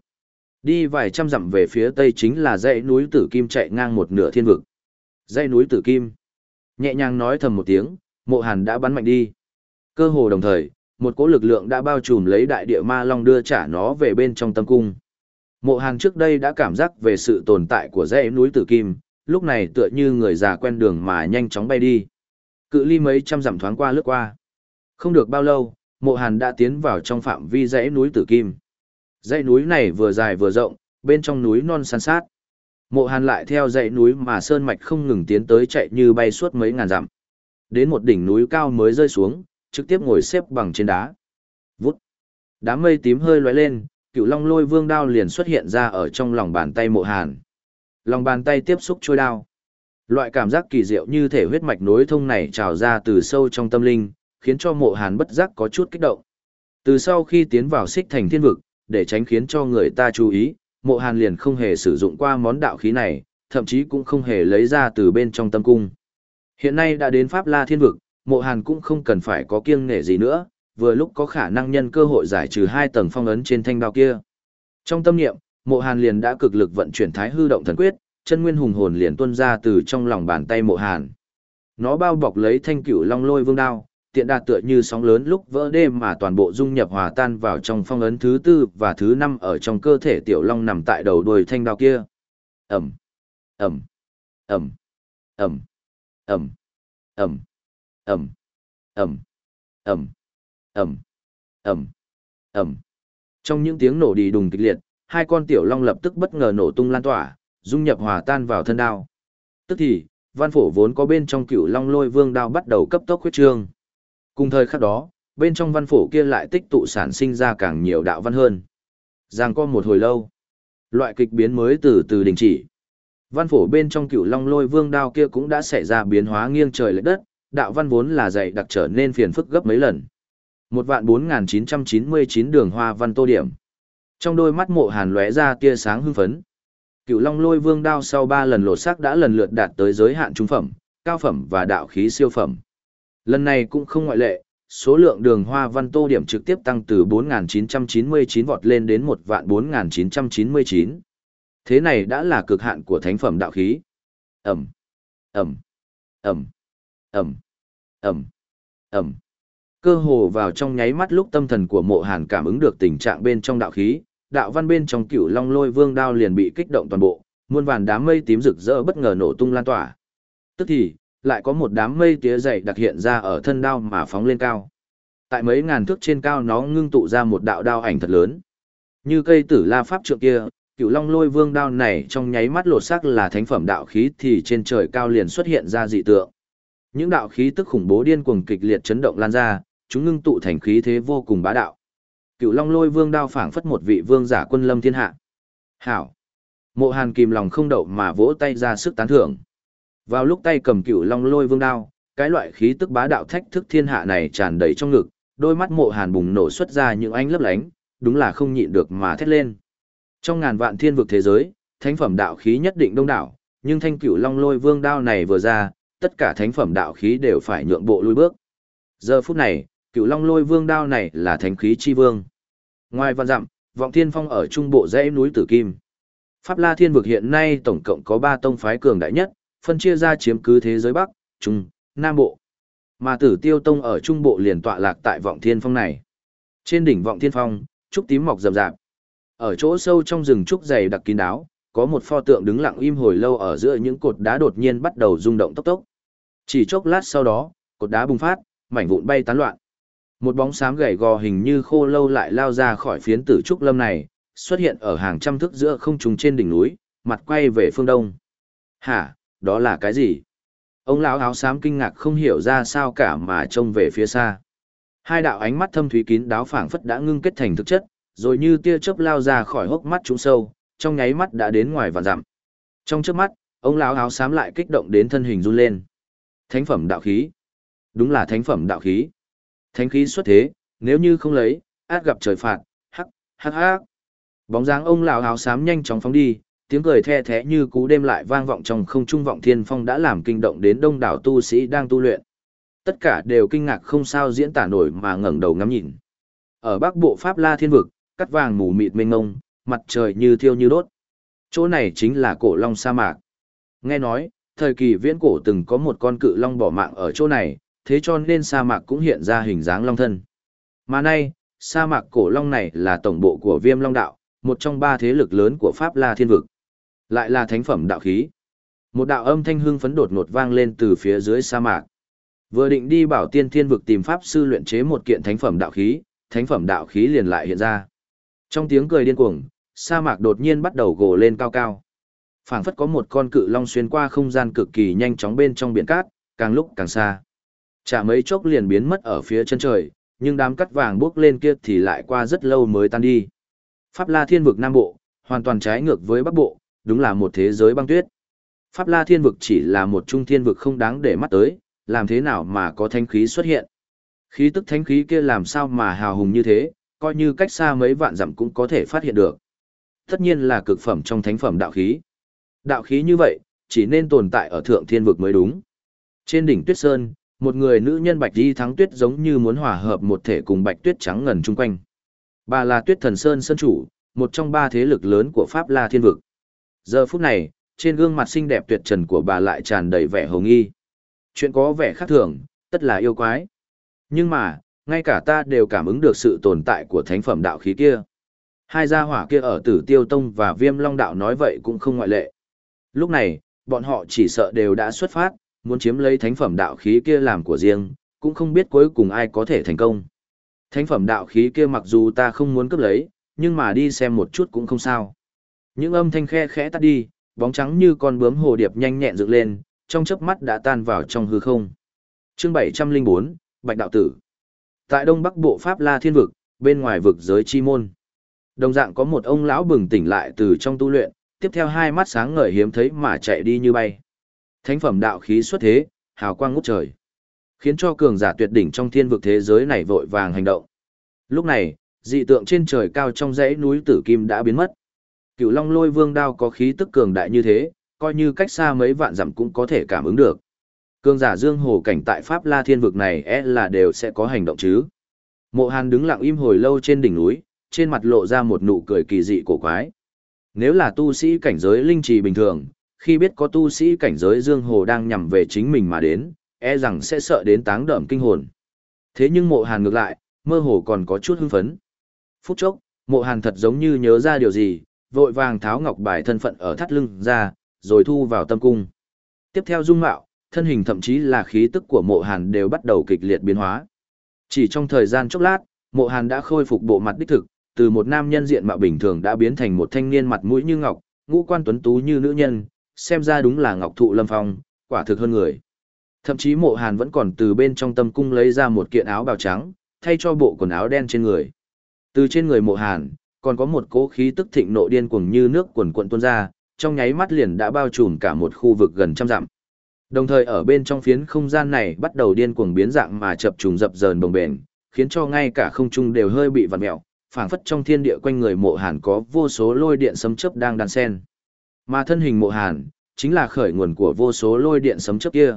Speaker 1: Đi vài trăm dặm về phía tây chính là dãy núi Tử Kim chạy ngang một nửa thiên vực. Dãy núi Tử Kim. Nhẹ nhàng nói thầm một tiếng, mộ hàn đã bắn mạnh đi. Cơ hồ đồng thời, một cỗ lực lượng đã bao trùm lấy đại địa ma long đưa trả nó về bên trong tâm cung. Mộ hàn trước đây đã cảm giác về sự tồn tại của dãy núi Tử Kim, lúc này tựa như người già quen đường mà nhanh chóng bay đi. Cự ly mấy trăm dặm thoáng qua lướt qua. Không được bao lâu, mộ hàn đã tiến vào trong phạm vi dãy núi Tử Kim. Dãy núi này vừa dài vừa rộng, bên trong núi non san sát. Mộ hàn lại theo dãy núi mà sơn mạch không ngừng tiến tới chạy như bay suốt mấy ngàn dặm. Đến một đỉnh núi cao mới rơi xuống, trực tiếp ngồi xếp bằng trên đá. Vút. Đám mây tím hơi lóe lên, cựu long lôi vương đao liền xuất hiện ra ở trong lòng bàn tay mộ hàn. Lòng bàn tay tiếp xúc trôi đao. Loại cảm giác kỳ diệu như thể huyết mạch nối thông này trào ra từ sâu trong tâm linh, khiến cho mộ hàn bất giác có chút kích động. Từ sau khi tiến vào xích thành thiên vực, để tránh khiến cho người ta chú ý, mộ hàn liền không hề sử dụng qua món đạo khí này, thậm chí cũng không hề lấy ra từ bên trong tâm cung. Hiện nay đã đến Pháp La Thiên Vực, mộ hàn cũng không cần phải có kiêng nể gì nữa, vừa lúc có khả năng nhân cơ hội giải trừ hai tầng phong ấn trên thanh đao kia. Trong tâm niệm, Mộ Hàn liền đã cực lực vận chuyển Thái Hư động thần quyết, chân nguyên hùng hồn liền tuôn ra từ trong lòng bàn tay Mộ Hàn. Nó bao bọc lấy thanh cửu long lôi vương đao, tiện đà tựa như sóng lớn lúc vỡ đê mà toàn bộ dung nhập hòa tan vào trong phong ấn thứ tư và thứ năm ở trong cơ thể tiểu long nằm tại đầu đuôi thanh đao kia. Ẩm, Ẩm, Ẩm, Ẩm, Ẩm, Ẩm, Ẩm, Ẩm, Ẩm, Ẩm, Ẩm, Ẩm. Trong những tiếng nổ đi đùng kịch liệt, hai con tiểu long lập tức bất ngờ nổ tung lan tỏa, dung nhập hòa tan vào thân đao. Tức thì, văn phổ vốn có bên trong cựu long lôi vương đao bắt đầu cấp tốc huyết trương. Cùng thời khắc đó, bên trong văn phổ kia lại tích tụ sản sinh ra càng nhiều đạo văn hơn. Giang co một hồi lâu, loại kịch biến mới từ từ đình chỉ. Văn phổ bên trong cựu long lôi vương đao kia cũng đã xảy ra biến hóa nghiêng trời lệch đất, đạo văn vốn là dày đặc trở nên phiền phức gấp mấy lần. Một vạn bốn nghìn chín trăm chín mươi chín đường hoa văn tô điểm. Trong đôi mắt mộ hàn lóe ra tia sáng hưng phấn. Cựu long lôi vương đao sau ba lần lột xác đã lần lượt đạt tới giới hạn trung phẩm, cao phẩm và đạo khí siêu phẩm. Lần này cũng không ngoại lệ, số lượng đường hoa văn tô điểm trực tiếp tăng từ 4.999 vọt lên đến 1 vạn 4.999. Thế này đã là cực hạn của thánh phẩm đạo khí. Ẩm, Ẩm, Ẩm, Ẩm, Ẩm, Ẩm. Cơ hồ vào trong nháy mắt lúc tâm thần của mộ hàn cảm ứng được tình trạng bên trong đạo khí, đạo văn bên trong cửu long lôi vương đao liền bị kích động toàn bộ, muôn vàn đám mây tím rực rỡ bất ngờ nổ tung lan tỏa. Tức thì, lại có một đám mây tía dày đặc hiện ra ở thân đao mà phóng lên cao. Tại mấy ngàn thước trên cao nó ngưng tụ ra một đạo đao ảnh thật lớn. Như cây tử la pháp trượng kia, cựu long lôi vương đao này trong nháy mắt lột xác là thánh phẩm đạo khí thì trên trời cao liền xuất hiện ra dị tượng. Những đạo khí tức khủng bố điên cuồng kịch liệt chấn động lan ra, chúng ngưng tụ thành khí thế vô cùng bá đạo. Cựu long lôi vương đao phảng phất một vị vương giả quân lâm thiên hạ. Hảo! Mộ hàn kìm lòng không đậu mà vỗ tay ra sức tán thưởng. Vào lúc tay cầm cựu long lôi vương đao, cái loại khí tức bá đạo thách thức thiên hạ này tràn đầy trong ngực, đôi mắt mộ hàn bùng nổ xuất ra những ánh lấp lánh, đúng là không nhịn được mà thét lên. Trong ngàn vạn thiên vực thế giới, thánh phẩm đạo khí nhất định đông đảo, nhưng thanh cửu long lôi vương đao này vừa ra, tất cả thánh phẩm đạo khí đều phải nhượng bộ lui bước. Giờ phút này, cửu long lôi vương đao này là thánh khí chi vương. Ngoài văn dặm, vọng thiên phong ở trung bộ dãy núi Tử Kim. Pháp La Thiên vực hiện nay tổng cộng có 3 tông phái cường đại nhất, phân chia ra chiếm cứ thế giới Bắc, Trung, Nam Bộ. Mà tử tiêu tông ở Trung Bộ liền tọa lạc tại vọng thiên phong này. Trên đỉnh vọng thiên phong, trúc tím mọc rậm rạp. Ở chỗ sâu trong rừng trúc dày đặc kín đáo, có một pho tượng đứng lặng im hồi lâu ở giữa những cột đá đột nhiên bắt đầu rung động tốc tốc. Chỉ chốc lát sau đó, cột đá bùng phát, mảnh vụn bay tán loạn. Một bóng xám gầy gò hình như khô lâu lại lao ra khỏi phiến tử trúc lâm này, xuất hiện ở hàng trăm thước giữa không trung trên đỉnh núi, mặt quay về phương đông. Hả, đó là cái gì? Ông lão áo xám kinh ngạc không hiểu ra sao cả mà trông về phía xa. Hai đạo ánh mắt thâm thúy kín đáo phảng phất đã ngưng kết thành thực chất, rồi như tia chớp lao ra khỏi hốc mắt chúng sâu, trong nháy mắt đã đến ngoài và dặm. Trong chớp mắt, ông lão áo xám lại kích động đến thân hình run lên. Thánh phẩm đạo khí. Đúng là thánh phẩm đạo khí. Thánh khí xuất thế, nếu như không lấy, át gặp trời phạt, hắc, hắc hắc. Bóng dáng ông lão áo xám nhanh chóng phóng đi, tiếng cười the thé như cú đêm lại vang vọng trong không trung vọng thiên phong đã làm kinh động đến đông đảo tu sĩ đang tu luyện. Tất cả đều kinh ngạc không sao diễn tả nổi mà ngẩng đầu ngắm nhìn. Ở bắc bộ Pháp La Thiên Vực, cắt vàng mù mịt mênh ngông, mặt trời như thiêu như đốt. Chỗ này chính là cổ long sa mạc. Nghe nói, thời kỳ viễn cổ từng có một con cự long bỏ mạng ở chỗ này, thế cho nên sa mạc cũng hiện ra hình dáng long thân. Mà nay, sa mạc cổ long này là tổng bộ của viêm long đạo, một trong ba thế lực lớn của Pháp La Thiên Vực. Lại là thánh phẩm đạo khí. Một đạo âm thanh hưng phấn đột ngột vang lên từ phía dưới sa mạc. Vừa định đi bảo tiên thiên vực tìm pháp sư luyện chế một kiện thánh phẩm đạo khí, thánh phẩm đạo khí liền lại hiện ra. Trong tiếng cười điên cuồng, sa mạc đột nhiên bắt đầu gồ lên cao cao. Phảng phất có một con cự long xuyên qua không gian cực kỳ nhanh chóng bên trong biển cát, càng lúc càng xa. Chả mấy chốc liền biến mất ở phía chân trời, nhưng đám cắt vàng bước lên kia thì lại qua rất lâu mới tan đi. Pháp La Thiên vực Nam Bộ, hoàn toàn trái ngược với Bắc Bộ, đúng là một thế giới băng tuyết. Pháp La Thiên vực chỉ là một trung thiên vực không đáng để mắt tới, làm thế nào mà có thanh khí xuất hiện. Khí tức thanh khí kia làm sao mà hào hùng như thế, coi như cách xa mấy vạn dặm cũng có thể phát hiện được. Tất nhiên là cực phẩm trong thánh phẩm đạo khí. Đạo khí như vậy, chỉ nên tồn tại ở thượng thiên vực mới đúng. Trên đỉnh tuyết sơn, một người nữ nhân bạch đi thắng tuyết giống như muốn hòa hợp một thể cùng bạch tuyết trắng ngần chung quanh. Bà là tuyết thần sơn sơn chủ, một trong ba thế lực lớn của Pháp La Thiên Vực. Giờ phút này, trên gương mặt xinh đẹp tuyệt trần của bà lại tràn đầy vẻ hồng nghi. Chuyện có vẻ khác thường, tất là yêu quái. Nhưng mà, ngay cả ta đều cảm ứng được sự tồn tại của thánh phẩm đạo khí kia. Hai gia hỏa kia ở tử tiêu tông và viêm long đạo nói vậy cũng không ngoại lệ. Lúc này, bọn họ chỉ sợ đều đã xuất phát, muốn chiếm lấy thánh phẩm đạo khí kia làm của riêng, cũng không biết cuối cùng ai có thể thành công. Thánh phẩm đạo khí kia mặc dù ta không muốn cướp lấy, nhưng mà đi xem một chút cũng không sao. Những âm thanh khe khẽ tắt đi, bóng trắng như con bướm hồ điệp nhanh nhẹn dựng lên, trong chớp mắt đã tan vào trong hư không. Chương 704, Bạch đạo tử. Tại Đông Bắc Bộ Pháp La Thiên vực, bên ngoài vực giới chi môn. Đồng dạng có một ông lão bừng tỉnh lại từ trong tu luyện, tiếp theo hai mắt sáng ngời hiếm thấy mà chạy đi như bay. Thánh phẩm đạo khí xuất thế, hào quang ngút trời, khiến cho cường giả tuyệt đỉnh trong thiên vực thế giới này vội vàng hành động. Lúc này, dị tượng trên trời cao trong dãy núi Tử Kim đã biến mất. Cựu Long Lôi Vương đao có khí tức cường đại như thế, coi như cách xa mấy vạn dặm cũng có thể cảm ứng được. Cường giả Dương Hồ cảnh tại Pháp La Thiên vực này e là đều sẽ có hành động chứ. Mộ Hàn đứng lặng im hồi lâu trên đỉnh núi, trên mặt lộ ra một nụ cười kỳ dị cổ quái. Nếu là tu sĩ cảnh giới linh trì bình thường, khi biết có tu sĩ cảnh giới Dương Hồ đang nhằm về chính mình mà đến, e rằng sẽ sợ đến táng đậm kinh hồn. Thế nhưng mộ hàn ngược lại, mơ hồ còn có chút hưng phấn. Phút chốc, mộ hàn thật giống như nhớ ra điều gì, vội vàng tháo ngọc bài thân phận ở thắt lưng ra, rồi thu vào tâm cung. Tiếp theo dung mạo, thân hình thậm chí là khí tức của mộ hàn đều bắt đầu kịch liệt biến hóa. Chỉ trong thời gian chốc lát, mộ hàn đã khôi phục bộ mặt đích thực, từ một nam nhân diện mạo bình thường đã biến thành một thanh niên mặt mũi như ngọc, ngũ quan tuấn tú như nữ nhân, xem ra đúng là ngọc thụ lâm phong, quả thực hơn người. Thậm chí mộ hàn vẫn còn từ bên trong tâm cung lấy ra một kiện áo bào trắng, thay cho bộ quần áo đen trên người. Từ trên người mộ hàn, còn có một cỗ khí tức thịnh nộ điên cuồng như nước quần quận tuôn ra, trong nháy mắt liền đã bao trùm cả một khu vực gần trăm dặm. Đồng thời ở bên trong phiến không gian này bắt đầu điên cuồng biến dạng mà chập trùng dập dờn bồng bền, khiến cho ngay cả không trung đều hơi bị vặn mèo, phảng phất trong thiên địa quanh người mộ hàn có vô số lôi điện sấm chớp đang đan sen. Mà thân hình mộ hàn, chính là khởi nguồn của vô số lôi điện sấm chớp kia.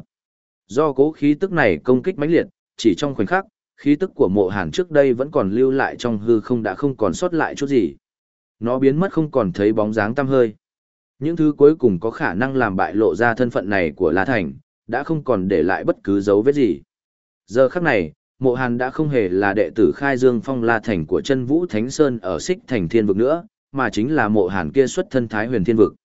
Speaker 1: Do cố khí tức này công kích mãnh liệt, chỉ trong khoảnh khắc, khí tức của mộ hàn trước đây vẫn còn lưu lại trong hư không đã không còn sót lại chút gì. Nó biến mất không còn thấy bóng dáng tăm hơi. Những thứ cuối cùng có khả năng làm bại lộ ra thân phận này của La Thành, đã không còn để lại bất cứ dấu vết gì. Giờ khắc này, mộ hàn đã không hề là đệ tử khai dương phong La Thành của chân Vũ Thánh Sơn ở xích thành thiên vực nữa, mà chính là mộ hàn kia xuất thân thái huyền thiên vực.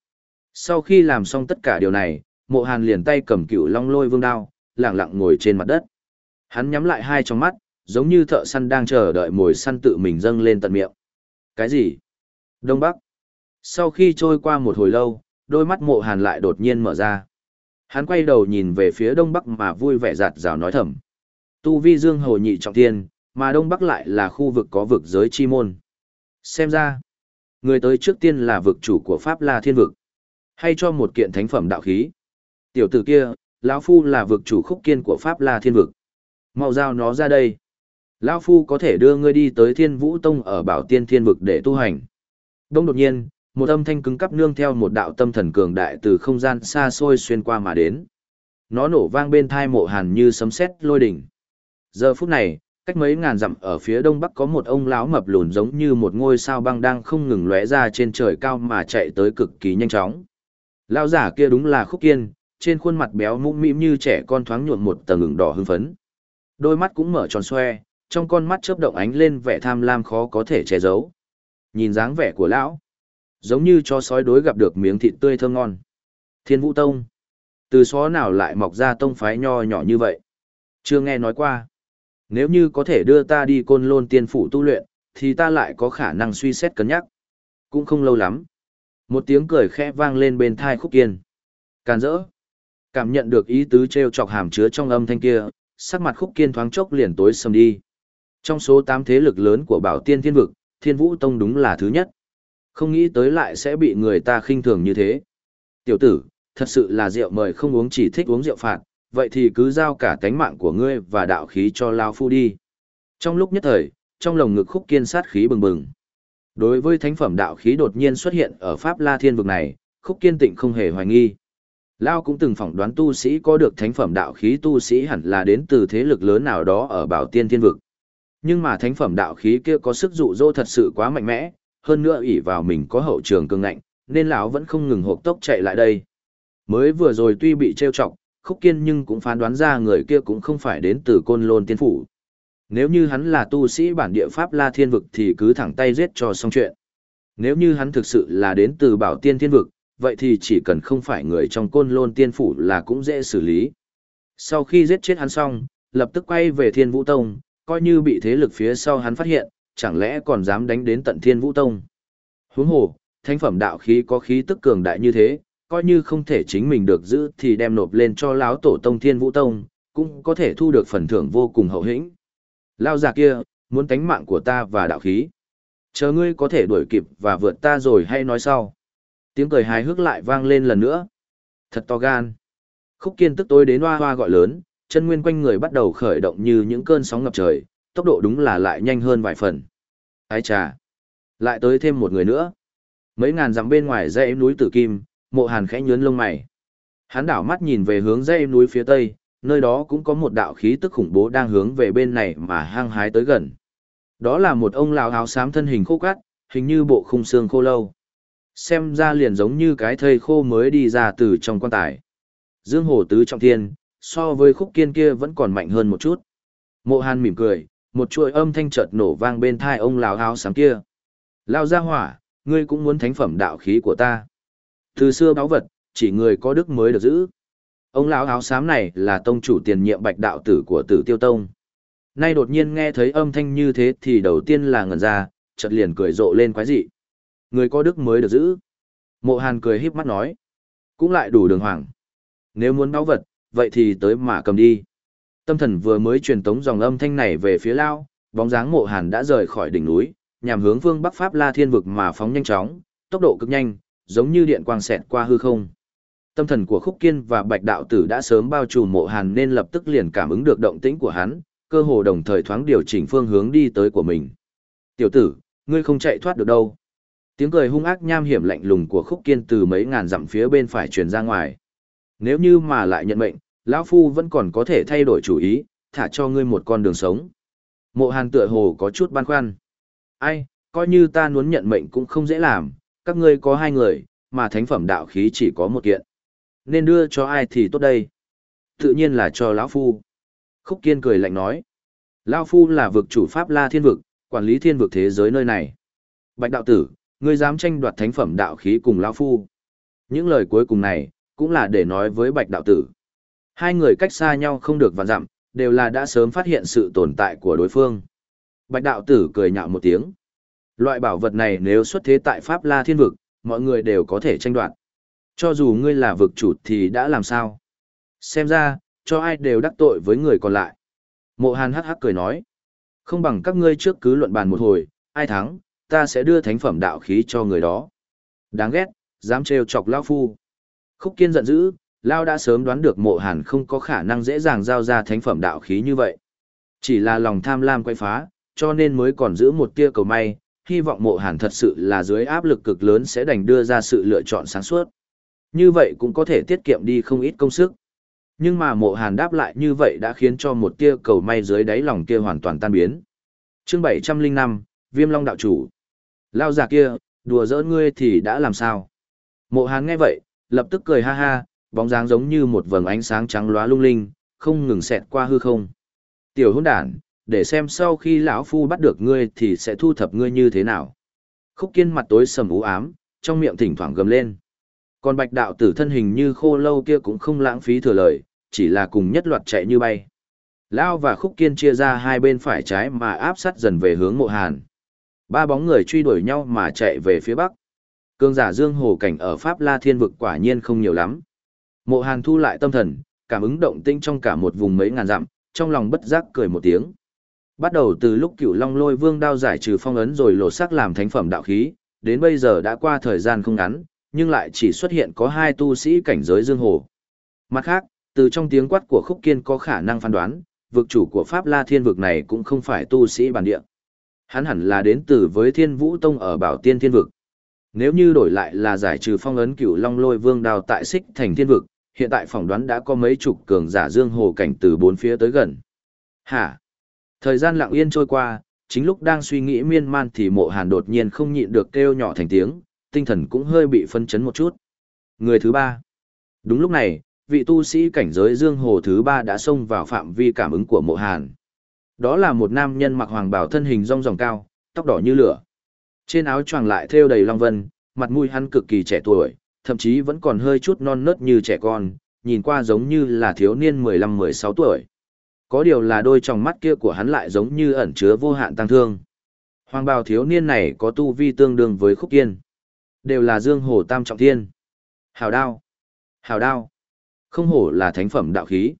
Speaker 1: Sau khi làm xong tất cả điều này, mộ hàn liền tay cầm cựu long lôi vương đao, lặng lặng ngồi trên mặt đất. Hắn nhắm lại hai trong mắt, giống như thợ săn đang chờ đợi mồi săn tự mình dâng lên tận miệng. Cái gì? Đông Bắc. Sau khi trôi qua một hồi lâu, đôi mắt mộ hàn lại đột nhiên mở ra. Hắn quay đầu nhìn về phía Đông Bắc mà vui vẻ giạt rào nói thầm. Tu vi dương hồ nhị trọng thiên, mà Đông Bắc lại là khu vực có vực giới chi môn. Xem ra, người tới trước tiên là vực chủ của Pháp La Thiên Vực, hay cho một kiện thánh phẩm đạo khí. Tiểu tử kia, lão Phu là vực chủ khúc kiên của Pháp La Thiên Vực. Mau giao nó ra đây. Lão Phu có thể đưa ngươi đi tới Thiên Vũ Tông ở Bảo Tiên Thiên Vực để tu hành. Đông đột nhiên, một âm thanh cứng cắp nương theo một đạo tâm thần cường đại từ không gian xa xôi xuyên qua mà đến. Nó nổ vang bên thai mộ hàn như sấm sét lôi đỉnh. Giờ phút này, cách mấy ngàn dặm ở phía đông bắc có một ông lão mập lùn giống như một ngôi sao băng đang không ngừng lóe ra trên trời cao mà chạy tới cực kỳ nhanh chóng. Lão giả kia đúng là Khúc Kiên, trên khuôn mặt béo mũm mĩm như trẻ con thoáng nhuộm một tầng ửng đỏ hưng phấn. Đôi mắt cũng mở tròn xoe, trong con mắt chớp động ánh lên vẻ tham lam khó có thể che giấu. Nhìn dáng vẻ của lão, giống như cho sói đối gặp được miếng thịt tươi thơm ngon. Thiên Vũ Tông, từ xó nào lại mọc ra tông phái nho nhỏ như vậy? Chưa nghe nói qua. Nếu như có thể đưa ta đi côn lôn tiên phủ tu luyện, thì ta lại có khả năng suy xét cân nhắc. Cũng không lâu lắm. Một tiếng cười khẽ vang lên bên thai khúc kiên. Càn rỡ. Cảm nhận được ý tứ treo chọc hàm chứa trong âm thanh kia, sắc mặt khúc kiên thoáng chốc liền tối sầm đi. Trong số 8 thế lực lớn của bảo tiên thiên vực, thiên vũ tông đúng là thứ nhất. Không nghĩ tới lại sẽ bị người ta khinh thường như thế. Tiểu tử, thật sự là rượu mời không uống chỉ thích uống rượu phạt, vậy thì cứ giao cả tánh mạng của ngươi và đạo khí cho Lao Phu đi. Trong lúc nhất thời, trong lồng ngực khúc kiên sát khí bừng bừng. Đối với thánh phẩm đạo khí đột nhiên xuất hiện ở Pháp La Thiên vực này, khúc kiên tịnh không hề hoài nghi. Lao cũng từng phỏng đoán tu sĩ có được thánh phẩm đạo khí tu sĩ hẳn là đến từ thế lực lớn nào đó ở Bảo Tiên Thiên vực. Nhưng mà thánh phẩm đạo khí kia có sức dụ dỗ thật sự quá mạnh mẽ, hơn nữa ỷ vào mình có hậu trường cường ngạnh, nên lão vẫn không ngừng hộp tốc chạy lại đây. Mới vừa rồi tuy bị trêu chọc, khúc kiên nhưng cũng phán đoán ra người kia cũng không phải đến từ côn lôn tiên phủ. Nếu như hắn là tu sĩ bản địa Pháp La Thiên Vực thì cứ thẳng tay giết cho xong chuyện. Nếu như hắn thực sự là đến từ Bảo Tiên Thiên Vực, vậy thì chỉ cần không phải người trong côn lôn tiên phủ là cũng dễ xử lý. Sau khi giết chết hắn xong, lập tức quay về Thiên Vũ Tông, coi như bị thế lực phía sau hắn phát hiện, chẳng lẽ còn dám đánh đến tận Thiên Vũ Tông. Huống hồ, thánh phẩm đạo khí có khí tức cường đại như thế, coi như không thể chính mình được giữ thì đem nộp lên cho lão tổ tông Thiên Vũ Tông, cũng có thể thu được phần thưởng vô cùng hậu hĩnh. Lao già kia, muốn tánh mạng của ta và đạo khí. Chờ ngươi có thể đuổi kịp và vượt ta rồi hay nói sau. Tiếng cười hài hước lại vang lên lần nữa. Thật to gan. Khúc kiên tức tối đến hoa hoa gọi lớn, chân nguyên quanh người bắt đầu khởi động như những cơn sóng ngập trời, tốc độ đúng là lại nhanh hơn vài phần. Ái trà. Lại tới thêm một người nữa. Mấy ngàn dặm bên ngoài dãy núi Tử Kim, mộ hàn khẽ nhướn lông mày. Hắn đảo mắt nhìn về hướng dãy núi phía tây, nơi đó cũng có một đạo khí tức khủng bố đang hướng về bên này mà hăng hái tới gần. Đó là một ông lão áo xám thân hình khô cắt, hình như bộ khung xương khô lâu. Xem ra liền giống như cái thây khô mới đi ra từ trong quan tài. Dương Hồ Tứ Trọng Thiên, so với khúc kiên kia vẫn còn mạnh hơn một chút. Mộ Hàn mỉm cười, một chuỗi âm thanh chợt nổ vang bên thai ông lão áo sáng kia. Lao ra hỏa, ngươi cũng muốn thánh phẩm đạo khí của ta. Từ xưa báo vật, chỉ người có đức mới được giữ. Ông lão áo xám này là tông chủ tiền nhiệm bạch đạo tử của tử tiêu tông. Nay đột nhiên nghe thấy âm thanh như thế thì đầu tiên là ngẩn ra, chợt liền cười rộ lên quái dị. Người có đức mới được giữ. Mộ hàn cười híp mắt nói. Cũng lại đủ đường hoàng. Nếu muốn báo vật, vậy thì tới mà cầm đi. Tâm thần vừa mới truyền tống dòng âm thanh này về phía lao, bóng dáng mộ hàn đã rời khỏi đỉnh núi, nhằm hướng phương bắc pháp la thiên vực mà phóng nhanh chóng, tốc độ cực nhanh, giống như điện quang xẹt qua hư không. Tâm thần của Khúc Kiên và Bạch Đạo Tử đã sớm bao trùm mộ hàn nên lập tức liền cảm ứng được động tĩnh của hắn, cơ hồ đồng thời thoáng điều chỉnh phương hướng đi tới của mình. Tiểu tử, ngươi không chạy thoát được đâu. Tiếng cười hung ác nham hiểm lạnh lùng của Khúc Kiên từ mấy ngàn dặm phía bên phải truyền ra ngoài. Nếu như mà lại nhận mệnh, lão Phu vẫn còn có thể thay đổi chủ ý, thả cho ngươi một con đường sống. Mộ hàn tựa hồ có chút băn khoăn. Ai, coi như ta muốn nhận mệnh cũng không dễ làm, các ngươi có hai người, mà thánh phẩm đạo khí chỉ có một kiện nên đưa cho ai thì tốt đây tự nhiên là cho lão phu khúc kiên cười lạnh nói lão phu là vực chủ pháp la thiên vực quản lý thiên vực thế giới nơi này bạch đạo tử ngươi dám tranh đoạt thánh phẩm đạo khí cùng lão phu những lời cuối cùng này cũng là để nói với bạch đạo tử hai người cách xa nhau không được vạn dặm đều là đã sớm phát hiện sự tồn tại của đối phương bạch đạo tử cười nhạo một tiếng loại bảo vật này nếu xuất thế tại pháp la thiên vực mọi người đều có thể tranh đoạt cho dù ngươi là vực chủ thì đã làm sao? Xem ra, cho ai đều đắc tội với người còn lại. Mộ Hàn hắc hắc cười nói. Không bằng các ngươi trước cứ luận bàn một hồi, ai thắng, ta sẽ đưa thánh phẩm đạo khí cho người đó. Đáng ghét, dám trêu chọc Lao Phu. Khúc Kiên giận dữ, Lao đã sớm đoán được mộ Hàn không có khả năng dễ dàng giao ra thánh phẩm đạo khí như vậy. Chỉ là lòng tham lam quay phá, cho nên mới còn giữ một tia cầu may, hy vọng mộ Hàn thật sự là dưới áp lực cực lớn sẽ đành đưa ra sự lựa chọn sáng suốt. Như vậy cũng có thể tiết kiệm đi không ít công sức. Nhưng mà mộ hàn đáp lại như vậy đã khiến cho một tia cầu may dưới đáy lòng kia hoàn toàn tan biến. chương 705, Viêm Long Đạo Chủ. Lao già kia, đùa giỡn ngươi thì đã làm sao? Mộ Hán nghe vậy, lập tức cười ha ha, bóng dáng giống như một vầng ánh sáng trắng lóa lung linh, không ngừng xẹt qua hư không. Tiểu hôn đản, để xem sau khi lão phu bắt được ngươi thì sẽ thu thập ngươi như thế nào. Khúc kiên mặt tối sầm u ám, trong miệng thỉnh thoảng gầm lên. Còn bạch đạo tử thân hình như khô lâu kia cũng không lãng phí thừa lời, chỉ là cùng nhất loạt chạy như bay. Lao và khúc kiên chia ra hai bên phải trái mà áp sát dần về hướng mộ hàn. Ba bóng người truy đuổi nhau mà chạy về phía bắc. Cương giả dương hồ cảnh ở Pháp La Thiên vực quả nhiên không nhiều lắm. Mộ hàn thu lại tâm thần, cảm ứng động tinh trong cả một vùng mấy ngàn dặm, trong lòng bất giác cười một tiếng. Bắt đầu từ lúc cựu long lôi vương đao giải trừ phong ấn rồi lột sắc làm thánh phẩm đạo khí, đến bây giờ đã qua thời gian không ngắn, nhưng lại chỉ xuất hiện có hai tu sĩ cảnh giới dương hồ. Mặt khác, từ trong tiếng quát của khúc kiên có khả năng phán đoán, vực chủ của Pháp La Thiên vực này cũng không phải tu sĩ bản địa. Hắn hẳn là đến từ với Thiên Vũ Tông ở Bảo Tiên Thiên vực. Nếu như đổi lại là giải trừ phong ấn cửu Long Lôi Vương đào tại Xích Thành Thiên vực, hiện tại phỏng đoán đã có mấy chục cường giả dương hồ cảnh từ bốn phía tới gần. Hả? Thời gian lặng yên trôi qua, chính lúc đang suy nghĩ miên man thì mộ hàn đột nhiên không nhịn được kêu nhỏ thành tiếng, tinh thần cũng hơi bị phân chấn một chút. Người thứ ba. Đúng lúc này, vị tu sĩ cảnh giới dương hồ thứ ba đã xông vào phạm vi cảm ứng của mộ hàn. Đó là một nam nhân mặc hoàng bào thân hình rong ròng cao, tóc đỏ như lửa. Trên áo choàng lại thêu đầy long vân, mặt mũi hắn cực kỳ trẻ tuổi, thậm chí vẫn còn hơi chút non nớt như trẻ con, nhìn qua giống như là thiếu niên 15-16 tuổi. Có điều là đôi tròng mắt kia của hắn lại giống như ẩn chứa vô hạn tăng thương. Hoàng bào thiếu niên này có tu vi tương đương với khúc kiên. Đều là dương hồ tam trọng thiên. Hào đao. Hào đao. Không hổ là thánh phẩm đạo khí.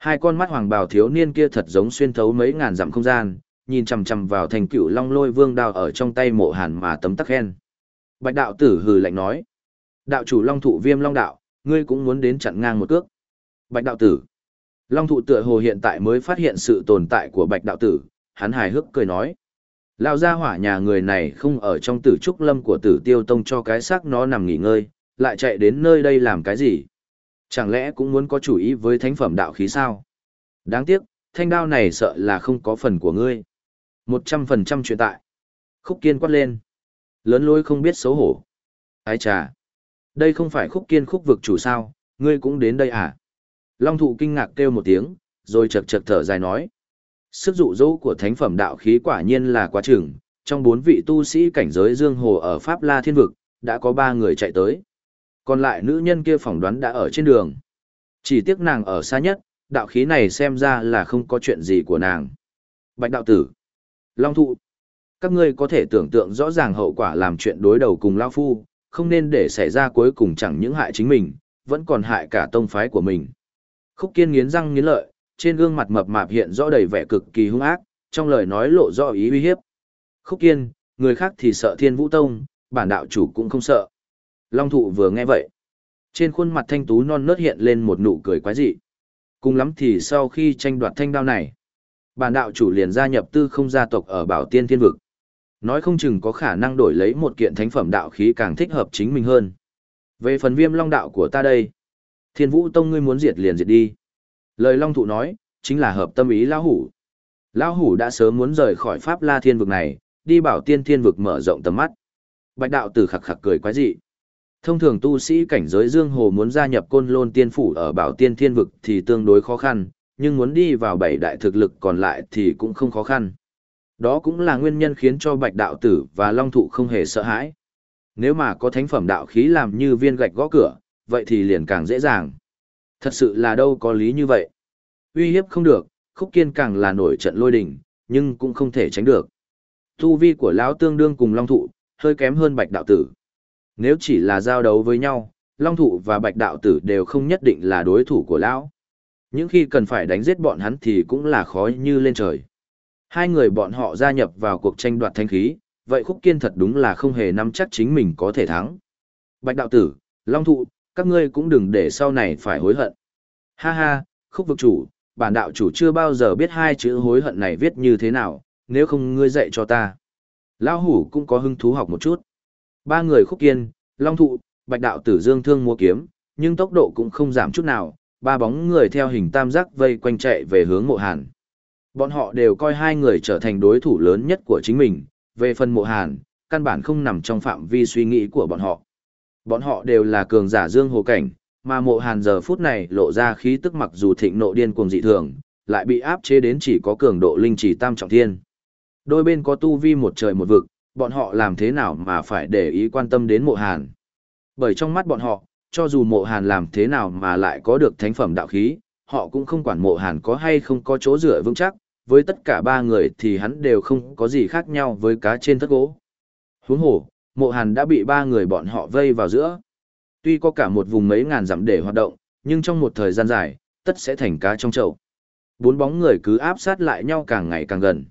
Speaker 1: Hai con mắt hoàng bào thiếu niên kia thật giống xuyên thấu mấy ngàn dặm không gian, nhìn chằm chằm vào thành cựu long lôi vương đao ở trong tay mộ hàn mà tấm tắc khen. Bạch đạo tử hừ lạnh nói. Đạo chủ long thụ viêm long đạo, ngươi cũng muốn đến chặn ngang một cước. Bạch đạo tử. Long thụ tựa hồ hiện tại mới phát hiện sự tồn tại của bạch đạo tử, hắn hài hước cười nói. Lao ra hỏa nhà người này không ở trong tử trúc lâm của tử tiêu tông cho cái xác nó nằm nghỉ ngơi, lại chạy đến nơi đây làm cái gì? Chẳng lẽ cũng muốn có chủ ý với thánh phẩm đạo khí sao? Đáng tiếc, thanh đao này sợ là không có phần của ngươi. Một trăm phần trăm chuyện tại. Khúc kiên quát lên. Lớn lối không biết xấu hổ. Ái trà. Đây không phải khúc kiên khúc vực chủ sao, ngươi cũng đến đây à? Long thụ kinh ngạc kêu một tiếng, rồi chật chật thở dài nói. Sức dụ dỗ của thánh phẩm đạo khí quả nhiên là quá chừng, trong bốn vị tu sĩ cảnh giới dương hồ ở Pháp La Thiên Vực, đã có ba người chạy tới. Còn lại nữ nhân kia phỏng đoán đã ở trên đường. Chỉ tiếc nàng ở xa nhất, đạo khí này xem ra là không có chuyện gì của nàng. Bạch đạo tử, Long thụ, các ngươi có thể tưởng tượng rõ ràng hậu quả làm chuyện đối đầu cùng Lao Phu, không nên để xảy ra cuối cùng chẳng những hại chính mình, vẫn còn hại cả tông phái của mình. Khúc kiên nghiến răng nghiến lợi, trên gương mặt mập mạp hiện rõ đầy vẻ cực kỳ hung ác, trong lời nói lộ rõ ý uy hiếp. Khúc kiên, người khác thì sợ thiên vũ tông, bản đạo chủ cũng không sợ. Long thụ vừa nghe vậy. Trên khuôn mặt thanh tú non nớt hiện lên một nụ cười quái dị. Cùng lắm thì sau khi tranh đoạt thanh đao này, bản đạo chủ liền gia nhập tư không gia tộc ở bảo tiên thiên vực. Nói không chừng có khả năng đổi lấy một kiện thánh phẩm đạo khí càng thích hợp chính mình hơn. Về phần viêm long đạo của ta đây, thiên vũ tông ngươi muốn diệt liền diệt đi. Lời long thụ nói, chính là hợp tâm ý lão hủ. Lão hủ đã sớm muốn rời khỏi pháp la thiên vực này, đi bảo tiên thiên vực mở rộng tầm mắt. Bạch đạo tử khặc khặc cười quái dị. Thông thường tu sĩ cảnh giới Dương Hồ muốn gia nhập côn lôn tiên phủ ở bảo tiên thiên vực thì tương đối khó khăn, nhưng muốn đi vào bảy đại thực lực còn lại thì cũng không khó khăn. Đó cũng là nguyên nhân khiến cho bạch đạo tử và long thụ không hề sợ hãi. Nếu mà có thánh phẩm đạo khí làm như viên gạch gõ cửa, vậy thì liền càng dễ dàng. Thật sự là đâu có lý như vậy. Uy hiếp không được, khúc kiên càng là nổi trận lôi đình, nhưng cũng không thể tránh được. Tu vi của lão tương đương cùng long thụ, hơi kém hơn bạch đạo tử. Nếu chỉ là giao đấu với nhau, long thụ và bạch đạo tử đều không nhất định là đối thủ của lão. Những khi cần phải đánh giết bọn hắn thì cũng là khó như lên trời. Hai người bọn họ gia nhập vào cuộc tranh đoạt thanh khí, vậy khúc kiên thật đúng là không hề nắm chắc chính mình có thể thắng. Bạch đạo tử, long thụ, các ngươi cũng đừng để sau này phải hối hận. Ha ha, khúc vực chủ, bản đạo chủ chưa bao giờ biết hai chữ hối hận này viết như thế nào, nếu không ngươi dạy cho ta. Lão hủ cũng có hứng thú học một chút. Ba người khúc kiên, long thụ, bạch đạo tử dương thương mua kiếm, nhưng tốc độ cũng không giảm chút nào, ba bóng người theo hình tam giác vây quanh chạy về hướng mộ hàn. Bọn họ đều coi hai người trở thành đối thủ lớn nhất của chính mình, về phần mộ hàn, căn bản không nằm trong phạm vi suy nghĩ của bọn họ. Bọn họ đều là cường giả dương hồ cảnh, mà mộ hàn giờ phút này lộ ra khí tức mặc dù thịnh nộ điên cuồng dị thường, lại bị áp chế đến chỉ có cường độ linh chỉ tam trọng thiên. Đôi bên có tu vi một trời một vực, bọn họ làm thế nào mà phải để ý quan tâm đến mộ hàn. Bởi trong mắt bọn họ, cho dù mộ hàn làm thế nào mà lại có được thánh phẩm đạo khí, họ cũng không quản mộ hàn có hay không có chỗ dựa vững chắc, với tất cả ba người thì hắn đều không có gì khác nhau với cá trên thất gỗ. Huống hồ, mộ hàn đã bị ba người bọn họ vây vào giữa. Tuy có cả một vùng mấy ngàn dặm để hoạt động, nhưng trong một thời gian dài, tất sẽ thành cá trong chậu. Bốn bóng người cứ áp sát lại nhau càng ngày càng gần.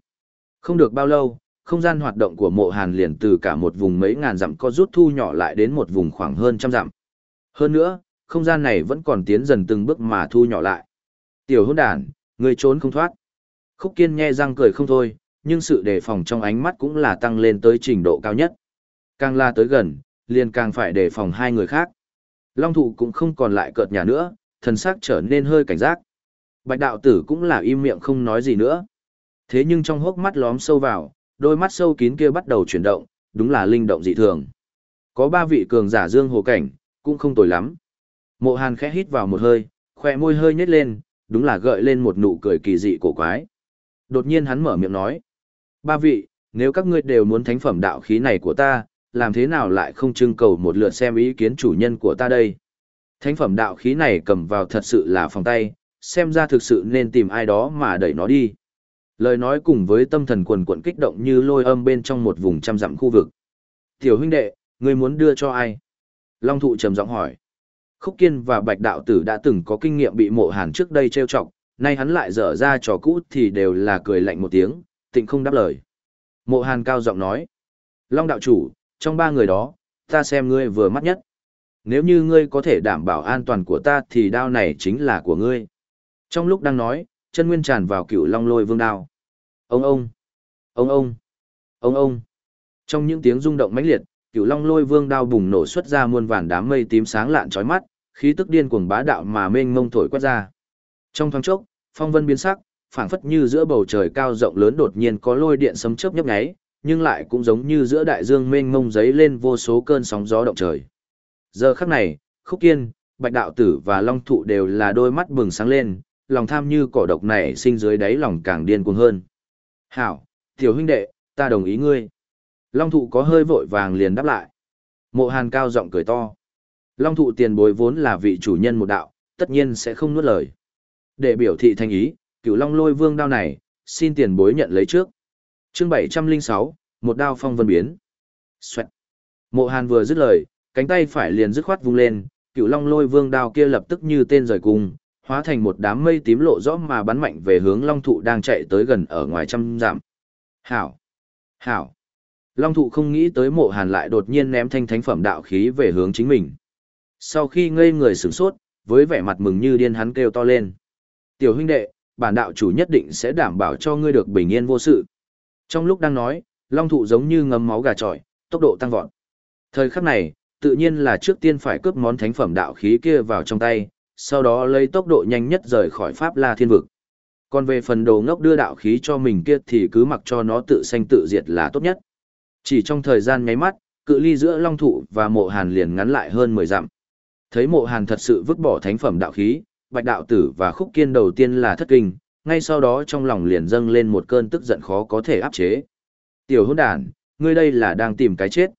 Speaker 1: Không được bao lâu, không gian hoạt động của mộ hàn liền từ cả một vùng mấy ngàn dặm có rút thu nhỏ lại đến một vùng khoảng hơn trăm dặm. Hơn nữa, không gian này vẫn còn tiến dần từng bước mà thu nhỏ lại. Tiểu hôn đàn, người trốn không thoát. Khúc kiên nhe răng cười không thôi, nhưng sự đề phòng trong ánh mắt cũng là tăng lên tới trình độ cao nhất. Càng la tới gần, liền càng phải đề phòng hai người khác. Long thụ cũng không còn lại cợt nhà nữa, thần sắc trở nên hơi cảnh giác. Bạch đạo tử cũng là im miệng không nói gì nữa. Thế nhưng trong hốc mắt lóm sâu vào, đôi mắt sâu kín kia bắt đầu chuyển động, đúng là linh động dị thường. Có ba vị cường giả dương hồ cảnh, cũng không tồi lắm. Mộ Hàn khẽ hít vào một hơi, khỏe môi hơi nhếch lên, đúng là gợi lên một nụ cười kỳ dị cổ quái. Đột nhiên hắn mở miệng nói. Ba vị, nếu các ngươi đều muốn thánh phẩm đạo khí này của ta, làm thế nào lại không trưng cầu một lượt xem ý kiến chủ nhân của ta đây? Thánh phẩm đạo khí này cầm vào thật sự là phòng tay, xem ra thực sự nên tìm ai đó mà đẩy nó đi. Lời nói cùng với tâm thần quần quận kích động như lôi âm bên trong một vùng trăm dặm khu vực. Tiểu huynh đệ, ngươi muốn đưa cho ai? Long thụ trầm giọng hỏi. Khúc Kiên và Bạch Đạo Tử đã từng có kinh nghiệm bị mộ hàn trước đây trêu chọc, nay hắn lại dở ra trò cũ thì đều là cười lạnh một tiếng, tịnh không đáp lời. Mộ hàn cao giọng nói. Long đạo chủ, trong ba người đó, ta xem ngươi vừa mắt nhất. Nếu như ngươi có thể đảm bảo an toàn của ta thì đao này chính là của ngươi. Trong lúc đang nói, chân nguyên tràn vào cựu long lôi vương đao. Ông ông! Ông ông! Ông ông! Trong những tiếng rung động mãnh liệt, cựu long lôi vương đao bùng nổ xuất ra muôn vàn đám mây tím sáng lạn chói mắt, khí tức điên cuồng bá đạo mà mênh mông thổi quét ra. Trong thoáng chốc, phong vân biến sắc, phảng phất như giữa bầu trời cao rộng lớn đột nhiên có lôi điện sấm chớp nhấp nháy, nhưng lại cũng giống như giữa đại dương mênh mông giấy lên vô số cơn sóng gió động trời. Giờ khắc này, Khúc Kiên, Bạch Đạo Tử và Long Thụ đều là đôi mắt bừng sáng lên, lòng tham như cỏ độc này sinh dưới đáy lòng càng điên cuồng hơn. Hảo, tiểu huynh đệ, ta đồng ý ngươi. Long Thụ có hơi vội vàng liền đáp lại. Mộ Hàn cao giọng cười to. Long Thụ tiền bối vốn là vị chủ nhân một đạo, tất nhiên sẽ không nuốt lời. Để biểu thị thành ý, cựu Long lôi vương đao này, xin tiền bối nhận lấy trước. chương 706, một đao phong vân biến. Xoẹt. Mộ Hàn vừa dứt lời, cánh tay phải liền dứt khoát vung lên, cựu long lôi vương đao kia lập tức như tên rời cung, hóa thành một đám mây tím lộ rõ mà bắn mạnh về hướng long thụ đang chạy tới gần ở ngoài trăm dặm. Hảo! Hảo! Long thụ không nghĩ tới mộ hàn lại đột nhiên ném thanh thánh phẩm đạo khí về hướng chính mình. Sau khi ngây người sửng sốt, với vẻ mặt mừng như điên hắn kêu to lên. Tiểu huynh đệ, bản đạo chủ nhất định sẽ đảm bảo cho ngươi được bình yên vô sự. Trong lúc đang nói, long thụ giống như ngấm máu gà trọi, tốc độ tăng vọt. Thời khắc này, tự nhiên là trước tiên phải cướp món thánh phẩm đạo khí kia vào trong tay, sau đó lấy tốc độ nhanh nhất rời khỏi Pháp La Thiên Vực. Còn về phần đồ ngốc đưa đạo khí cho mình kia thì cứ mặc cho nó tự sanh tự diệt là tốt nhất. Chỉ trong thời gian nháy mắt, cự ly giữa Long Thụ và Mộ Hàn liền ngắn lại hơn 10 dặm. Thấy Mộ Hàn thật sự vứt bỏ thánh phẩm đạo khí, Bạch Đạo Tử và Khúc Kiên đầu tiên là thất kinh, ngay sau đó trong lòng liền dâng lên một cơn tức giận khó có thể áp chế. Tiểu hôn đàn, ngươi đây là đang tìm cái chết.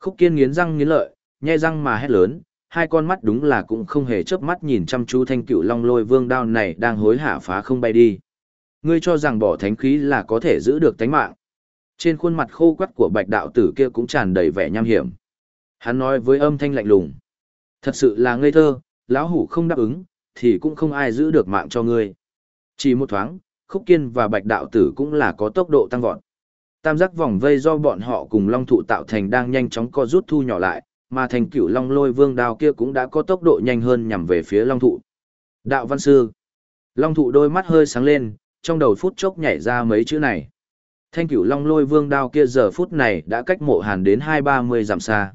Speaker 1: Khúc Kiên nghiến răng nghiến lợi, nhai răng mà hét lớn, hai con mắt đúng là cũng không hề chớp mắt nhìn chăm chú thanh cựu long lôi vương đao này đang hối hả phá không bay đi. Ngươi cho rằng bỏ thánh khí là có thể giữ được tánh mạng. Trên khuôn mặt khô quắt của bạch đạo tử kia cũng tràn đầy vẻ nham hiểm. Hắn nói với âm thanh lạnh lùng. Thật sự là ngây thơ, lão hủ không đáp ứng, thì cũng không ai giữ được mạng cho ngươi. Chỉ một thoáng, khúc kiên và bạch đạo tử cũng là có tốc độ tăng vọt. Tam giác vòng vây do bọn họ cùng long thụ tạo thành đang nhanh chóng co rút thu nhỏ lại, mà thành cửu long lôi vương đao kia cũng đã có tốc độ nhanh hơn nhằm về phía long thụ. Đạo văn sư. Long thụ đôi mắt hơi sáng lên, trong đầu phút chốc nhảy ra mấy chữ này. Thanh cửu long lôi vương đao kia giờ phút này đã cách mộ hàn đến hai ba mươi dặm xa.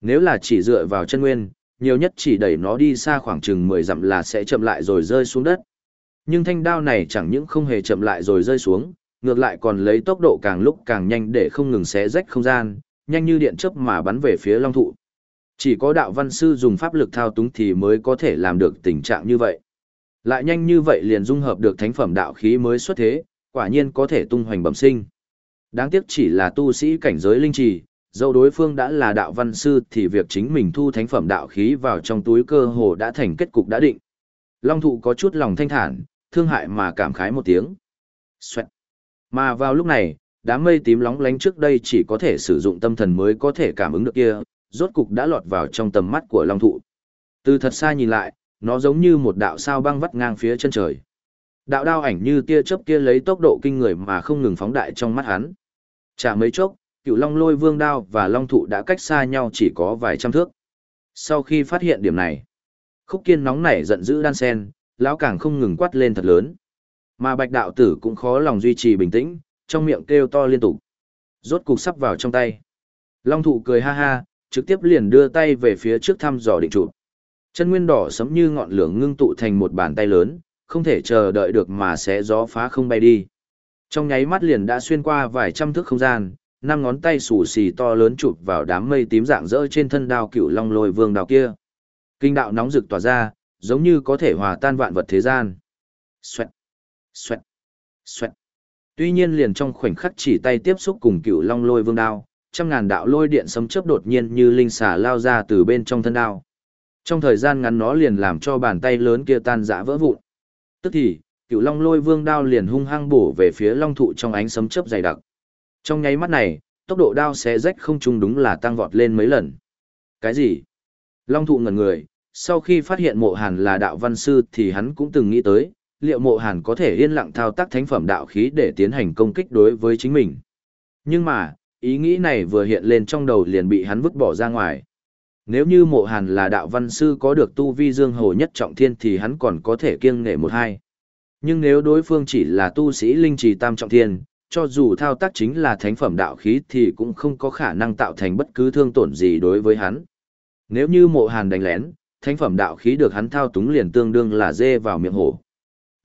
Speaker 1: Nếu là chỉ dựa vào chân nguyên, nhiều nhất chỉ đẩy nó đi xa khoảng chừng mười dặm là sẽ chậm lại rồi rơi xuống đất. Nhưng thanh đao này chẳng những không hề chậm lại rồi rơi xuống, ngược lại còn lấy tốc độ càng lúc càng nhanh để không ngừng xé rách không gian, nhanh như điện chớp mà bắn về phía long thụ. Chỉ có đạo văn sư dùng pháp lực thao túng thì mới có thể làm được tình trạng như vậy. Lại nhanh như vậy liền dung hợp được thánh phẩm đạo khí mới xuất thế, quả nhiên có thể tung hoành bẩm sinh. Đáng tiếc chỉ là tu sĩ cảnh giới linh trì, dẫu đối phương đã là đạo văn sư thì việc chính mình thu thánh phẩm đạo khí vào trong túi cơ hồ đã thành kết cục đã định. Long thụ có chút lòng thanh thản, thương hại mà cảm khái một tiếng. Xoẹt. Mà vào lúc này, đám mây tím lóng lánh trước đây chỉ có thể sử dụng tâm thần mới có thể cảm ứng được kia, rốt cục đã lọt vào trong tầm mắt của long thụ. Từ thật xa nhìn lại, nó giống như một đạo sao băng vắt ngang phía chân trời. Đạo đao ảnh như tia chớp kia lấy tốc độ kinh người mà không ngừng phóng đại trong mắt hắn. Chả mấy chốc, cựu long lôi vương đao và long thụ đã cách xa nhau chỉ có vài trăm thước. Sau khi phát hiện điểm này, khúc kiên nóng nảy giận dữ đan sen, lão càng không ngừng quát lên thật lớn. Mà bạch đạo tử cũng khó lòng duy trì bình tĩnh, trong miệng kêu to liên tục. Rốt cục sắp vào trong tay. Long thụ cười ha ha, trực tiếp liền đưa tay về phía trước thăm dò định trụ. Chân nguyên đỏ sấm như ngọn lửa ngưng tụ thành một bàn tay lớn, không thể chờ đợi được mà sẽ gió phá không bay đi. Trong nháy mắt liền đã xuyên qua vài trăm thước không gian, năm ngón tay xù xì to lớn chụp vào đám mây tím dạng rỡ trên thân đao cựu long lôi vương đao kia. Kinh đạo nóng rực tỏa ra, giống như có thể hòa tan vạn vật thế gian. Xoẹt, xoẹt, xoẹt. Tuy nhiên liền trong khoảnh khắc chỉ tay tiếp xúc cùng cựu long lôi vương đao, trăm ngàn đạo lôi điện sấm chớp đột nhiên như linh xà lao ra từ bên trong thân đao. Trong thời gian ngắn nó liền làm cho bàn tay lớn kia tan rã vỡ vụn. Tức thì, cựu long lôi vương đao liền hung hăng bổ về phía long thụ trong ánh sấm chớp dày đặc. Trong nháy mắt này, tốc độ đao xé rách không trung đúng là tăng vọt lên mấy lần. Cái gì? Long thụ ngẩn người, sau khi phát hiện mộ hàn là đạo văn sư thì hắn cũng từng nghĩ tới, liệu mộ hàn có thể yên lặng thao tác thánh phẩm đạo khí để tiến hành công kích đối với chính mình. Nhưng mà, ý nghĩ này vừa hiện lên trong đầu liền bị hắn vứt bỏ ra ngoài. Nếu như mộ hàn là đạo văn sư có được tu vi dương hồ nhất trọng thiên thì hắn còn có thể kiêng nghệ một hai. Nhưng nếu đối phương chỉ là tu sĩ linh trì tam trọng thiên, cho dù thao tác chính là thánh phẩm đạo khí thì cũng không có khả năng tạo thành bất cứ thương tổn gì đối với hắn. Nếu như mộ hàn đánh lén, thánh phẩm đạo khí được hắn thao túng liền tương đương là dê vào miệng hổ.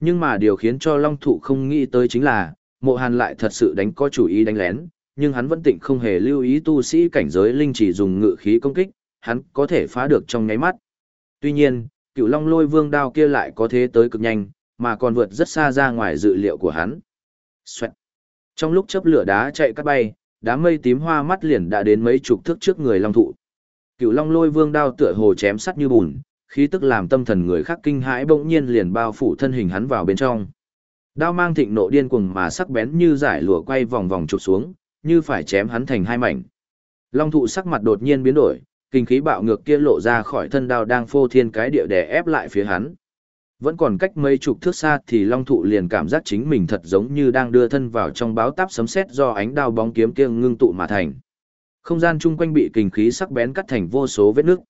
Speaker 1: Nhưng mà điều khiến cho Long Thụ không nghĩ tới chính là, mộ hàn lại thật sự đánh có chủ ý đánh lén, nhưng hắn vẫn tịnh không hề lưu ý tu sĩ cảnh giới linh chỉ dùng ngự khí công kích, hắn có thể phá được trong nháy mắt. Tuy nhiên, cựu long lôi vương đao kia lại có thế tới cực nhanh, mà còn vượt rất xa ra ngoài dự liệu của hắn. Xoẹt. Trong lúc chớp lửa đá chạy cắt bay, đám mây tím hoa mắt liền đã đến mấy chục thước trước người long thụ. Cựu long lôi vương đao tựa hồ chém sắt như bùn, khí tức làm tâm thần người khác kinh hãi bỗng nhiên liền bao phủ thân hình hắn vào bên trong. Đao mang thịnh nộ điên cuồng mà sắc bén như giải lụa quay vòng vòng chụp xuống, như phải chém hắn thành hai mảnh. Long thụ sắc mặt đột nhiên biến đổi, kinh khí bạo ngược kia lộ ra khỏi thân đao đang phô thiên cái địa đè ép lại phía hắn. Vẫn còn cách mấy chục thước xa thì Long thụ liền cảm giác chính mình thật giống như đang đưa thân vào trong báo táp sấm sét do ánh đao bóng kiếm kia ngưng tụ mà thành. Không gian chung quanh bị kinh khí sắc bén cắt thành vô số vết nước.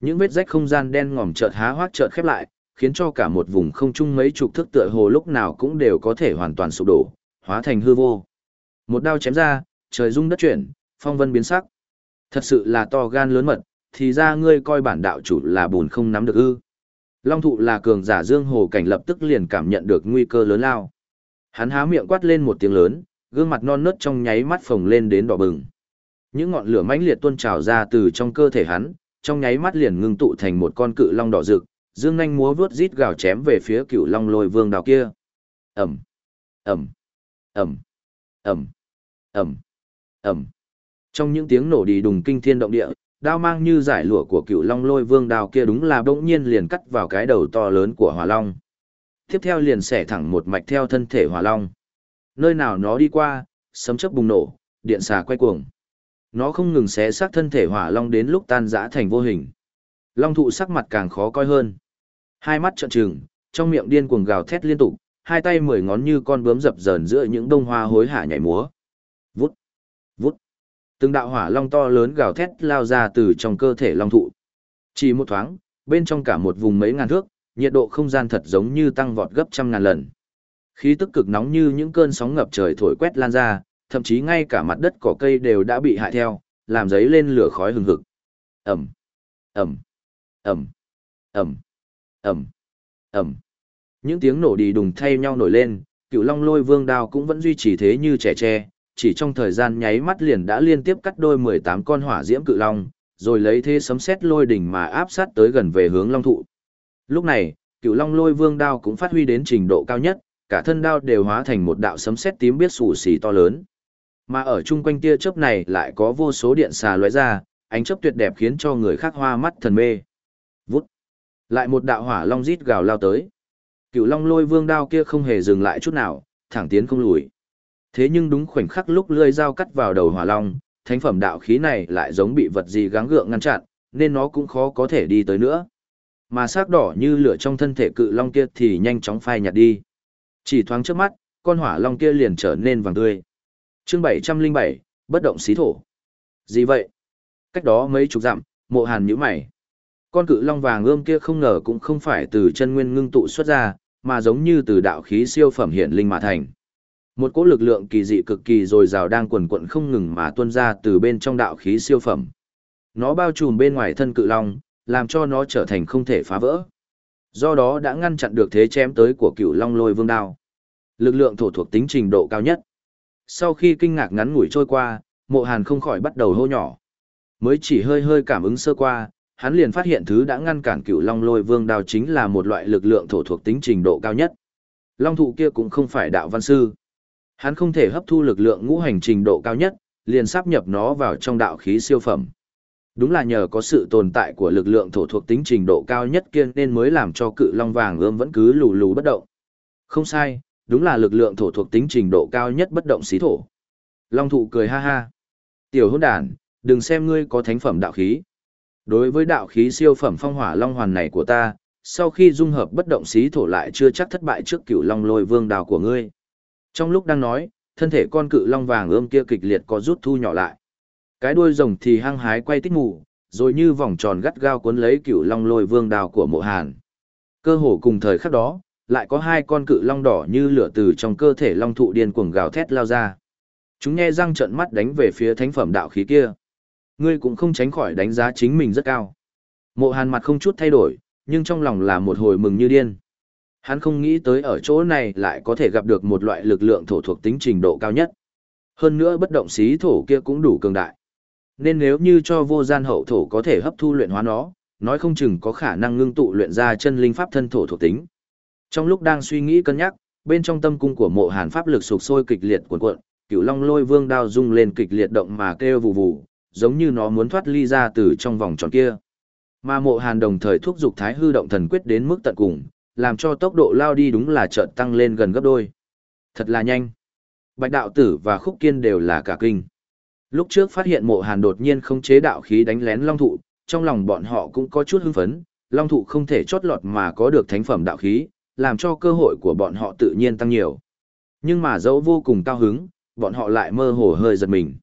Speaker 1: Những vết rách không gian đen ngòm chợt há hoác chợt khép lại, khiến cho cả một vùng không trung mấy chục thước tựa hồ lúc nào cũng đều có thể hoàn toàn sụp đổ, hóa thành hư vô. Một đao chém ra, trời rung đất chuyển, phong vân biến sắc. Thật sự là to gan lớn mật, thì ra ngươi coi bản đạo chủ là bùn không nắm được ư. Long thụ là cường giả dương hồ cảnh lập tức liền cảm nhận được nguy cơ lớn lao. Hắn há miệng quát lên một tiếng lớn, gương mặt non nớt trong nháy mắt phồng lên đến đỏ bừng. Những ngọn lửa mãnh liệt tuôn trào ra từ trong cơ thể hắn, trong nháy mắt liền ngưng tụ thành một con cự long đỏ rực, dương nhanh múa vuốt rít gào chém về phía cựu long lôi vương đào kia. Ẩm, Ẩm, Ẩm, Ẩm, ầm, ầm. Trong những tiếng nổ đi đùng kinh thiên động địa, đao mang như giải lụa của cựu long lôi vương đào kia đúng là bỗng nhiên liền cắt vào cái đầu to lớn của hỏa long. Tiếp theo liền xẻ thẳng một mạch theo thân thể hỏa long. Nơi nào nó đi qua, sấm chớp bùng nổ, điện xà quay cuồng. Nó không ngừng xé xác thân thể hỏa long đến lúc tan rã thành vô hình. Long thụ sắc mặt càng khó coi hơn. Hai mắt trợn trừng, trong miệng điên cuồng gào thét liên tục, hai tay mười ngón như con bướm dập dờn giữa những bông hoa hối hả nhảy múa. Từng đạo hỏa long to lớn gào thét lao ra từ trong cơ thể long thụ. Chỉ một thoáng, bên trong cả một vùng mấy ngàn thước, nhiệt độ không gian thật giống như tăng vọt gấp trăm ngàn lần. Khí tức cực nóng như những cơn sóng ngập trời thổi quét lan ra, thậm chí ngay cả mặt đất cỏ cây đều đã bị hại theo, làm giấy lên lửa khói hừng hực. Ẩm, Ẩm, Ẩm, Ẩm, Ẩm, Ẩm. Những tiếng nổ đi đùng thay nhau nổi lên, cựu long lôi vương đao cũng vẫn duy trì thế như trẻ tre, chỉ trong thời gian nháy mắt liền đã liên tiếp cắt đôi 18 con hỏa diễm cự long, rồi lấy thế sấm sét lôi đỉnh mà áp sát tới gần về hướng long thụ. Lúc này, cựu long lôi vương đao cũng phát huy đến trình độ cao nhất, cả thân đao đều hóa thành một đạo sấm sét tím biết xù xì to lớn. Mà ở chung quanh tia chớp này lại có vô số điện xà lóe ra, ánh chớp tuyệt đẹp khiến cho người khác hoa mắt thần mê. Vút. Lại một đạo hỏa long rít gào lao tới. Cựu long lôi vương đao kia không hề dừng lại chút nào, thẳng tiến không lùi. Thế nhưng đúng khoảnh khắc lúc lưỡi dao cắt vào đầu hỏa long, thánh phẩm đạo khí này lại giống bị vật gì gắng gượng ngăn chặn, nên nó cũng khó có thể đi tới nữa. Mà sắc đỏ như lửa trong thân thể cự long kia thì nhanh chóng phai nhạt đi. Chỉ thoáng trước mắt, con hỏa long kia liền trở nên vàng tươi. Chương bảy trăm linh bảy bất động xí thổ. Gì vậy? Cách đó mấy chục dặm mộ hàn nhũ mày. Con cự long vàng ươm kia không ngờ cũng không phải từ chân nguyên ngưng tụ xuất ra mà giống như từ đạo khí siêu phẩm hiện linh mà thành một cỗ lực lượng kỳ dị cực kỳ dồi dào đang quần quận không ngừng mà tuôn ra từ bên trong đạo khí siêu phẩm nó bao trùm bên ngoài thân cự long làm cho nó trở thành không thể phá vỡ do đó đã ngăn chặn được thế chém tới của cựu long lôi vương đao Lực lượng thổ thuộc tính trình độ cao nhất. Sau khi kinh ngạc ngắn ngủi trôi qua, mộ hàn không khỏi bắt đầu hô nhỏ. Mới chỉ hơi hơi cảm ứng sơ qua, hắn liền phát hiện thứ đã ngăn cản cựu long lôi vương đao chính là một loại lực lượng thổ thuộc tính trình độ cao nhất. Long thụ kia cũng không phải đạo văn sư. Hắn không thể hấp thu lực lượng ngũ hành trình độ cao nhất, liền sắp nhập nó vào trong đạo khí siêu phẩm. Đúng là nhờ có sự tồn tại của lực lượng thổ thuộc tính trình độ cao nhất kia nên mới làm cho cự long vàng ươm vẫn cứ lù lù bất động. Không sai, đúng là lực lượng thổ thuộc tính trình độ cao nhất bất động xí thổ. Long thụ cười ha ha. Tiểu hôn đàn, đừng xem ngươi có thánh phẩm đạo khí. Đối với đạo khí siêu phẩm phong hỏa long hoàn này của ta, sau khi dung hợp bất động xí thổ lại chưa chắc thất bại trước cửu long lôi vương đào của ngươi. Trong lúc đang nói, thân thể con cự long vàng ươm kia kịch liệt có rút thu nhỏ lại. Cái đuôi rồng thì hăng hái quay tích mù, rồi như vòng tròn gắt gao cuốn lấy cựu long lôi vương đào của mộ hàn. Cơ hồ cùng thời khắc đó, lại có hai con cự long đỏ như lửa từ trong cơ thể long thụ điên cuồng gào thét lao ra. Chúng nghe răng trợn mắt đánh về phía thánh phẩm đạo khí kia. Ngươi cũng không tránh khỏi đánh giá chính mình rất cao. Mộ hàn mặt không chút thay đổi, nhưng trong lòng là một hồi mừng như điên. Hắn không nghĩ tới ở chỗ này lại có thể gặp được một loại lực lượng thổ thuộc tính trình độ cao nhất. Hơn nữa bất động xí thổ kia cũng đủ cường đại. Nên nếu như cho vô gian hậu thổ có thể hấp thu luyện hóa nó, nói không chừng có khả năng ngưng tụ luyện ra chân linh pháp thân thổ thuộc tính. Trong lúc đang suy nghĩ cân nhắc, bên trong tâm cung của mộ hàn pháp lực sục sôi kịch liệt cuộn cuộn, cửu long lôi vương đao rung lên kịch liệt động mà kêu vù vù, giống như nó muốn thoát ly ra từ trong vòng tròn kia. Mà mộ hàn đồng thời thúc giục thái hư động thần quyết đến mức tận cùng, làm cho tốc độ lao đi đúng là chợt tăng lên gần gấp đôi. Thật là nhanh. Bạch đạo tử và khúc kiên đều là cả kinh. Lúc trước phát hiện mộ hàn đột nhiên không chế đạo khí đánh lén long thụ, trong lòng bọn họ cũng có chút hưng phấn, long thụ không thể chót lọt mà có được thánh phẩm đạo khí, làm cho cơ hội của bọn họ tự nhiên tăng nhiều. Nhưng mà dẫu vô cùng cao hứng, bọn họ lại mơ hồ hơi giật mình.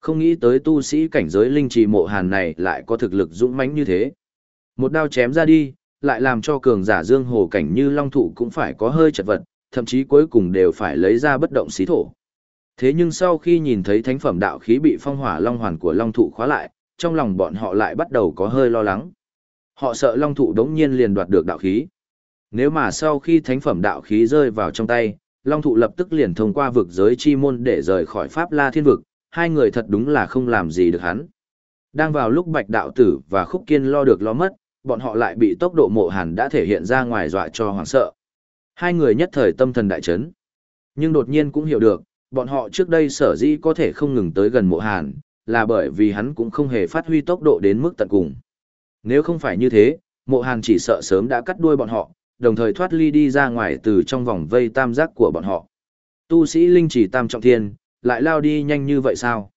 Speaker 1: Không nghĩ tới tu sĩ cảnh giới linh trì mộ hàn này lại có thực lực dũng mãnh như thế. Một đao chém ra đi, lại làm cho cường giả dương hồ cảnh như long thụ cũng phải có hơi chật vật, thậm chí cuối cùng đều phải lấy ra bất động xí thổ. Thế nhưng sau khi nhìn thấy thánh phẩm đạo khí bị phong hỏa long hoàn của long thụ khóa lại, trong lòng bọn họ lại bắt đầu có hơi lo lắng. Họ sợ long thụ đống nhiên liền đoạt được đạo khí. Nếu mà sau khi thánh phẩm đạo khí rơi vào trong tay, long thụ lập tức liền thông qua vực giới chi môn để rời khỏi pháp la thiên vực, hai người thật đúng là không làm gì được hắn. Đang vào lúc bạch đạo tử và khúc kiên lo được lo mất, bọn họ lại bị tốc độ mộ hàn đã thể hiện ra ngoài dọa cho hoảng sợ. Hai người nhất thời tâm thần đại chấn. Nhưng đột nhiên cũng hiểu được, bọn họ trước đây sở dĩ có thể không ngừng tới gần mộ hàn, là bởi vì hắn cũng không hề phát huy tốc độ đến mức tận cùng. Nếu không phải như thế, mộ hàn chỉ sợ sớm đã cắt đuôi bọn họ, đồng thời thoát ly đi ra ngoài từ trong vòng vây tam giác của bọn họ. Tu sĩ linh chỉ tam trọng thiên, lại lao đi nhanh như vậy sao?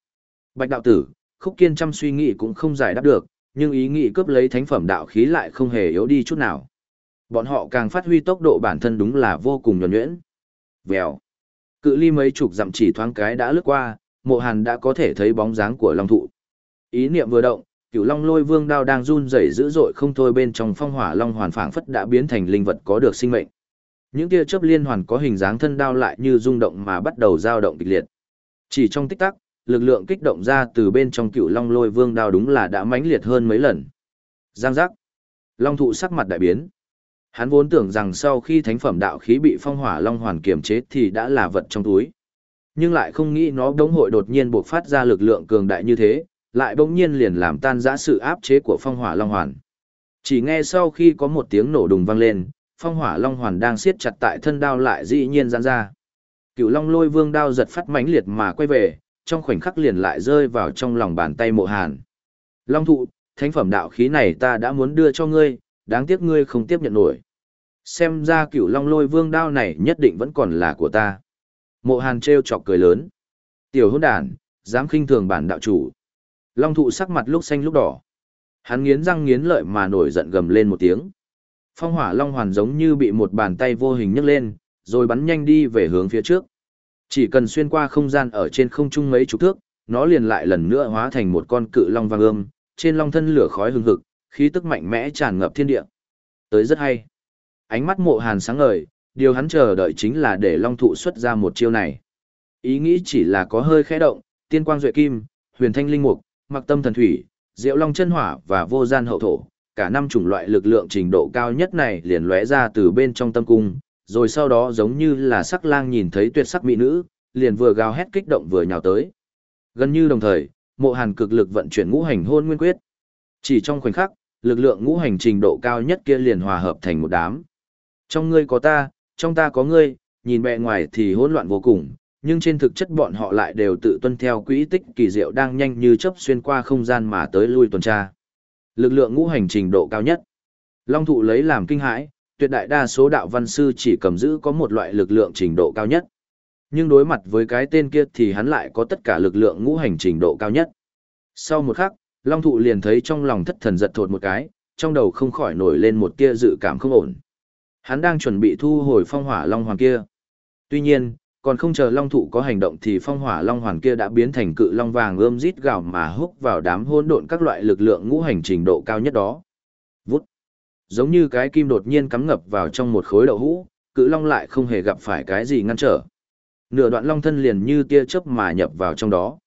Speaker 1: Bạch đạo tử, khúc kiên chăm suy nghĩ cũng không giải đáp được, nhưng ý nghĩ cướp lấy thánh phẩm đạo khí lại không hề yếu đi chút nào. Bọn họ càng phát huy tốc độ bản thân đúng là vô cùng nhuần nhuyễn. Vèo. Cự ly mấy chục dặm chỉ thoáng cái đã lướt qua, mộ hàn đã có thể thấy bóng dáng của long thụ. Ý niệm vừa động, cửu long lôi vương đao đang run rẩy dữ dội không thôi bên trong phong hỏa long hoàn phảng phất đã biến thành linh vật có được sinh mệnh. Những tia chớp liên hoàn có hình dáng thân đao lại như rung động mà bắt đầu dao động kịch liệt. Chỉ trong tích tắc, lực lượng kích động ra từ bên trong cựu long lôi vương đao đúng là đã mãnh liệt hơn mấy lần. Giang giác. Long thụ sắc mặt đại biến. Hắn vốn tưởng rằng sau khi thánh phẩm đạo khí bị phong hỏa long hoàn kiềm chế thì đã là vật trong túi. Nhưng lại không nghĩ nó đống hội đột nhiên buộc phát ra lực lượng cường đại như thế, lại bỗng nhiên liền làm tan rã sự áp chế của phong hỏa long hoàn. Chỉ nghe sau khi có một tiếng nổ đùng vang lên, phong hỏa long hoàn đang siết chặt tại thân đao lại dĩ nhiên giãn ra. Cựu long lôi vương đao giật phát mãnh liệt mà quay về, trong khoảnh khắc liền lại rơi vào trong lòng bàn tay mộ hàn. Long thụ, thánh phẩm đạo khí này ta đã muốn đưa cho ngươi, đáng tiếc ngươi không tiếp nhận nổi. Xem ra cửu long lôi vương đao này nhất định vẫn còn là của ta. Mộ hàn trêu chọc cười lớn. Tiểu hôn đàn, dám khinh thường bản đạo chủ. Long thụ sắc mặt lúc xanh lúc đỏ. Hắn nghiến răng nghiến lợi mà nổi giận gầm lên một tiếng. Phong hỏa long hoàn giống như bị một bàn tay vô hình nhấc lên, rồi bắn nhanh đi về hướng phía trước. Chỉ cần xuyên qua không gian ở trên không trung mấy chục thước, nó liền lại lần nữa hóa thành một con cự long vang ươm, trên long thân lửa khói hừng hực, khí tức mạnh mẽ tràn ngập thiên địa. Tới rất hay. Ánh mắt mộ hàn sáng ngời, điều hắn chờ đợi chính là để long thụ xuất ra một chiêu này. Ý nghĩ chỉ là có hơi khẽ động, tiên quang duệ kim, huyền thanh linh mục, mặc tâm thần thủy, diệu long chân hỏa và vô gian hậu thổ, cả năm chủng loại lực lượng trình độ cao nhất này liền lóe ra từ bên trong tâm cung, rồi sau đó giống như là sắc lang nhìn thấy tuyệt sắc mỹ nữ, liền vừa gào hét kích động vừa nhào tới. Gần như đồng thời, mộ hàn cực lực vận chuyển ngũ hành hôn nguyên quyết. Chỉ trong khoảnh khắc, lực lượng ngũ hành trình độ cao nhất kia liền hòa hợp thành một đám. Trong ngươi có ta, trong ta có ngươi, nhìn bề ngoài thì hỗn loạn vô cùng, nhưng trên thực chất bọn họ lại đều tự tuân theo quỹ tích kỳ diệu đang nhanh như chớp xuyên qua không gian mà tới lui tuần tra. Lực lượng ngũ hành trình độ cao nhất. Long thụ lấy làm kinh hãi, tuyệt đại đa số đạo văn sư chỉ cầm giữ có một loại lực lượng trình độ cao nhất. Nhưng đối mặt với cái tên kia thì hắn lại có tất cả lực lượng ngũ hành trình độ cao nhất. Sau một khắc, Long thụ liền thấy trong lòng thất thần giật thột một cái, trong đầu không khỏi nổi lên một tia dự cảm không ổn. Hắn đang chuẩn bị thu hồi phong hỏa long hoàng kia. Tuy nhiên, còn không chờ long thụ có hành động thì phong hỏa long hoàng kia đã biến thành cự long vàng ươm rít gào mà húc vào đám hỗn độn các loại lực lượng ngũ hành trình độ cao nhất đó. Giống như cái kim đột nhiên cắm ngập vào trong một khối đậu hũ, cự long lại không hề gặp phải cái gì ngăn trở. Nửa đoạn long thân liền như tia chớp mà nhập vào trong đó.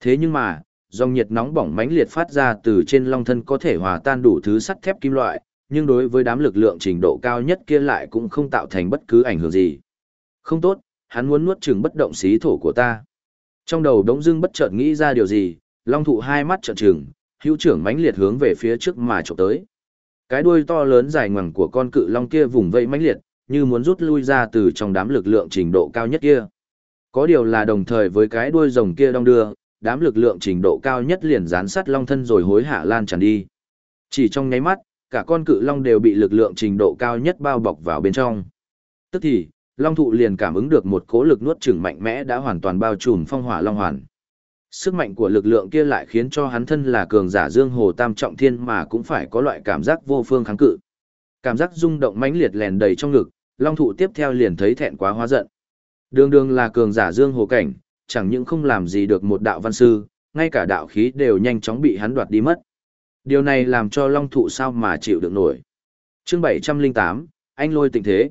Speaker 1: Thế nhưng mà, dòng nhiệt nóng bỏng mãnh liệt phát ra từ trên long thân có thể hòa tan đủ thứ sắt thép kim loại, nhưng đối với đám lực lượng trình độ cao nhất kia lại cũng không tạo thành bất cứ ảnh hưởng gì. Không tốt, hắn muốn nuốt chửng bất động xí thổ của ta. Trong đầu đống dưng bất chợt nghĩ ra điều gì, long thụ hai mắt trợn trừng, hữu trưởng mãnh liệt hướng về phía trước mà chụp tới. Cái đuôi to lớn dài ngoằng của con cự long kia vùng vẫy mãnh liệt, như muốn rút lui ra từ trong đám lực lượng trình độ cao nhất kia. Có điều là đồng thời với cái đuôi rồng kia đong đưa, đám lực lượng trình độ cao nhất liền dán sát long thân rồi hối hạ lan tràn đi. Chỉ trong nháy mắt, cả con cự long đều bị lực lượng trình độ cao nhất bao bọc vào bên trong. Tức thì, long thụ liền cảm ứng được một cố lực nuốt chửng mạnh mẽ đã hoàn toàn bao trùm phong hỏa long hoàn. Sức mạnh của lực lượng kia lại khiến cho hắn thân là cường giả dương hồ tam trọng thiên mà cũng phải có loại cảm giác vô phương kháng cự. Cảm giác rung động mãnh liệt lèn đầy trong ngực, long thụ tiếp theo liền thấy thẹn quá hóa giận. Đường đường là cường giả dương hồ cảnh, chẳng những không làm gì được một đạo văn sư, ngay cả đạo khí đều nhanh chóng bị hắn đoạt đi mất. Điều này làm cho long thụ sao mà chịu được nổi. chương 708, anh lôi tình thế.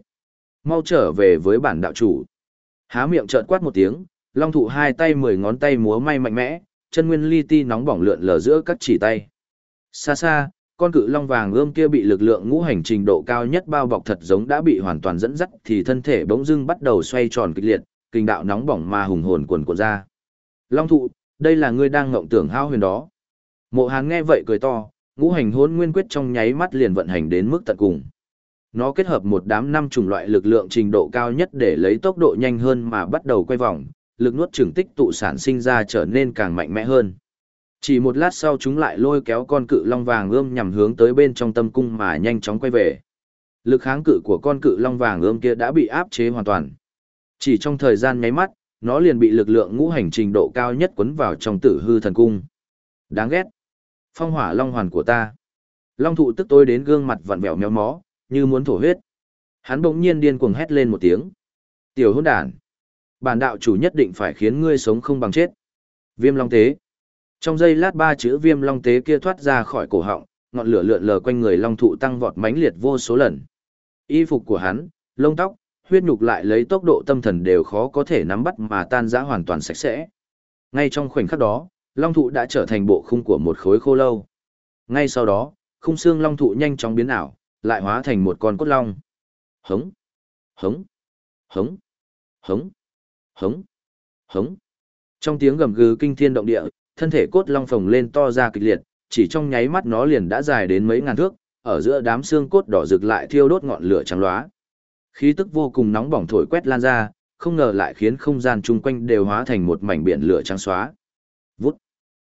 Speaker 1: Mau trở về với bản đạo chủ. Há miệng trợn quát một tiếng, long thụ hai tay mười ngón tay múa may mạnh mẽ, chân nguyên li ti nóng bỏng lượn lờ giữa các chỉ tay. Xa xa, con cự long vàng ươm kia bị lực lượng ngũ hành trình độ cao nhất bao bọc thật giống đã bị hoàn toàn dẫn dắt thì thân thể bỗng dưng bắt đầu xoay tròn kịch liệt, kinh đạo nóng bỏng mà hùng hồn quần cuộn ra. Long thụ, đây là ngươi đang ngộng tưởng hao huyền đó. Mộ Hán nghe vậy cười to, ngũ hành hôn nguyên quyết trong nháy mắt liền vận hành đến mức tận cùng. Nó kết hợp một đám năm chủng loại lực lượng trình độ cao nhất để lấy tốc độ nhanh hơn mà bắt đầu quay vòng, lực nuốt trừng tích tụ sản sinh ra trở nên càng mạnh mẽ hơn. Chỉ một lát sau chúng lại lôi kéo con cự long vàng ươm nhằm hướng tới bên trong tâm cung mà nhanh chóng quay về. Lực kháng cự của con cự long vàng ươm kia đã bị áp chế hoàn toàn. Chỉ trong thời gian nháy mắt, nó liền bị lực lượng ngũ hành trình độ cao nhất quấn vào trong tử hư thần cung. Đáng ghét. Phong hỏa long hoàn của ta. Long thụ tức tối đến gương mặt vặn vẹo méo mó, như muốn thổ huyết. Hắn bỗng nhiên điên cuồng hét lên một tiếng. Tiểu hôn đàn. Bản đạo chủ nhất định phải khiến ngươi sống không bằng chết. Viêm long tế. Trong giây lát ba chữ viêm long tế kia thoát ra khỏi cổ họng, ngọn lửa lượn lờ quanh người long thụ tăng vọt mãnh liệt vô số lần. Y phục của hắn, lông tóc, huyết nhục lại lấy tốc độ tâm thần đều khó có thể nắm bắt mà tan rã hoàn toàn sạch sẽ. Ngay trong khoảnh khắc đó, long thụ đã trở thành bộ khung của một khối khô lâu. Ngay sau đó, khung xương long thụ nhanh chóng biến ảo, lại hóa thành một con cốt long. Hống, hống, hống, hống, hống, hống. Trong tiếng gầm gừ kinh thiên động địa, thân thể cốt long phồng lên to ra kịch liệt, chỉ trong nháy mắt nó liền đã dài đến mấy ngàn thước, ở giữa đám xương cốt đỏ rực lại thiêu đốt ngọn lửa trắng loá. Khí tức vô cùng nóng bỏng thổi quét lan ra, không ngờ lại khiến không gian chung quanh đều hóa thành một mảnh biển lửa trắng xóa. Vút.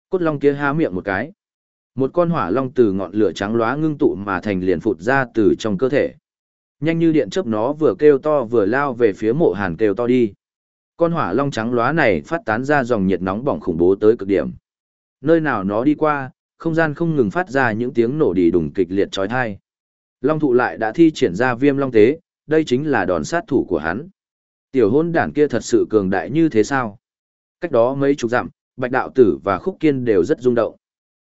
Speaker 1: Cốt long kia há miệng một cái. Một con hỏa long từ ngọn lửa trắng lóa ngưng tụ mà thành liền phụt ra từ trong cơ thể. Nhanh như điện chớp nó vừa kêu to vừa lao về phía mộ hàn kêu to đi. Con hỏa long trắng lóa này phát tán ra dòng nhiệt nóng bỏng khủng bố tới cực điểm. Nơi nào nó đi qua, không gian không ngừng phát ra những tiếng nổ đi đùng kịch liệt trói thai. Long thụ lại đã thi triển ra viêm long tế, đây chính là đòn sát thủ của hắn. Tiểu hôn đản kia thật sự cường đại như thế sao? Cách đó mấy chục dặm, Bạch Đạo Tử và Khúc Kiên đều rất rung động.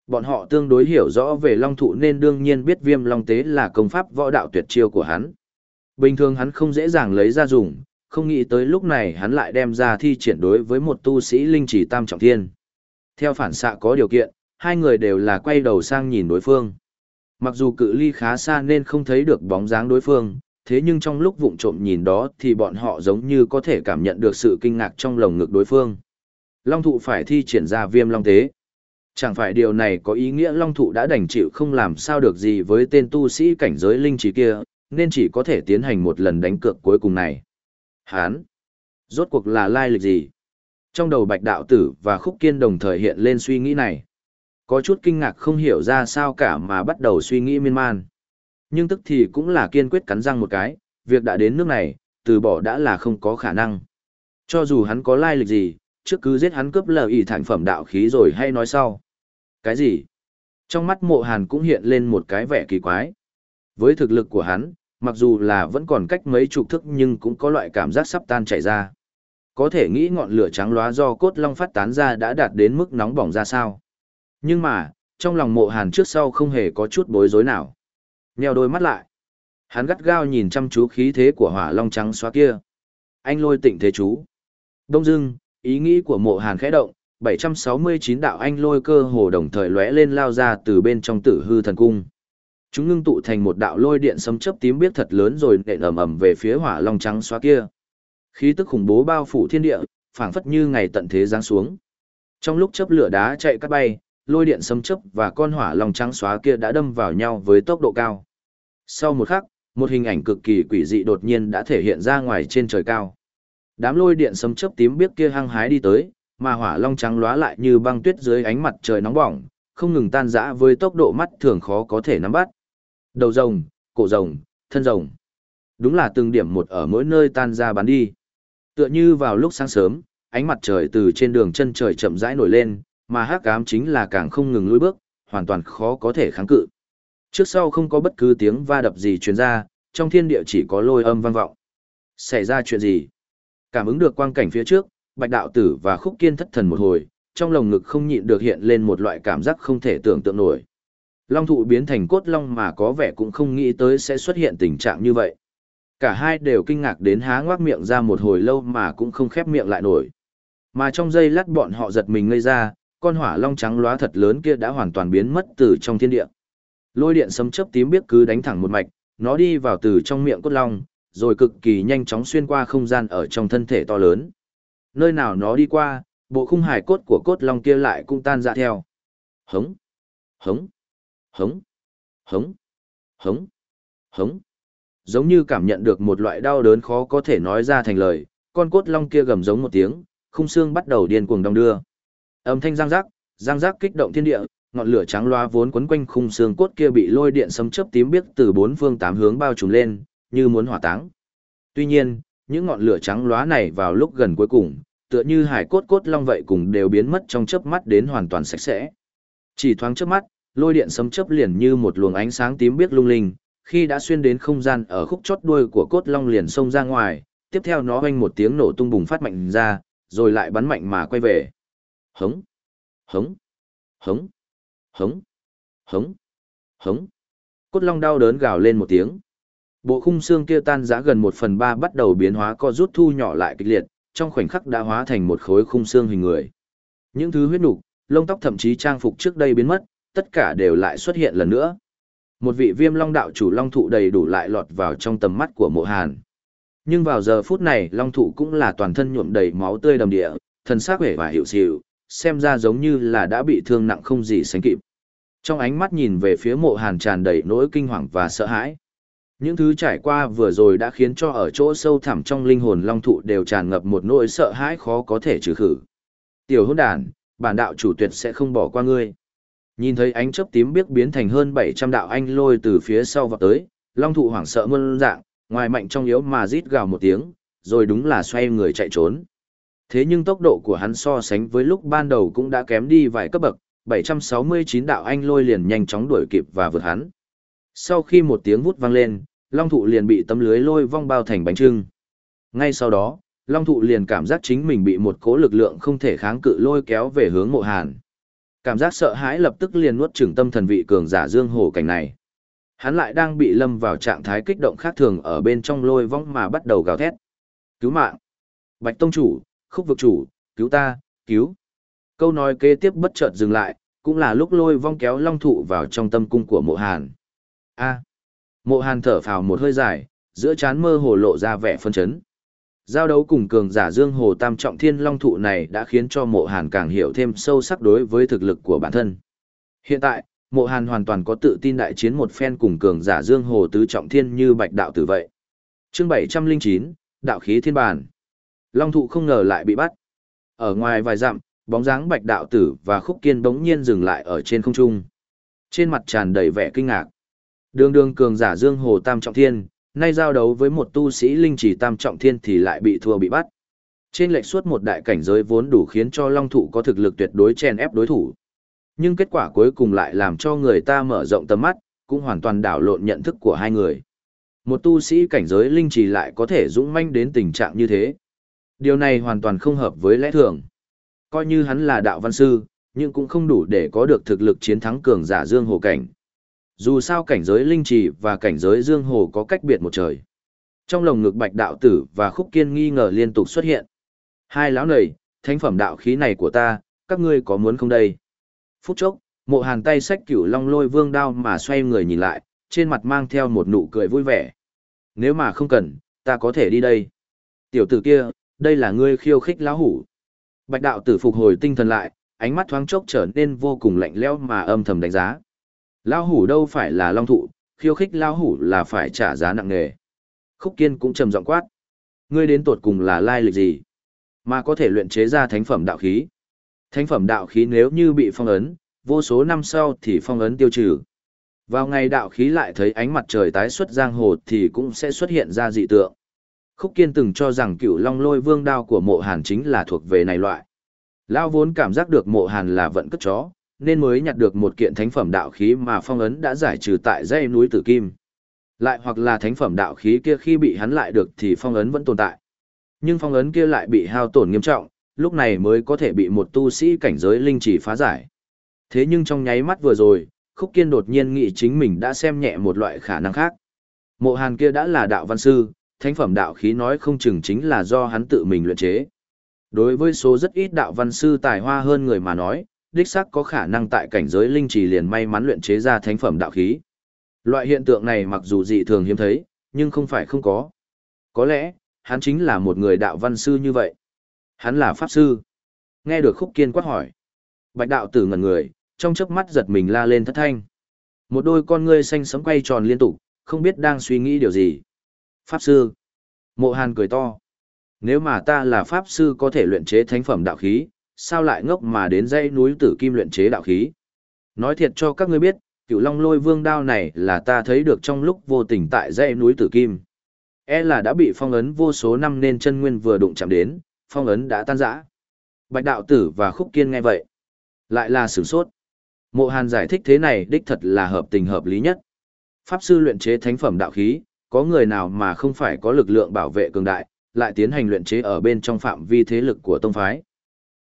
Speaker 1: Bọn họ tương đối hiểu rõ về Long Thụ nên đương nhiên biết viêm Long Tế là công pháp võ đạo tuyệt chiêu của hắn. Bình thường hắn không dễ dàng lấy ra dùng, không nghĩ tới lúc này hắn lại đem ra thi triển đối với một tu sĩ linh chỉ tam trọng thiên. Theo phản xạ có điều kiện, hai người đều là quay đầu sang nhìn đối phương. Mặc dù cự ly khá xa nên không thấy được bóng dáng đối phương, thế nhưng trong lúc vụng trộm nhìn đó thì bọn họ giống như có thể cảm nhận được sự kinh ngạc trong lồng ngực đối phương. Long thụ phải thi triển ra viêm long thế. Chẳng phải điều này có ý nghĩa long thụ đã đành chịu không làm sao được gì với tên tu sĩ cảnh giới linh trí kia, nên chỉ có thể tiến hành một lần đánh cược cuối cùng này. Hán! Rốt cuộc là lai lịch gì? Trong đầu bạch đạo tử và khúc kiên đồng thời hiện lên suy nghĩ này. Có chút kinh ngạc không hiểu ra sao cả mà bắt đầu suy nghĩ miên man. Nhưng tức thì cũng là kiên quyết cắn răng một cái, việc đã đến nước này, từ bỏ đã là không có khả năng. Cho dù hắn có lai lịch gì, trước cứ giết hắn cướp lời ý thành phẩm đạo khí rồi hay nói sau. Cái gì? Trong mắt mộ hàn cũng hiện lên một cái vẻ kỳ quái. Với thực lực của hắn, mặc dù là vẫn còn cách mấy chục thức nhưng cũng có loại cảm giác sắp tan chảy ra. Có thể nghĩ ngọn lửa trắng lóa do cốt long phát tán ra đã đạt đến mức nóng bỏng ra sao. Nhưng mà, trong lòng mộ hàn trước sau không hề có chút bối rối nào. Nheo đôi mắt lại. Hắn gắt gao nhìn chăm chú khí thế của hỏa long trắng xóa kia. Anh lôi tịnh thế chú. Đông dưng, ý nghĩ của mộ hàn khẽ động, 769 đạo anh lôi cơ hồ đồng thời lóe lên lao ra từ bên trong tử hư thần cung. Chúng ngưng tụ thành một đạo lôi điện sấm chớp tím biết thật lớn rồi nện ầm ầm về phía hỏa long trắng xóa kia. Khí tức khủng bố bao phủ thiên địa, phảng phất như ngày tận thế giáng xuống. Trong lúc chớp lửa đá chạy cắt bay, lôi điện sấm chớp và con hỏa long trắng xóa kia đã đâm vào nhau với tốc độ cao. Sau một khắc, một hình ảnh cực kỳ quỷ dị đột nhiên đã thể hiện ra ngoài trên trời cao. Đám lôi điện sấm chớp tím biếc kia hăng hái đi tới, mà hỏa long trắng lóa lại như băng tuyết dưới ánh mặt trời nóng bỏng, không ngừng tan rã với tốc độ mắt thường khó có thể nắm bắt. Đầu rồng, cổ rồng, thân rồng. Đúng là từng điểm một ở mỗi nơi tan ra bắn đi. Tựa như vào lúc sáng sớm, ánh mặt trời từ trên đường chân trời chậm rãi nổi lên, mà hắc ám chính là càng không ngừng lùi bước, hoàn toàn khó có thể kháng cự. Trước sau không có bất cứ tiếng va đập gì truyền ra, trong thiên địa chỉ có lôi âm vang vọng. Xảy ra chuyện gì? Cảm ứng được quang cảnh phía trước, Bạch đạo tử và Khúc Kiên thất thần một hồi, trong lồng ngực không nhịn được hiện lên một loại cảm giác không thể tưởng tượng nổi. Long thụ biến thành cốt long mà có vẻ cũng không nghĩ tới sẽ xuất hiện tình trạng như vậy. Cả hai đều kinh ngạc đến há ngoác miệng ra một hồi lâu mà cũng không khép miệng lại nổi. Mà trong giây lát bọn họ giật mình ngây ra, con hỏa long trắng lóa thật lớn kia đã hoàn toàn biến mất từ trong thiên địa. Lôi điện sấm chớp tím biết cứ đánh thẳng một mạch, nó đi vào từ trong miệng cốt long, rồi cực kỳ nhanh chóng xuyên qua không gian ở trong thân thể to lớn. Nơi nào nó đi qua, bộ khung hải cốt của cốt long kia lại cũng tan ra theo. Hống, hống, hống, hống, hống, hống. Giống như cảm nhận được một loại đau đớn khó có thể nói ra thành lời, con cốt long kia gầm giống một tiếng, khung xương bắt đầu điên cuồng đong đưa. Âm thanh răng giác, răng giác kích động thiên địa, ngọn lửa trắng loa vốn quấn quanh khung xương cốt kia bị lôi điện sấm chớp tím biếc từ bốn phương tám hướng bao trùm lên, như muốn hỏa táng. Tuy nhiên, những ngọn lửa trắng loá này vào lúc gần cuối cùng, tựa như hải cốt cốt long vậy cùng đều biến mất trong chớp mắt đến hoàn toàn sạch sẽ. Chỉ thoáng chớp mắt, lôi điện sấm chớp liền như một luồng ánh sáng tím biếc lung linh, khi đã xuyên đến không gian ở khúc chót đuôi của cốt long liền xông ra ngoài, tiếp theo nó vang một tiếng nổ tung bùng phát mạnh ra, rồi lại bắn mạnh mà quay về. Hống, hống, hống, hống, hống, hống. Cốt long đau đớn gào lên một tiếng. Bộ khung xương kia tan rã gần một phần ba bắt đầu biến hóa co rút thu nhỏ lại kịch liệt, trong khoảnh khắc đã hóa thành một khối khung xương hình người. Những thứ huyết nục, lông tóc thậm chí trang phục trước đây biến mất, tất cả đều lại xuất hiện lần nữa. Một vị viêm long đạo chủ long thụ đầy đủ lại lọt vào trong tầm mắt của mộ hàn. Nhưng vào giờ phút này long thụ cũng là toàn thân nhuộm đầy máu tươi đầm địa, thần xác vẻ và hiệu xịu, xem ra giống như là đã bị thương nặng không gì sánh kịp. Trong ánh mắt nhìn về phía mộ hàn tràn đầy nỗi kinh hoàng và sợ hãi. Những thứ trải qua vừa rồi đã khiến cho ở chỗ sâu thẳm trong linh hồn long thụ đều tràn ngập một nỗi sợ hãi khó có thể trừ khử. Tiểu hôn đàn, bản đạo chủ tuyệt sẽ không bỏ qua ngươi. Nhìn thấy ánh chớp tím biếc biến thành hơn 700 đạo anh lôi từ phía sau vào tới, long thụ hoảng sợ mơn dạng, ngoài mạnh trong yếu mà rít gào một tiếng, rồi đúng là xoay người chạy trốn. Thế nhưng tốc độ của hắn so sánh với lúc ban đầu cũng đã kém đi vài cấp bậc, 769 đạo anh lôi liền nhanh chóng đuổi kịp và vượt hắn. Sau khi một tiếng vút vang lên, long thụ liền bị tấm lưới lôi vong bao thành bánh trưng. Ngay sau đó, long thụ liền cảm giác chính mình bị một cố lực lượng không thể kháng cự lôi kéo về hướng mộ hàn. Cảm giác sợ hãi lập tức liền nuốt chửng tâm thần vị cường giả dương hồ cảnh này. Hắn lại đang bị lâm vào trạng thái kích động khác thường ở bên trong lôi vong mà bắt đầu gào thét. Cứu mạng! Bạch Tông Chủ, Khúc Vực Chủ, cứu ta, cứu! Câu nói kế tiếp bất chợt dừng lại, cũng là lúc lôi vong kéo long thụ vào trong tâm cung của mộ hàn. A. Mộ hàn thở phào một hơi dài, giữa chán mơ hồ lộ ra vẻ phân chấn. Giao đấu cùng cường giả Dương Hồ Tam Trọng Thiên Long Thụ này đã khiến cho mộ hàn càng hiểu thêm sâu sắc đối với thực lực của bản thân. Hiện tại, mộ hàn hoàn toàn có tự tin đại chiến một phen cùng cường giả Dương Hồ Tứ Trọng Thiên như bạch đạo tử vậy. chương 709, Đạo khí thiên bản. Long Thụ không ngờ lại bị bắt. Ở ngoài vài dặm, bóng dáng bạch đạo tử và khúc kiên bỗng nhiên dừng lại ở trên không trung. Trên mặt tràn đầy vẻ kinh ngạc. Đường đường cường giả Dương Hồ Tam Trọng Thiên, nay giao đấu với một tu sĩ linh chỉ Tam Trọng Thiên thì lại bị thua bị bắt. Trên lệch suốt một đại cảnh giới vốn đủ khiến cho Long Thụ có thực lực tuyệt đối chèn ép đối thủ. Nhưng kết quả cuối cùng lại làm cho người ta mở rộng tầm mắt, cũng hoàn toàn đảo lộn nhận thức của hai người. Một tu sĩ cảnh giới linh trì lại có thể dũng manh đến tình trạng như thế. Điều này hoàn toàn không hợp với lẽ thường. Coi như hắn là đạo văn sư, nhưng cũng không đủ để có được thực lực chiến thắng cường giả Dương Hồ cảnh. Dù sao cảnh giới linh trì và cảnh giới Dương Hồ có cách biệt một trời. Trong lồng ngực Bạch đạo tử và Khúc Kiên nghi ngờ liên tục xuất hiện. Hai lão này, thánh phẩm đạo khí này của ta, các ngươi có muốn không đây? Phút chốc, mộ hàn tay sách cửu long lôi vương đao mà xoay người nhìn lại, trên mặt mang theo một nụ cười vui vẻ. Nếu mà không cần, ta có thể đi đây. Tiểu tử kia, đây là ngươi khiêu khích lão hủ. Bạch đạo tử phục hồi tinh thần lại, ánh mắt thoáng chốc trở nên vô cùng lạnh lẽo mà âm thầm đánh giá. Lão hủ đâu phải là long thụ, khiêu khích lão hủ là phải trả giá nặng nề. Khúc Kiên cũng trầm giọng quát. Ngươi đến tột cùng là lai lịch gì? Mà có thể luyện chế ra thánh phẩm đạo khí. Thánh phẩm đạo khí nếu như bị phong ấn, vô số năm sau thì phong ấn tiêu trừ. Vào ngày đạo khí lại thấy ánh mặt trời tái xuất giang hồ thì cũng sẽ xuất hiện ra dị tượng. Khúc Kiên từng cho rằng cựu long lôi vương đao của mộ hàn chính là thuộc về này loại. Lao vốn cảm giác được mộ hàn là vận cất chó, nên mới nhặt được một kiện thánh phẩm đạo khí mà phong ấn đã giải trừ tại dãy núi Tử Kim. Lại hoặc là thánh phẩm đạo khí kia khi bị hắn lại được thì phong ấn vẫn tồn tại. Nhưng phong ấn kia lại bị hao tổn nghiêm trọng, lúc này mới có thể bị một tu sĩ cảnh giới linh chỉ phá giải. Thế nhưng trong nháy mắt vừa rồi, Khúc Kiên đột nhiên nghĩ chính mình đã xem nhẹ một loại khả năng khác. Mộ Hàn kia đã là đạo văn sư, thánh phẩm đạo khí nói không chừng chính là do hắn tự mình luyện chế. Đối với số rất ít đạo văn sư tài hoa hơn người mà nói, đích xác có khả năng tại cảnh giới linh trì liền may mắn luyện chế ra thánh phẩm đạo khí. Loại hiện tượng này mặc dù dị thường hiếm thấy, nhưng không phải không có. Có lẽ, hắn chính là một người đạo văn sư như vậy. Hắn là pháp sư. Nghe được khúc kiên quát hỏi. Bạch đạo tử ngẩn người, trong chớp mắt giật mình la lên thất thanh. Một đôi con ngươi xanh sẫm quay tròn liên tục, không biết đang suy nghĩ điều gì. Pháp sư. Mộ Hàn cười to. Nếu mà ta là pháp sư có thể luyện chế thánh phẩm đạo khí, sao lại ngốc mà đến dãy núi tử kim luyện chế đạo khí? Nói thiệt cho các ngươi biết, cựu long lôi vương đao này là ta thấy được trong lúc vô tình tại dãy núi tử kim. E là đã bị phong ấn vô số năm nên chân nguyên vừa đụng chạm đến, phong ấn đã tan rã. Bạch đạo tử và khúc kiên nghe vậy. Lại là sửng sốt. Mộ hàn giải thích thế này đích thật là hợp tình hợp lý nhất. Pháp sư luyện chế thánh phẩm đạo khí, có người nào mà không phải có lực lượng bảo vệ cường đại, lại tiến hành luyện chế ở bên trong phạm vi thế lực của tông phái.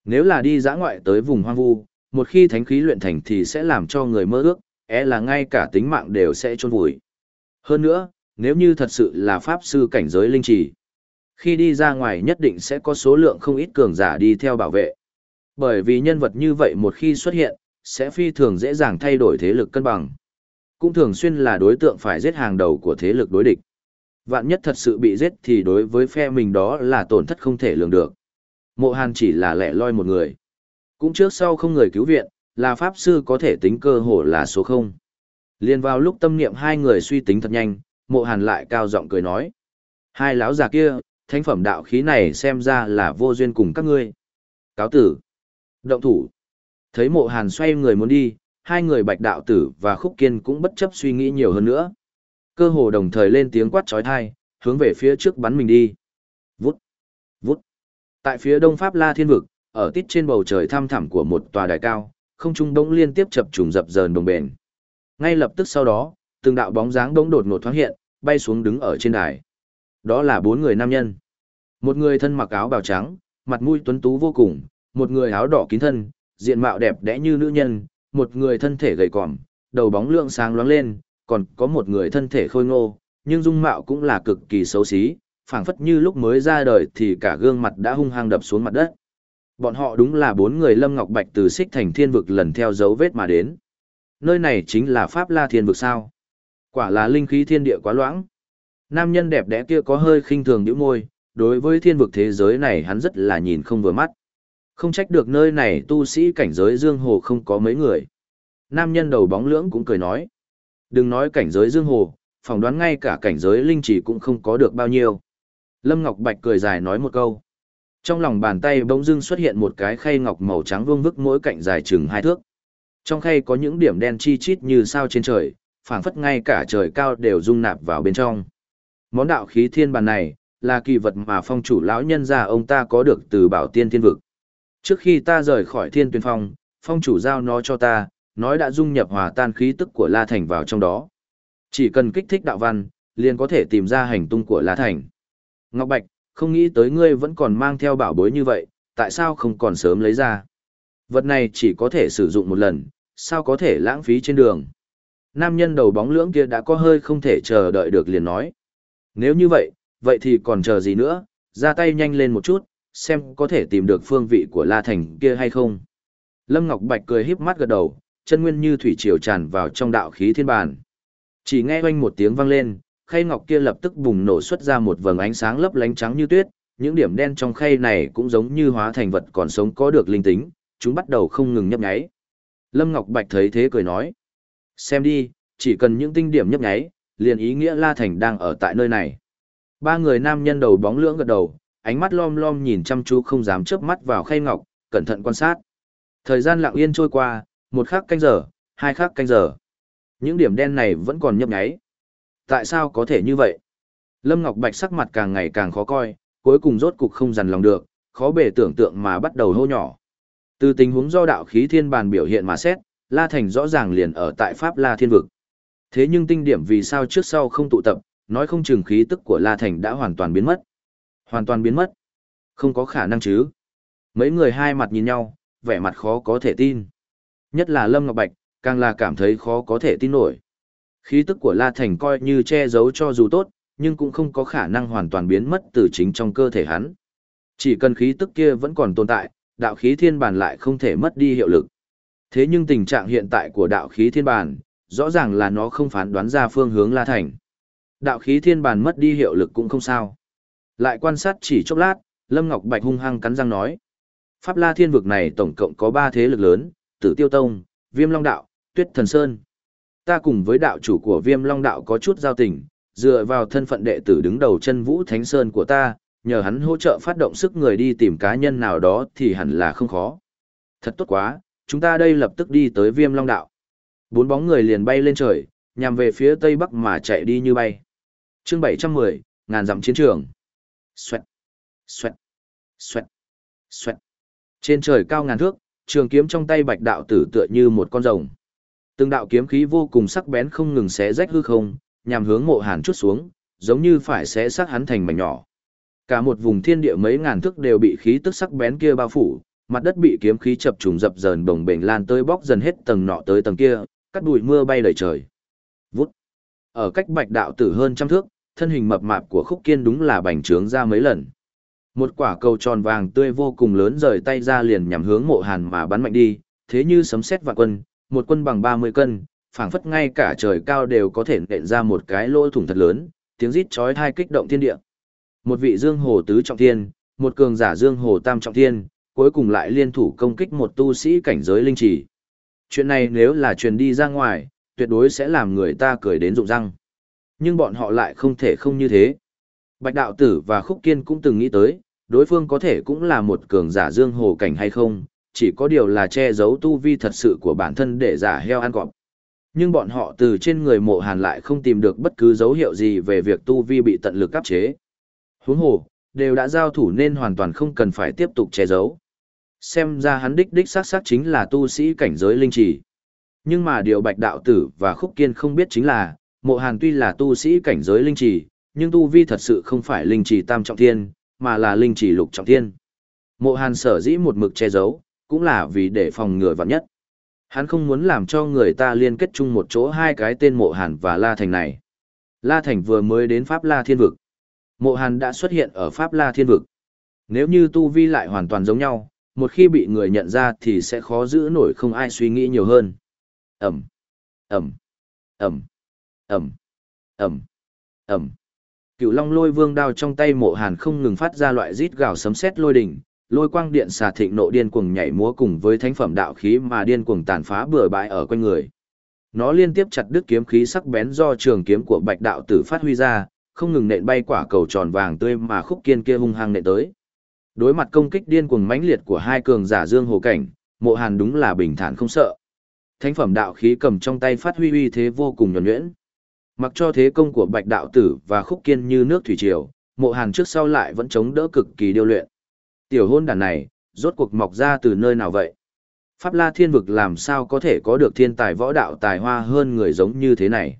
Speaker 1: Nếu là đi giã ngoại tới vùng hoang vu, một khi thánh khí luyện thành thì sẽ làm cho người mơ ước, é e là ngay cả tính mạng đều sẽ chôn vùi. Hơn nữa, nếu như thật sự là pháp sư cảnh giới linh trì, khi đi ra ngoài nhất định sẽ có số lượng không ít cường giả đi theo bảo vệ. Bởi vì nhân vật như vậy một khi xuất hiện, sẽ phi thường dễ dàng thay đổi thế lực cân bằng. Cũng thường xuyên là đối tượng phải giết hàng đầu của thế lực đối địch. Vạn nhất thật sự bị giết thì đối với phe mình đó là tổn thất không thể lường được. Mộ Hàn chỉ là lẻ loi một người. Cũng trước sau không người cứu viện, là pháp sư có thể tính cơ hồ là số không. Liên vào lúc tâm niệm hai người suy tính thật nhanh, mộ hàn lại cao giọng cười nói. Hai lão già kia, thánh phẩm đạo khí này xem ra là vô duyên cùng các ngươi. Cáo tử. Động thủ. Thấy mộ hàn xoay người muốn đi, hai người bạch đạo tử và khúc kiên cũng bất chấp suy nghĩ nhiều hơn nữa. Cơ hồ đồng thời lên tiếng quát trói thai, hướng về phía trước bắn mình đi. Tại phía đông Pháp La Thiên Vực, ở tít trên bầu trời thăm thẳm của một tòa đài cao, không trung bỗng liên tiếp chập trùng dập dờn đồng bền. Ngay lập tức sau đó, từng đạo bóng dáng bỗng đột ngột thoáng hiện, bay xuống đứng ở trên đài. Đó là bốn người nam nhân. Một người thân mặc áo bào trắng, mặt mũi tuấn tú vô cùng, một người áo đỏ kín thân, diện mạo đẹp đẽ như nữ nhân, một người thân thể gầy còm, đầu bóng lượng sáng loáng lên, còn có một người thân thể khôi ngô, nhưng dung mạo cũng là cực kỳ xấu xí, phảng phất như lúc mới ra đời thì cả gương mặt đã hung hăng đập xuống mặt đất. Bọn họ đúng là bốn người Lâm Ngọc Bạch từ xích thành thiên vực lần theo dấu vết mà đến. Nơi này chính là Pháp La Thiên vực sao? Quả là linh khí thiên địa quá loãng. Nam nhân đẹp đẽ kia có hơi khinh thường nhíu môi, đối với thiên vực thế giới này hắn rất là nhìn không vừa mắt. Không trách được nơi này tu sĩ cảnh giới dương hồ không có mấy người. Nam nhân đầu bóng lưỡng cũng cười nói. Đừng nói cảnh giới dương hồ, phỏng đoán ngay cả cảnh giới linh chỉ cũng không có được bao nhiêu. Lâm Ngọc Bạch cười dài nói một câu. Trong lòng bàn tay bỗng dưng xuất hiện một cái khay ngọc màu trắng vương vức mỗi cạnh dài chừng hai thước. Trong khay có những điểm đen chi chít như sao trên trời, phảng phất ngay cả trời cao đều dung nạp vào bên trong. Món đạo khí thiên bàn này, là kỳ vật mà phong chủ lão nhân gia ông ta có được từ bảo tiên thiên vực. Trước khi ta rời khỏi thiên tuyên phong, phong chủ giao nó cho ta, nói đã dung nhập hòa tan khí tức của La Thành vào trong đó. Chỉ cần kích thích đạo văn, liền có thể tìm ra hành tung của La Thành. Ngọc Bạch, không nghĩ tới ngươi vẫn còn mang theo bảo bối như vậy, tại sao không còn sớm lấy ra? Vật này chỉ có thể sử dụng một lần, sao có thể lãng phí trên đường? Nam nhân đầu bóng lưỡng kia đã có hơi không thể chờ đợi được liền nói. Nếu như vậy, vậy thì còn chờ gì nữa, ra tay nhanh lên một chút, xem có thể tìm được phương vị của La Thành kia hay không. Lâm Ngọc Bạch cười híp mắt gật đầu, chân nguyên như thủy triều tràn vào trong đạo khí thiên bàn. Chỉ nghe oanh một tiếng vang lên, khay ngọc kia lập tức bùng nổ xuất ra một vầng ánh sáng lấp lánh trắng như tuyết, những điểm đen trong khay này cũng giống như hóa thành vật còn sống có được linh tính, chúng bắt đầu không ngừng nhấp nháy. Lâm Ngọc Bạch thấy thế cười nói, xem đi, chỉ cần những tinh điểm nhấp nháy, liền ý nghĩa La Thành đang ở tại nơi này. Ba người nam nhân đầu bóng lưỡng gật đầu, ánh mắt lom lom nhìn chăm chú không dám chớp mắt vào khay ngọc, cẩn thận quan sát. Thời gian lặng yên trôi qua, một khắc canh giờ, hai khắc canh giờ. Những điểm đen này vẫn còn nhấp nháy. Tại sao có thể như vậy? Lâm Ngọc Bạch sắc mặt càng ngày càng khó coi, cuối cùng rốt cục không dằn lòng được, khó bề tưởng tượng mà bắt đầu hô nhỏ. Từ tình huống do đạo khí thiên bàn biểu hiện mà xét, La Thành rõ ràng liền ở tại Pháp La Thiên Vực. Thế nhưng tinh điểm vì sao trước sau không tụ tập, nói không chừng khí tức của La Thành đã hoàn toàn biến mất. Hoàn toàn biến mất. Không có khả năng chứ. Mấy người hai mặt nhìn nhau, vẻ mặt khó có thể tin. Nhất là Lâm Ngọc Bạch, càng là cảm thấy khó có thể tin nổi. Khí tức của La Thành coi như che giấu cho dù tốt, nhưng cũng không có khả năng hoàn toàn biến mất từ chính trong cơ thể hắn. Chỉ cần khí tức kia vẫn còn tồn tại, đạo khí thiên bản lại không thể mất đi hiệu lực. Thế nhưng tình trạng hiện tại của đạo khí thiên bản, rõ ràng là nó không phán đoán ra phương hướng La Thành. Đạo khí thiên bản mất đi hiệu lực cũng không sao. Lại quan sát chỉ chốc lát, Lâm Ngọc Bạch hung hăng cắn răng nói. Pháp La Thiên vực này tổng cộng có ba thế lực lớn, Tử Tiêu Tông, Viêm Long Đạo, Tuyết Thần Sơn. Ta cùng với đạo chủ của Viêm Long Đạo có chút giao tình, dựa vào thân phận đệ tử đứng đầu chân Vũ Thánh Sơn của ta, nhờ hắn hỗ trợ phát động sức người đi tìm cá nhân nào đó thì hẳn là không khó. Thật tốt quá, chúng ta đây lập tức đi tới Viêm Long Đạo. Bốn bóng người liền bay lên trời, nhằm về phía tây bắc mà chạy đi như bay. Chương 710, ngàn dặm chiến trường. Xoẹt, xoẹt, xoẹt, xoẹt. Trên trời cao ngàn thước, trường kiếm trong tay bạch đạo tử tựa như một con rồng. Từng đạo kiếm khí vô cùng sắc bén không ngừng xé rách hư không, nhằm hướng mộ hàn chút xuống, giống như phải xé xác hắn thành mảnh nhỏ. Cả một vùng thiên địa mấy ngàn thước đều bị khí tức sắc bén kia bao phủ, mặt đất bị kiếm khí chập trùng dập dờn bồng bềnh lan tới bóc dần hết tầng nọ tới tầng kia, cắt bụi mưa bay đầy trời. Vút. Ở cách bạch đạo tử hơn trăm thước, thân hình mập mạp của khúc kiên đúng là bành trướng ra mấy lần. Một quả cầu tròn vàng tươi vô cùng lớn rời tay ra liền nhằm hướng mộ hàn mà bắn mạnh đi, thế như sấm sét vạn quân, một quân bằng 30 cân, phảng phất ngay cả trời cao đều có thể nện ra một cái lỗ thủng thật lớn, tiếng rít chói tai kích động thiên địa. Một vị dương hồ tứ trọng thiên, một cường giả dương hồ tam trọng thiên, cuối cùng lại liên thủ công kích một tu sĩ cảnh giới linh chỉ. Chuyện này nếu là truyền đi ra ngoài, tuyệt đối sẽ làm người ta cười đến rụng răng. Nhưng bọn họ lại không thể không như thế. Bạch đạo tử và khúc kiên cũng từng nghĩ tới, đối phương có thể cũng là một cường giả dương hồ cảnh hay không, chỉ có điều là che giấu tu vi thật sự của bản thân để giả heo ăn cọp. Nhưng bọn họ từ trên người mộ hàn lại không tìm được bất cứ dấu hiệu gì về việc tu vi bị tận lực áp chế. Huống hồ, đều đã giao thủ nên hoàn toàn không cần phải tiếp tục che giấu. Xem ra hắn đích đích xác xác chính là tu sĩ cảnh giới linh trì. Nhưng mà điều bạch đạo tử và khúc kiên không biết chính là, mộ hàn tuy là tu sĩ cảnh giới linh trì, nhưng tu vi thật sự không phải linh trì tam trọng thiên, mà là linh trì lục trọng thiên. Mộ hàn sở dĩ một mực che giấu, cũng là vì để phòng ngừa vạn nhất. Hắn không muốn làm cho người ta liên kết chung một chỗ hai cái tên Mộ Hàn và La Thành này. La Thành vừa mới đến Pháp La Thiên Vực. Mộ Hàn đã xuất hiện ở Pháp La Thiên Vực. Nếu như tu vi lại hoàn toàn giống nhau, một khi bị người nhận ra thì sẽ khó giữ nổi không ai suy nghĩ nhiều hơn. Ẩm, Ẩm, Ẩm, Ẩm, Ẩm, Ẩm. Cựu Long Lôi Vương đao trong tay Mộ Hàn không ngừng phát ra loại rít gào sấm sét lôi đỉnh, lôi quang điện xà thịnh nộ điên cuồng nhảy múa cùng với thánh phẩm đạo khí mà điên cuồng tàn phá bừa bãi ở quanh người. Nó liên tiếp chặt đứt kiếm khí sắc bén do trường kiếm của Bạch đạo tử phát huy ra, không ngừng nện bay quả cầu tròn vàng tươi mà khúc kiên kia hung hăng nện tới. Đối mặt công kích điên cuồng mãnh liệt của hai cường giả Dương Hồ cảnh, Mộ Hàn đúng là bình thản không sợ. Thánh phẩm đạo khí cầm trong tay phát huy uy thế vô cùng nhuần nhuyễn. Mặc cho thế công của Bạch đạo tử và khúc kiên như nước thủy triều, Mộ Hàn trước sau lại vẫn chống đỡ cực kỳ điêu luyện. Tiểu hôn đàn này, rốt cuộc mọc ra từ nơi nào vậy? Pháp La Thiên Vực làm sao có thể có được thiên tài võ đạo tài hoa hơn người giống như thế này?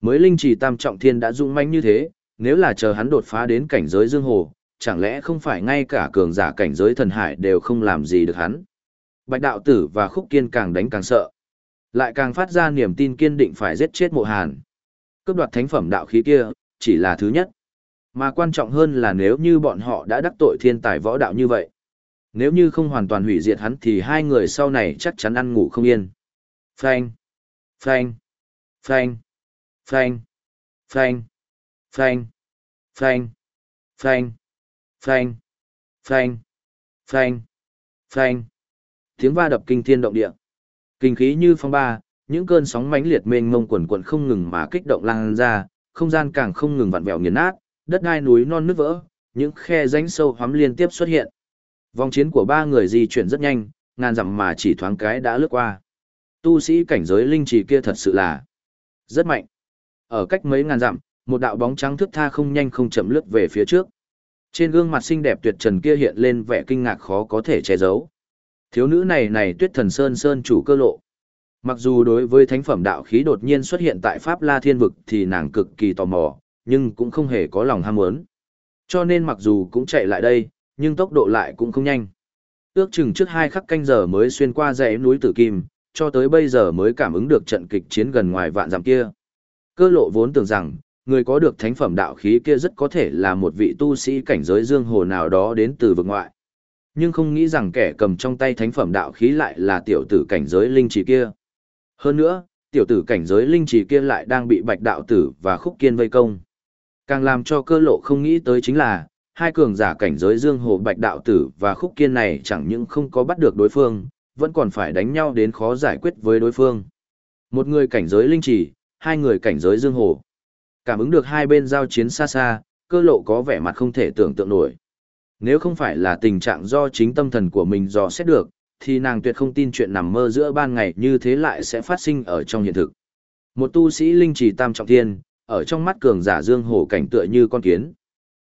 Speaker 1: Mới linh trì tam trọng thiên đã dũng mãnh như thế, nếu là chờ hắn đột phá đến cảnh giới dương hồ, chẳng lẽ không phải ngay cả cường giả cảnh giới thần hải đều không làm gì được hắn? Bạch đạo tử và khúc kiên càng đánh càng sợ. Lại càng phát ra niềm tin kiên định phải giết chết mộ hàn. Cướp đoạt thánh phẩm đạo khí kia, chỉ là thứ nhất. Mà quan trọng hơn là nếu như bọn họ đã đắc tội thiên tài võ đạo như vậy. Nếu như không hoàn toàn hủy diệt hắn thì hai người sau này chắc chắn ăn ngủ không yên. Phanh, phanh, phanh, phanh, phanh, phanh, phanh, phanh, phanh, phanh, phanh, phanh. Tiếng va đập kinh thiên động địa. Kinh khí như phong ba, những cơn sóng mãnh liệt mênh mông quần quần không ngừng mà kích động lan ra, không gian càng không ngừng vặn vẹo nghiền nát, đất đai núi non nứt vỡ, những khe rãnh sâu hoắm liên tiếp xuất hiện. Vòng chiến của ba người di chuyển rất nhanh, ngàn dặm mà chỉ thoáng cái đã lướt qua. Tu sĩ cảnh giới linh trì kia thật sự là rất mạnh. Ở cách mấy ngàn dặm, một đạo bóng trắng thước tha không nhanh không chậm lướt về phía trước. Trên gương mặt xinh đẹp tuyệt trần kia hiện lên vẻ kinh ngạc khó có thể che giấu. Thiếu nữ này này Tuyết Thần Sơn Sơn chủ cơ lộ. Mặc dù đối với thánh phẩm đạo khí đột nhiên xuất hiện tại Pháp La Thiên vực thì nàng cực kỳ tò mò, nhưng cũng không hề có lòng ham muốn. Cho nên mặc dù cũng chạy lại đây, nhưng tốc độ lại cũng không nhanh. Ước chừng trước hai khắc canh giờ mới xuyên qua dãy núi Tử Kim, cho tới bây giờ mới cảm ứng được trận kịch chiến gần ngoài vạn dặm kia. Cơ lộ vốn tưởng rằng, người có được thánh phẩm đạo khí kia rất có thể là một vị tu sĩ cảnh giới dương hồ nào đó đến từ vực ngoại. Nhưng không nghĩ rằng kẻ cầm trong tay thánh phẩm đạo khí lại là tiểu tử cảnh giới linh trì kia. Hơn nữa, tiểu tử cảnh giới linh trì kia lại đang bị bạch đạo tử và khúc kiên vây công. Càng làm cho cơ lộ không nghĩ tới chính là, hai cường giả cảnh giới dương hồ bạch đạo tử và khúc kiên này chẳng những không có bắt được đối phương, vẫn còn phải đánh nhau đến khó giải quyết với đối phương. Một người cảnh giới linh Chỉ, hai người cảnh giới dương hồ. Cảm ứng được hai bên giao chiến xa xa, cơ lộ có vẻ mặt không thể tưởng tượng nổi. Nếu không phải là tình trạng do chính tâm thần của mình dò xét được, thì nàng tuyệt không tin chuyện nằm mơ giữa ban ngày như thế lại sẽ phát sinh ở trong hiện thực. Một tu sĩ linh trì tam trọng thiên, ở trong mắt cường giả dương hổ cảnh tựa như con kiến.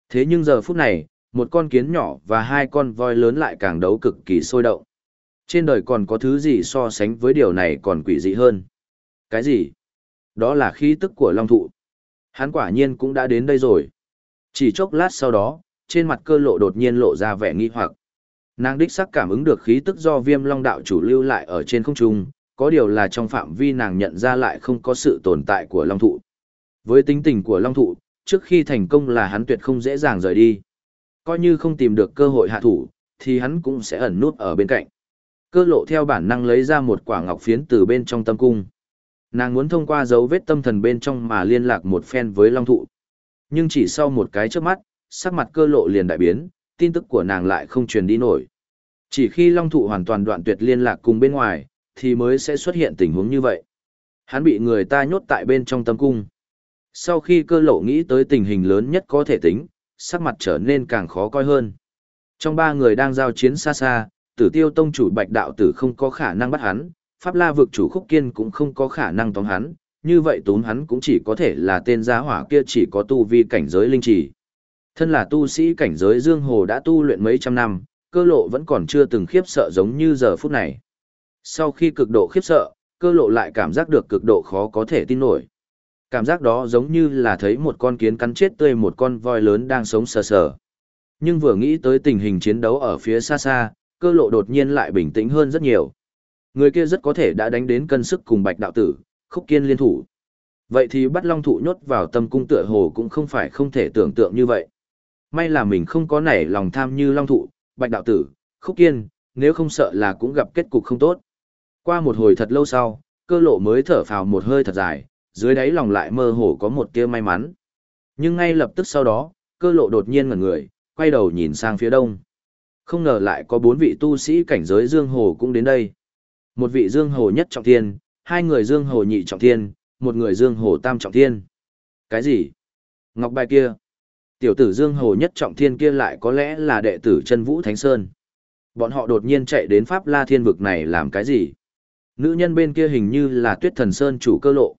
Speaker 1: Thế nhưng giờ phút này, một con kiến nhỏ và hai con voi lớn lại càng đấu cực kỳ sôi động. Trên đời còn có thứ gì so sánh với điều này còn quỷ dị hơn? Cái gì? Đó là khí tức của long thụ. Hắn quả nhiên cũng đã đến đây rồi. Chỉ chốc lát sau đó, trên mặt cơ lộ đột nhiên lộ ra vẻ nghi hoặc. Nàng đích sắc cảm ứng được khí tức do viêm long đạo chủ lưu lại ở trên không trung, có điều là trong phạm vi nàng nhận ra lại không có sự tồn tại của long thụ. Với tính tình của long thụ, trước khi thành công là hắn tuyệt không dễ dàng rời đi. Coi như không tìm được cơ hội hạ thủ, thì hắn cũng sẽ ẩn nút ở bên cạnh. Cơ lộ theo bản năng lấy ra một quả ngọc phiến từ bên trong tâm cung. Nàng muốn thông qua dấu vết tâm thần bên trong mà liên lạc một phen với long thụ. Nhưng chỉ sau một cái trước mắt, sắc mặt cơ lộ liền đại biến, tin tức của nàng lại không truyền đi nổi. Chỉ khi long thụ hoàn toàn đoạn tuyệt liên lạc cùng bên ngoài, thì mới sẽ xuất hiện tình huống như vậy. Hắn bị người ta nhốt tại bên trong tâm cung. Sau khi cơ lộ nghĩ tới tình hình lớn nhất có thể tính, sắc mặt trở nên càng khó coi hơn. Trong ba người đang giao chiến xa xa, tử tiêu tông chủ bạch đạo tử không có khả năng bắt hắn, pháp la vực chủ khúc kiên cũng không có khả năng tóm hắn, như vậy tốn hắn cũng chỉ có thể là tên giá hỏa kia chỉ có tu vi cảnh giới linh trì. Thân là tu sĩ cảnh giới dương hồ đã tu luyện mấy trăm năm, cơ lộ vẫn còn chưa từng khiếp sợ giống như giờ phút này. Sau khi cực độ khiếp sợ, cơ lộ lại cảm giác được cực độ khó có thể tin nổi. Cảm giác đó giống như là thấy một con kiến cắn chết tươi một con voi lớn đang sống sờ sờ. Nhưng vừa nghĩ tới tình hình chiến đấu ở phía xa xa, cơ lộ đột nhiên lại bình tĩnh hơn rất nhiều. Người kia rất có thể đã đánh đến cân sức cùng bạch đạo tử, khúc kiên liên thủ. Vậy thì bắt long thụ nhốt vào tâm cung tựa hồ cũng không phải không thể tưởng tượng như vậy. May là mình không có nảy lòng tham như long thụ, bạch đạo tử, khúc kiên, nếu không sợ là cũng gặp kết cục không tốt. Qua một hồi thật lâu sau, cơ lộ mới thở phào một hơi thật dài, dưới đáy lòng lại mơ hồ có một tia may mắn. Nhưng ngay lập tức sau đó, cơ lộ đột nhiên ngẩn người, quay đầu nhìn sang phía đông. Không ngờ lại có bốn vị tu sĩ cảnh giới Dương Hồ cũng đến đây. Một vị Dương Hồ nhất trọng thiên, hai người Dương Hồ nhị trọng thiên, một người Dương Hồ tam trọng thiên. Cái gì? Ngọc bài kia. Tiểu tử Dương Hồ nhất trọng thiên kia lại có lẽ là đệ tử chân Vũ Thánh Sơn. Bọn họ đột nhiên chạy đến Pháp La Thiên Vực này làm cái gì? Nữ nhân bên kia hình như là Tuyết Thần Sơn chủ cơ lộ.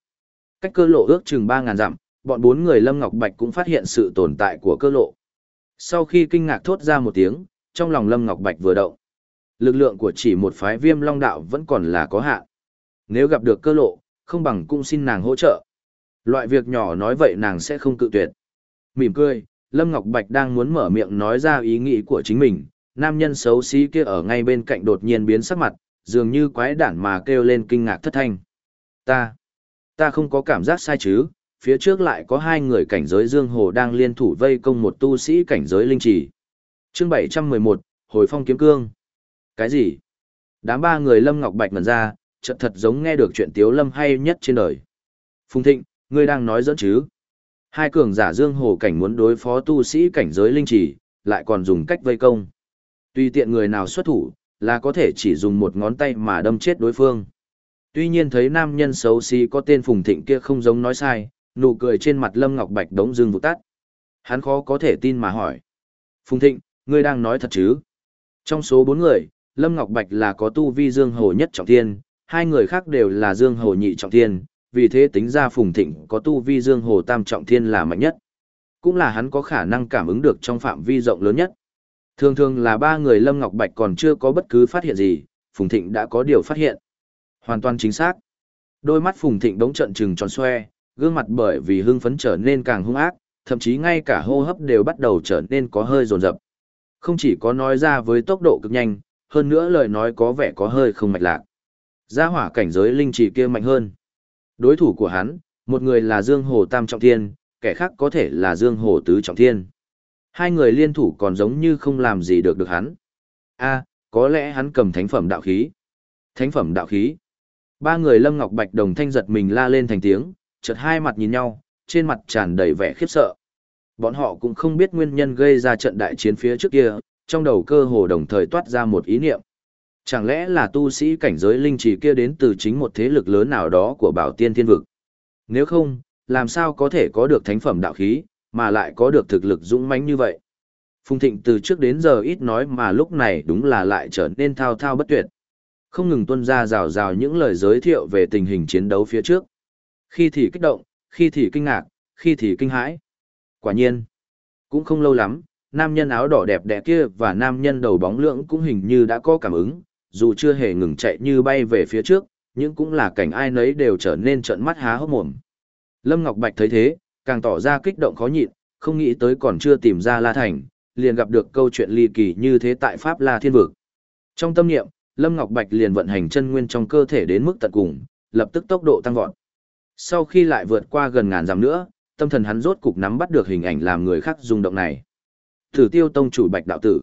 Speaker 1: Cách cơ lộ ước chừng ba ngàn dặm, bọn bốn người Lâm Ngọc Bạch cũng phát hiện sự tồn tại của cơ lộ. Sau khi kinh ngạc thốt ra một tiếng, trong lòng Lâm Ngọc Bạch vừa động. Lực lượng của chỉ một phái viêm long đạo vẫn còn là có hạn. Nếu gặp được cơ lộ, không bằng cũng xin nàng hỗ trợ. Loại việc nhỏ nói vậy nàng sẽ không cự tuyệt. Mỉm cười, Lâm Ngọc Bạch đang muốn mở miệng nói ra ý nghĩ của chính mình, nam nhân xấu xí kia ở ngay bên cạnh đột nhiên biến sắc mặt, dường như quái đản mà kêu lên kinh ngạc thất thanh. Ta, ta không có cảm giác sai chứ, phía trước lại có hai người cảnh giới dương hồ đang liên thủ vây công một tu sĩ cảnh giới linh trì. Chương 711, Hồi phong kiếm cương. Cái gì? Đám ba người Lâm Ngọc Bạch ngẩn ra, chợt thật giống nghe được chuyện Tiếu Lâm hay nhất trên đời. Phùng Thịnh, ngươi đang nói dẫn chứ? Hai cường giả dương hồ cảnh muốn đối phó tu sĩ cảnh giới linh trì, lại còn dùng cách vây công. Tuy tiện người nào xuất thủ, là có thể chỉ dùng một ngón tay mà đâm chết đối phương. Tuy nhiên thấy nam nhân xấu xí có tên Phùng Thịnh kia không giống nói sai, nụ cười trên mặt Lâm Ngọc Bạch đống dưng vụt tắt. Hắn khó có thể tin mà hỏi. Phùng Thịnh, ngươi đang nói thật chứ? Trong số bốn người, Lâm Ngọc Bạch là có tu vi Dương Hồ nhất trọng thiên, hai người khác đều là Dương Hồ nhị trọng thiên, vì thế tính ra Phùng Thịnh có tu vi Dương Hồ tam trọng thiên là mạnh nhất. Cũng là hắn có khả năng cảm ứng được trong phạm vi rộng lớn nhất. Thường thường là ba người Lâm Ngọc Bạch còn chưa có bất cứ phát hiện gì, Phùng Thịnh đã có điều phát hiện. Hoàn toàn chính xác. Đôi mắt Phùng Thịnh đống trận trừng tròn xoe, gương mặt bởi vì hưng phấn trở nên càng hung ác, thậm chí ngay cả hô hấp đều bắt đầu trở nên có hơi rồn rập. Không chỉ có nói ra với tốc độ cực nhanh, hơn nữa lời nói có vẻ có hơi không mạch lạc. Gia hỏa cảnh giới linh trì kia mạnh hơn. Đối thủ của hắn, một người là Dương Hồ Tam Trọng Thiên, kẻ khác có thể là Dương Hồ Tứ Trọng Thiên. Hai người liên thủ còn giống như không làm gì được được hắn. a có lẽ hắn cầm thánh phẩm đạo khí. Thánh phẩm đạo khí. Ba người Lâm Ngọc Bạch đồng thanh giật mình la lên thành tiếng, chợt hai mặt nhìn nhau, trên mặt tràn đầy vẻ khiếp sợ. Bọn họ cũng không biết nguyên nhân gây ra trận đại chiến phía trước kia, trong đầu cơ hồ đồng thời toát ra một ý niệm. Chẳng lẽ là tu sĩ cảnh giới linh trì kia đến từ chính một thế lực lớn nào đó của bảo tiên thiên vực? Nếu không, làm sao có thể có được thánh phẩm đạo khí, mà lại có được thực lực dũng mãnh như vậy? Phùng Thịnh từ trước đến giờ ít nói mà lúc này đúng là lại trở nên thao thao bất tuyệt. Không ngừng tuân ra rào rào những lời giới thiệu về tình hình chiến đấu phía trước. Khi thì kích động, khi thì kinh ngạc, khi thì kinh hãi. Quả nhiên, cũng không lâu lắm, nam nhân áo đỏ đẹp đẽ kia và nam nhân đầu bóng lưỡng cũng hình như đã có cảm ứng, dù chưa hề ngừng chạy như bay về phía trước, nhưng cũng là cảnh ai nấy đều trở nên trợn mắt há hốc mồm. Lâm Ngọc Bạch thấy thế, càng tỏ ra kích động khó nhịn, không nghĩ tới còn chưa tìm ra La Thành, liền gặp được câu chuyện ly kỳ như thế tại Pháp La Thiên Vực. Trong tâm niệm, Lâm Ngọc Bạch liền vận hành chân nguyên trong cơ thể đến mức tận cùng, lập tức tốc độ tăng vọt. Sau khi lại vượt qua gần ngàn dặm nữa, tâm thần hắn rốt cục nắm bắt được hình ảnh làm người khác rung động này. Thử tiêu tông chủ Bạch đạo tử.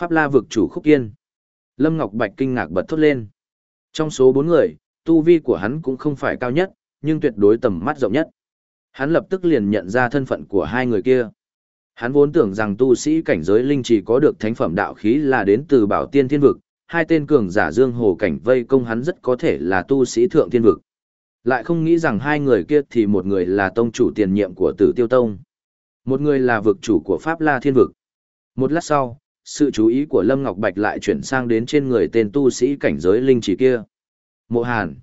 Speaker 1: Pháp La vực chủ Khúc yên. Lâm Ngọc Bạch kinh ngạc bật thốt lên. Trong số bốn người, tu vi của hắn cũng không phải cao nhất, nhưng tuyệt đối tầm mắt rộng nhất. Hắn lập tức liền nhận ra thân phận của hai người kia. Hắn vốn tưởng rằng tu sĩ cảnh giới linh chỉ có được thánh phẩm đạo khí là đến từ bảo tiên thiên vực, hai tên cường giả dương hồ cảnh vây công hắn rất có thể là tu sĩ thượng thiên vực. Lại không nghĩ rằng hai người kia thì một người là tông chủ tiền nhiệm của tử tiêu tông. Một người là vực chủ của Pháp La Thiên Vực. Một lát sau, sự chú ý của Lâm Ngọc Bạch lại chuyển sang đến trên người tên tu sĩ cảnh giới linh chỉ kia. Mộ Hàn.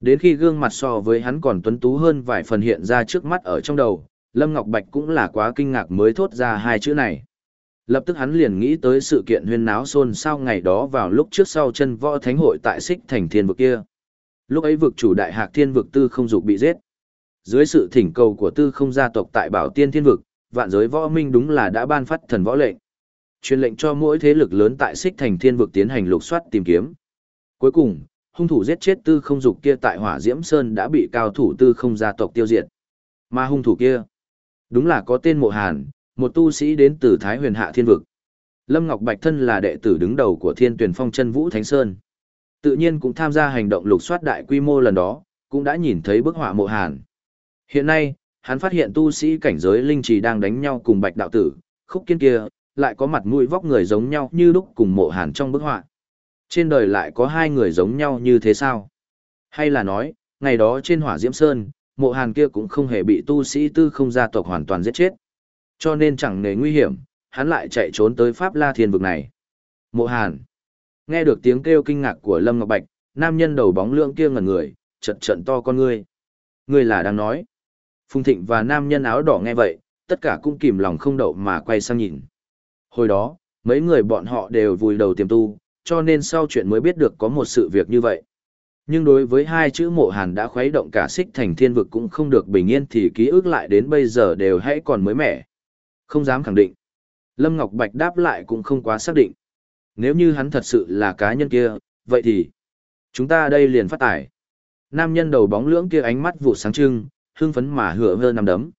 Speaker 1: Đến khi gương mặt so với hắn còn tuấn tú hơn vài phần hiện ra trước mắt ở trong đầu, Lâm Ngọc Bạch cũng là quá kinh ngạc mới thốt ra hai chữ này. Lập tức hắn liền nghĩ tới sự kiện huyên náo xôn xao ngày đó vào lúc trước sau chân võ thánh hội tại xích thành thiên vực kia. Lúc ấy vực chủ đại hạc thiên vực tư không dục bị giết. Dưới sự thỉnh cầu của tư không gia tộc tại bảo tiên thiên vực, vạn giới võ minh đúng là đã ban phát thần võ lệnh. Truyền lệnh cho mỗi thế lực lớn tại xích thành thiên vực tiến hành lục soát tìm kiếm. Cuối cùng, hung thủ giết chết tư không dục kia tại hỏa diễm sơn đã bị cao thủ tư không gia tộc tiêu diệt. Mà hung thủ kia, đúng là có tên mộ hàn, một tu sĩ đến từ Thái huyền hạ thiên vực. Lâm Ngọc Bạch thân là đệ tử đứng đầu của thiên tuyển phong chân vũ Thánh Sơn. Tự nhiên cũng tham gia hành động lục soát đại quy mô lần đó, cũng đã nhìn thấy bức họa mộ hàn. Hiện nay, hắn phát hiện tu sĩ cảnh giới linh trì đang đánh nhau cùng bạch đạo tử, khúc kiên kia, lại có mặt mũi vóc người giống nhau như lúc cùng mộ hàn trong bức họa. Trên đời lại có hai người giống nhau như thế sao? Hay là nói, ngày đó trên hỏa diễm sơn, mộ hàn kia cũng không hề bị tu sĩ tư không gia tộc hoàn toàn giết chết. Cho nên chẳng nề nguy hiểm, hắn lại chạy trốn tới Pháp La Thiên vực này. Mộ hàn. Nghe được tiếng kêu kinh ngạc của Lâm Ngọc Bạch, nam nhân đầu bóng lượng kia ngẩn người, trận trận to con ngươi. Ngươi là đang nói. Phùng Thịnh và nam nhân áo đỏ nghe vậy, tất cả cũng kìm lòng không đậu mà quay sang nhìn. Hồi đó, mấy người bọn họ đều vùi đầu tiềm tu, cho nên sau chuyện mới biết được có một sự việc như vậy. Nhưng đối với hai chữ mộ hàn đã khuấy động cả xích thành thiên vực cũng không được bình yên thì ký ức lại đến bây giờ đều hãy còn mới mẻ. Không dám khẳng định. Lâm Ngọc Bạch đáp lại cũng không quá xác định. Nếu như hắn thật sự là cá nhân kia, vậy thì chúng ta đây liền phát tải. Nam nhân đầu bóng lưỡng kia ánh mắt vụ sáng trưng, hưng phấn mà hửa hơ nằm đấm.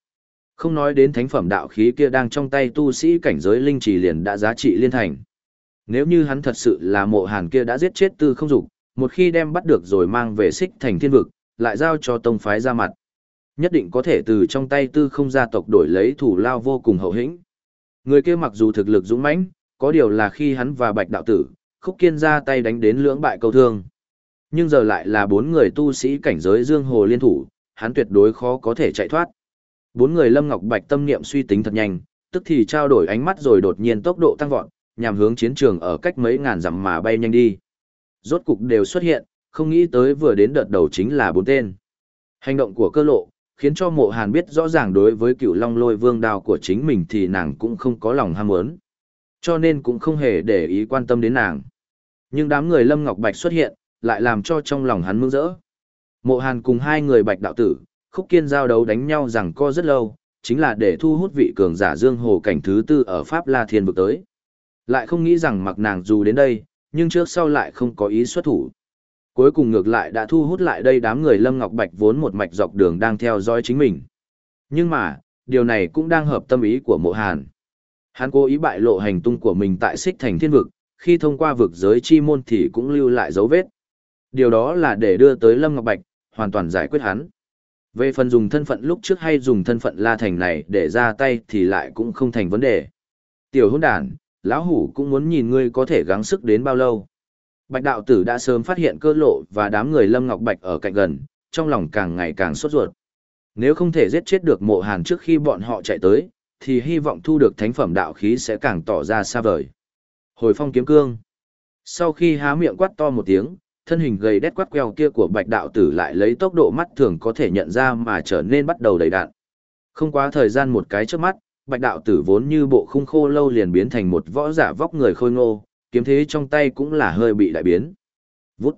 Speaker 1: Không nói đến thánh phẩm đạo khí kia đang trong tay tu sĩ cảnh giới linh trì liền đã giá trị liên thành. Nếu như hắn thật sự là mộ hàn kia đã giết chết tư không dục, một khi đem bắt được rồi mang về xích thành thiên vực, lại giao cho tông phái ra mặt. Nhất định có thể từ trong tay tư không gia tộc đổi lấy thủ lao vô cùng hậu hĩnh. Người kia mặc dù thực lực dũng mãnh, có điều là khi hắn và bạch đạo tử, khúc kiên ra tay đánh đến lưỡng bại câu thương. Nhưng giờ lại là bốn người tu sĩ cảnh giới dương hồ liên thủ, hắn tuyệt đối khó có thể chạy thoát. Bốn người Lâm Ngọc Bạch tâm niệm suy tính thật nhanh, tức thì trao đổi ánh mắt rồi đột nhiên tốc độ tăng vọt, nhằm hướng chiến trường ở cách mấy ngàn dặm mà bay nhanh đi. Rốt cục đều xuất hiện, không nghĩ tới vừa đến đợt đầu chính là bốn tên. Hành động của cơ lộ, khiến cho mộ hàn biết rõ ràng đối với cựu long lôi vương đao của chính mình thì nàng cũng không có lòng ham muốn. Cho nên cũng không hề để ý quan tâm đến nàng. Nhưng đám người Lâm Ngọc Bạch xuất hiện, lại làm cho trong lòng hắn mưng rỡ. Mộ hàn cùng hai người bạch đạo tử, khúc kiên giao đấu đánh nhau rằng co rất lâu, chính là để thu hút vị cường giả dương hồ cảnh thứ tư ở Pháp La Thiên vực tới. Lại không nghĩ rằng mặc nàng dù đến đây, nhưng trước sau lại không có ý xuất thủ. Cuối cùng ngược lại đã thu hút lại đây đám người Lâm Ngọc Bạch vốn một mạch dọc đường đang theo dõi chính mình. Nhưng mà, điều này cũng đang hợp tâm ý của mộ hàn. Hắn cố ý bại lộ hành tung của mình tại xích thành thiên vực, khi thông qua vực giới chi môn thì cũng lưu lại dấu vết. Điều đó là để đưa tới Lâm Ngọc Bạch, hoàn toàn giải quyết hắn. Về phần dùng thân phận lúc trước hay dùng thân phận La Thành này để ra tay thì lại cũng không thành vấn đề. Tiểu hôn đàn, lão hủ cũng muốn nhìn ngươi có thể gắng sức đến bao lâu. Bạch đạo tử đã sớm phát hiện cơ lộ và đám người Lâm Ngọc Bạch ở cạnh gần, trong lòng càng ngày càng sốt ruột. Nếu không thể giết chết được mộ hàn trước khi bọn họ chạy tới, thì hy vọng thu được thánh phẩm đạo khí sẽ càng tỏ ra xa vời. Hồi phong kiếm cương. Sau khi há miệng quát to một tiếng, thân hình gầy đét quát queo kia của bạch đạo tử lại lấy tốc độ mắt thường có thể nhận ra mà trở nên bắt đầu đầy đạn. Không quá thời gian một cái trước mắt, bạch đạo tử vốn như bộ khung khô lâu liền biến thành một võ giả vóc người khôi ngô, kiếm thế trong tay cũng là hơi bị đại biến. Vút.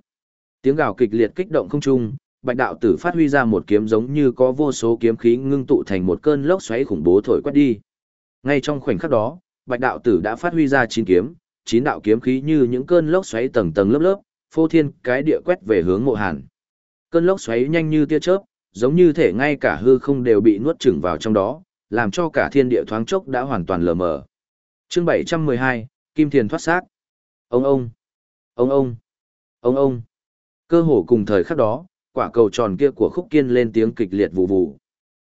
Speaker 1: Tiếng gào kịch liệt kích động không trung, bạch đạo tử phát huy ra một kiếm giống như có vô số kiếm khí ngưng tụ thành một cơn lốc xoáy khủng bố thổi quét đi. Ngay trong khoảnh khắc đó, bạch đạo tử đã phát huy ra chín kiếm, chín đạo kiếm khí như những cơn lốc xoáy tầng tầng lớp lớp, phô thiên cái địa quét về hướng mộ hàn. Cơn lốc xoáy nhanh như tia chớp, giống như thể ngay cả hư không đều bị nuốt chửng vào trong đó, làm cho cả thiên địa thoáng chốc đã hoàn toàn lờ mờ. Chương 712, Kim Thiền thoát xác. Ông ông, ông ông, ông ông. Cơ hồ cùng thời khắc đó, quả cầu tròn kia của khúc kiên lên tiếng kịch liệt vụ vụ.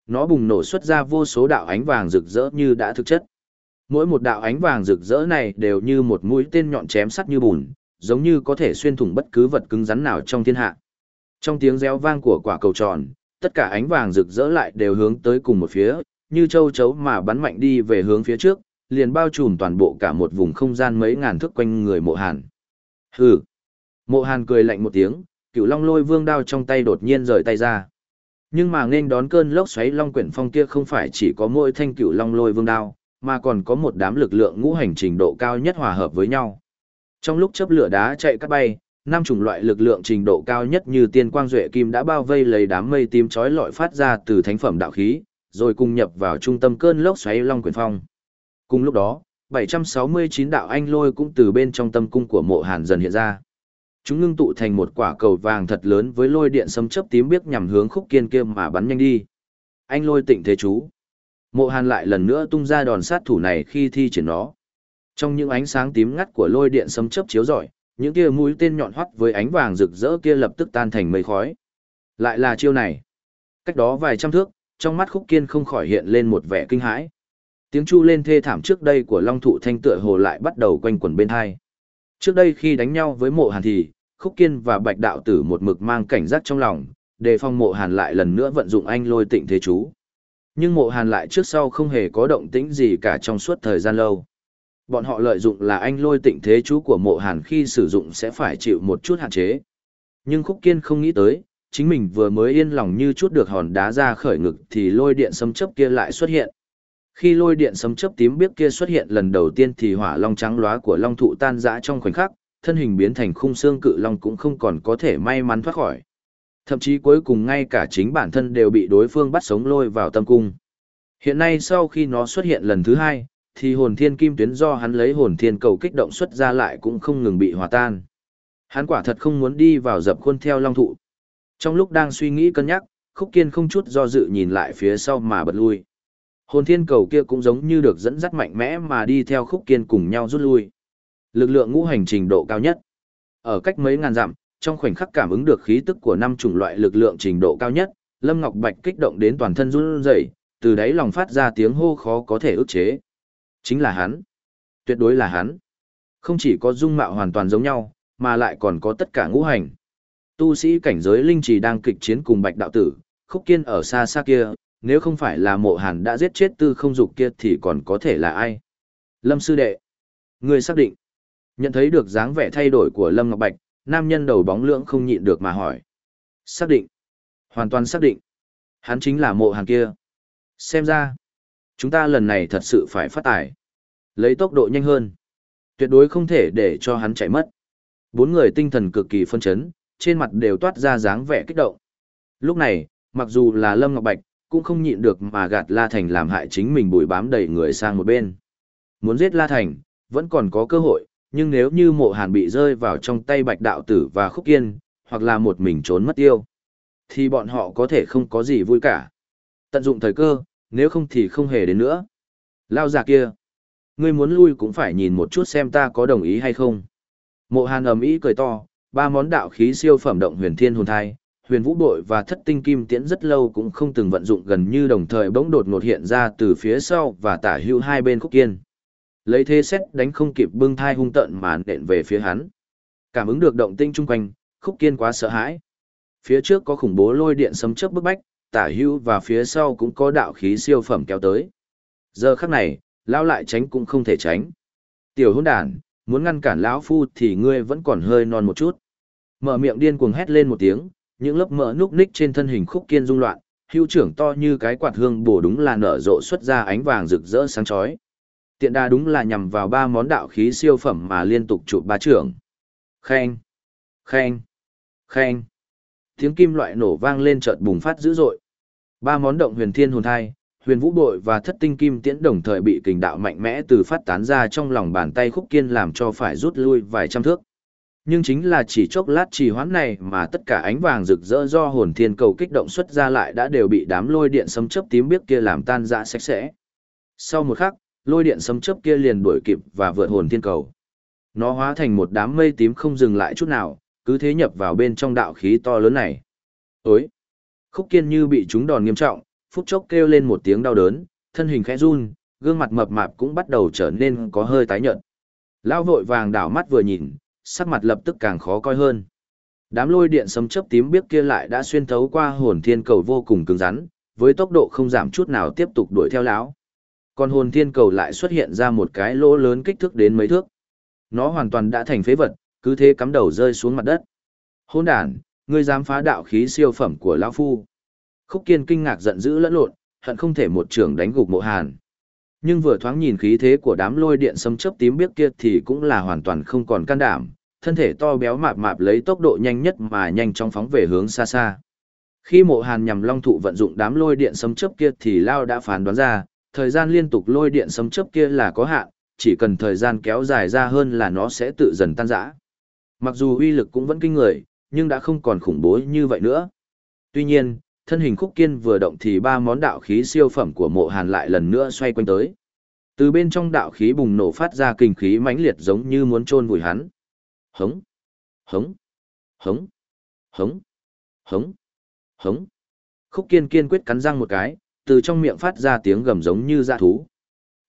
Speaker 1: Nó bùng nổ xuất ra vô số đạo ánh vàng rực rỡ như đã thực chất. Mỗi một đạo ánh vàng rực rỡ này đều như một mũi tên nhọn chém sắt như bùn, giống như có thể xuyên thủng bất cứ vật cứng rắn nào trong thiên hạ. Trong tiếng réo vang của quả cầu tròn, tất cả ánh vàng rực rỡ lại đều hướng tới cùng một phía, như châu chấu mà bắn mạnh đi về hướng phía trước, liền bao trùm toàn bộ cả một vùng không gian mấy ngàn thước quanh người mộ hàn. Hừ! Mộ hàn cười lạnh một tiếng, cựu long lôi vương đao trong tay đột nhiên rời tay ra. Nhưng mà nên đón cơn lốc xoáy long quyển phong kia không phải chỉ có mỗi thanh cựu long lôi vương đao, mà còn có một đám lực lượng ngũ hành trình độ cao nhất hòa hợp với nhau. Trong lúc chấp lửa đá chạy cắt bay, năm chủng loại lực lượng trình độ cao nhất như tiên quang duệ kim đã bao vây lấy đám mây tím chói lọi phát ra từ thánh phẩm đạo khí, rồi cùng nhập vào trung tâm cơn lốc xoáy long quyển phong. Cùng lúc đó, 769 đạo anh lôi cũng từ bên trong tâm cung của mộ hàn dần hiện ra. Chúng ngưng tụ thành một quả cầu vàng thật lớn với lôi điện sấm chớp tím biếc nhằm hướng khúc kiên kia mà bắn nhanh đi. Anh lôi tịnh thế chú. Mộ hàn lại lần nữa tung ra đòn sát thủ này khi thi triển nó. Trong những ánh sáng tím ngắt của lôi điện sấm chớp chiếu rọi, những kia mũi tên nhọn hoắt với ánh vàng rực rỡ kia lập tức tan thành mây khói. Lại là chiêu này. Cách đó vài trăm thước, trong mắt khúc kiên không khỏi hiện lên một vẻ kinh hãi. Tiếng chu lên thê thảm trước đây của Long Thụ Thanh tựa hồ lại bắt đầu quanh quẩn bên hai. Trước đây khi đánh nhau với mộ hàn thì, khúc kiên và bạch đạo tử một mực mang cảnh giác trong lòng, đề phòng mộ hàn lại lần nữa vận dụng anh lôi tịnh thế chú. Nhưng mộ hàn lại trước sau không hề có động tĩnh gì cả trong suốt thời gian lâu. Bọn họ lợi dụng là anh lôi tịnh thế chú của mộ hàn khi sử dụng sẽ phải chịu một chút hạn chế. Nhưng khúc kiên không nghĩ tới, chính mình vừa mới yên lòng như chút được hòn đá ra khởi ngực thì lôi điện xâm chấp kia lại xuất hiện. Khi lôi điện sấm chớp tím biếc kia xuất hiện lần đầu tiên thì hỏa long trắng lóa của long thụ tan rã trong khoảnh khắc, thân hình biến thành khung xương cự long cũng không còn có thể may mắn thoát khỏi. Thậm chí cuối cùng ngay cả chính bản thân đều bị đối phương bắt sống lôi vào tâm cung. Hiện nay sau khi nó xuất hiện lần thứ hai, thì hồn thiên kim tuyến do hắn lấy hồn thiên cầu kích động xuất ra lại cũng không ngừng bị hòa tan. Hắn quả thật không muốn đi vào dập khuôn theo long thụ. Trong lúc đang suy nghĩ cân nhắc, khúc kiên không chút do dự nhìn lại phía sau mà bật lui. Hồn thiên cầu kia cũng giống như được dẫn dắt mạnh mẽ mà đi theo khúc kiên cùng nhau rút lui. Lực lượng ngũ hành trình độ cao nhất. Ở cách mấy ngàn dặm, trong khoảnh khắc cảm ứng được khí tức của năm chủng loại lực lượng trình độ cao nhất, Lâm Ngọc Bạch kích động đến toàn thân run rẩy, từ đáy lòng phát ra tiếng hô khó có thể ức chế. Chính là hắn. Tuyệt đối là hắn. Không chỉ có dung mạo hoàn toàn giống nhau, mà lại còn có tất cả ngũ hành. Tu sĩ cảnh giới linh trì đang kịch chiến cùng Bạch đạo tử, Khúc Kiên ở xa xa kia, nếu không phải là Mộ Hàn đã giết chết Tư Không Dục kia thì còn có thể là ai? Lâm sư đệ, người xác định. Nhận thấy được dáng vẻ thay đổi của Lâm Ngọc Bạch, nam nhân đầu bóng lưỡng không nhịn được mà hỏi. Xác định. Hoàn toàn xác định. Hắn chính là Mộ Hàn kia. Xem ra, chúng ta lần này thật sự phải phát tải. Lấy tốc độ nhanh hơn. Tuyệt đối không thể để cho hắn chạy mất. Bốn người tinh thần cực kỳ phân chấn, trên mặt đều toát ra dáng vẻ kích động. Lúc này, mặc dù là Lâm Ngọc Bạch, cũng không nhịn được mà gạt La Thành làm hại chính mình bùi bám đầy người sang một bên. Muốn giết La Thành, vẫn còn có cơ hội, nhưng nếu như mộ hàn bị rơi vào trong tay bạch đạo tử và khúc kiên, hoặc là một mình trốn mất tiêu, thì bọn họ có thể không có gì vui cả. Tận dụng thời cơ, nếu không thì không hề đến nữa. Lao già kia, ngươi muốn lui cũng phải nhìn một chút xem ta có đồng ý hay không. Mộ hàn ầm ý cười to, ba món đạo khí siêu phẩm động huyền thiên hồn thai, huyền vũ Đội và thất tinh kim tiễn rất lâu cũng không từng vận dụng gần như đồng thời bỗng đột ngột hiện ra từ phía sau và tả hữu hai bên khúc kiên. Lấy thế xét đánh không kịp bưng thai hung tợn mà nện về phía hắn. Cảm ứng được động tinh chung quanh, khúc kiên quá sợ hãi. Phía trước có khủng bố lôi điện sấm chớp bức bách, tả hữu và phía sau cũng có đạo khí siêu phẩm kéo tới. Giờ khắc này, lão lại tránh cũng không thể tránh. Tiểu hôn đàn, muốn ngăn cản lão phu thì ngươi vẫn còn hơi non một chút. Mở miệng điên cuồng hét lên một tiếng, những lớp mỡ núc ních trên thân hình khúc kiên rung loạn, hưu trưởng to như cái quạt hương bổ đúng là nở rộ xuất ra ánh vàng rực rỡ sáng chói. Tiện đa đúng là nhằm vào ba món đạo khí siêu phẩm mà liên tục chụp ba trưởng. Khen, khen, khen. Tiếng kim loại nổ vang lên chợt bùng phát dữ dội. Ba món động huyền thiên hồn thai, huyền vũ bội và thất tinh kim tiễn đồng thời bị kình đạo mạnh mẽ từ phát tán ra trong lòng bàn tay khúc kiên làm cho phải rút lui vài trăm thước. Nhưng chính là chỉ chốc lát trì hoãn này mà tất cả ánh vàng rực rỡ do hồn thiên cầu kích động xuất ra lại đã đều bị đám lôi điện sấm chớp tím biếc kia làm tan rã sạch sẽ. Sau một khắc, lôi điện sấm chớp kia liền đuổi kịp và vượt hồn thiên cầu. Nó hóa thành một đám mây tím không dừng lại chút nào, cứ thế nhập vào bên trong đạo khí to lớn này. Ối! Khúc kiên như bị chúng đòn nghiêm trọng, phút chốc kêu lên một tiếng đau đớn, thân hình khẽ run, gương mặt mập mạp cũng bắt đầu trở nên có hơi tái nhợt. Lão vội vàng đảo mắt vừa nhìn, sắc mặt lập tức càng khó coi hơn. Đám lôi điện sấm chớp tím biếc kia lại đã xuyên thấu qua hồn thiên cầu vô cùng cứng rắn, với tốc độ không giảm chút nào tiếp tục đuổi theo lão. Còn hồn thiên cầu lại xuất hiện ra một cái lỗ lớn kích thước đến mấy thước. Nó hoàn toàn đã thành phế vật, cứ thế cắm đầu rơi xuống mặt đất. Hôn đàn, ngươi dám phá đạo khí siêu phẩm của lão phu. Khúc Kiên kinh ngạc giận dữ lẫn lộn, hận không thể một trường đánh gục Mộ Hàn. Nhưng vừa thoáng nhìn khí thế của đám lôi điện sấm chớp tím biếc kia thì cũng là hoàn toàn không còn can đảm, thân thể to béo mạp mạp lấy tốc độ nhanh nhất mà nhanh chóng phóng về hướng xa xa. Khi Mộ Hàn nhằm Long Thụ vận dụng đám lôi điện sấm chớp kia thì Lao đã phán đoán ra, thời gian liên tục lôi điện sấm chớp kia là có hạn, chỉ cần thời gian kéo dài ra hơn là nó sẽ tự dần tan rã. Mặc dù uy lực cũng vẫn kinh người, nhưng đã không còn khủng bố như vậy nữa. Tuy nhiên, thân hình khúc kiên vừa động thì ba món đạo khí siêu phẩm của mộ hàn lại lần nữa xoay quanh tới. Từ bên trong đạo khí bùng nổ phát ra kinh khí mãnh liệt giống như muốn chôn vùi hắn. Hống, hống, hống, hống, hống, hống. Khúc kiên kiên quyết cắn răng một cái, từ trong miệng phát ra tiếng gầm giống như dã thú.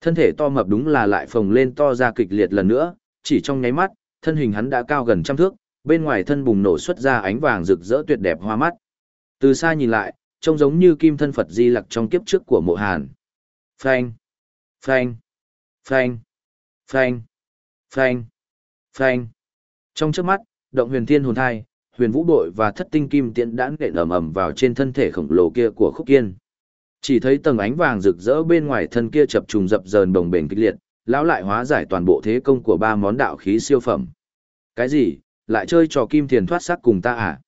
Speaker 1: Thân thể to mập đúng là lại phồng lên to ra kịch liệt lần nữa, chỉ trong nháy mắt, thân hình hắn đã cao gần trăm thước, bên ngoài thân bùng nổ xuất ra ánh vàng rực rỡ tuyệt đẹp hoa mắt. Từ xa nhìn lại, trông giống như kim thân Phật di lặc trong kiếp trước của mộ hàn. Phanh, phanh, phanh, phanh, phanh, phanh. Trong trước mắt, động huyền thiên hồn thai, huyền vũ đội và thất tinh kim tiễn đã nện ầm ầm vào trên thân thể khổng lồ kia của khúc kiên. Chỉ thấy tầng ánh vàng rực rỡ bên ngoài thân kia chập trùng dập dờn đồng bền kịch liệt, lão lại hóa giải toàn bộ thế công của ba món đạo khí siêu phẩm. Cái gì? Lại chơi trò kim tiền thoát sắc cùng ta à?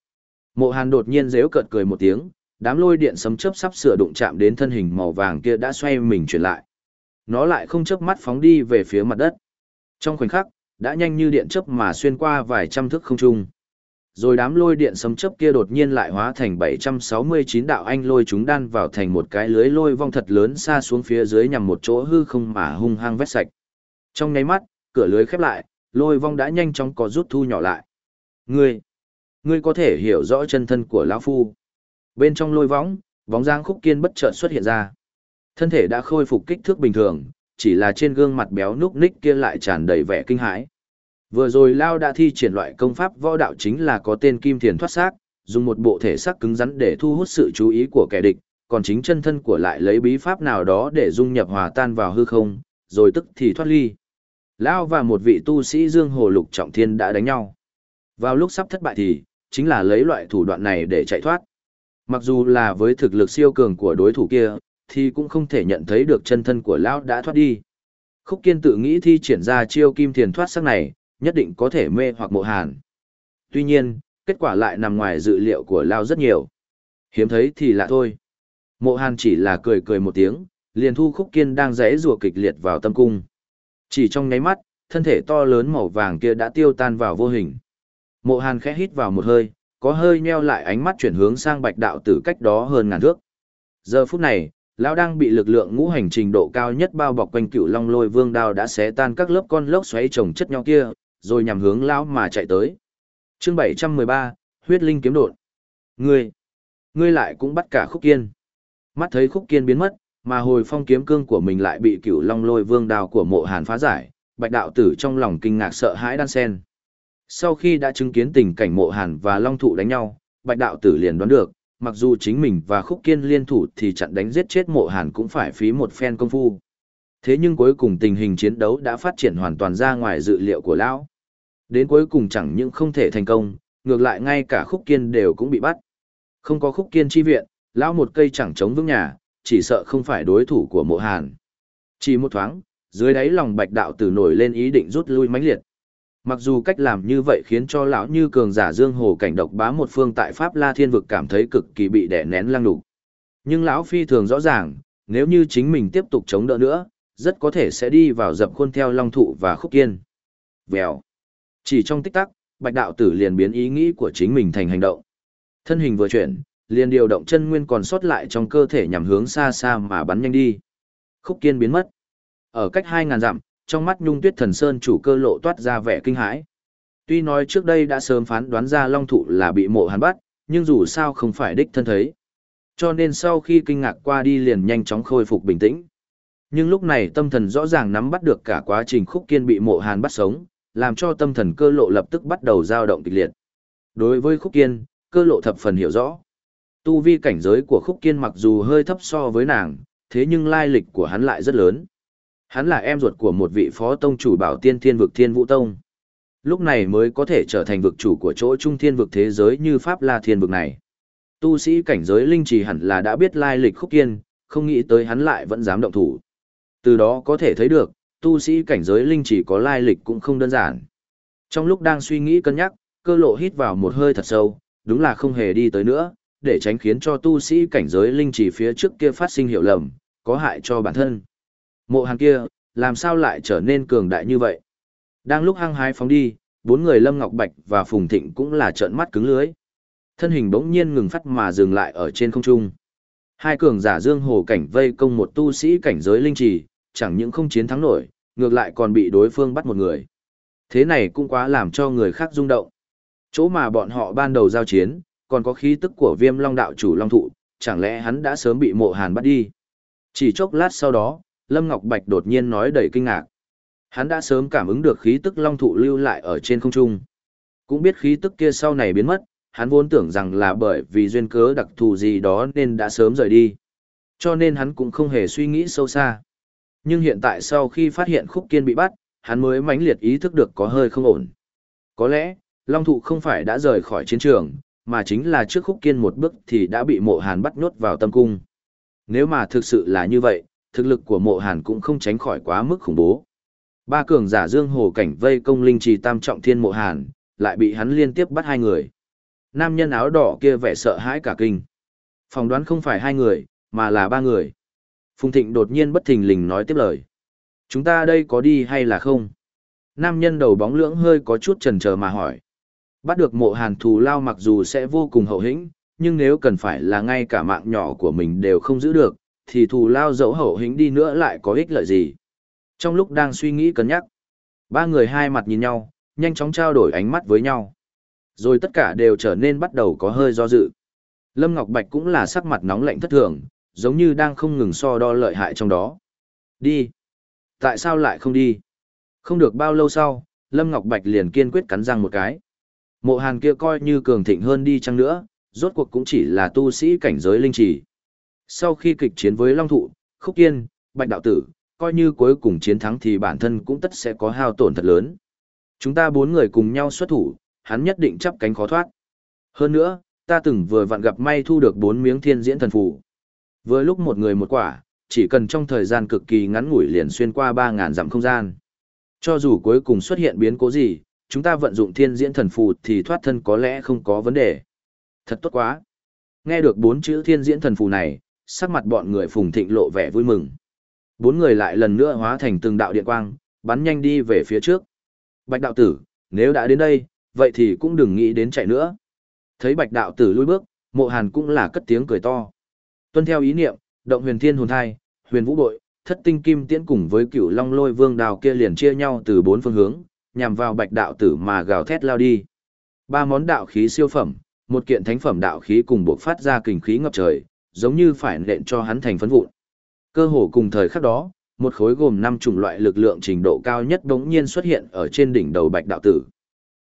Speaker 1: Mộ Hàn đột nhiên giễu cợt cười một tiếng, đám lôi điện sấm chớp sắp sửa đụng chạm đến thân hình màu vàng kia đã xoay mình chuyển lại. Nó lại không chớp mắt phóng đi về phía mặt đất. Trong khoảnh khắc, đã nhanh như điện chớp mà xuyên qua vài trăm thước không trung. Rồi đám lôi điện sấm chớp kia đột nhiên lại hóa thành 769 đạo anh lôi chúng đan vào thành một cái lưới lôi vong thật lớn xa xuống phía dưới nhằm một chỗ hư không mà hung hăng vét sạch. Trong nháy mắt, cửa lưới khép lại, lôi vong đã nhanh chóng có rút thu nhỏ lại. Ngươi, ngươi có thể hiểu rõ chân thân của lão phu. Bên trong lôi võng, bóng dáng khúc kiên bất chợt xuất hiện ra. Thân thể đã khôi phục kích thước bình thường, chỉ là trên gương mặt béo núc ních kia lại tràn đầy vẻ kinh hãi. Vừa rồi Lao đã thi triển loại công pháp võ đạo chính là có tên Kim Thiền thoát xác, dùng một bộ thể xác cứng rắn để thu hút sự chú ý của kẻ địch, còn chính chân thân của lại lấy bí pháp nào đó để dung nhập hòa tan vào hư không, rồi tức thì thoát ly. Lao và một vị tu sĩ Dương Hồ Lục Trọng Thiên đã đánh nhau. Vào lúc sắp thất bại thì, chính là lấy loại thủ đoạn này để chạy thoát. Mặc dù là với thực lực siêu cường của đối thủ kia, thì cũng không thể nhận thấy được chân thân của Lão đã thoát đi. Khúc Kiên tự nghĩ thi triển ra chiêu kim thiền thoát sắc này, nhất định có thể mê hoặc mộ hàn. Tuy nhiên, kết quả lại nằm ngoài dự liệu của Lao rất nhiều. Hiếm thấy thì lạ thôi. Mộ hàn chỉ là cười cười một tiếng, liền thu Khúc Kiên đang rẽ rùa kịch liệt vào tâm cung. Chỉ trong nháy mắt, thân thể to lớn màu vàng kia đã tiêu tan vào vô hình. Mộ hàn khẽ hít vào một hơi, có hơi nheo lại ánh mắt chuyển hướng sang bạch đạo tử cách đó hơn ngàn thước. Giờ phút này, lão đang bị lực lượng ngũ hành trình độ cao nhất bao bọc quanh cựu long lôi vương đao đã xé tan các lớp con lốc xoáy trồng chất nhau kia, rồi nhằm hướng lão mà chạy tới. Chương 713, huyết linh kiếm đột. Ngươi, ngươi lại cũng bắt cả khúc kiên. Mắt thấy khúc kiên biến mất, mà hồi phong kiếm cương của mình lại bị cựu long lôi vương đao của mộ hàn phá giải, bạch đạo tử trong lòng kinh ngạc sợ hãi đan sen. Sau khi đã chứng kiến tình cảnh mộ hàn và long thụ đánh nhau, bạch đạo tử liền đoán được, mặc dù chính mình và khúc kiên liên thủ thì chặn đánh giết chết mộ hàn cũng phải phí một phen công phu. Thế nhưng cuối cùng tình hình chiến đấu đã phát triển hoàn toàn ra ngoài dự liệu của lão. Đến cuối cùng chẳng những không thể thành công, ngược lại ngay cả khúc kiên đều cũng bị bắt. Không có khúc kiên chi viện, lão một cây chẳng chống vững nhà, chỉ sợ không phải đối thủ của mộ hàn. Chỉ một thoáng, dưới đáy lòng bạch đạo tử nổi lên ý định rút lui mãnh liệt. Mặc dù cách làm như vậy khiến cho lão như cường giả dương hồ cảnh độc bá một phương tại Pháp La Thiên vực cảm thấy cực kỳ bị đè nén lăng đục. Nhưng lão phi thường rõ ràng, nếu như chính mình tiếp tục chống đỡ nữa, rất có thể sẽ đi vào dập khuôn theo long thụ và khúc kiên. Vèo. Chỉ trong tích tắc, bạch đạo tử liền biến ý nghĩ của chính mình thành hành động. Thân hình vừa chuyển, liền điều động chân nguyên còn sót lại trong cơ thể nhằm hướng xa xa mà bắn nhanh đi. Khúc kiên biến mất. Ở cách 2.000 dặm, trong mắt nhung tuyết thần sơn chủ cơ lộ toát ra vẻ kinh hãi. Tuy nói trước đây đã sớm phán đoán ra long thụ là bị mộ hắn bắt, nhưng dù sao không phải đích thân thấy. Cho nên sau khi kinh ngạc qua đi liền nhanh chóng khôi phục bình tĩnh. Nhưng lúc này tâm thần rõ ràng nắm bắt được cả quá trình khúc kiên bị mộ hàn bắt sống, làm cho tâm thần cơ lộ lập tức bắt đầu dao động kịch liệt. Đối với khúc kiên, cơ lộ thập phần hiểu rõ. Tu vi cảnh giới của khúc kiên mặc dù hơi thấp so với nàng, thế nhưng lai lịch của hắn lại rất lớn. Hắn là em ruột của một vị phó tông chủ bảo tiên thiên vực thiên vũ tông. Lúc này mới có thể trở thành vực chủ của chỗ trung thiên vực thế giới như Pháp La thiên vực này. Tu sĩ cảnh giới linh trì hẳn là đã biết lai lịch khúc kiên, không nghĩ tới hắn lại vẫn dám động thủ. Từ đó có thể thấy được, tu sĩ cảnh giới linh trì có lai lịch cũng không đơn giản. Trong lúc đang suy nghĩ cân nhắc, cơ lộ hít vào một hơi thật sâu, đúng là không hề đi tới nữa, để tránh khiến cho tu sĩ cảnh giới linh trì phía trước kia phát sinh hiểu lầm, có hại cho bản thân. Mộ hàn kia, làm sao lại trở nên cường đại như vậy? Đang lúc hăng hái phóng đi, bốn người Lâm Ngọc Bạch và Phùng Thịnh cũng là trợn mắt cứng lưới. Thân hình bỗng nhiên ngừng phát mà dừng lại ở trên không trung. Hai cường giả dương hồ cảnh vây công một tu sĩ cảnh giới linh trì, chẳng những không chiến thắng nổi, ngược lại còn bị đối phương bắt một người. Thế này cũng quá làm cho người khác rung động. Chỗ mà bọn họ ban đầu giao chiến, còn có khí tức của viêm long đạo chủ long thụ, chẳng lẽ hắn đã sớm bị mộ hàn bắt đi. Chỉ chốc lát sau đó, Lâm Ngọc Bạch đột nhiên nói đầy kinh ngạc. Hắn đã sớm cảm ứng được khí tức long thụ lưu lại ở trên không trung. Cũng biết khí tức kia sau này biến mất, hắn vốn tưởng rằng là bởi vì duyên cớ đặc thù gì đó nên đã sớm rời đi. Cho nên hắn cũng không hề suy nghĩ sâu xa. Nhưng hiện tại sau khi phát hiện khúc kiên bị bắt, hắn mới mãnh liệt ý thức được có hơi không ổn. Có lẽ, Long Thụ không phải đã rời khỏi chiến trường, mà chính là trước khúc kiên một bước thì đã bị mộ hàn bắt nhốt vào tâm cung. Nếu mà thực sự là như vậy, thực lực của mộ hàn cũng không tránh khỏi quá mức khủng bố. Ba cường giả dương hồ cảnh vây công linh trì tam trọng thiên mộ hàn, lại bị hắn liên tiếp bắt hai người. Nam nhân áo đỏ kia vẻ sợ hãi cả kinh. Phòng đoán không phải hai người, mà là ba người. Phùng Thịnh đột nhiên bất thình lình nói tiếp lời. Chúng ta đây có đi hay là không? Nam nhân đầu bóng lưỡng hơi có chút chần chờ mà hỏi. Bắt được mộ hàn thù lao mặc dù sẽ vô cùng hậu hĩnh, nhưng nếu cần phải là ngay cả mạng nhỏ của mình đều không giữ được, thì thù lao dẫu hậu hĩnh đi nữa lại có ích lợi gì. Trong lúc đang suy nghĩ cân nhắc, ba người hai mặt nhìn nhau, nhanh chóng trao đổi ánh mắt với nhau. Rồi tất cả đều trở nên bắt đầu có hơi do dự. Lâm Ngọc Bạch cũng là sắc mặt nóng lạnh thất thường, giống như đang không ngừng so đo lợi hại trong đó. Đi. Tại sao lại không đi? Không được bao lâu sau, Lâm Ngọc Bạch liền kiên quyết cắn răng một cái. Mộ hàn kia coi như cường thịnh hơn đi chăng nữa, rốt cuộc cũng chỉ là tu sĩ cảnh giới linh trì. Sau khi kịch chiến với Long Thụ, Khúc Yên, Bạch Đạo Tử, coi như cuối cùng chiến thắng thì bản thân cũng tất sẽ có hao tổn thật lớn. Chúng ta bốn người cùng nhau xuất thủ, hắn nhất định chấp cánh khó thoát. Hơn nữa, ta từng vừa vặn gặp may thu được bốn miếng thiên diễn thần phù. Với lúc một người một quả, chỉ cần trong thời gian cực kỳ ngắn ngủi liền xuyên qua 3.000 dặm không gian. Cho dù cuối cùng xuất hiện biến cố gì, chúng ta vận dụng thiên diễn thần phù thì thoát thân có lẽ không có vấn đề. Thật tốt quá. Nghe được bốn chữ thiên diễn thần phù này, sắc mặt bọn người phùng thịnh lộ vẻ vui mừng. Bốn người lại lần nữa hóa thành từng đạo điện quang, bắn nhanh đi về phía trước. Bạch đạo tử, nếu đã đến đây, vậy thì cũng đừng nghĩ đến chạy nữa. Thấy bạch đạo tử lui bước, mộ hàn cũng là cất tiếng cười to. Tuân theo ý niệm, động huyền thiên hồn thai, huyền vũ bội, thất tinh kim tiễn cùng với cửu long lôi vương đào kia liền chia nhau từ bốn phương hướng, nhằm vào bạch đạo tử mà gào thét lao đi. Ba món đạo khí siêu phẩm, một kiện thánh phẩm đạo khí cùng buộc phát ra kình khí ngập trời, giống như phải nện cho hắn thành phấn vụn. Cơ hồ cùng thời khắc đó, một khối gồm năm chủng loại lực lượng trình độ cao nhất bỗng nhiên xuất hiện ở trên đỉnh đầu bạch đạo tử.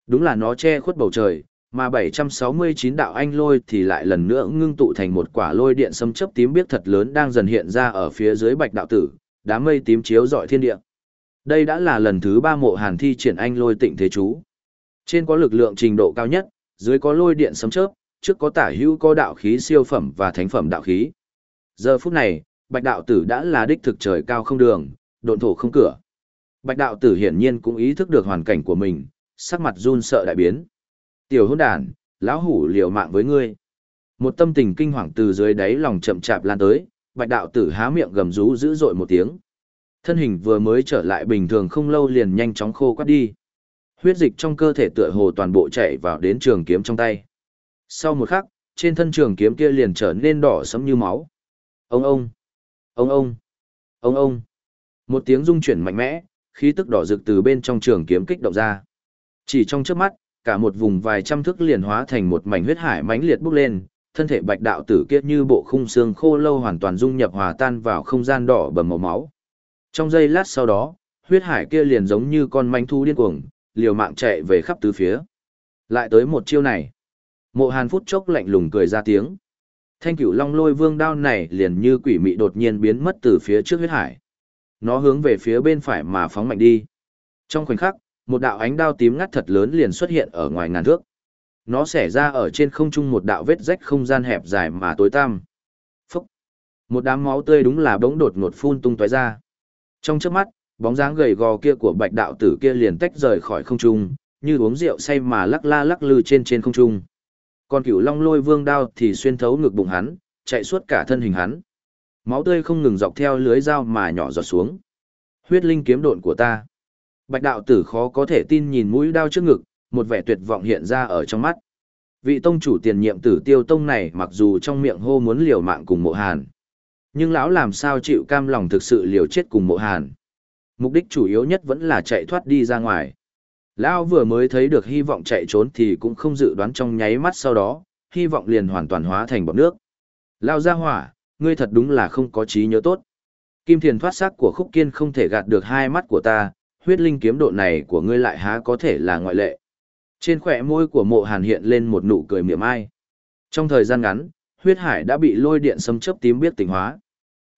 Speaker 1: Đúng là nó che khuất bầu trời, mà 769 đạo anh lôi thì lại lần nữa ngưng tụ thành một quả lôi điện sấm chớp tím biếc thật lớn đang dần hiện ra ở phía dưới bạch đạo tử, đám mây tím chiếu rọi thiên địa. Đây đã là lần thứ ba mộ hàn thi triển anh lôi tịnh thế chú. Trên có lực lượng trình độ cao nhất, dưới có lôi điện sấm chớp, trước có tả hữu có đạo khí siêu phẩm và thánh phẩm đạo khí. Giờ phút này, bạch đạo tử đã là đích thực trời cao không đường, độn thổ không cửa. Bạch đạo tử hiển nhiên cũng ý thức được hoàn cảnh của mình, sắc mặt run sợ đại biến. Tiểu hôn đàn, lão hủ liều mạng với ngươi. Một tâm tình kinh hoàng từ dưới đáy lòng chậm chạp lan tới, bạch đạo tử há miệng gầm rú dữ dội một tiếng. Thân hình vừa mới trở lại bình thường không lâu liền nhanh chóng khô quắt đi. Huyết dịch trong cơ thể tựa hồ toàn bộ chảy vào đến trường kiếm trong tay. Sau một khắc, trên thân trường kiếm kia liền trở nên đỏ sẫm như máu. Ông ông, ông ông, ông ông. Một tiếng rung chuyển mạnh mẽ, khí tức đỏ rực từ bên trong trường kiếm kích động ra. Chỉ trong chớp mắt, cả một vùng vài trăm thước liền hóa thành một mảnh huyết hải mãnh liệt bốc lên, thân thể bạch đạo tử kia như bộ khung xương khô lâu hoàn toàn dung nhập hòa tan vào không gian đỏ bầm màu máu. Trong giây lát sau đó, huyết hải kia liền giống như con manh thu điên cuồng, liều mạng chạy về khắp tứ phía. Lại tới một chiêu này. Mộ Hàn phút chốc lạnh lùng cười ra tiếng. Thanh cửu long lôi vương đao này liền như quỷ mị đột nhiên biến mất từ phía trước huyết hải. Nó hướng về phía bên phải mà phóng mạnh đi. Trong khoảnh khắc, một đạo ánh đao tím ngắt thật lớn liền xuất hiện ở ngoài ngàn thước. Nó xẻ ra ở trên không trung một đạo vết rách không gian hẹp dài mà tối tăm. Phúc! Một đám máu tươi đúng là bỗng đột ngột phun tung tóe ra. Trong chớp mắt, bóng dáng gầy gò kia của bạch đạo tử kia liền tách rời khỏi không trung, như uống rượu say mà lắc la lắc lư trên trên không trung. Còn cửu long lôi vương đao thì xuyên thấu ngực bụng hắn, chạy suốt cả thân hình hắn. Máu tươi không ngừng dọc theo lưới dao mà nhỏ giọt xuống. Huyết linh kiếm độn của ta. Bạch đạo tử khó có thể tin nhìn mũi đao trước ngực, một vẻ tuyệt vọng hiện ra ở trong mắt. Vị tông chủ tiền nhiệm tử tiêu tông này mặc dù trong miệng hô muốn liều mạng cùng mộ hàn. Nhưng lão làm sao chịu cam lòng thực sự liều chết cùng mộ hàn. Mục đích chủ yếu nhất vẫn là chạy thoát đi ra ngoài. Lão vừa mới thấy được hy vọng chạy trốn thì cũng không dự đoán trong nháy mắt sau đó, hy vọng liền hoàn toàn hóa thành bọt nước. Lão ra hỏa, ngươi thật đúng là không có trí nhớ tốt. Kim thiền thoát sắc của khúc kiên không thể gạt được hai mắt của ta, huyết linh kiếm độ này của ngươi lại há có thể là ngoại lệ. Trên khỏe môi của mộ hàn hiện lên một nụ cười miệng ai. Trong thời gian ngắn, huyết hải đã bị lôi điện xâm chấp tím biết tỉnh hóa.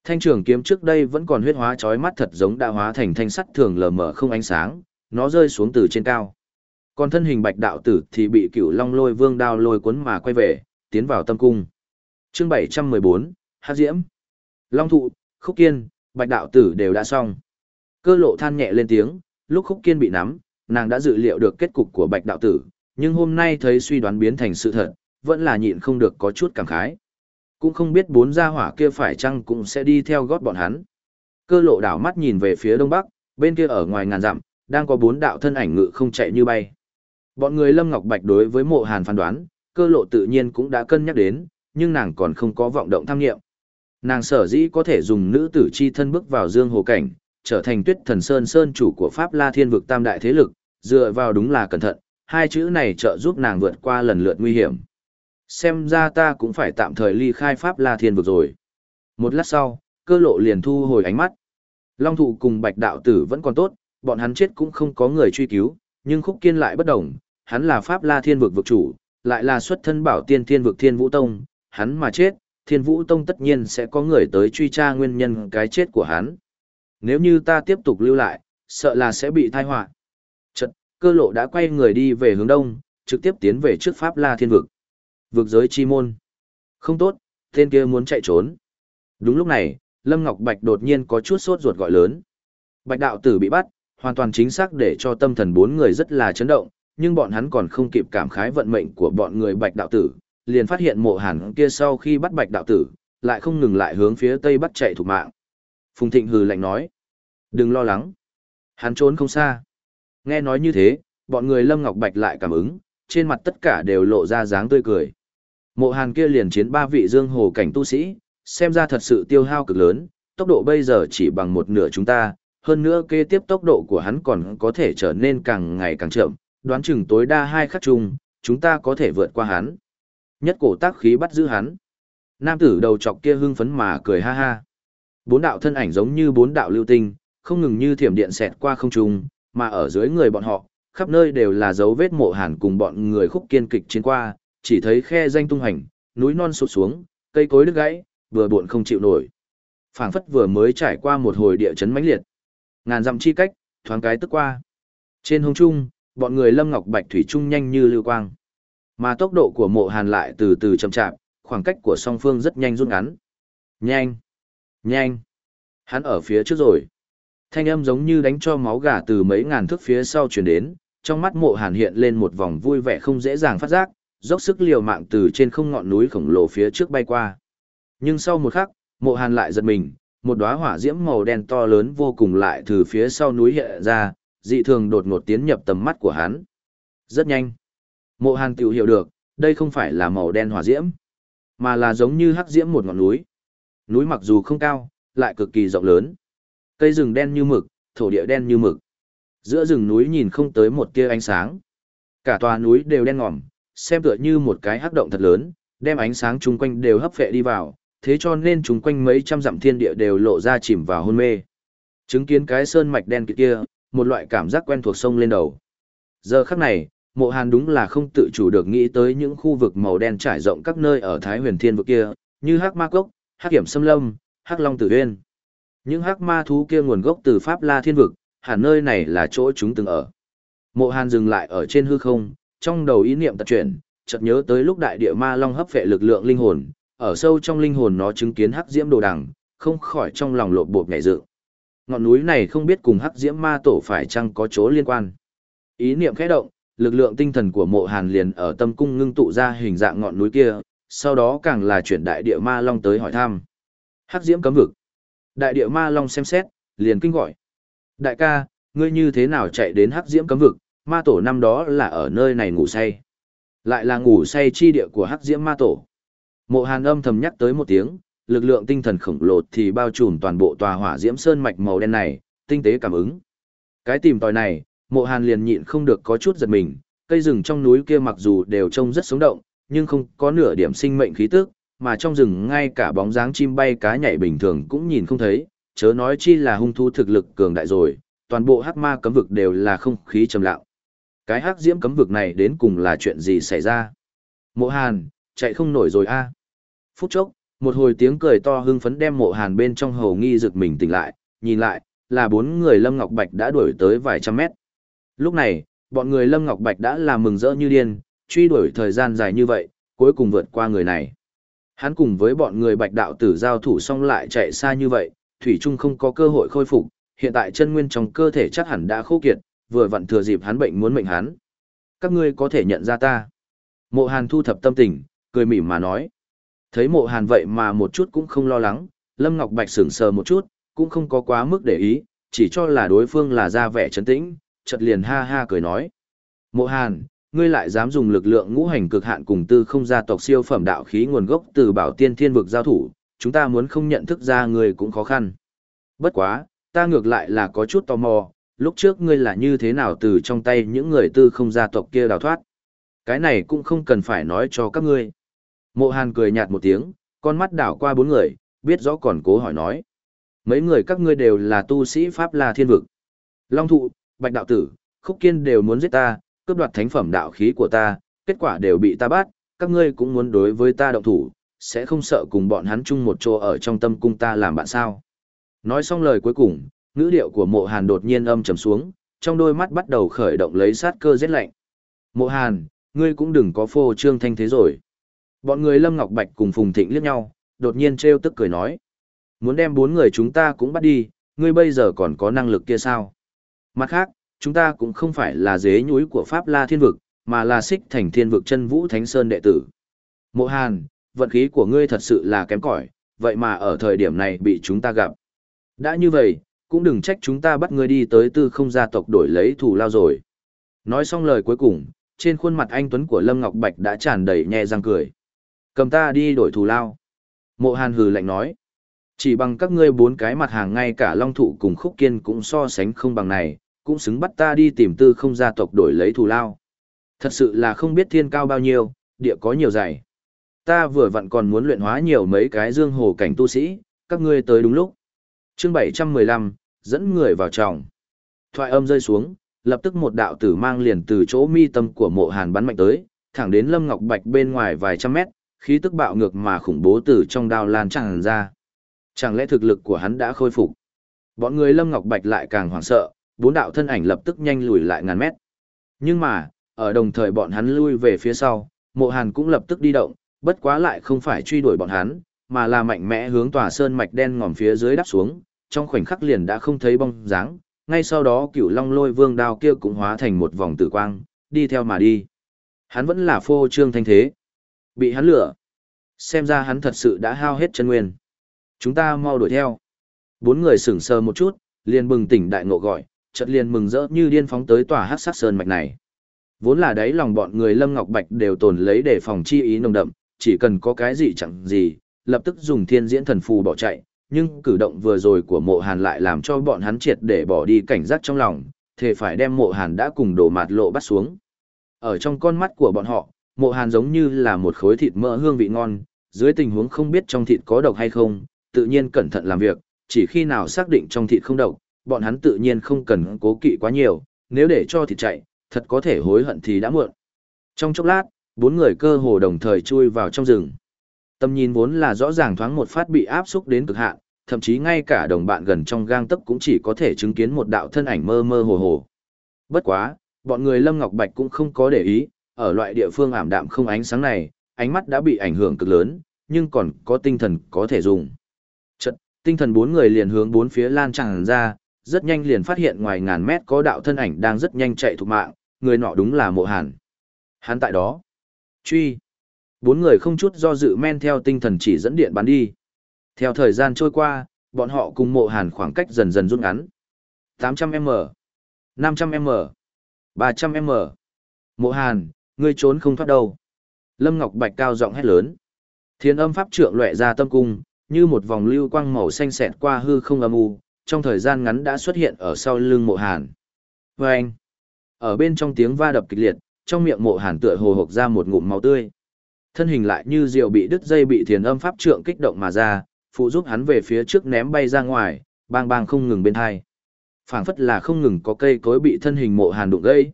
Speaker 1: Thanh trường kiếm trước đây vẫn còn huyết hóa chói mắt thật giống đã hóa thành thanh sắt thường lờ mờ không ánh sáng, nó rơi xuống từ trên cao. Còn thân hình bạch đạo tử thì bị cửu long lôi vương đao lôi cuốn mà quay về, tiến vào tâm cung. chương 714, Hát Diễm, Long Thụ, Khúc Kiên, bạch đạo tử đều đã xong. Cơ lộ than nhẹ lên tiếng, lúc Khúc Kiên bị nắm, nàng đã dự liệu được kết cục của bạch đạo tử, nhưng hôm nay thấy suy đoán biến thành sự thật, vẫn là nhịn không được có chút cảm khái. Cũng không biết bốn gia hỏa kia phải chăng cũng sẽ đi theo gót bọn hắn. Cơ lộ đảo mắt nhìn về phía đông bắc, bên kia ở ngoài ngàn dặm, đang có bốn đạo thân ảnh ngự không chạy như bay. Bọn người Lâm Ngọc Bạch đối với mộ hàn phán đoán, cơ lộ tự nhiên cũng đã cân nhắc đến, nhưng nàng còn không có vọng động tham nghiệm. Nàng sở dĩ có thể dùng nữ tử chi thân bước vào dương hồ cảnh, trở thành tuyết thần sơn sơn chủ của Pháp La Thiên vực tam đại thế lực, dựa vào đúng là cẩn thận, hai chữ này trợ giúp nàng vượt qua lần lượt nguy hiểm. Xem ra ta cũng phải tạm thời ly khai Pháp La Thiên vực rồi. Một lát sau, cơ lộ liền thu hồi ánh mắt. Long thụ cùng bạch đạo tử vẫn còn tốt, bọn hắn chết cũng không có người truy cứu, nhưng khúc kiên lại bất đồng, hắn là Pháp La Thiên vực vực chủ, lại là xuất thân bảo tiên thiên vực Thiên Vũ Tông, hắn mà chết, Thiên Vũ Tông tất nhiên sẽ có người tới truy tra nguyên nhân cái chết của hắn. Nếu như ta tiếp tục lưu lại, sợ là sẽ bị tai họa. Chật, cơ lộ đã quay người đi về hướng đông, trực tiếp tiến về trước Pháp La Thiên vực. Vực giới chi môn. Không tốt, tên kia muốn chạy trốn. Đúng lúc này, Lâm Ngọc Bạch đột nhiên có chút sốt ruột gọi lớn. Bạch đạo tử bị bắt, hoàn toàn chính xác để cho tâm thần bốn người rất là chấn động, nhưng bọn hắn còn không kịp cảm khái vận mệnh của bọn người Bạch đạo tử, liền phát hiện mộ hàn kia sau khi bắt Bạch đạo tử, lại không ngừng lại hướng phía tây bắt chạy thủ mạng. Phùng Thịnh hừ lạnh nói, đừng lo lắng, hắn trốn không xa. Nghe nói như thế, bọn người Lâm Ngọc Bạch lại cảm ứng, trên mặt tất cả đều lộ ra dáng tươi cười. Mộ hàn kia liền chiến ba vị dương hồ cảnh tu sĩ, xem ra thật sự tiêu hao cực lớn, tốc độ bây giờ chỉ bằng một nửa chúng ta, hơn nữa kế tiếp tốc độ của hắn còn có thể trở nên càng ngày càng chậm, đoán chừng tối đa hai khắc chung, chúng ta có thể vượt qua hắn. Nhất cổ tác khí bắt giữ hắn. Nam tử đầu chọc kia hưng phấn mà cười ha ha. Bốn đạo thân ảnh giống như bốn đạo lưu tinh, không ngừng như thiểm điện xẹt qua không trung, mà ở dưới người bọn họ, khắp nơi đều là dấu vết mộ hàn cùng bọn người khúc kiên kịch chiến qua, chỉ thấy khe danh tung hành, núi non sụt xuống, cây cối đứt gãy, vừa buồn không chịu nổi. Phảng phất vừa mới trải qua một hồi địa chấn mãnh liệt. Ngàn dặm chi cách, thoáng cái tức qua. Trên hông trung, bọn người Lâm Ngọc Bạch thủy trung nhanh như lưu quang. Mà tốc độ của Mộ Hàn lại từ từ chậm chạp, khoảng cách của song phương rất nhanh rút ngắn. Nhanh, nhanh. Hắn ở phía trước rồi. Thanh âm giống như đánh cho máu gà từ mấy ngàn thước phía sau truyền đến, trong mắt Mộ Hàn hiện lên một vòng vui vẻ không dễ dàng phát giác, dốc sức liều mạng từ trên không ngọn núi khổng lồ phía trước bay qua. Nhưng sau một khắc, mộ hàn lại giật mình, một đóa hỏa diễm màu đen to lớn vô cùng lại từ phía sau núi hiện ra, dị thường đột ngột tiến nhập tầm mắt của hắn. Rất nhanh. Mộ hàn tiểu hiểu được, đây không phải là màu đen hỏa diễm, mà là giống như hắc diễm một ngọn núi. Núi mặc dù không cao, lại cực kỳ rộng lớn. Cây rừng đen như mực, thổ địa đen như mực. Giữa rừng núi nhìn không tới một tia ánh sáng. Cả tòa núi đều đen ngòm, xem tựa như một cái hắc động thật lớn, đem ánh sáng chung quanh đều hấp phệ đi vào, thế cho nên chúng quanh mấy trăm dặm thiên địa đều lộ ra chìm vào hôn mê. Chứng kiến cái sơn mạch đen kia, một loại cảm giác quen thuộc sông lên đầu. Giờ khắc này, mộ hàn đúng là không tự chủ được nghĩ tới những khu vực màu đen trải rộng các nơi ở Thái huyền thiên vực kia, như hắc ma cốc, hắc kiểm xâm lâm, hắc long tử huyên. Những hắc ma thú kia nguồn gốc từ Pháp La thiên vực, hẳn nơi này là chỗ chúng từng ở. Mộ hàn dừng lại ở trên hư không, trong đầu ý niệm tật chuyển, chợt nhớ tới lúc đại địa ma long hấp phệ lực lượng linh hồn, ở sâu trong linh hồn nó chứng kiến hắc diễm đồ đằng, không khỏi trong lòng lộp bộp nhảy dựng. Ngọn núi này không biết cùng hắc diễm ma tổ phải chăng có chỗ liên quan. Ý niệm khẽ động, lực lượng tinh thần của mộ hàn liền ở tâm cung ngưng tụ ra hình dạng ngọn núi kia, sau đó càng là chuyển đại địa ma long tới hỏi thăm. Hắc diễm cấm vực. Đại địa ma long xem xét, liền kinh gọi. Đại ca, ngươi như thế nào chạy đến hắc diễm cấm vực, ma tổ năm đó là ở nơi này ngủ say. Lại là ngủ say chi địa của hắc diễm ma tổ. Mộ hàn âm thầm nhắc tới một tiếng, lực lượng tinh thần khổng lồ thì bao trùm toàn bộ tòa hỏa diễm sơn mạch màu đen này, tinh tế cảm ứng. Cái tìm tòi này, mộ hàn liền nhịn không được có chút giật mình, cây rừng trong núi kia mặc dù đều trông rất sống động, nhưng không có nửa điểm sinh mệnh khí tức, mà trong rừng ngay cả bóng dáng chim bay cá nhảy bình thường cũng nhìn không thấy, chớ nói chi là hung thú thực lực cường đại rồi, toàn bộ hắc ma cấm vực đều là không khí trầm lặng. Cái hắc diễm cấm vực này đến cùng là chuyện gì xảy ra? Mộ Hàn, chạy không nổi rồi a. Phút chốc, một hồi tiếng cười to hưng phấn đem Mộ Hàn bên trong hầu nghi rực mình tỉnh lại, nhìn lại, là bốn người Lâm Ngọc Bạch đã đuổi tới vài trăm mét. Lúc này, bọn người Lâm Ngọc Bạch đã làm mừng rỡ như điên, truy đuổi thời gian dài như vậy, cuối cùng vượt qua người này. Hắn cùng với bọn người Bạch đạo tử giao thủ xong lại chạy xa như vậy, Thủy Trung không có cơ hội khôi phục, hiện tại chân nguyên trong cơ thể chắc hẳn đã khô kiệt, vừa vặn thừa dịp hắn bệnh muốn mệnh hắn. Các ngươi có thể nhận ra ta. Mộ Hàn thu thập tâm tình, cười mỉm mà nói. Thấy mộ Hàn vậy mà một chút cũng không lo lắng, Lâm Ngọc Bạch sửng sờ một chút, cũng không có quá mức để ý, chỉ cho là đối phương là ra vẻ trấn tĩnh, chợt liền ha ha cười nói. Mộ Hàn, ngươi lại dám dùng lực lượng ngũ hành cực hạn cùng tư không gia tộc siêu phẩm đạo khí nguồn gốc từ bảo tiên thiên vực giao thủ, chúng ta muốn không nhận thức ra ngươi cũng khó khăn. Bất quá, ta ngược lại là có chút tò mò, lúc trước ngươi là như thế nào từ trong tay những người tư không gia tộc kia đào thoát. Cái này cũng không cần phải nói cho các ngươi. Mộ Hàn cười nhạt một tiếng, con mắt đảo qua bốn người, biết rõ còn cố hỏi nói. Mấy người các ngươi đều là tu sĩ Pháp La Thiên Vực. Long Thụ, Bạch Đạo Tử, Khúc Kiên đều muốn giết ta, cướp đoạt thánh phẩm đạo khí của ta, kết quả đều bị ta bắt, các ngươi cũng muốn đối với ta động thủ, sẽ không sợ cùng bọn hắn chung một chỗ ở trong tâm cung ta làm bạn sao. Nói xong lời cuối cùng, ngữ điệu của mộ hàn đột nhiên âm trầm xuống, trong đôi mắt bắt đầu khởi động lấy sát cơ rét lạnh. Mộ hàn, ngươi cũng đừng có phô trương thanh thế rồi. Bọn người Lâm Ngọc Bạch cùng Phùng Thịnh liếc nhau, đột nhiên trêu tức cười nói. Muốn đem bốn người chúng ta cũng bắt đi, ngươi bây giờ còn có năng lực kia sao? Mặt khác, chúng ta cũng không phải là dế nhúi của Pháp La Thiên Vực, mà là xích thành thiên vực chân vũ Thánh Sơn đệ tử. Mộ Hàn, vận khí của ngươi thật sự là kém cỏi, vậy mà ở thời điểm này bị chúng ta gặp. Đã như vậy, cũng đừng trách chúng ta bắt ngươi đi tới tư không gia tộc đổi lấy thù lao rồi. Nói xong lời cuối cùng, trên khuôn mặt anh Tuấn của Lâm Ngọc Bạch đã tràn đầy nhe răng cười. Cầm ta đi đổi thù lao. Mộ Hàn hừ lạnh nói. Chỉ bằng các ngươi bốn cái mặt hàng ngay cả Long Thụ cùng Khúc Kiên cũng so sánh không bằng này, cũng xứng bắt ta đi tìm tư không gia tộc đổi lấy thù lao. Thật sự là không biết thiên cao bao nhiêu, địa có nhiều dày. Ta vừa vặn còn muốn luyện hóa nhiều mấy cái dương hồ cảnh tu sĩ, các ngươi tới đúng lúc. chương 715, dẫn người vào trọng. Thoại âm rơi xuống, lập tức một đạo tử mang liền từ chỗ mi tâm của mộ hàn bắn mạnh tới, thẳng đến Lâm Ngọc Bạch bên ngoài vài trăm mét, khí tức bạo ngược mà khủng bố từ trong đao lan tràn ra. Chẳng lẽ thực lực của hắn đã khôi phục? Bọn người Lâm Ngọc Bạch lại càng hoảng sợ, bốn đạo thân ảnh lập tức nhanh lùi lại ngàn mét. Nhưng mà, ở đồng thời bọn hắn lui về phía sau, mộ hàn cũng lập tức đi động, bất quá lại không phải truy đuổi bọn hắn, mà là mạnh mẽ hướng tòa sơn mạch đen ngòm phía dưới đắp xuống, trong khoảnh khắc liền đã không thấy bóng dáng, ngay sau đó cửu long lôi vương đao kia cũng hóa thành một vòng tử quang, đi theo mà đi. Hắn vẫn là phô trương thanh thế. Bị hắn lửa. Xem ra hắn thật sự đã hao hết chân nguyên. Chúng ta mau đuổi theo. Bốn người sửng sờ một chút, liền bừng tỉnh đại ngộ gọi, chợt liền mừng rỡ như điên phóng tới tòa hắc sát sơn mạch này. Vốn là đấy lòng bọn người Lâm Ngọc Bạch đều tồn lấy để phòng chi ý nồng đậm, chỉ cần có cái gì chẳng gì, lập tức dùng thiên diễn thần phù bỏ chạy, nhưng cử động vừa rồi của mộ hàn lại làm cho bọn hắn triệt để bỏ đi cảnh giác trong lòng, thề phải đem mộ hàn đã cùng đổ mạt lộ bắt xuống. Ở trong con mắt của bọn họ, mộ hàn giống như là một khối thịt mỡ hương vị ngon, dưới tình huống không biết trong thịt có độc hay không, tự nhiên cẩn thận làm việc, chỉ khi nào xác định trong thịt không độc, bọn hắn tự nhiên không cần cố kỵ quá nhiều, nếu để cho thịt chạy, thật có thể hối hận thì đã muộn. Trong chốc lát, bốn người cơ hồ đồng thời chui vào trong rừng. Tầm nhìn vốn là rõ ràng thoáng một phát bị áp xúc đến cực hạn, thậm chí ngay cả đồng bạn gần trong gang tấc cũng chỉ có thể chứng kiến một đạo thân ảnh mơ mơ hồ hồ. Bất quá, bọn người Lâm Ngọc Bạch cũng không có để ý, ở loại địa phương ảm đạm không ánh sáng này, ánh mắt đã bị ảnh hưởng cực lớn, nhưng còn có tinh thần có thể dùng. Chật, tinh thần bốn người liền hướng bốn phía lan tràn ra, rất nhanh liền phát hiện ngoài ngàn mét có đạo thân ảnh đang rất nhanh chạy thục mạng, người nọ đúng là mộ hàn. Hắn tại đó. Truy. Bốn người không chút do dự men theo tinh thần chỉ dẫn điện bắn đi. Theo thời gian trôi qua, bọn họ cùng mộ hàn khoảng cách dần dần rút ngắn. 800m, 500m, 300m. Mộ hàn, ngươi trốn không thoát đâu. Lâm Ngọc Bạch cao giọng hét lớn. Thiên âm pháp trượng lệ ra tâm cung, như một vòng lưu quang màu xanh xẹt qua hư không âm u, trong thời gian ngắn đã xuất hiện ở sau lưng mộ hàn. Và anh, ở bên trong tiếng va đập kịch liệt, trong miệng mộ hàn tựa hồ hộc ra một ngụm máu tươi. Thân hình lại như diều bị đứt dây bị thiền âm pháp trượng kích động mà ra, phụ giúp hắn về phía trước ném bay ra ngoài, bang bang không ngừng bên hai. phảng phất là không ngừng có cây cối bị thân hình mộ hàn đụng gây.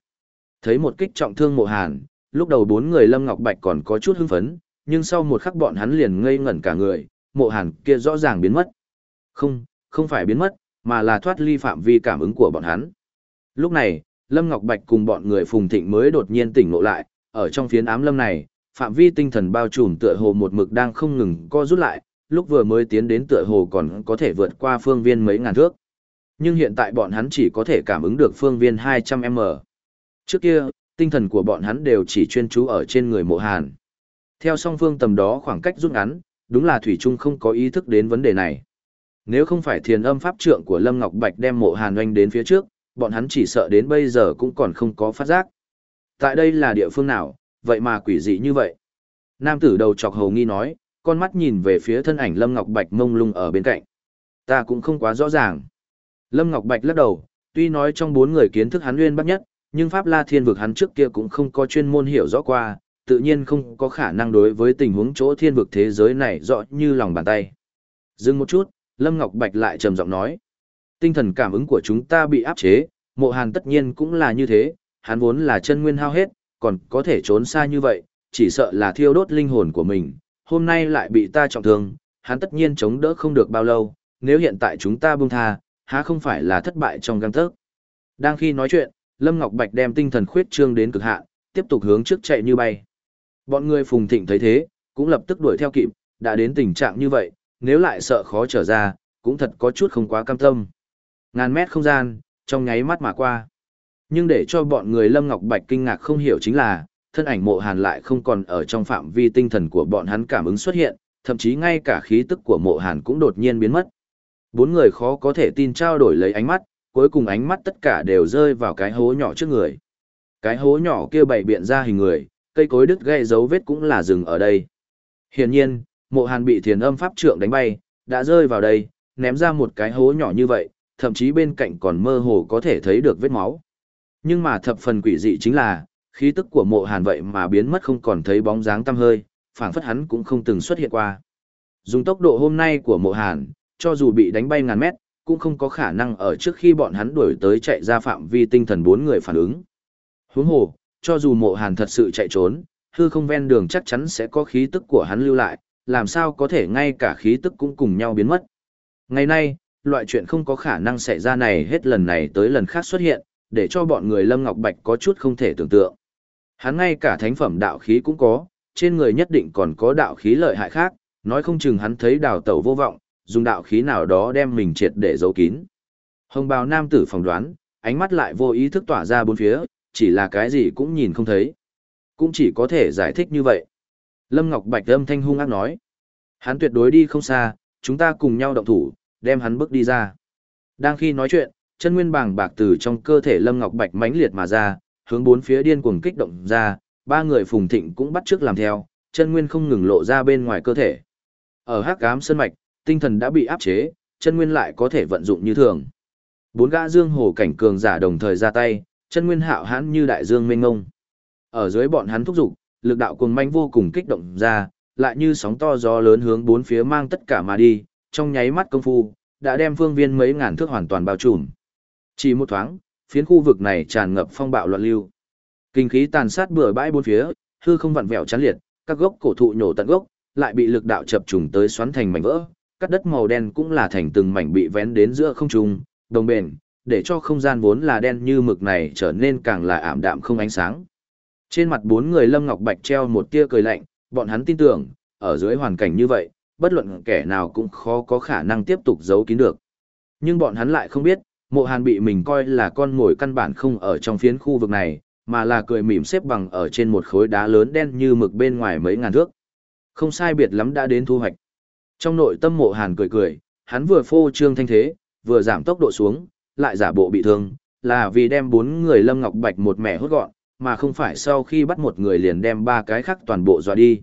Speaker 1: Thấy một kích trọng thương mộ hàn, lúc đầu bốn người Lâm Ngọc Bạch còn có chút hưng phấn, nhưng sau một khắc bọn hắn liền ngây ngẩn cả người, mộ hàn kia rõ ràng biến mất. Không, không phải biến mất, mà là thoát ly phạm vi cảm ứng của bọn hắn. Lúc này, Lâm Ngọc Bạch cùng bọn người Phùng Thịnh mới đột nhiên tỉnh ngộ lại, ở trong phiến ám lâm này, phạm vi tinh thần bao trùm tựa hồ một mực đang không ngừng co rút lại, lúc vừa mới tiến đến tựa hồ còn có thể vượt qua phương viên mấy ngàn thước. Nhưng hiện tại bọn hắn chỉ có thể cảm ứng được phương viên 200m. Trước kia, tinh thần của bọn hắn đều chỉ chuyên trú ở trên người mộ hàn. Theo song phương tầm đó khoảng cách rút ngắn, đúng là Thủy Trung không có ý thức đến vấn đề này. Nếu không phải thiền âm pháp trượng của Lâm Ngọc Bạch đem mộ hàn oanh đến phía trước, bọn hắn chỉ sợ đến bây giờ cũng còn không có phát giác. Tại đây là địa phương nào, vậy mà quỷ dị như vậy. Nam tử đầu chọc hầu nghi nói, con mắt nhìn về phía thân ảnh Lâm Ngọc Bạch mông lung ở bên cạnh. Ta cũng không quá rõ ràng. Lâm Ngọc Bạch lắc đầu, tuy nói trong bốn người kiến thức hắn nguyên bắt nhất, nhưng Pháp La Thiên vực hắn trước kia cũng không có chuyên môn hiểu rõ qua, tự nhiên không có khả năng đối với tình huống chỗ thiên vực thế giới này rõ như lòng bàn tay. Dừng một chút, Lâm Ngọc Bạch lại trầm giọng nói. Tinh thần cảm ứng của chúng ta bị áp chế, mộ hàn tất nhiên cũng là như thế, hắn vốn là chân nguyên hao hết, còn có thể trốn xa như vậy, chỉ sợ là thiêu đốt linh hồn của mình, hôm nay lại bị ta trọng thương, hắn tất nhiên chống đỡ không được bao lâu, nếu hiện tại chúng ta buông tha, há không phải là thất bại trong găng tớc. Đang khi nói chuyện, Lâm Ngọc Bạch đem tinh thần khuyết trương đến cực hạn, tiếp tục hướng trước chạy như bay. Bọn người phùng thịnh thấy thế, cũng lập tức đuổi theo kịp, đã đến tình trạng như vậy, nếu lại sợ khó trở ra, cũng thật có chút không quá cam tâm. Ngàn mét không gian, trong nháy mắt mà qua. Nhưng để cho bọn người Lâm Ngọc Bạch kinh ngạc không hiểu chính là, thân ảnh mộ hàn lại không còn ở trong phạm vi tinh thần của bọn hắn cảm ứng xuất hiện, thậm chí ngay cả khí tức của mộ hàn cũng đột nhiên biến mất. Bốn người khó có thể tin trao đổi lấy ánh mắt, cuối cùng ánh mắt tất cả đều rơi vào cái hố nhỏ trước người. Cái hố nhỏ kia bày biện ra hình người, cây cối đứt gây dấu vết cũng là rừng ở đây. Hiển nhiên, mộ hàn bị thiền âm pháp trượng đánh bay, đã rơi vào đây, ném ra một cái hố nhỏ như vậy, thậm chí bên cạnh còn mơ hồ có thể thấy được vết máu. Nhưng mà thập phần quỷ dị chính là, khí tức của mộ hàn vậy mà biến mất không còn thấy bóng dáng tăm hơi, phảng phất hắn cũng không từng xuất hiện qua. Dùng tốc độ hôm nay của mộ hàn, cho dù bị đánh bay ngàn mét, cũng không có khả năng ở trước khi bọn hắn đuổi tới chạy ra phạm vi tinh thần bốn người phản ứng. Huống hồ, cho dù mộ hàn thật sự chạy trốn, hư không ven đường chắc chắn sẽ có khí tức của hắn lưu lại, làm sao có thể ngay cả khí tức cũng cùng nhau biến mất. Ngày nay, loại chuyện không có khả năng xảy ra này hết lần này tới lần khác xuất hiện, để cho bọn người Lâm Ngọc Bạch có chút không thể tưởng tượng. Hắn ngay cả thánh phẩm đạo khí cũng có, trên người nhất định còn có đạo khí lợi hại khác, nói không chừng hắn thấy đào tẩu vô vọng, dùng đạo khí nào đó đem mình triệt để giấu kín. Hồng bào nam tử phỏng đoán, ánh mắt lại vô ý thức tỏa ra bốn phía, chỉ là cái gì cũng nhìn không thấy. Cũng chỉ có thể giải thích như vậy. Lâm Ngọc Bạch âm thanh hung ác nói. Hắn tuyệt đối đi không xa, chúng ta cùng nhau động thủ, đem hắn bước đi ra. Đang khi nói chuyện, chân nguyên bàng bạc từ trong cơ thể Lâm Ngọc Bạch mãnh liệt mà ra, hướng bốn phía điên cuồng kích động ra, ba người phùng thịnh cũng bắt trước làm theo, chân nguyên không ngừng lộ ra bên ngoài cơ thể. Ở hắc ám sơn mạch, tinh thần đã bị áp chế, chân nguyên lại có thể vận dụng như thường. Bốn gã dương hồ cảnh cường giả đồng thời ra tay, chân nguyên hạo hãn như đại dương mênh ngông. Ở dưới bọn hắn thúc dục, lực đạo cuồng manh vô cùng kích động ra, lại như sóng to gió lớn hướng bốn phía mang tất cả mà đi, trong nháy mắt công phu, đã đem phương viên mấy ngàn thước hoàn toàn bao trùm. Chỉ một thoáng, phiến khu vực này tràn ngập phong bạo loạn lưu. Kinh khí tàn sát bừa bãi bốn phía, hư không vặn vẹo chán liệt, các gốc cổ thụ nhổ tận gốc, lại bị lực đạo chập trùng tới xoắn thành mảnh vỡ, cắt đất màu đen cũng là thành từng mảnh bị vén đến giữa không trung, đồng bền, để cho không gian vốn là đen như mực này trở nên càng là ảm đạm không ánh sáng. Trên mặt bốn người Lâm Ngọc Bạch treo một tia cười lạnh, bọn hắn tin tưởng, ở dưới hoàn cảnh như vậy, bất luận kẻ nào cũng khó có khả năng tiếp tục giấu kín được. Nhưng bọn hắn lại không biết, mộ hàn bị mình coi là con ngồi căn bản không ở trong phiến khu vực này, mà là cười mỉm xếp bằng ở trên một khối đá lớn đen như mực bên ngoài mấy ngàn thước. Không sai biệt lắm đã đến thu hoạch. Trong nội tâm mộ hàn cười cười, hắn vừa phô trương thanh thế, vừa giảm tốc độ xuống, lại giả bộ bị thương, là vì đem bốn người Lâm Ngọc Bạch một mẻ hốt gọn, mà không phải sau khi bắt một người liền đem ba cái khác toàn bộ dọa đi.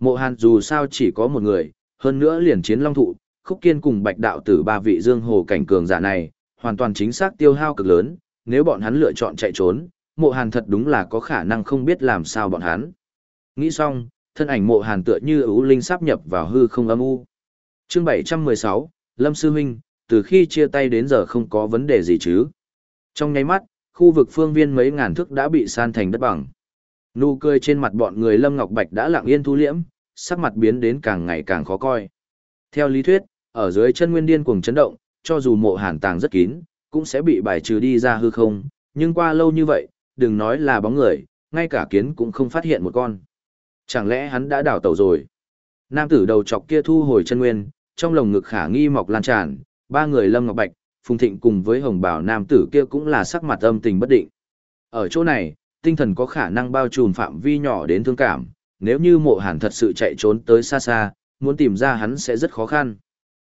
Speaker 1: Mộ hàn dù sao chỉ có một người, hơn nữa liền chiến long thụ, khúc kiên cùng bạch đạo tử ba vị dương hồ cảnh cường giả này, hoàn toàn chính xác tiêu hao cực lớn, nếu bọn hắn lựa chọn chạy trốn, mộ hàn thật đúng là có khả năng không biết làm sao bọn hắn. Nghĩ xong, thân ảnh mộ hàn tựa như ưu linh sắp nhập vào hư không âm u. chương 716, Lâm Sư Huynh, từ khi chia tay đến giờ không có vấn đề gì chứ. Trong nháy mắt, khu vực phương viên mấy ngàn thước đã bị san thành đất bằng. Nụ cười trên mặt bọn người Lâm Ngọc Bạch đã lặng yên thu liễm, sắc mặt biến đến càng ngày càng khó coi. Theo lý thuyết, ở dưới chân nguyên điên cuồng chấn động, cho dù mộ hàn tàng rất kín, cũng sẽ bị bài trừ đi ra hư không, nhưng qua lâu như vậy, đừng nói là bóng người, ngay cả kiến cũng không phát hiện một con. Chẳng lẽ hắn đã đảo tàu rồi? Nam tử đầu chọc kia thu hồi chân nguyên, trong lồng ngực khả nghi mọc lan tràn, ba người Lâm Ngọc Bạch, Phùng Thịnh cùng với hồng bảo nam tử kia cũng là sắc mặt âm tình bất định. Ở chỗ này, tinh thần có khả năng bao trùm phạm vi nhỏ đến thương cảm, nếu như mộ hàn thật sự chạy trốn tới xa xa, muốn tìm ra hắn sẽ rất khó khăn.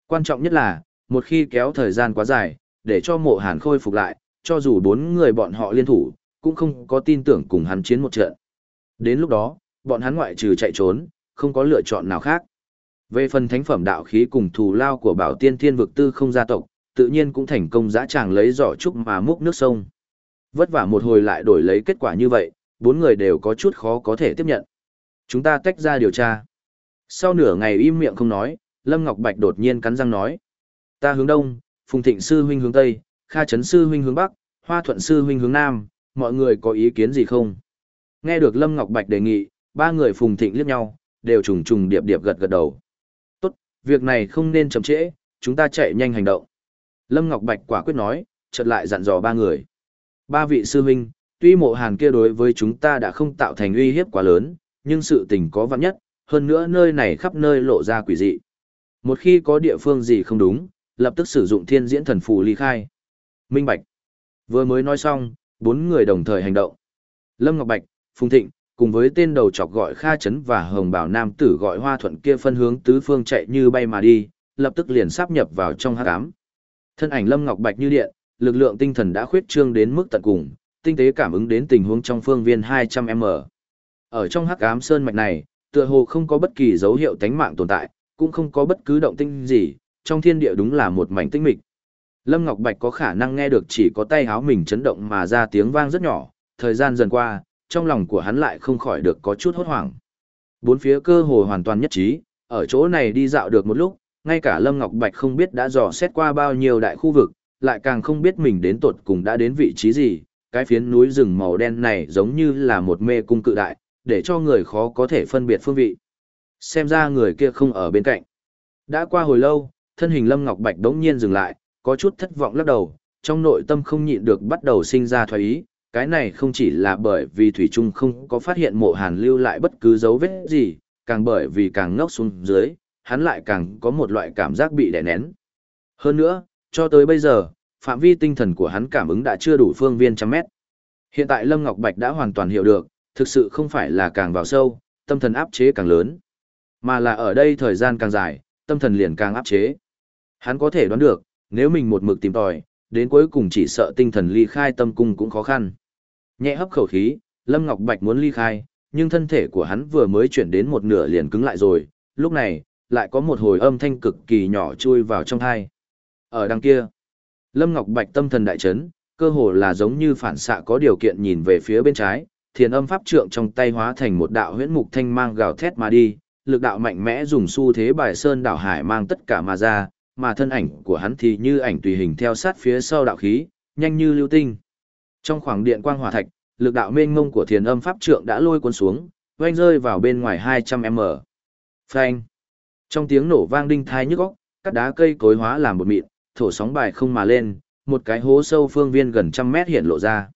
Speaker 1: Quan trọng nhất là, một khi kéo thời gian quá dài, để cho mộ hàn khôi phục lại, cho dù bốn người bọn họ liên thủ, cũng không có tin tưởng cùng hắn chiến một trận. Đến lúc đó, bọn hắn ngoại trừ chạy trốn, không có lựa chọn nào khác. Về phần thánh phẩm đạo khí cùng thù lao của bảo tiên thiên vực tư không gia tộc, tự nhiên cũng thành công dã tràng lấy giỏ trúc mà múc nước sông. Vất vả một hồi lại đổi lấy kết quả như vậy, bốn người đều có chút khó có thể tiếp nhận. Chúng ta tách ra điều tra. Sau nửa ngày im miệng không nói, Lâm Ngọc Bạch đột nhiên cắn răng nói. Ta hướng đông, Phùng Thịnh Sư huynh hướng tây, Kha Trấn Sư huynh hướng bắc, Hoa Thuận Sư huynh hướng nam, mọi người có ý kiến gì không? Nghe được Lâm Ngọc Bạch đề nghị, ba người Phùng Thịnh liếc nhau, đều trùng trùng điệp điệp gật gật đầu. Tốt, việc này không nên chậm trễ, chúng ta chạy nhanh hành động. Lâm Ngọc Bạch quả quyết nói, chợt lại dặn dò ba người. Ba vị sư huynh, tuy mộ hàn kia đối với chúng ta đã không tạo thành uy hiếp quá lớn, nhưng sự tình có vắng nhất, hơn nữa nơi này khắp nơi lộ ra quỷ dị. Một khi có địa phương gì không đúng, lập tức sử dụng thiên diễn thần phù ly khai. Minh Bạch. Vừa mới nói xong, bốn người đồng thời hành động. Lâm Ngọc Bạch, Phùng Thịnh, cùng với tên đầu chọc gọi Kha Chấn và Hồng Bảo Nam tử gọi Hoa Thuận kia phân hướng tứ phương chạy như bay mà đi, lập tức liền sáp nhập vào trong hắc ám. Thân ảnh Lâm Ngọc Bạch như điện, lực lượng tinh thần đã khuyết trương đến mức tận cùng, tinh tế cảm ứng đến tình huống trong phương viên 200m. Ở trong hắc ám sơn mạch này, tựa hồ không có bất kỳ dấu hiệu tánh mạng tồn tại, cũng không có bất cứ động tinh gì, trong thiên địa đúng là một mảnh tinh mịch. Lâm Ngọc Bạch có khả năng nghe được chỉ có tay háo mình chấn động mà ra tiếng vang rất nhỏ, thời gian dần qua, trong lòng của hắn lại không khỏi được có chút hốt hoảng. Bốn phía cơ hồ hoàn toàn nhất trí, ở chỗ này đi dạo được một lúc, ngay cả Lâm Ngọc Bạch không biết đã dò xét qua bao nhiêu đại khu vực, lại càng không biết mình đến tột cùng đã đến vị trí gì, cái phiến núi rừng màu đen này giống như là một mê cung cự đại, để cho người khó có thể phân biệt phương vị. Xem ra người kia không ở bên cạnh. Đã qua hồi lâu, thân hình Lâm Ngọc Bạch đống nhiên dừng lại, có chút thất vọng lắc đầu, trong nội tâm không nhịn được bắt đầu sinh ra thoái ý, cái này không chỉ là bởi vì Thủy Trung không có phát hiện mộ hàn lưu lại bất cứ dấu vết gì, càng bởi vì càng ngốc xuống dưới, hắn lại càng có một loại cảm giác bị đè nén. Hơn nữa, cho tới bây giờ, phạm vi tinh thần của hắn cảm ứng đã chưa đủ phương viên trăm mét. Hiện tại Lâm Ngọc Bạch đã hoàn toàn hiểu được, thực sự không phải là càng vào sâu, tâm thần áp chế càng lớn, mà là ở đây thời gian càng dài, tâm thần liền càng áp chế. Hắn có thể đoán được, nếu mình một mực tìm tòi, đến cuối cùng chỉ sợ tinh thần ly khai tâm cung cũng khó khăn. Nhẹ hấp khẩu khí, Lâm Ngọc Bạch muốn ly khai, nhưng thân thể của hắn vừa mới chuyển đến một nửa liền cứng lại rồi, lúc này, lại có một hồi âm thanh cực kỳ nhỏ chui vào trong thai. Ở đằng kia, Lâm Ngọc Bạch tâm thần đại chấn, cơ hồ là giống như phản xạ có điều kiện nhìn về phía bên trái, thiền âm pháp trượng trong tay hóa thành một đạo huyễn mục thanh mang gào thét mà đi, lực đạo mạnh mẽ dùng xu thế bài sơn đảo hải mang tất cả mà ra, mà thân ảnh của hắn thì như ảnh tùy hình theo sát phía sau đạo khí, nhanh như lưu tinh. Trong khoảng điện quang hỏa thạch, lực đạo mênh mông của thiền âm pháp trượng đã lôi cuốn xuống, oanh rơi vào bên ngoài 200m. Phanh. Trong tiếng nổ vang đinh thai nhức óc, các đá cây cối hóa làm một mịn, thổ sóng bài không mà lên, một cái hố sâu phương viên gần trăm mét hiện lộ ra.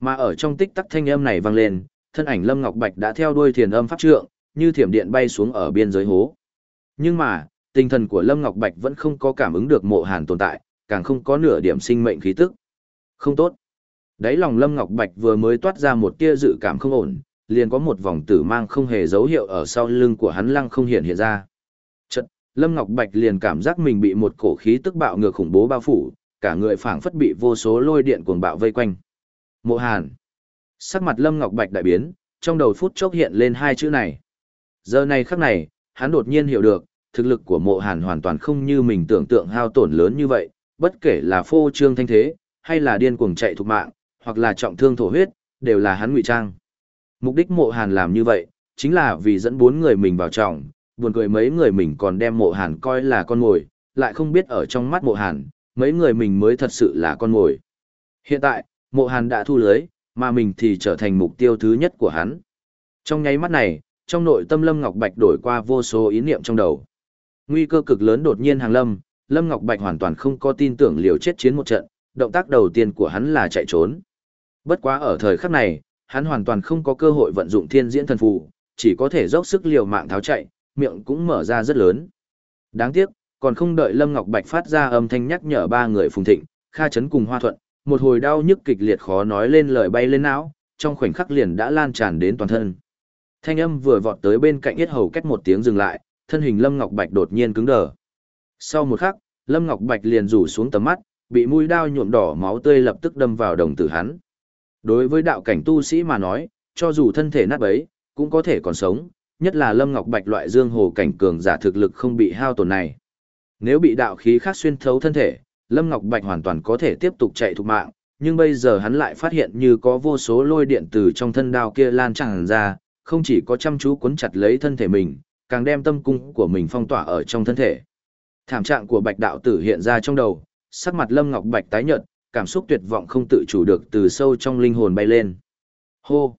Speaker 1: Mà ở trong tích tắc thanh âm này vang lên, thân ảnh Lâm Ngọc Bạch đã theo đuôi thiền âm pháp trượng, như thiểm điện bay xuống ở biên giới hố. Nhưng mà, tinh thần của Lâm Ngọc Bạch vẫn không có cảm ứng được mộ hàn tồn tại, càng không có nửa điểm sinh mệnh khí tức. Không tốt. Đấy lòng Lâm Ngọc Bạch vừa mới toát ra một tia dự cảm không ổn, liền có một vòng tử mang không hề dấu hiệu ở sau lưng của hắn lăng không hiện hiện ra. Chật, Lâm Ngọc Bạch liền cảm giác mình bị một cổ khí tức bạo ngược khủng bố bao phủ, cả người phảng phất bị vô số lôi điện cuồng bạo vây quanh. Mộ Hàn. Sắc mặt Lâm Ngọc Bạch đại biến, trong đầu phút chốc hiện lên hai chữ này. Giờ này khắc này, hắn đột nhiên hiểu được, thực lực của mộ hàn hoàn toàn không như mình tưởng tượng hao tổn lớn như vậy, bất kể là phô trương thanh thế, hay là điên cuồng chạy thục mạng, hoặc là trọng thương thổ huyết, đều là hắn ngụy trang. Mục đích mộ hàn làm như vậy, chính là vì dẫn bốn người mình vào trọng, buồn cười mấy người mình còn đem mộ hàn coi là con mồi, lại không biết ở trong mắt mộ hàn, mấy người mình mới thật sự là con mồi. Hiện tại, mộ hàn đã thu lưới, mà mình thì trở thành mục tiêu thứ nhất của hắn. Trong nháy mắt này, trong nội tâm Lâm Ngọc Bạch đổi qua vô số ý niệm trong đầu. Nguy cơ cực lớn đột nhiên hàng lâm, Lâm Ngọc Bạch hoàn toàn không có tin tưởng liều chết chiến một trận, động tác đầu tiên của hắn là chạy trốn. Bất quá ở thời khắc này, hắn hoàn toàn không có cơ hội vận dụng thiên diễn thần phù, chỉ có thể dốc sức liều mạng tháo chạy, miệng cũng mở ra rất lớn. Đáng tiếc, còn không đợi Lâm Ngọc Bạch phát ra âm thanh nhắc nhở ba người phùng thịnh, Kha Chấn cùng Hoa Thuận, một hồi đau nhức kịch liệt khó nói lên lời bay lên não, trong khoảnh khắc liền đã lan tràn đến toàn thân. Thanh âm vừa vọt tới bên cạnh yết hầu cách một tiếng dừng lại, thân hình Lâm Ngọc Bạch đột nhiên cứng đờ. Sau một khắc, Lâm Ngọc Bạch liền rủ xuống tầm mắt, bị mũi đao nhuộm đỏ máu tươi lập tức đâm vào đồng tử hắn. Đối với đạo cảnh tu sĩ mà nói, cho dù thân thể nát bấy, cũng có thể còn sống, nhất là Lâm Ngọc Bạch loại dương hồ cảnh cường giả thực lực không bị hao tổn này. Nếu bị đạo khí khác xuyên thấu thân thể, Lâm Ngọc Bạch hoàn toàn có thể tiếp tục chạy thục mạng, nhưng bây giờ hắn lại phát hiện như có vô số lôi điện từ trong thân đao kia lan tràn ra, không chỉ có chăm chú cuốn chặt lấy thân thể mình, càng đem tâm cung của mình phong tỏa ở trong thân thể. Thảm trạng của Bạch đạo tử hiện ra trong đầu, sắc mặt Lâm Ngọc Bạch tái nhợt, cảm xúc tuyệt vọng không tự chủ được từ sâu trong linh hồn bay lên. Hô!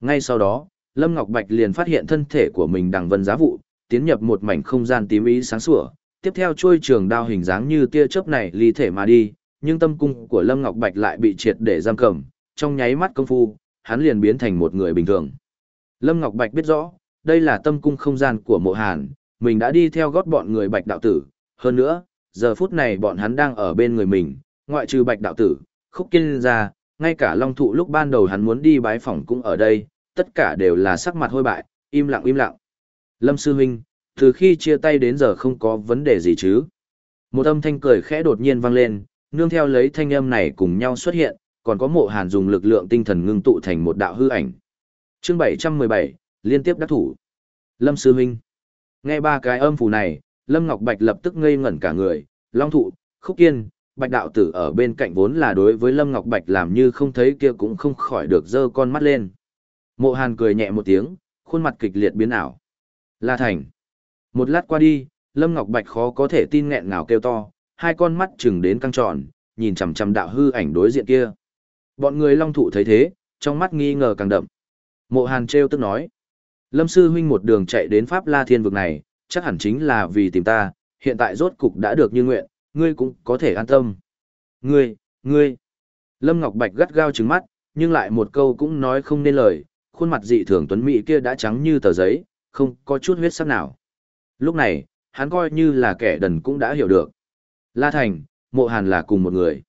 Speaker 1: Ngay sau đó, Lâm Ngọc Bạch liền phát hiện thân thể của mình đằng vân giá vụ, tiến nhập một mảnh không gian tím ý sáng sủa, tiếp theo chuôi trường đao hình dáng như tia chớp này ly thể mà đi, nhưng tâm cung của Lâm Ngọc Bạch lại bị triệt để giam cầm, trong nháy mắt công phu, hắn liền biến thành một người bình thường. Lâm Ngọc Bạch biết rõ, đây là tâm cung không gian của mộ hàn, mình đã đi theo gót bọn người Bạch đạo tử, hơn nữa, giờ phút này bọn hắn đang ở bên người mình, ngoại trừ Bạch đạo tử, khúc kiên ra, ngay cả Long Thụ lúc ban đầu hắn muốn đi bái phỏng cũng ở đây, tất cả đều là sắc mặt hôi bại, im lặng im lặng. Lâm Sư Huynh, từ khi chia tay đến giờ không có vấn đề gì chứ. Một âm thanh cười khẽ đột nhiên vang lên, nương theo lấy thanh âm này cùng nhau xuất hiện, còn có mộ hàn dùng lực lượng tinh thần ngưng tụ thành một đạo hư ảnh. chương 717, liên tiếp đắc thủ. Lâm Sư Huynh. Nghe ba cái âm phù này, Lâm Ngọc Bạch lập tức ngây ngẩn cả người, Long Thụ, Khúc Kiên, Bạch Đạo Tử ở bên cạnh vốn là đối với Lâm Ngọc Bạch làm như không thấy kia cũng không khỏi được dơ con mắt lên. Mộ Hàn cười nhẹ một tiếng, khuôn mặt kịch liệt biến ảo. La Thành. Một lát qua đi, Lâm Ngọc Bạch khó có thể tin nghẹn ngào kêu to, hai con mắt chừng đến căng tròn, nhìn chằm chằm đạo hư ảnh đối diện kia. Bọn người long thụ thấy thế, trong mắt nghi ngờ càng đậm. Mộ Hàn treo tức nói. Lâm Sư Huynh một đường chạy đến Pháp La Thiên vực này, chắc hẳn chính là vì tìm ta, hiện tại rốt cục đã được như nguyện, ngươi cũng có thể an tâm. Ngươi, ngươi. Lâm Ngọc Bạch gắt gao trừng mắt, nhưng lại một câu cũng nói không nên lời, khuôn mặt dị thường tuấn mỹ kia đã trắng như tờ giấy, không có chút huyết sắc nào. Lúc này, hắn coi như là kẻ đần cũng đã hiểu được. La Thành, mộ hàn là cùng một người.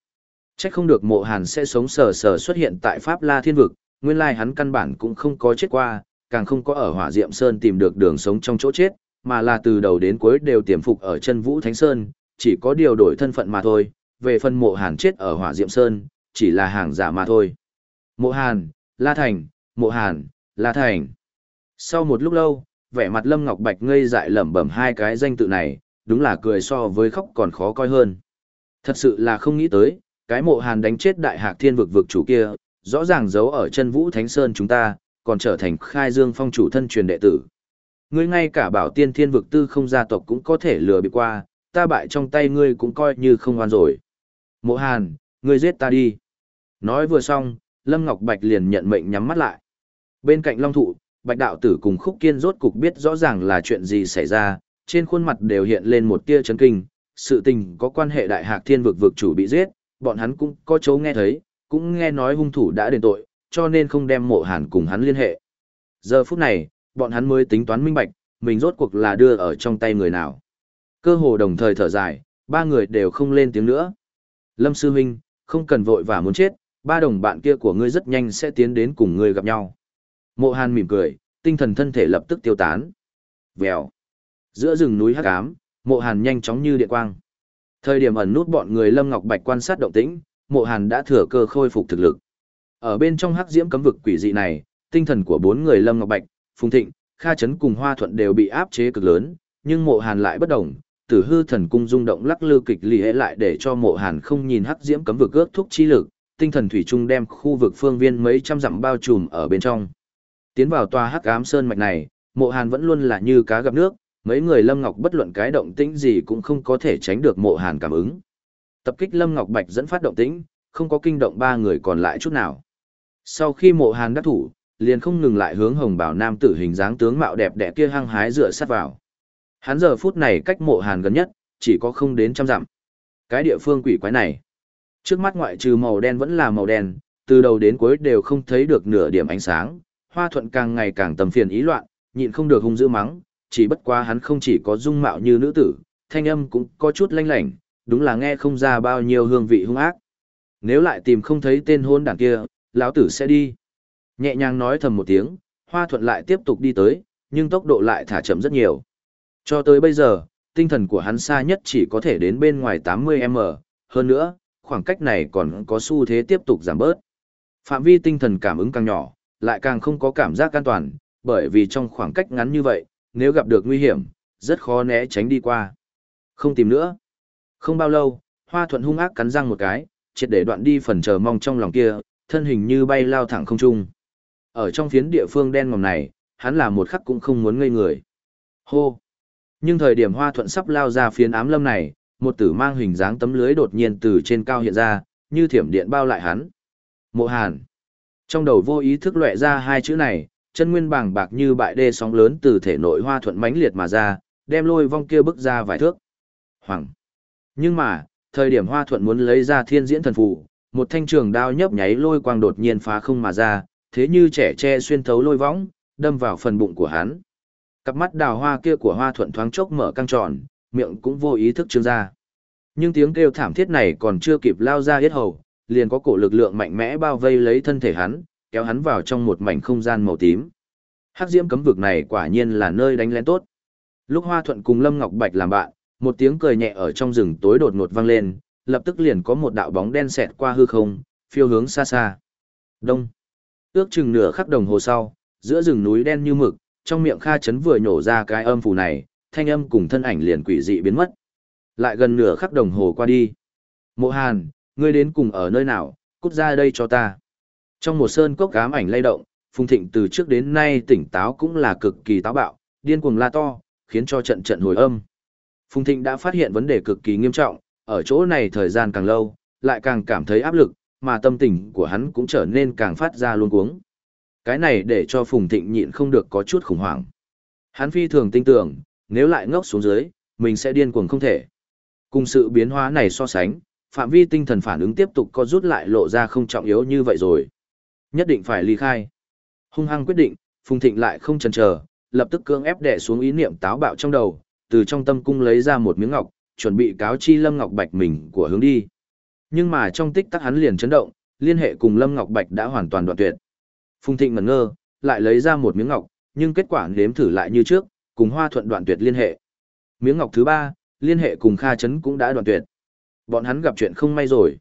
Speaker 1: Chắc không được mộ hàn sẽ sống sờ sờ xuất hiện tại Pháp La Thiên Vực, nguyên lai hắn căn bản cũng không có chết qua, càng không có ở hỏa diệm sơn tìm được đường sống trong chỗ chết, mà là từ đầu đến cuối đều tiềm phục ở chân Vũ Thánh Sơn, chỉ có điều đổi thân phận mà thôi, về phần mộ hàn chết ở hỏa diệm sơn, chỉ là hàng giả mà thôi. Mộ hàn, La Thành, mộ hàn, La Thành. Sau một lúc lâu, vẻ mặt Lâm Ngọc Bạch ngây dại lẩm bẩm hai cái danh tự này, đúng là cười so với khóc còn khó coi hơn. Thật sự là không nghĩ tới, cái mộ hàn đánh chết đại hạc thiên vực vực chủ kia, rõ ràng giấu ở chân vũ thánh sơn chúng ta, còn trở thành khai dương phong chủ thân truyền đệ tử. Ngươi ngay cả bảo tiên thiên vực tư không gia tộc cũng có thể lừa bị qua, ta bại trong tay ngươi cũng coi như không oan rồi. Mộ hàn, ngươi giết ta đi. Nói vừa xong, Lâm Ngọc Bạch liền nhận mệnh nhắm mắt lại. Bên cạnh Long Thụ, Bạch Đạo Tử cùng Khúc Kiên rốt cục biết rõ ràng là chuyện gì xảy ra, trên khuôn mặt đều hiện lên một tia chấn kinh, sự tình có quan hệ đại hạc thiên vực vực chủ bị giết, bọn hắn cũng có chỗ nghe thấy, cũng nghe nói hung thủ đã đền tội, cho nên không đem mộ hàn cùng hắn liên hệ. Giờ phút này, bọn hắn mới tính toán minh bạch, mình rốt cuộc là đưa ở trong tay người nào. Cơ hồ đồng thời thở dài, ba người đều không lên tiếng nữa. Lâm Sư Minh, không cần vội và muốn chết, ba đồng bạn kia của ngươi rất nhanh sẽ tiến đến cùng ngươi gặp nhau. Mộ Hàn mỉm cười, tinh thần thân thể lập tức tiêu tán. Vèo. Giữa rừng núi hắc ám, Mộ Hàn nhanh chóng như điện quang. Thời điểm ẩn nút bọn người Lâm Ngọc Bạch quan sát động tĩnh, Mộ Hàn đã thừa cơ khôi phục thực lực. Ở bên trong hắc diễm cấm vực quỷ dị này, tinh thần của bốn người Lâm Ngọc Bạch, Phùng Thịnh, Kha Chấn cùng Hoa Thuận đều bị áp chế cực lớn, nhưng Mộ Hàn lại bất động, Tử Hư Thần Cung rung động lắc lư kịch liệt lại để cho Mộ Hàn không nhìn hắc diễm cấm vực ước thúc chi lực, tinh thần thủy trung đem khu vực phương viên mấy trăm dặm bao trùm ở bên trong. Tiến vào tòa hắc ám sơn mạch này, mộ hàn vẫn luôn là như cá gặp nước, mấy người Lâm Ngọc bất luận cái động tĩnh gì cũng không có thể tránh được mộ hàn cảm ứng. Tập kích Lâm Ngọc Bạch dẫn phát động tĩnh, không có kinh động ba người còn lại chút nào. Sau khi mộ hàn đắc thủ, liền không ngừng lại hướng hồng bảo nam tử hình dáng tướng mạo đẹp đẽ kia hăng hái dựa sát vào. Hắn giờ phút này cách mộ hàn gần nhất, chỉ có không đến trăm dặm. Cái địa phương quỷ quái này, trước mắt ngoại trừ màu đen vẫn là màu đen, từ đầu đến cuối đều không thấy được nửa điểm ánh sáng, hoa thuận càng ngày càng tầm phiền ý loạn, nhịn không được hung dữ mắng, chỉ bất quá hắn không chỉ có dung mạo như nữ tử, thanh âm cũng có chút lanh lảnh, đúng là nghe không ra bao nhiêu hương vị hung ác. Nếu lại tìm không thấy tên hôn đảng kia, lão tử sẽ đi. Nhẹ nhàng nói thầm một tiếng, hoa thuận lại tiếp tục đi tới, nhưng tốc độ lại thả chậm rất nhiều. Cho tới bây giờ, tinh thần của hắn xa nhất chỉ có thể đến bên ngoài 80m, hơn nữa, khoảng cách này còn có xu thế tiếp tục giảm bớt. Phạm vi tinh thần cảm ứng càng nhỏ, lại càng không có cảm giác an toàn, bởi vì trong khoảng cách ngắn như vậy, nếu gặp được nguy hiểm, rất khó né tránh đi qua. Không tìm nữa. Không bao lâu, hoa thuận hung ác cắn răng một cái, triệt để đoạn đi phần chờ mong trong lòng kia, thân hình như bay lao thẳng không trung. Ở trong phiến địa phương đen ngòm này, hắn là một khắc cũng không muốn ngây người. Hô! Nhưng thời điểm hoa thuận sắp lao ra phiến ám lâm này, một tử mang hình dáng tấm lưới đột nhiên từ trên cao hiện ra, như thiểm điện bao lại hắn. Mộ hàn! Trong đầu vô ý thức lệ ra hai chữ này, chân nguyên bàng bạc như bại đê sóng lớn từ thể nội hoa thuận mãnh liệt mà ra, đem lôi vong kia bước ra vài thước. Hoàng! Nhưng mà, thời điểm hoa thuận muốn lấy ra thiên diễn thần phù, một thanh trường đao nhấp nháy lôi quang đột nhiên phá không mà ra, thế như trẻ tre xuyên thấu lôi võng, đâm vào phần bụng của hắn. Cặp mắt đào hoa kia của hoa thuận thoáng chốc mở căng tròn, miệng cũng vô ý thức trương ra. Nhưng tiếng kêu thảm thiết này còn chưa kịp lao ra yết hầu, liền có cổ lực lượng mạnh mẽ bao vây lấy thân thể hắn, kéo hắn vào trong một mảnh không gian màu tím. Hắc diễm cấm vực này quả nhiên là nơi đánh lén tốt. Lúc Hoa Thuận cùng Lâm Ngọc Bạch làm bạn, một tiếng cười nhẹ ở trong rừng tối đột ngột vang lên, lập tức liền có một đạo bóng đen xẹt qua hư không, phiêu hướng xa xa. Đông. Ước chừng nửa khắc đồng hồ sau, giữa rừng núi đen như mực, trong miệng Kha Chấn vừa nhổ ra cái âm phù này, thanh âm cùng thân ảnh liền quỷ dị biến mất. Lại gần nửa khắc đồng hồ qua đi. Mộ Hàn, ngươi đến cùng ở nơi nào, cút ra đây cho ta. Trong một sơn cốc ám ảnh lay động, Phùng Thịnh từ trước đến nay tỉnh táo cũng là cực kỳ táo bạo, điên cuồng la to, khiến cho trận trận hồi âm. Phùng Thịnh đã phát hiện vấn đề cực kỳ nghiêm trọng, ở chỗ này thời gian càng lâu, lại càng cảm thấy áp lực, mà tâm tình của hắn cũng trở nên càng phát ra luôn cuống. Cái này để cho Phùng Thịnh nhịn không được có chút khủng hoảng. Hắn phi thường tin tưởng, nếu lại ngốc xuống dưới, mình sẽ điên cuồng không thể. Cùng sự biến hóa này so sánh, phạm vi tinh thần phản ứng tiếp tục có rút lại lộ ra không trọng yếu như vậy rồi. Nhất định phải ly khai. Hung hăng quyết định, Phùng Thịnh lại không chần chờ, lập tức cưỡng ép đè xuống ý niệm táo bạo trong đầu, từ trong tâm cung lấy ra một miếng ngọc, chuẩn bị cáo chi Lâm Ngọc Bạch mình của hướng đi. Nhưng mà trong tích tắc hắn liền chấn động, liên hệ cùng Lâm Ngọc Bạch đã hoàn toàn đoạn tuyệt. Phùng Thịnh ngẩn ngơ, lại lấy ra một miếng ngọc, nhưng kết quả nếm thử lại như trước, cùng Hoa Thuận đoạn tuyệt liên hệ. Miếng ngọc thứ ba, liên hệ cùng Kha Chấn cũng đã đoạn tuyệt. Bọn hắn gặp chuyện không may rồi.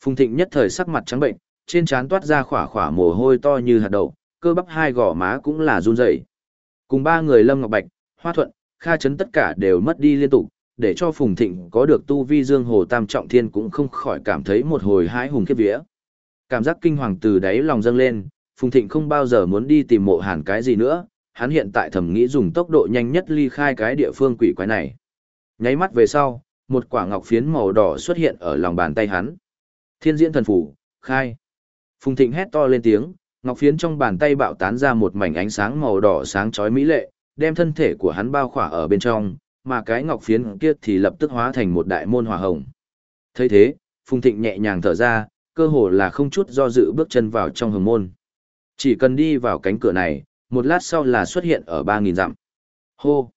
Speaker 1: Phùng Thịnh nhất thời sắc mặt trắng bệnh, trên trán toát ra khỏa khỏa mồ hôi to như hạt đậu, cơ bắp hai gò má cũng là run rẩy. Cùng ba người Lâm Ngọc Bạch, Hoa Thuận, Kha Chấn tất cả đều mất đi liên tục, để cho Phùng Thịnh có được tu vi dương hồ tam trọng thiên cũng không khỏi cảm thấy một hồi hãi hùng khiếp vía. Cảm giác kinh hoàng từ đáy lòng dâng lên, Phùng Thịnh không bao giờ muốn đi tìm mộ hàn cái gì nữa, hắn hiện tại thầm nghĩ dùng tốc độ nhanh nhất ly khai cái địa phương quỷ quái này. Nháy mắt về sau, một quả ngọc phiến màu đỏ xuất hiện ở lòng bàn tay hắn. Thiên diễn thần phủ, khai. Phùng Thịnh hét to lên tiếng, ngọc phiến trong bàn tay bạo tán ra một mảnh ánh sáng màu đỏ sáng chói mỹ lệ, đem thân thể của hắn bao khỏa ở bên trong, mà cái ngọc phiến kia thì lập tức hóa thành một đại môn hỏa hồng. thấy thế, Phùng Thịnh nhẹ nhàng thở ra, cơ hồ là không chút do dự bước chân vào trong hồng môn. Chỉ cần đi vào cánh cửa này, một lát sau là xuất hiện ở 3.000 dặm. Hô!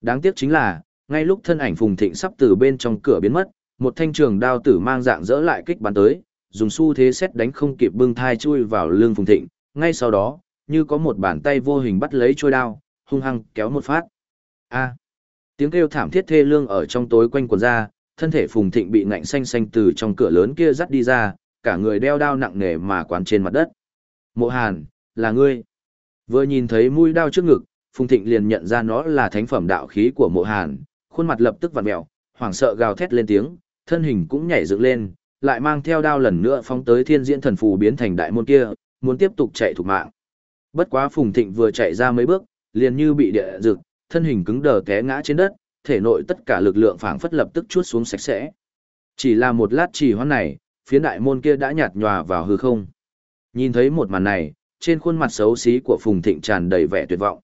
Speaker 1: Đáng tiếc chính là, ngay lúc thân ảnh Phùng Thịnh sắp từ bên trong cửa biến mất, một thanh trường đao tử mang dạng dỡ lại kích bắn tới, dùng xu thế xét đánh không kịp bưng thai chui vào lưng Phùng Thịnh, ngay sau đó, như có một bàn tay vô hình bắt lấy trôi đao, hung hăng kéo một phát. A! Tiếng kêu thảm thiết thê lương ở trong tối quanh quần ra, thân thể Phùng Thịnh bị ngạnh xanh xanh từ trong cửa lớn kia dắt đi ra, cả người đeo đao nặng nề mà quán trên mặt đất. Mộ Hàn, là ngươi. Vừa nhìn thấy mũi đao trước ngực, Phùng Thịnh liền nhận ra nó là thánh phẩm đạo khí của Mộ Hàn, khuôn mặt lập tức vặn mèo, hoảng sợ gào thét lên tiếng, thân hình cũng nhảy dựng lên, lại mang theo đao lần nữa phóng tới Thiên Diễn Thần Phù biến thành đại môn kia, muốn tiếp tục chạy thục mạng. Bất quá Phùng Thịnh vừa chạy ra mấy bước, liền như bị địa rực, thân hình cứng đờ té ngã trên đất, thể nội tất cả lực lượng phảng phất lập tức chuốt xuống sạch sẽ. Chỉ là một lát trì hoãn này, phía đại môn kia đã nhạt nhòa vào hư không. Nhìn thấy một màn này, trên khuôn mặt xấu xí của Phùng Thịnh tràn đầy vẻ tuyệt vọng.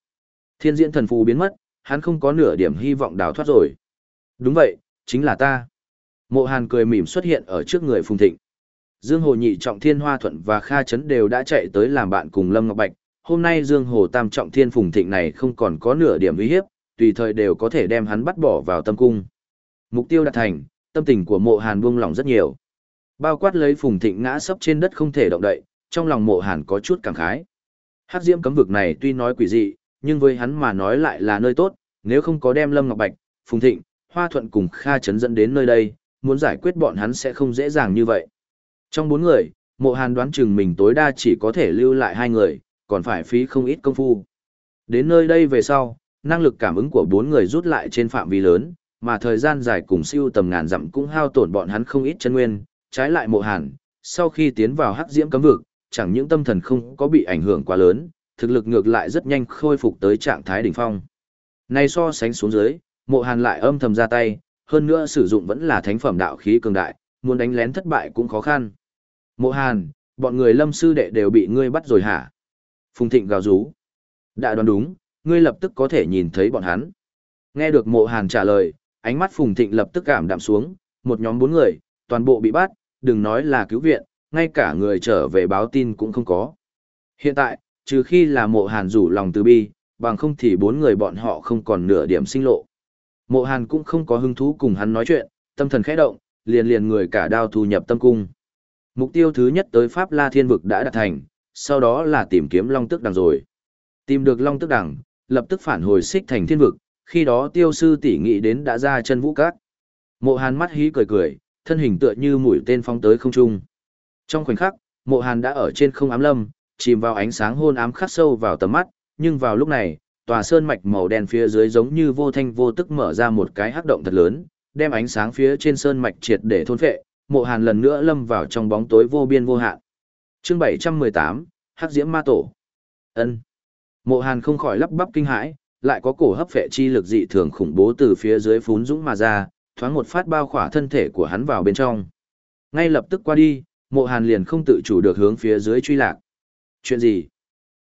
Speaker 1: Thiên diễn thần phù biến mất, hắn không có nửa điểm hy vọng đào thoát rồi. Đúng vậy, chính là ta. Mộ Hàn cười mỉm xuất hiện ở trước người Phùng Thịnh. Dương Hồ Nhị Trọng Thiên Hoa Thuận và Kha Trấn đều đã chạy tới làm bạn cùng Lâm Ngọc Bạch. Hôm nay Dương Hồ Tam Trọng Thiên Phùng Thịnh này không còn có nửa điểm uy hiếp, tùy thời đều có thể đem hắn bắt bỏ vào tâm cung. Mục tiêu đạt thành, tâm tình của mộ hàn buông lòng rất nhiều. Bao quát lấy Phùng Thịnh ngã sấp trên đất không thể động đậy, trong lòng mộ hàn có chút cảm khái. Hắc diễm cấm vực này tuy nói quỷ dị, nhưng với hắn mà nói lại là nơi tốt, nếu không có đem Lâm Ngọc Bạch, Phùng Thịnh, Hoa Thuận cùng Kha Trấn dẫn đến nơi đây, muốn giải quyết bọn hắn sẽ không dễ dàng như vậy. Trong bốn người, mộ hàn đoán chừng mình tối đa chỉ có thể lưu lại hai người, còn phải phí không ít công phu. Đến nơi đây về sau, năng lực cảm ứng của bốn người rút lại trên phạm vi lớn, mà thời gian dài cùng siêu tầm ngàn dặm cũng hao tổn bọn hắn không ít chân nguyên, trái lại mộ hàn, sau khi tiến vào hắc diễm cấm vực, chẳng những tâm thần không có bị ảnh hưởng quá lớn, thực lực ngược lại rất nhanh khôi phục tới trạng thái đỉnh phong. Này so sánh xuống dưới, mộ hàn lại âm thầm ra tay, hơn nữa sử dụng vẫn là thánh phẩm đạo khí cường đại, muốn đánh lén thất bại cũng khó khăn. Mộ hàn, bọn người lâm sư đệ đều bị ngươi bắt rồi hả? Phùng thịnh gào rú. Đã đoán đúng, ngươi lập tức có thể nhìn thấy bọn hắn. Nghe được mộ hàn trả lời, ánh mắt Phùng Thịnh lập tức cảm đạm xuống, một nhóm bốn người, toàn bộ bị bắt, đừng nói là cứu viện, ngay cả người trở về báo tin cũng không có. Hiện tại, trừ khi là mộ hàn rủ lòng từ bi, bằng không thì bốn người bọn họ không còn nửa điểm sinh lộ. Mộ hàn cũng không có hứng thú cùng hắn nói chuyện, tâm thần khẽ động, liền liền người cả đao thu nhập tâm cung. Mục tiêu thứ nhất tới Pháp La Thiên Vực đã đạt thành, sau đó là tìm kiếm Long Tức Đằng rồi. Tìm được Long Tức Đằng, lập tức phản hồi xích thành thiên vực, khi đó tiêu sư tỷ nghĩ đến đã ra chân vũ cát. Mộ hàn mắt hí cười cười, thân hình tựa như mũi tên phóng tới không trung. Trong khoảnh khắc, mộ hàn đã ở trên không ám lâm, chìm vào ánh sáng hôn ám khắc sâu vào tầm mắt, nhưng vào lúc này, tòa sơn mạch màu đen phía dưới giống như vô thanh vô tức mở ra một cái hắc động thật lớn, đem ánh sáng phía trên sơn mạch triệt để thôn phệ, mộ hàn lần nữa lâm vào trong bóng tối vô biên vô hạn chương 718, Hắc Diễm Ma Tổ. ân Mộ hàn không khỏi lắp bắp kinh hãi, lại có cổ hấp phệ chi lực dị thường khủng bố từ phía dưới phún dũng mà ra, thoáng một phát bao khỏa thân thể của hắn vào bên trong. Ngay lập tức qua đi, mộ hàn liền không tự chủ được hướng phía dưới truy lạc. Chuyện gì?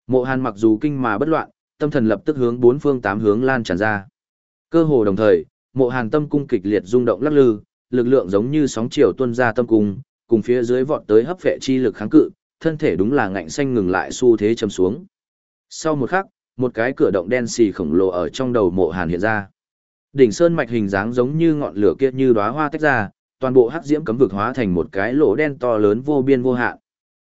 Speaker 1: Mộ hàn mặc dù kinh mà bất loạn, tâm thần lập tức hướng bốn phương tám hướng lan tràn ra. Cơ hồ đồng thời, mộ hàn tâm cung kịch liệt rung động lắc lư, lực lượng giống như sóng chiều tuôn ra tâm cung, cùng phía dưới vọt tới hấp phệ chi lực kháng cự, thân thể đúng là ngạnh xanh ngừng lại xu thế châm xuống. Sau một khắc, một cái cửa động đen xì khổng lồ ở trong đầu mộ hàn hiện ra. Đỉnh sơn mạch hình dáng giống như ngọn lửa kia như đóa hoa tách ra, toàn bộ hắc diễm cấm vực hóa thành một cái lỗ đen to lớn vô biên vô hạn.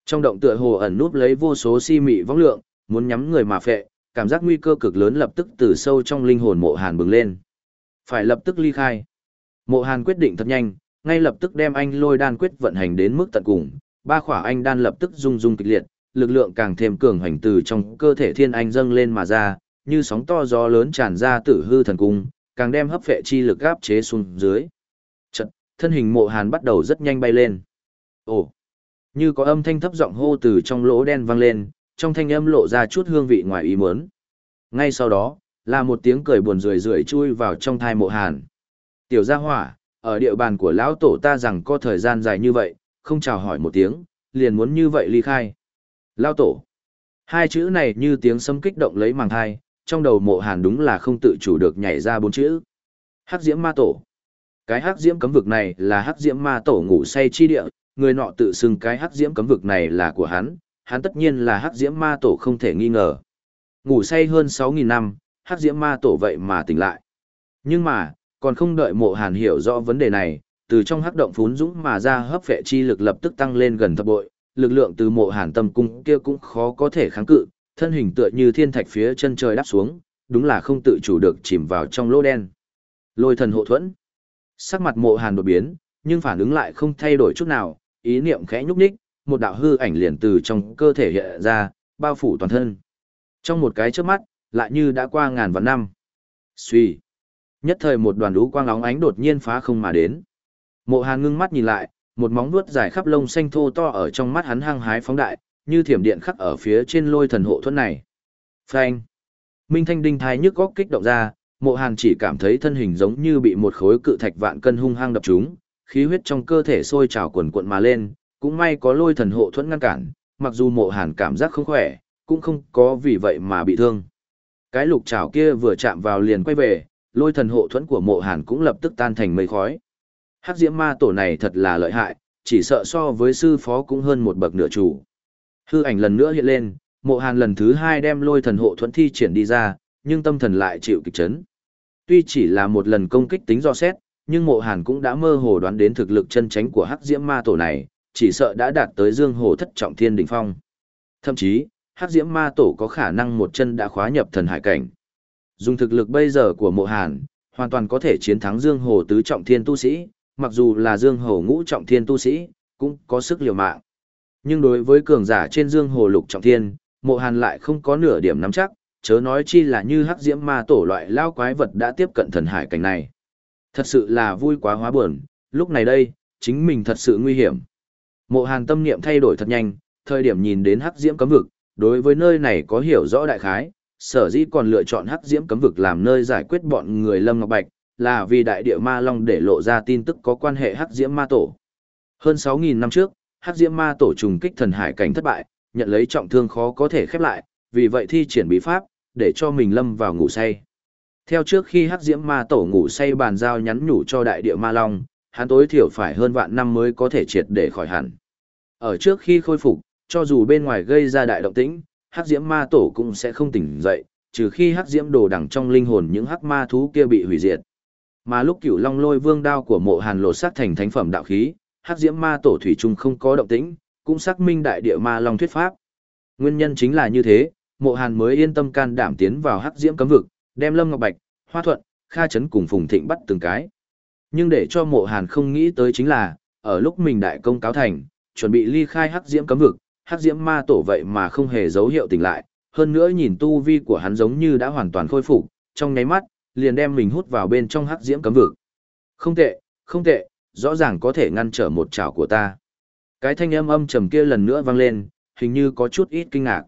Speaker 1: Trong động tựa hồ ẩn núp lấy vô số si mị vong lượng, muốn nhắm người mà phệ, cảm giác nguy cơ cực lớn lập tức từ sâu trong linh hồn mộ hàn bừng lên. Phải lập tức ly khai. Mộ hàn quyết định thật nhanh, ngay lập tức đem anh lôi đan quyết vận hành đến mức tận cùng, ba khỏa anh đan lập tức rung rung kịch liệt, lực lượng càng thêm cường hành từ trong cơ thể thiên anh dâng lên mà ra, như sóng to gió lớn tràn ra tử hư thần cung, càng đem hấp phệ chi lực áp chế xuống dưới. Chật, thân hình mộ hàn bắt đầu rất nhanh bay lên. Ồ, như có âm thanh thấp giọng hô từ trong lỗ đen vang lên, trong thanh âm lộ ra chút hương vị ngoài ý muốn. Ngay sau đó, là một tiếng cười buồn rười rượi chui vào trong thai mộ hàn. Tiểu gia hỏa, ở địa bàn của lão tổ ta rằng có thời gian dài như vậy, không chào hỏi một tiếng, liền muốn như vậy ly khai. Lao tổ. Hai chữ này như tiếng sấm kích động lấy màng thai, trong đầu mộ hàn đúng là không tự chủ được nhảy ra bốn chữ. Hắc diễm ma tổ. Cái hắc diễm cấm vực này là hắc diễm ma tổ ngủ say chi địa, người nọ tự xưng cái hắc diễm cấm vực này là của hắn, hắn tất nhiên là hắc diễm ma tổ không thể nghi ngờ. Ngủ say hơn 6.000 năm, hắc diễm ma tổ vậy mà tỉnh lại. Nhưng mà, còn không đợi mộ hàn hiểu rõ vấn đề này, từ trong hắc động phún dũng mà ra hấp phệ chi lực lập tức tăng lên gần thập bội, lực lượng từ mộ hàn tâm cung kia cũng khó có thể kháng cự, thân hình tựa như thiên thạch phía chân trời đáp xuống, đúng là không tự chủ được chìm vào trong lỗ đen. Lôi thần hộ thuẫn. Sắc mặt mộ hàn đột biến, nhưng phản ứng lại không thay đổi chút nào, ý niệm khẽ nhúc nhích, một đạo hư ảnh liền từ trong cơ thể hiện ra, bao phủ toàn thân. Trong một cái chớp mắt, lại như đã qua ngàn vạn năm. Xuy. Nhất thời một đoàn lũ quang óng ánh đột nhiên phá không mà đến. Mộ Hàn ngưng mắt nhìn lại, một móng vuốt dài khắp lông xanh thô to ở trong mắt hắn hăng hái phóng đại, như thiểm điện khắc ở phía trên lôi thần hộ thuẫn này. Phanh! Minh thanh đinh thái nhức góc kích động ra, Mộ Hàn chỉ cảm thấy thân hình giống như bị một khối cự thạch vạn cân hung hăng đập trúng, khí huyết trong cơ thể sôi trào quần cuộn mà lên, cũng may có lôi thần hộ thuẫn ngăn cản, mặc dù Mộ Hàn cảm giác không khỏe, cũng không có vì vậy mà bị thương. Cái lục trảo kia vừa chạm vào liền quay về, lôi thần hộ thuẫn của Mộ Hàn cũng lập tức tan thành mây khói. Hắc Diễm Ma tổ này thật là lợi hại, chỉ sợ so với sư phó cũng hơn một bậc nửa chủ. Hư ảnh lần nữa hiện lên, Mộ Hàn lần thứ hai đem lôi thần hộ thuẫn thi triển đi ra, nhưng tâm thần lại chịu kịch chấn. Tuy chỉ là một lần công kích tính do xét, nhưng mộ hàn cũng đã mơ hồ đoán đến thực lực chân tránh của hắc diễm ma tổ này, chỉ sợ đã đạt tới dương hồ thất trọng thiên đỉnh phong. Thậm chí, hắc diễm ma tổ có khả năng một chân đã khóa nhập thần hải cảnh. Dùng thực lực bây giờ của mộ hàn, hoàn toàn có thể chiến thắng dương hồ tứ trọng thiên tu sĩ, mặc dù là dương hồ ngũ trọng thiên tu sĩ, cũng có sức liều mạng. Nhưng đối với cường giả trên dương hồ lục trọng thiên, mộ hàn lại không có nửa điểm nắm chắc, chớ nói chi là như hắc diễm ma tổ loại lao quái vật đã tiếp cận thần hải cảnh này. Thật sự là vui quá hóa buồn, lúc này đây, chính mình thật sự nguy hiểm. Mộ hàn tâm niệm thay đổi thật nhanh, thời điểm nhìn đến hắc diễm cấm vực, đối với nơi này có hiểu rõ đại khái, sở dĩ còn lựa chọn hắc diễm cấm vực làm nơi giải quyết bọn người Lâm Ngọc Bạch, là vì đại địa ma long để lộ ra tin tức có quan hệ hắc diễm ma tổ. Hơn 6.000 năm trước, hắc diễm ma tổ trùng kích thần hải cảnh thất bại, nhận lấy trọng thương khó có thể khép lại, vì vậy thi triển bí pháp, để cho mình lâm vào ngủ say. Theo trước khi hắc diễm ma tổ ngủ say bàn giao nhắn nhủ cho đại địa ma long, hắn tối thiểu phải hơn vạn năm mới có thể triệt để khỏi hẳn. Ở trước khi khôi phục, cho dù bên ngoài gây ra đại động tĩnh, hắc diễm ma tổ cũng sẽ không tỉnh dậy, trừ khi hắc diễm đồ đằng trong linh hồn những hắc ma thú kia bị hủy diệt. Mà lúc cửu long lôi vương đao của mộ hàn lột xác thành thánh phẩm đạo khí, hắc diễm ma tổ thủy trung không có động tĩnh, cũng xác minh đại địa ma long thuyết pháp. Nguyên nhân chính là như thế, mộ hàn mới yên tâm can đảm tiến vào hắc diễm cấm vực, đem Lâm Ngọc Bạch, Hoa Thuận, Kha Trấn cùng Phùng Thịnh bắt từng cái. Nhưng để cho mộ hàn không nghĩ tới chính là, ở lúc mình đại công cáo thành, chuẩn bị ly khai hắc diễm cấm vực, hắc diễm ma tổ vậy mà không hề dấu hiệu tỉnh lại, hơn nữa nhìn tu vi của hắn giống như đã hoàn toàn khôi phục, trong nháy mắt, liền đem mình hút vào bên trong hắc diễm cấm vực. Không tệ, không tệ, rõ ràng có thể ngăn trở một chảo của ta. Cái thanh âm âm trầm kia lần nữa vang lên, hình như có chút ít kinh ngạc.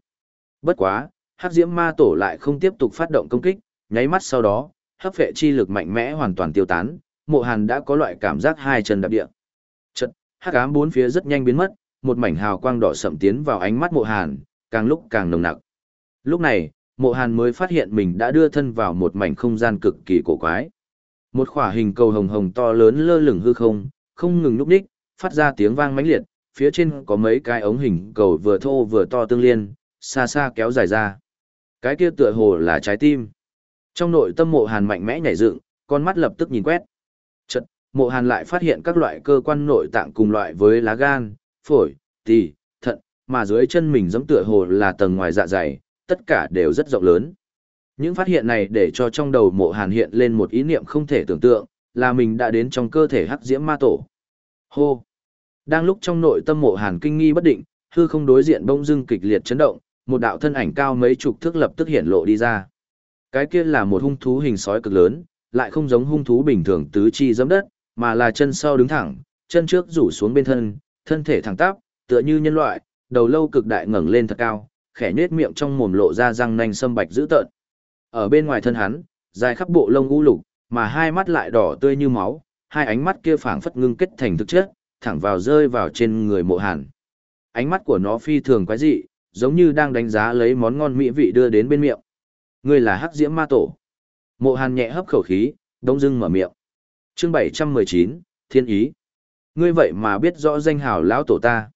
Speaker 1: Bất quá, hắc diễm ma tổ lại không tiếp tục phát động công kích, nháy mắt sau đó, hấp phệ chi lực mạnh mẽ hoàn toàn tiêu tán, mộ hàn đã có loại cảm giác hai chân đạp địa. Chật, hắc ám bốn phía rất nhanh biến mất, một mảnh hào quang đỏ sậm tiến vào ánh mắt mộ hàn, càng lúc càng nồng nặc. Lúc này, mộ hàn mới phát hiện mình đã đưa thân vào một mảnh không gian cực kỳ cổ quái. Một khỏa hình cầu hồng hồng to lớn lơ lửng hư không, không ngừng núp đích, phát ra tiếng vang mãnh liệt, phía trên có mấy cái ống hình cầu vừa thô vừa to tương liên, xa xa kéo dài ra. Cái kia tựa hồ là trái tim. Trong nội tâm mộ hàn mạnh mẽ nhảy dựng, con mắt lập tức nhìn quét. Chật, mộ hàn lại phát hiện các loại cơ quan nội tạng cùng loại với lá gan, phổi, tỳ, thận, mà dưới chân mình giống tựa hồ là tầng ngoài dạ dày, tất cả đều rất rộng lớn. Những phát hiện này để cho trong đầu mộ hàn hiện lên một ý niệm không thể tưởng tượng, là mình đã đến trong cơ thể hắc diễm ma tổ. Hô! Đang lúc trong nội tâm mộ hàn kinh nghi bất định, hư không đối diện bông dưng kịch liệt chấn động, một đạo thân ảnh cao mấy chục thước lập tức hiện lộ đi ra. Cái kia là một hung thú hình sói cực lớn, lại không giống hung thú bình thường tứ chi giẫm đất, mà là chân sau đứng thẳng, chân trước rủ xuống bên thân, thân thể thẳng tắp, tựa như nhân loại, đầu lâu cực đại ngẩng lên thật cao, khẽ nhếch miệng trong mồm lộ ra răng nanh sâm bạch dữ tợn. Ở bên ngoài thân hắn, dài khắp bộ lông u lục, mà hai mắt lại đỏ tươi như máu, hai ánh mắt kia phảng phất ngưng kết thành thực chất, thẳng vào rơi vào trên người Mộ Hàn. Ánh mắt của nó phi thường quái dị, giống như đang đánh giá lấy món ngon mỹ vị đưa đến bên miệng. Ngươi là hắc diễm ma tổ. Mộ hàn nhẹ hấp khẩu khí, đông dưng mở miệng. chương 719, Thiên Ý. Ngươi vậy mà biết rõ danh hào lão tổ ta.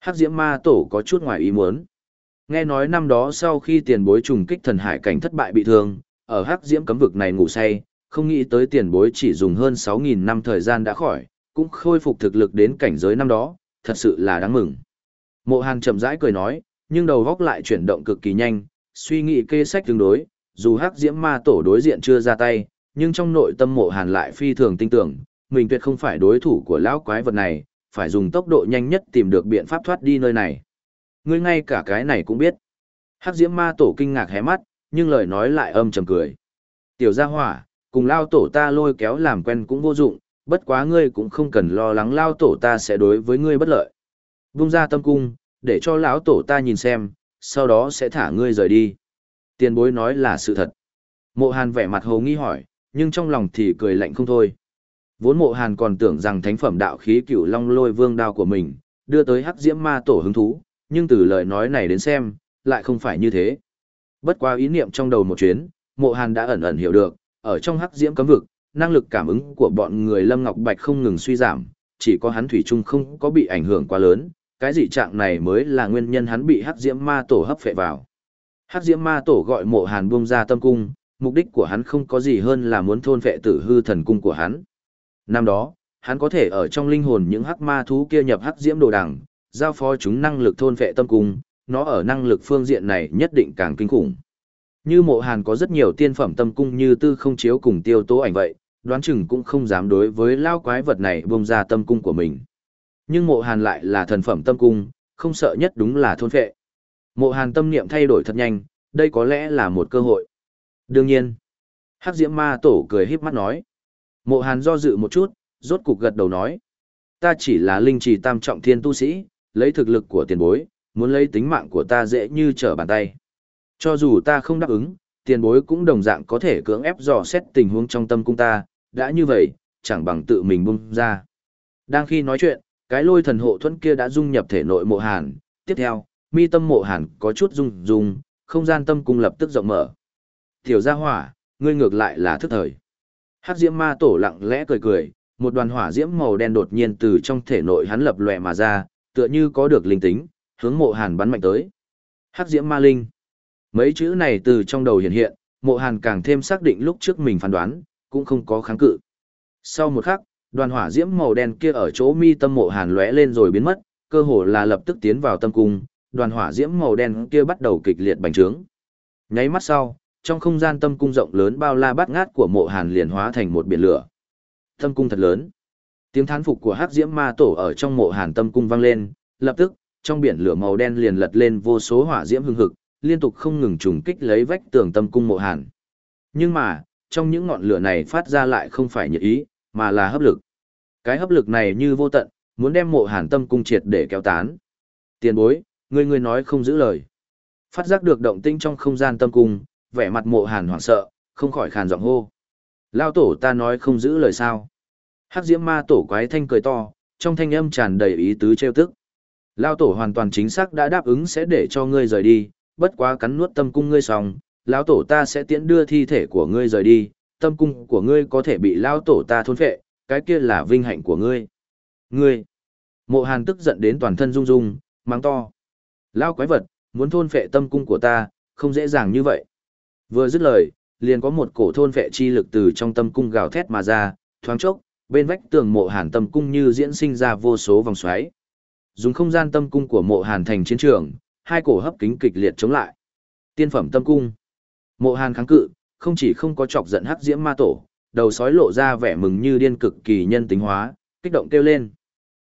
Speaker 1: Hắc diễm ma tổ có chút ngoài ý muốn. Nghe nói năm đó sau khi tiền bối trùng kích thần hải cảnh thất bại bị thương, ở hắc diễm cấm vực này ngủ say, không nghĩ tới tiền bối chỉ dùng hơn 6.000 năm thời gian đã khỏi, cũng khôi phục thực lực đến cảnh giới năm đó, thật sự là đáng mừng. Mộ Hàn chậm rãi cười nói, nhưng đầu góc lại chuyển động cực kỳ nhanh, suy nghĩ kê sách tương đối, dù hắc diễm ma tổ đối diện chưa ra tay, nhưng trong nội tâm mộ hàn lại phi thường tin tưởng, mình tuyệt không phải đối thủ của lão quái vật này, phải dùng tốc độ nhanh nhất tìm được biện pháp thoát đi nơi này. Ngươi ngay cả cái này cũng biết. Hắc diễm ma tổ kinh ngạc hé mắt, nhưng lời nói lại âm trầm cười. Tiểu gia hỏa, cùng lao tổ ta lôi kéo làm quen cũng vô dụng, bất quá ngươi cũng không cần lo lắng lao tổ ta sẽ đối với ngươi bất lợi. Vung ra tâm cung, để cho lão tổ ta nhìn xem, sau đó sẽ thả ngươi rời đi. Tiền bối nói là sự thật. Mộ Hàn vẻ mặt hồ nghi hỏi, nhưng trong lòng thì cười lạnh không thôi. Vốn mộ Hàn còn tưởng rằng thánh phẩm đạo khí cửu long lôi vương đao của mình, đưa tới hắc diễm ma tổ hứng thú, nhưng từ lời nói này đến xem, lại không phải như thế. Bất qua ý niệm trong đầu một chuyến, mộ Hàn đã ẩn ẩn hiểu được, ở trong hắc diễm cấm vực, năng lực cảm ứng của bọn người Lâm Ngọc Bạch không ngừng suy giảm, chỉ có hắn thủy chung không có bị ảnh hưởng quá lớn, cái dị trạng này mới là nguyên nhân hắn bị hắc diễm ma tổ hấp phệ vào. Hắc diễm ma tổ gọi mộ hàn buông ra tâm cung, mục đích của hắn không có gì hơn là muốn thôn phệ tử hư thần cung của hắn. Năm đó, hắn có thể ở trong linh hồn những hắc ma thú kia nhập hắc diễm đồ đằng, giao phó chúng năng lực thôn vệ tâm cung, nó ở năng lực phương diện này nhất định càng kinh khủng. Như mộ hàn có rất nhiều tiên phẩm tâm cung như tư không chiếu cùng tiêu tố ảnh vậy, đoán chừng cũng không dám đối với lao quái vật này buông ra tâm cung của mình. Nhưng mộ hàn lại là thần phẩm tâm cung, không sợ nhất đúng là thôn vệ. Mộ hàn tâm niệm thay đổi thật nhanh, đây có lẽ là một cơ hội. Đương nhiên, hắc diễm ma tổ cười híp mắt nói. Mộ hàn do dự một chút, rốt cục gật đầu nói. Ta chỉ là linh trì tam trọng thiên tu sĩ, lấy thực lực của tiền bối, muốn lấy tính mạng của ta dễ như trở bàn tay. Cho dù ta không đáp ứng, tiền bối cũng đồng dạng có thể cưỡng ép dò xét tình huống trong tâm cung ta, đã như vậy, chẳng bằng tự mình bung ra. Đang khi nói chuyện, cái lôi thần hộ thuẫn kia đã dung nhập thể nội mộ hàn, tiếp theo, mi tâm mộ hàn có chút rung rung, không gian tâm cung lập tức rộng mở. Tiểu gia hỏa, ngươi ngược lại là thức thời. Hắc diễm ma tổ lặng lẽ cười cười, một đoàn hỏa diễm màu đen đột nhiên từ trong thể nội hắn lập lòe mà ra, tựa như có được linh tính, hướng mộ hàn bắn mạnh tới. Hắc diễm ma linh. Mấy chữ này từ trong đầu hiện hiện, mộ hàn càng thêm xác định lúc trước mình phán đoán, cũng không có kháng cự. Sau một khắc, đoàn hỏa diễm màu đen kia ở chỗ mi tâm mộ hàn lóe lên rồi biến mất, cơ hồ là lập tức tiến vào tâm cung, đoàn hỏa diễm màu đen kia bắt đầu kịch liệt bành trướng. Nháy mắt sau, trong không gian tâm cung rộng lớn bao la bát ngát của mộ hàn liền hóa thành một biển lửa. Tâm cung thật lớn. Tiếng thán phục của hắc diễm ma tổ ở trong mộ hàn tâm cung vang lên, lập tức, trong biển lửa màu đen liền lật lên vô số hỏa diễm hưng hực, liên tục không ngừng trùng kích lấy vách tường tâm cung mộ hàn. Nhưng mà, trong những ngọn lửa này phát ra lại không phải nhiệt ý, mà là hấp lực. Cái hấp lực này như vô tận, muốn đem mộ hàn tâm cung triệt để kéo tán. Tiền bối, người người nói không giữ lời. Phát giác được động tinh trong không gian tâm cung, vẻ mặt mộ hàn hoảng sợ, không khỏi khàn giọng hô. Lao tổ ta nói không giữ lời sao. Hắc diễm ma tổ quái thanh cười to, trong thanh âm tràn đầy ý tứ trêu tức. Lao tổ hoàn toàn chính xác đã đáp ứng sẽ để cho ngươi rời đi, bất quá cắn nuốt tâm cung ngươi xong, lão tổ ta sẽ tiễn đưa thi thể của ngươi rời đi, tâm cung của ngươi có thể bị lão tổ ta thôn phệ, cái kia là vinh hạnh của ngươi. Ngươi! Mộ Hàn tức giận đến toàn thân rung rung, mang to. Lão quái vật, muốn thôn phệ tâm cung của ta, không dễ dàng như vậy. Vừa dứt lời, liền có một cổ thôn phệ chi lực từ trong tâm cung gào thét mà ra, thoáng chốc, bên vách tường mộ Hàn tâm cung như diễn sinh ra vô số vòng xoáy. Dùng không gian tâm cung của mộ Hàn thành chiến trường, hai cổ hấp kính kịch liệt chống lại. Tiên phẩm tâm cung. Mộ Hàn kháng cự, không chỉ không có chọc giận hắc diễm ma tổ, đầu sói lộ ra vẻ mừng như điên cực kỳ nhân tính hóa, kích động kêu lên.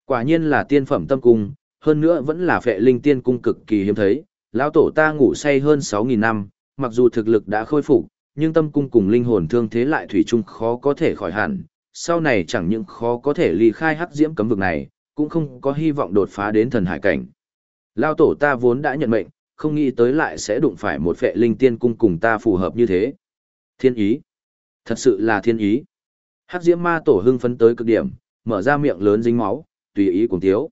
Speaker 1: Quả nhiên là tiên phẩm tâm cung, hơn nữa vẫn là phệ linh tiên cung cực kỳ hiếm thấy, lão tổ ta ngủ say hơn 6.000 năm, mặc dù thực lực đã khôi phục, nhưng tâm cung cùng linh hồn thương thế lại thủy chung khó có thể khỏi hẳn, sau này chẳng những khó có thể ly khai hắc diễm cấm vực này, cũng không có hy vọng đột phá đến thần hải cảnh. Lao tổ ta vốn đã nhận mệnh, không nghĩ tới lại sẽ đụng phải một phệ linh tiên cung cùng ta phù hợp như thế. Thiên ý. Thật sự là thiên ý. Hắc diễm ma tổ hưng phấn tới cực điểm, mở ra miệng lớn dính máu, tùy ý cùng thiếu.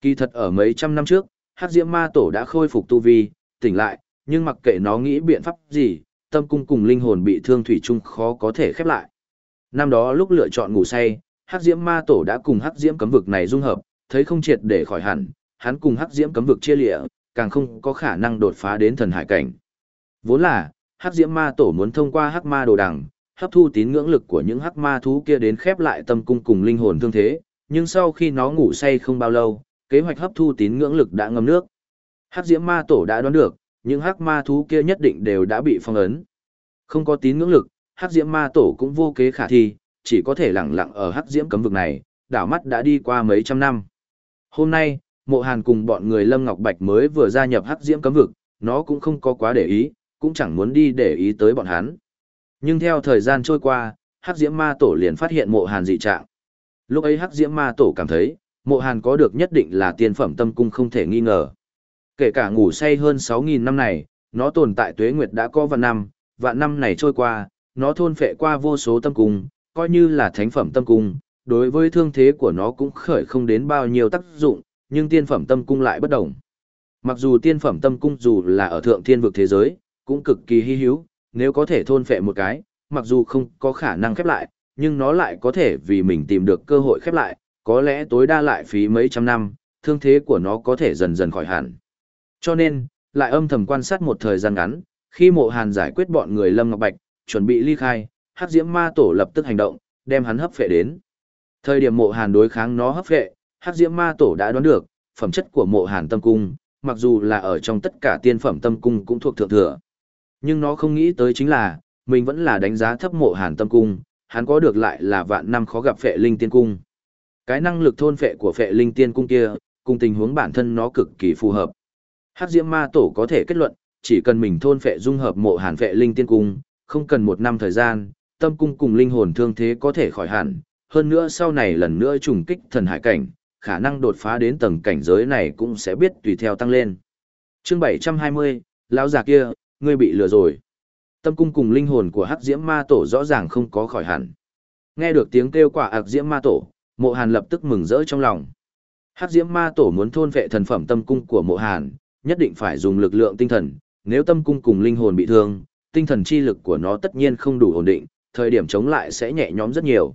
Speaker 1: Kỳ thật ở mấy trăm năm trước, Hắc diễm ma tổ đã khôi phục tu vi, tỉnh lại, nhưng mặc kệ nó nghĩ biện pháp gì, tâm cung cùng linh hồn bị thương thủy chung khó có thể khép lại. Năm đó lúc lựa chọn ngủ say, Hắc diễm ma tổ đã cùng Hắc diễm cấm vực này dung hợp, thấy không triệt để khỏi hẳn, hắn cùng hắc diễm cấm vực chia lìa, càng không có khả năng đột phá đến thần hải cảnh. Vốn là, hắc diễm ma tổ muốn thông qua hắc ma đồ đằng, hấp thu tín ngưỡng lực của những hắc ma thú kia đến khép lại tâm cung cùng linh hồn thương thế, nhưng sau khi nó ngủ say không bao lâu, kế hoạch hấp thu tín ngưỡng lực đã ngâm nước. Hắc diễm ma tổ đã đoán được, những hắc ma thú kia nhất định đều đã bị phong ấn. Không có tín ngưỡng lực, hắc diễm ma tổ cũng vô kế khả thi, chỉ có thể lẳng lặng ở hắc diễm cấm vực này, đảo mắt đã đi qua mấy trăm năm. Hôm nay, mộ hàn cùng bọn người Lâm Ngọc Bạch mới vừa gia nhập hắc diễm cấm vực, nó cũng không có quá để ý, cũng chẳng muốn đi để ý tới bọn hắn. Nhưng theo thời gian trôi qua, hắc diễm ma tổ liền phát hiện mộ hàn dị trạng. Lúc ấy hắc diễm ma tổ cảm thấy, mộ hàn có được nhất định là tiên phẩm tâm cung không thể nghi ngờ. Kể cả ngủ say hơn 6.000 năm này, nó tồn tại tuế nguyệt đã có vạn năm, vạn năm này trôi qua, nó thôn phệ qua vô số tâm cung, coi như là thánh phẩm tâm cung, đối với thương thế của nó cũng khởi không đến bao nhiêu tác dụng, nhưng tiên phẩm tâm cung lại bất đồng. Mặc dù tiên phẩm tâm cung dù là ở thượng thiên vực thế giới, cũng cực kỳ hy hữu, nếu có thể thôn phệ một cái, mặc dù không có khả năng khép lại, nhưng nó lại có thể vì mình tìm được cơ hội khép lại, có lẽ tối đa lại phí mấy trăm năm, thương thế của nó có thể dần dần khỏi hẳn. Cho nên, lại âm thầm quan sát một thời gian ngắn, khi mộ hàn giải quyết bọn người Lâm Ngọc Bạch, chuẩn bị ly khai, hắc diễm ma tổ lập tức hành động, đem hắn hấp phệ đến. Thời điểm mộ hàn đối kháng nó hấp phệ, hắc diễm ma tổ đã đoán được, phẩm chất của mộ hàn tâm cung, mặc dù là ở trong tất cả tiên phẩm tâm cung cũng thuộc thượng thừa. Nhưng nó không nghĩ tới chính là, mình vẫn là đánh giá thấp mộ hàn tâm cung, hắn có được lại là vạn năm khó gặp phệ linh tiên cung. Cái năng lực thôn phệ của phệ linh tiên cung kia, cùng tình huống bản thân nó cực kỳ phù hợp. Hắc Diễm Ma Tổ có thể kết luận, chỉ cần mình thôn phệ dung hợp mộ hàn phệ linh tiên cung, không cần một năm thời gian, tâm cung cùng linh hồn thương thế có thể khỏi hẳn, hơn nữa sau này lần nữa trùng kích thần hải cảnh, khả năng đột phá đến tầng cảnh giới này cũng sẽ biết tùy theo tăng lên. Chương 720, lão già kia, ngươi bị lừa rồi. Tâm cung cùng linh hồn của Hắc Diễm Ma Tổ rõ ràng không có khỏi hẳn. Nghe được tiếng kêu quả Hắc Diễm Ma Tổ, Mộ Hàn lập tức mừng rỡ trong lòng. Hắc Diễm Ma Tổ muốn thôn vệ thần phẩm tâm cung của Mộ Hàn, nhất định phải dùng lực lượng tinh thần, nếu tâm cung cùng linh hồn bị thương, tinh thần chi lực của nó tất nhiên không đủ ổn định, thời điểm chống lại sẽ nhẹ nhõm rất nhiều.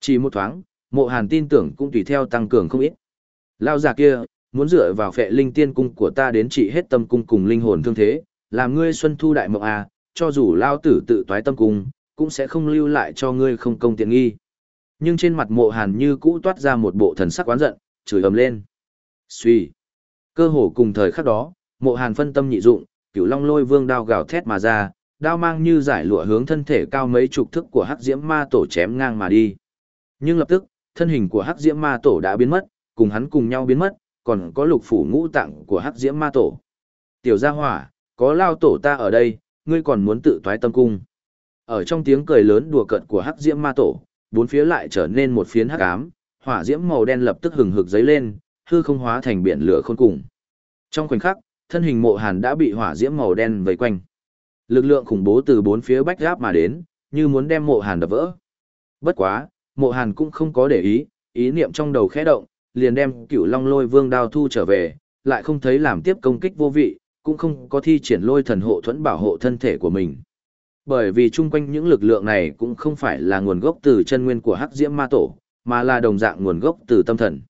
Speaker 1: Chỉ một thoáng, Mộ Hàn tin tưởng cũng tùy theo tăng cường không ít. Lao già kia, muốn dựa vào phệ linh tiên cung của ta đến trị hết tâm cung cùng linh hồn thương thế, làm ngươi xuân thu đại mộng à, cho dù lao tử tự toái tâm cung, cũng sẽ không lưu lại cho ngươi không công tiện nghi. Nhưng trên mặt mộ hàn như cũ toát ra một bộ thần sắc quán giận, chửi ầm lên. Xuy. Cơ hồ cùng thời khắc đó, mộ hàn phân tâm nhị dụng, cửu long lôi vương đao gào thét mà ra, đao mang như giải lụa hướng thân thể cao mấy chục thức của hắc diễm ma tổ chém ngang mà đi. Nhưng lập tức, thân hình của hắc diễm ma tổ đã biến mất, cùng hắn cùng nhau biến mất, còn có lục phủ ngũ tạng của hắc diễm ma tổ. Tiểu gia hỏa, có lao tổ ta ở đây, ngươi còn muốn tự toái tâm cung. Ở trong tiếng cười lớn đùa cợt của hắc diễm ma tổ, bốn phía lại trở nên một phiến hắc ám, hỏa diễm màu đen lập tức hừng hực dấy lên, hư không hóa thành biển lửa khôn cùng. Trong khoảnh khắc, thân hình mộ hàn đã bị hỏa diễm màu đen vây quanh. Lực lượng khủng bố từ bốn phía bách gáp mà đến, như muốn đem mộ hàn đập vỡ. Bất quá, mộ hàn cũng không có để ý, ý niệm trong đầu khẽ động, liền đem cửu long lôi vương đao thu trở về, lại không thấy làm tiếp công kích vô vị, cũng không có thi triển lôi thần hộ thuẫn bảo hộ thân thể của mình. Bởi vì chung quanh những lực lượng này cũng không phải là nguồn gốc từ chân nguyên của hắc diễm ma tổ, mà là đồng dạng nguồn gốc từ tâm thần.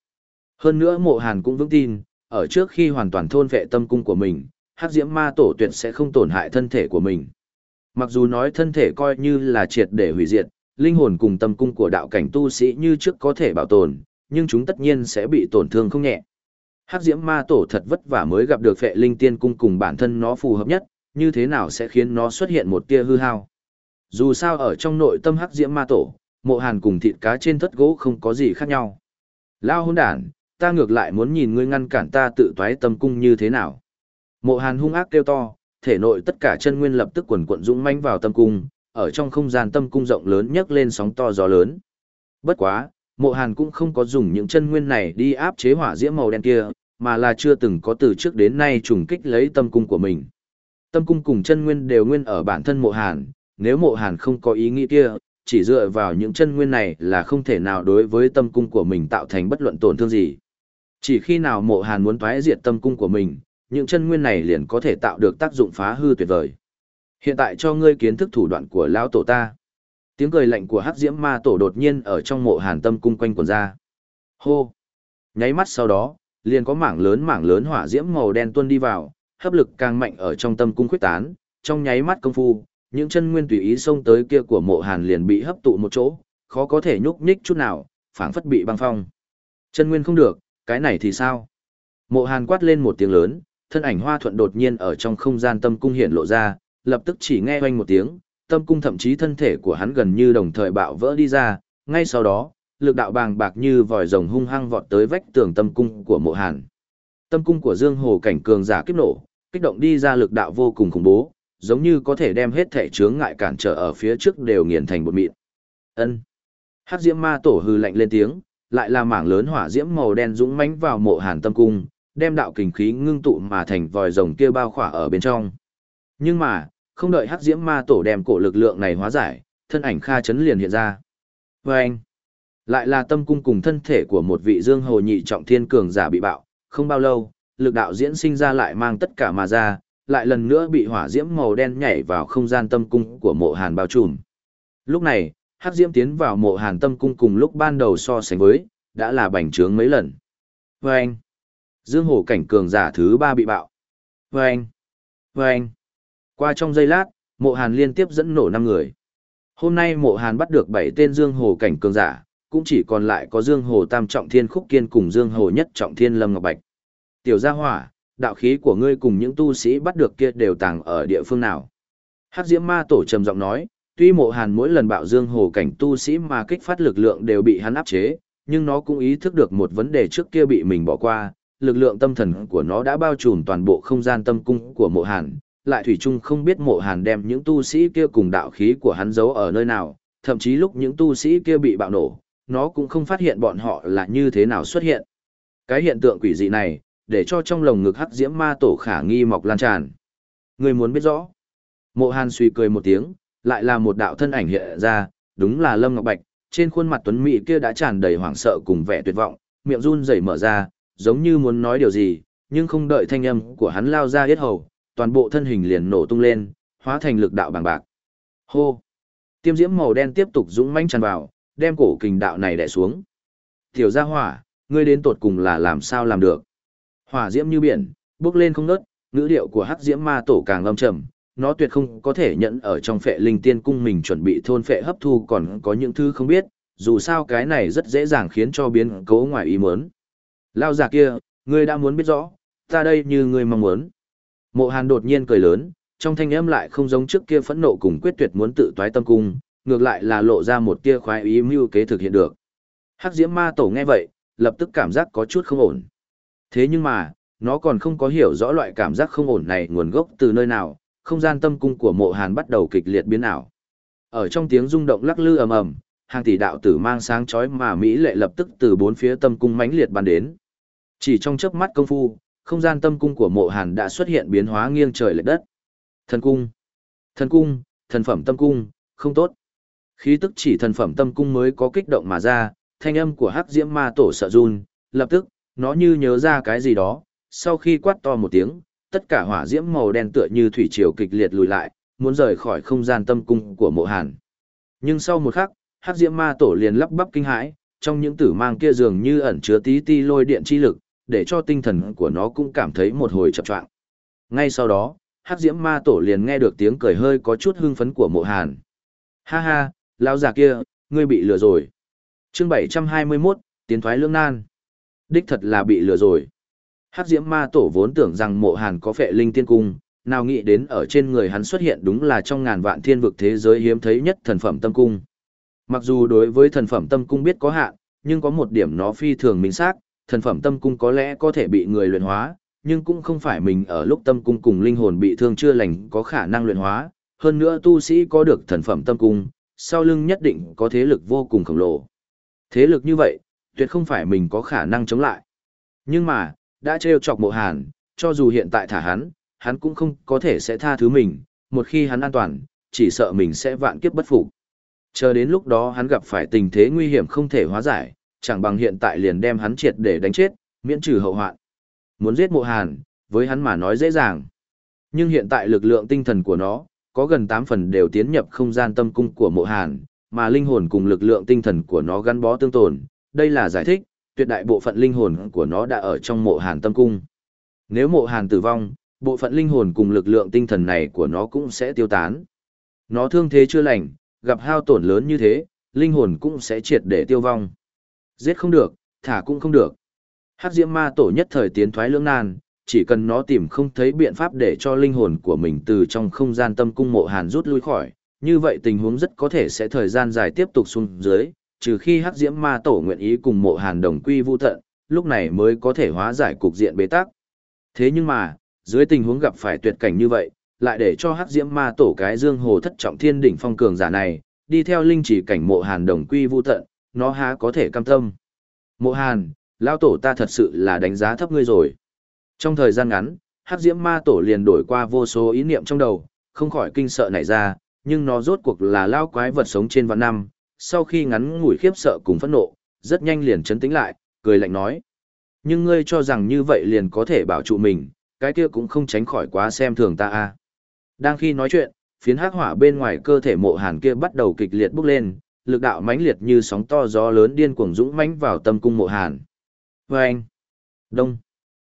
Speaker 1: Hơn nữa mộ hàn cũng vững tin, ở trước khi hoàn toàn thôn vệ tâm cung của mình, hắc diễm ma tổ tuyệt sẽ không tổn hại thân thể của mình. Mặc dù nói thân thể coi như là triệt để hủy diệt, linh hồn cùng tâm cung của đạo cảnh tu sĩ như trước có thể bảo tồn, nhưng chúng tất nhiên sẽ bị tổn thương không nhẹ. Hắc diễm ma tổ thật vất vả mới gặp được phệ linh tiên cung cùng bản thân nó phù hợp nhất, như thế nào sẽ khiến nó xuất hiện một tia hư hao. Dù sao ở trong nội tâm hắc diễm ma tổ, mộ hàn cùng thịt cá trên thất gỗ không có gì khác nhau. Lao hôn đản, ta ngược lại muốn nhìn ngươi ngăn cản ta tự toái tâm cung như thế nào. Mộ hàn hung ác kêu to, thể nội tất cả chân nguyên lập tức quần quận dũng manh vào tâm cung, ở trong không gian tâm cung rộng lớn nhấc lên sóng to gió lớn. Bất quá, mộ hàn cũng không có dùng những chân nguyên này đi áp chế hỏa diễm màu đen kia, mà là chưa từng có từ trước đến nay trùng kích lấy tâm cung của mình. Tâm cung cùng chân nguyên đều nguyên ở bản thân mộ hàn, nếu mộ hàn không có ý nghĩ kia, chỉ dựa vào những chân nguyên này là không thể nào đối với tâm cung của mình tạo thành bất luận tổn thương gì. Chỉ khi nào mộ hàn muốn phá diệt tâm cung của mình, những chân nguyên này liền có thể tạo được tác dụng phá hư tuyệt vời. Hiện tại cho ngươi kiến thức thủ đoạn của lão tổ ta. Tiếng cười lạnh của hắc diễm ma tổ đột nhiên ở trong mộ hàn tâm cung quanh quần ra. Hô! Nháy mắt sau đó, liền có mảng lớn mảng lớn hỏa diễm màu đen tuôn đi vào, hấp lực càng mạnh ở trong tâm cung khuyết tán, trong nháy mắt công phu, những chân nguyên tùy ý xông tới kia của mộ hàn liền bị hấp tụ một chỗ, khó có thể nhúc nhích chút nào, phảng phất bị băng phong. Chân nguyên không được, cái này thì sao? Mộ hàn quát lên một tiếng lớn, thân ảnh hoa thuận đột nhiên ở trong không gian tâm cung hiện lộ ra, lập tức chỉ nghe oanh một tiếng, tâm cung thậm chí thân thể của hắn gần như đồng thời bạo vỡ đi ra, ngay sau đó, lực đạo bàng bạc như vòi rồng hung hăng vọt tới vách tường tâm cung của mộ hàn. Tâm cung của Dương Hồ cảnh cường giả kiếp nổ, kích động đi ra lực đạo vô cùng khủng bố, giống như có thể đem hết thể chướng ngại cản trở ở phía trước đều nghiền thành bột mịn. Ân. Hắc Diễm Ma Tổ hư lạnh lên tiếng, lại là mảng lớn hỏa diễm màu đen dũng mãnh vào mộ Hàn tâm cung, đem đạo kình khí ngưng tụ mà thành vòi rồng kia bao khỏa ở bên trong. Nhưng mà, không đợi hắc diễm ma tổ đem cổ lực lượng này hóa giải, thân ảnh Kha chấn liền hiện ra. Và anh, lại là tâm cung cùng thân thể của một vị dương hồ nhị trọng thiên cường giả bị bạo, không bao lâu, lực đạo diễn sinh ra lại mang tất cả mà ra, lại lần nữa bị hỏa diễm màu đen nhảy vào không gian tâm cung của mộ hàn bao trùm. Lúc này, hắc diễm tiến vào mộ hàn tâm cung cùng lúc ban đầu so sánh với, đã là bành trướng mấy lần. Và anh, dương hồ cảnh cường giả thứ ba bị bạo. Và anh, và anh, qua trong giây lát, mộ hàn liên tiếp dẫn nổ 5 người. Hôm nay mộ hàn bắt được 7 tên dương hồ cảnh cường giả, cũng chỉ còn lại có dương hồ tam trọng thiên khúc kiên cùng dương hồ nhất trọng thiên lâm ngọc bạch. Tiểu gia hỏa, đạo khí của ngươi cùng những tu sĩ bắt được kia đều tàng ở địa phương nào. Hắc diễm ma tổ trầm giọng nói, tuy mộ hàn mỗi lần bạo dương hồ cảnh tu sĩ mà kích phát lực lượng đều bị hắn áp chế, nhưng nó cũng ý thức được một vấn đề trước kia bị mình bỏ qua, lực lượng tâm thần của nó đã bao trùm toàn bộ không gian tâm cung của mộ hàn, lại thủy chung không biết mộ hàn đem những tu sĩ kia cùng đạo khí của hắn giấu ở nơi nào, thậm chí lúc những tu sĩ kia bị bạo nổ, nó cũng không phát hiện bọn họ là như thế nào xuất hiện. Cái hiện tượng quỷ dị này, để cho trong lồng ngực hắc diễm ma tổ khả nghi mọc lan tràn. Người muốn biết rõ. Mộ hàn suy cười một tiếng, lại là một đạo thân ảnh hiện ra, đúng là Lâm Ngọc Bạch, trên khuôn mặt tuấn mỹ kia đã tràn đầy hoảng sợ cùng vẻ tuyệt vọng, miệng run rẩy mở ra, giống như muốn nói điều gì, nhưng không đợi thanh âm của hắn lao ra hết hầu, toàn bộ thân hình liền nổ tung lên, hóa thành lực đạo bằng bạc. Hô! Tiêm diễm màu đen tiếp tục dũng mãnh tràn vào, đem cổ kình đạo này đè xuống. Tiểu gia hỏa, ngươi đến tột cùng là làm sao làm được? Hỏa diễm như biển, bước lên không ngớt, ngữ điệu của hắc diễm ma tổ càng lâm trầm, nó tuyệt không có thể nhận ở trong phệ linh tiên cung mình chuẩn bị thôn phệ hấp thu còn có những thứ không biết, dù sao cái này rất dễ dàng khiến cho biến cố ngoài ý muốn. Lao già kia, ngươi đã muốn biết rõ, ta đây như ngươi mong muốn. Mộ Hàn đột nhiên cười lớn, trong thanh âm lại không giống trước kia phẫn nộ cùng quyết tuyệt muốn tự toái tâm cung, ngược lại là lộ ra một tia khoái ý mưu kế thực hiện được. Hắc Diễm Ma Tổ nghe vậy, lập tức cảm giác có chút không ổn. Thế nhưng mà, nó còn không có hiểu rõ loại cảm giác không ổn này nguồn gốc từ nơi nào, không gian tâm cung của Mộ Hàn bắt đầu kịch liệt biến ảo. Ở trong tiếng rung động lắc lư ầm ầm, hàng tỷ đạo tử mang sáng chói mà mỹ lệ lập tức từ bốn phía tâm cung mãnh liệt ban đến. Chỉ trong chớp mắt công phu, không gian tâm cung của mộ hàn đã xuất hiện biến hóa nghiêng trời lệch đất. Thần cung, thần cung, thần phẩm tâm cung, không tốt. Khí tức chỉ thần phẩm tâm cung mới có kích động mà ra, thanh âm của hắc diễm ma tổ sợ run, lập tức, nó như nhớ ra cái gì đó, sau khi quát to một tiếng, tất cả hỏa diễm màu đen tựa như thủy triều kịch liệt lùi lại, muốn rời khỏi không gian tâm cung của mộ hàn. Nhưng sau một khắc, hắc diễm ma tổ liền lắp bắp kinh hãi, trong những tử mang kia dường như ẩn chứa tí ti lôi điện chi lực, để cho tinh thần của nó cũng cảm thấy một hồi chập choạng. Ngay sau đó, hắc diễm ma tổ liền nghe được tiếng cười hơi có chút hưng phấn của mộ hàn. Ha ha, lão già kia, ngươi bị lừa rồi. chương 721, tiến thoái lương nan. Đích thật là bị lừa rồi. Hắc diễm ma tổ vốn tưởng rằng mộ hàn có phệ linh tiên cung, nào nghĩ đến ở trên người hắn xuất hiện đúng là trong ngàn vạn thiên vực thế giới hiếm thấy nhất thần phẩm tâm cung. Mặc dù đối với thần phẩm tâm cung biết có hạn, nhưng có một điểm nó phi thường minh xác, thần phẩm tâm cung có lẽ có thể bị người luyện hóa, nhưng cũng không phải mình ở lúc tâm cung cùng linh hồn bị thương chưa lành có khả năng luyện hóa, hơn nữa tu sĩ có được thần phẩm tâm cung, sau lưng nhất định có thế lực vô cùng khổng lồ. Thế lực như vậy, tuyệt không phải mình có khả năng chống lại. Nhưng mà, đã trêu chọc mộ hàn, cho dù hiện tại thả hắn, hắn cũng không có thể sẽ tha thứ mình, một khi hắn an toàn, chỉ sợ mình sẽ vạn kiếp bất phục. Chờ đến lúc đó hắn gặp phải tình thế nguy hiểm không thể hóa giải, chẳng bằng hiện tại liền đem hắn triệt để đánh chết, miễn trừ hậu hoạn. Muốn giết mộ hàn, với hắn mà nói dễ dàng. Nhưng hiện tại lực lượng tinh thần của nó, có gần 8 phần đều tiến nhập không gian tâm cung của mộ hàn, mà linh hồn cùng lực lượng tinh thần của nó gắn bó tương tồn. Đây là giải thích, tuyệt đại bộ phận linh hồn của nó đã ở trong mộ hàn tâm cung. Nếu mộ hàn tử vong, bộ phận linh hồn cùng lực lượng tinh thần này của nó cũng sẽ tiêu tán. Nó thương thế chưa lành, gặp hao tổn lớn như thế, linh hồn cũng sẽ triệt để tiêu vong. Giết không được, thả cũng không được. Hắc diễm ma tổ nhất thời tiến thoái lưỡng nan, chỉ cần nó tìm không thấy biện pháp để cho linh hồn của mình từ trong không gian tâm cung mộ hàn rút lui khỏi, như vậy tình huống rất có thể sẽ thời gian dài tiếp tục xuống dưới, trừ khi hắc diễm ma tổ nguyện ý cùng mộ hàn đồng quy vu tận, lúc này mới có thể hóa giải cục diện bế tắc. Thế nhưng mà, dưới tình huống gặp phải tuyệt cảnh như vậy, lại để cho hắc diễm ma tổ cái dương hồ thất trọng thiên đỉnh phong cường giả này, đi theo linh chỉ cảnh mộ hàn đồng quy vu tận, nó há có thể cam tâm. Mộ hàn, lao tổ ta thật sự là đánh giá thấp ngươi rồi. Trong thời gian ngắn, hắc diễm ma tổ liền đổi qua vô số ý niệm trong đầu, không khỏi kinh sợ nảy ra, nhưng nó rốt cuộc là lao quái vật sống trên vạn năm, sau khi ngắn ngủi khiếp sợ cùng phẫn nộ, rất nhanh liền chấn tĩnh lại, cười lạnh nói. Nhưng ngươi cho rằng như vậy liền có thể bảo trụ mình, cái kia cũng không tránh khỏi quá xem thường ta a. Đang khi nói chuyện, phiến hắc hỏa bên ngoài cơ thể mộ hàn kia bắt đầu kịch liệt bốc lên, lực đạo mãnh liệt như sóng to gió lớn điên cuồng dũng mãnh vào tâm cung mộ hàn. Vâng! Đông!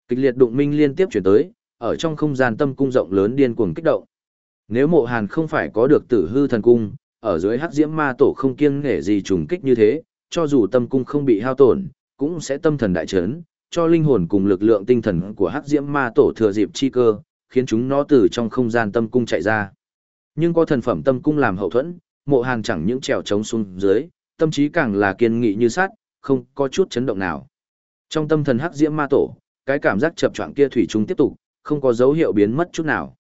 Speaker 1: Kịch liệt đụng minh liên tiếp chuyển tới, ở trong không gian tâm cung rộng lớn điên cuồng kích động. Nếu mộ hàn không phải có được tử hư thần cung, ở dưới hắc diễm ma tổ không kiêng nghề gì trùng kích như thế, cho dù tâm cung không bị hao tổn, cũng sẽ tâm thần đại chấn, cho linh hồn cùng lực lượng tinh thần của hắc diễm ma tổ thừa dịp chi cơ, khiến chúng nó từ trong không gian tâm cung chạy ra. Nhưng có thần phẩm tâm cung làm hậu thuẫn, mộ hàn chẳng những trèo trống xuống dưới, tâm trí càng là kiên nghị như sắt, không có chút chấn động nào. Trong tâm thần hắc diễm ma tổ, cái cảm giác chập choạng kia thủy chung tiếp tục, không có dấu hiệu biến mất chút nào.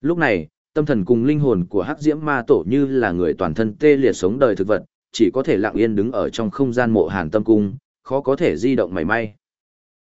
Speaker 1: Lúc này, tâm thần cùng linh hồn của hắc diễm ma tổ như là người toàn thân tê liệt sống đời thực vật, chỉ có thể lặng yên đứng ở trong không gian mộ hàn tâm cung, khó có thể di động mảy may.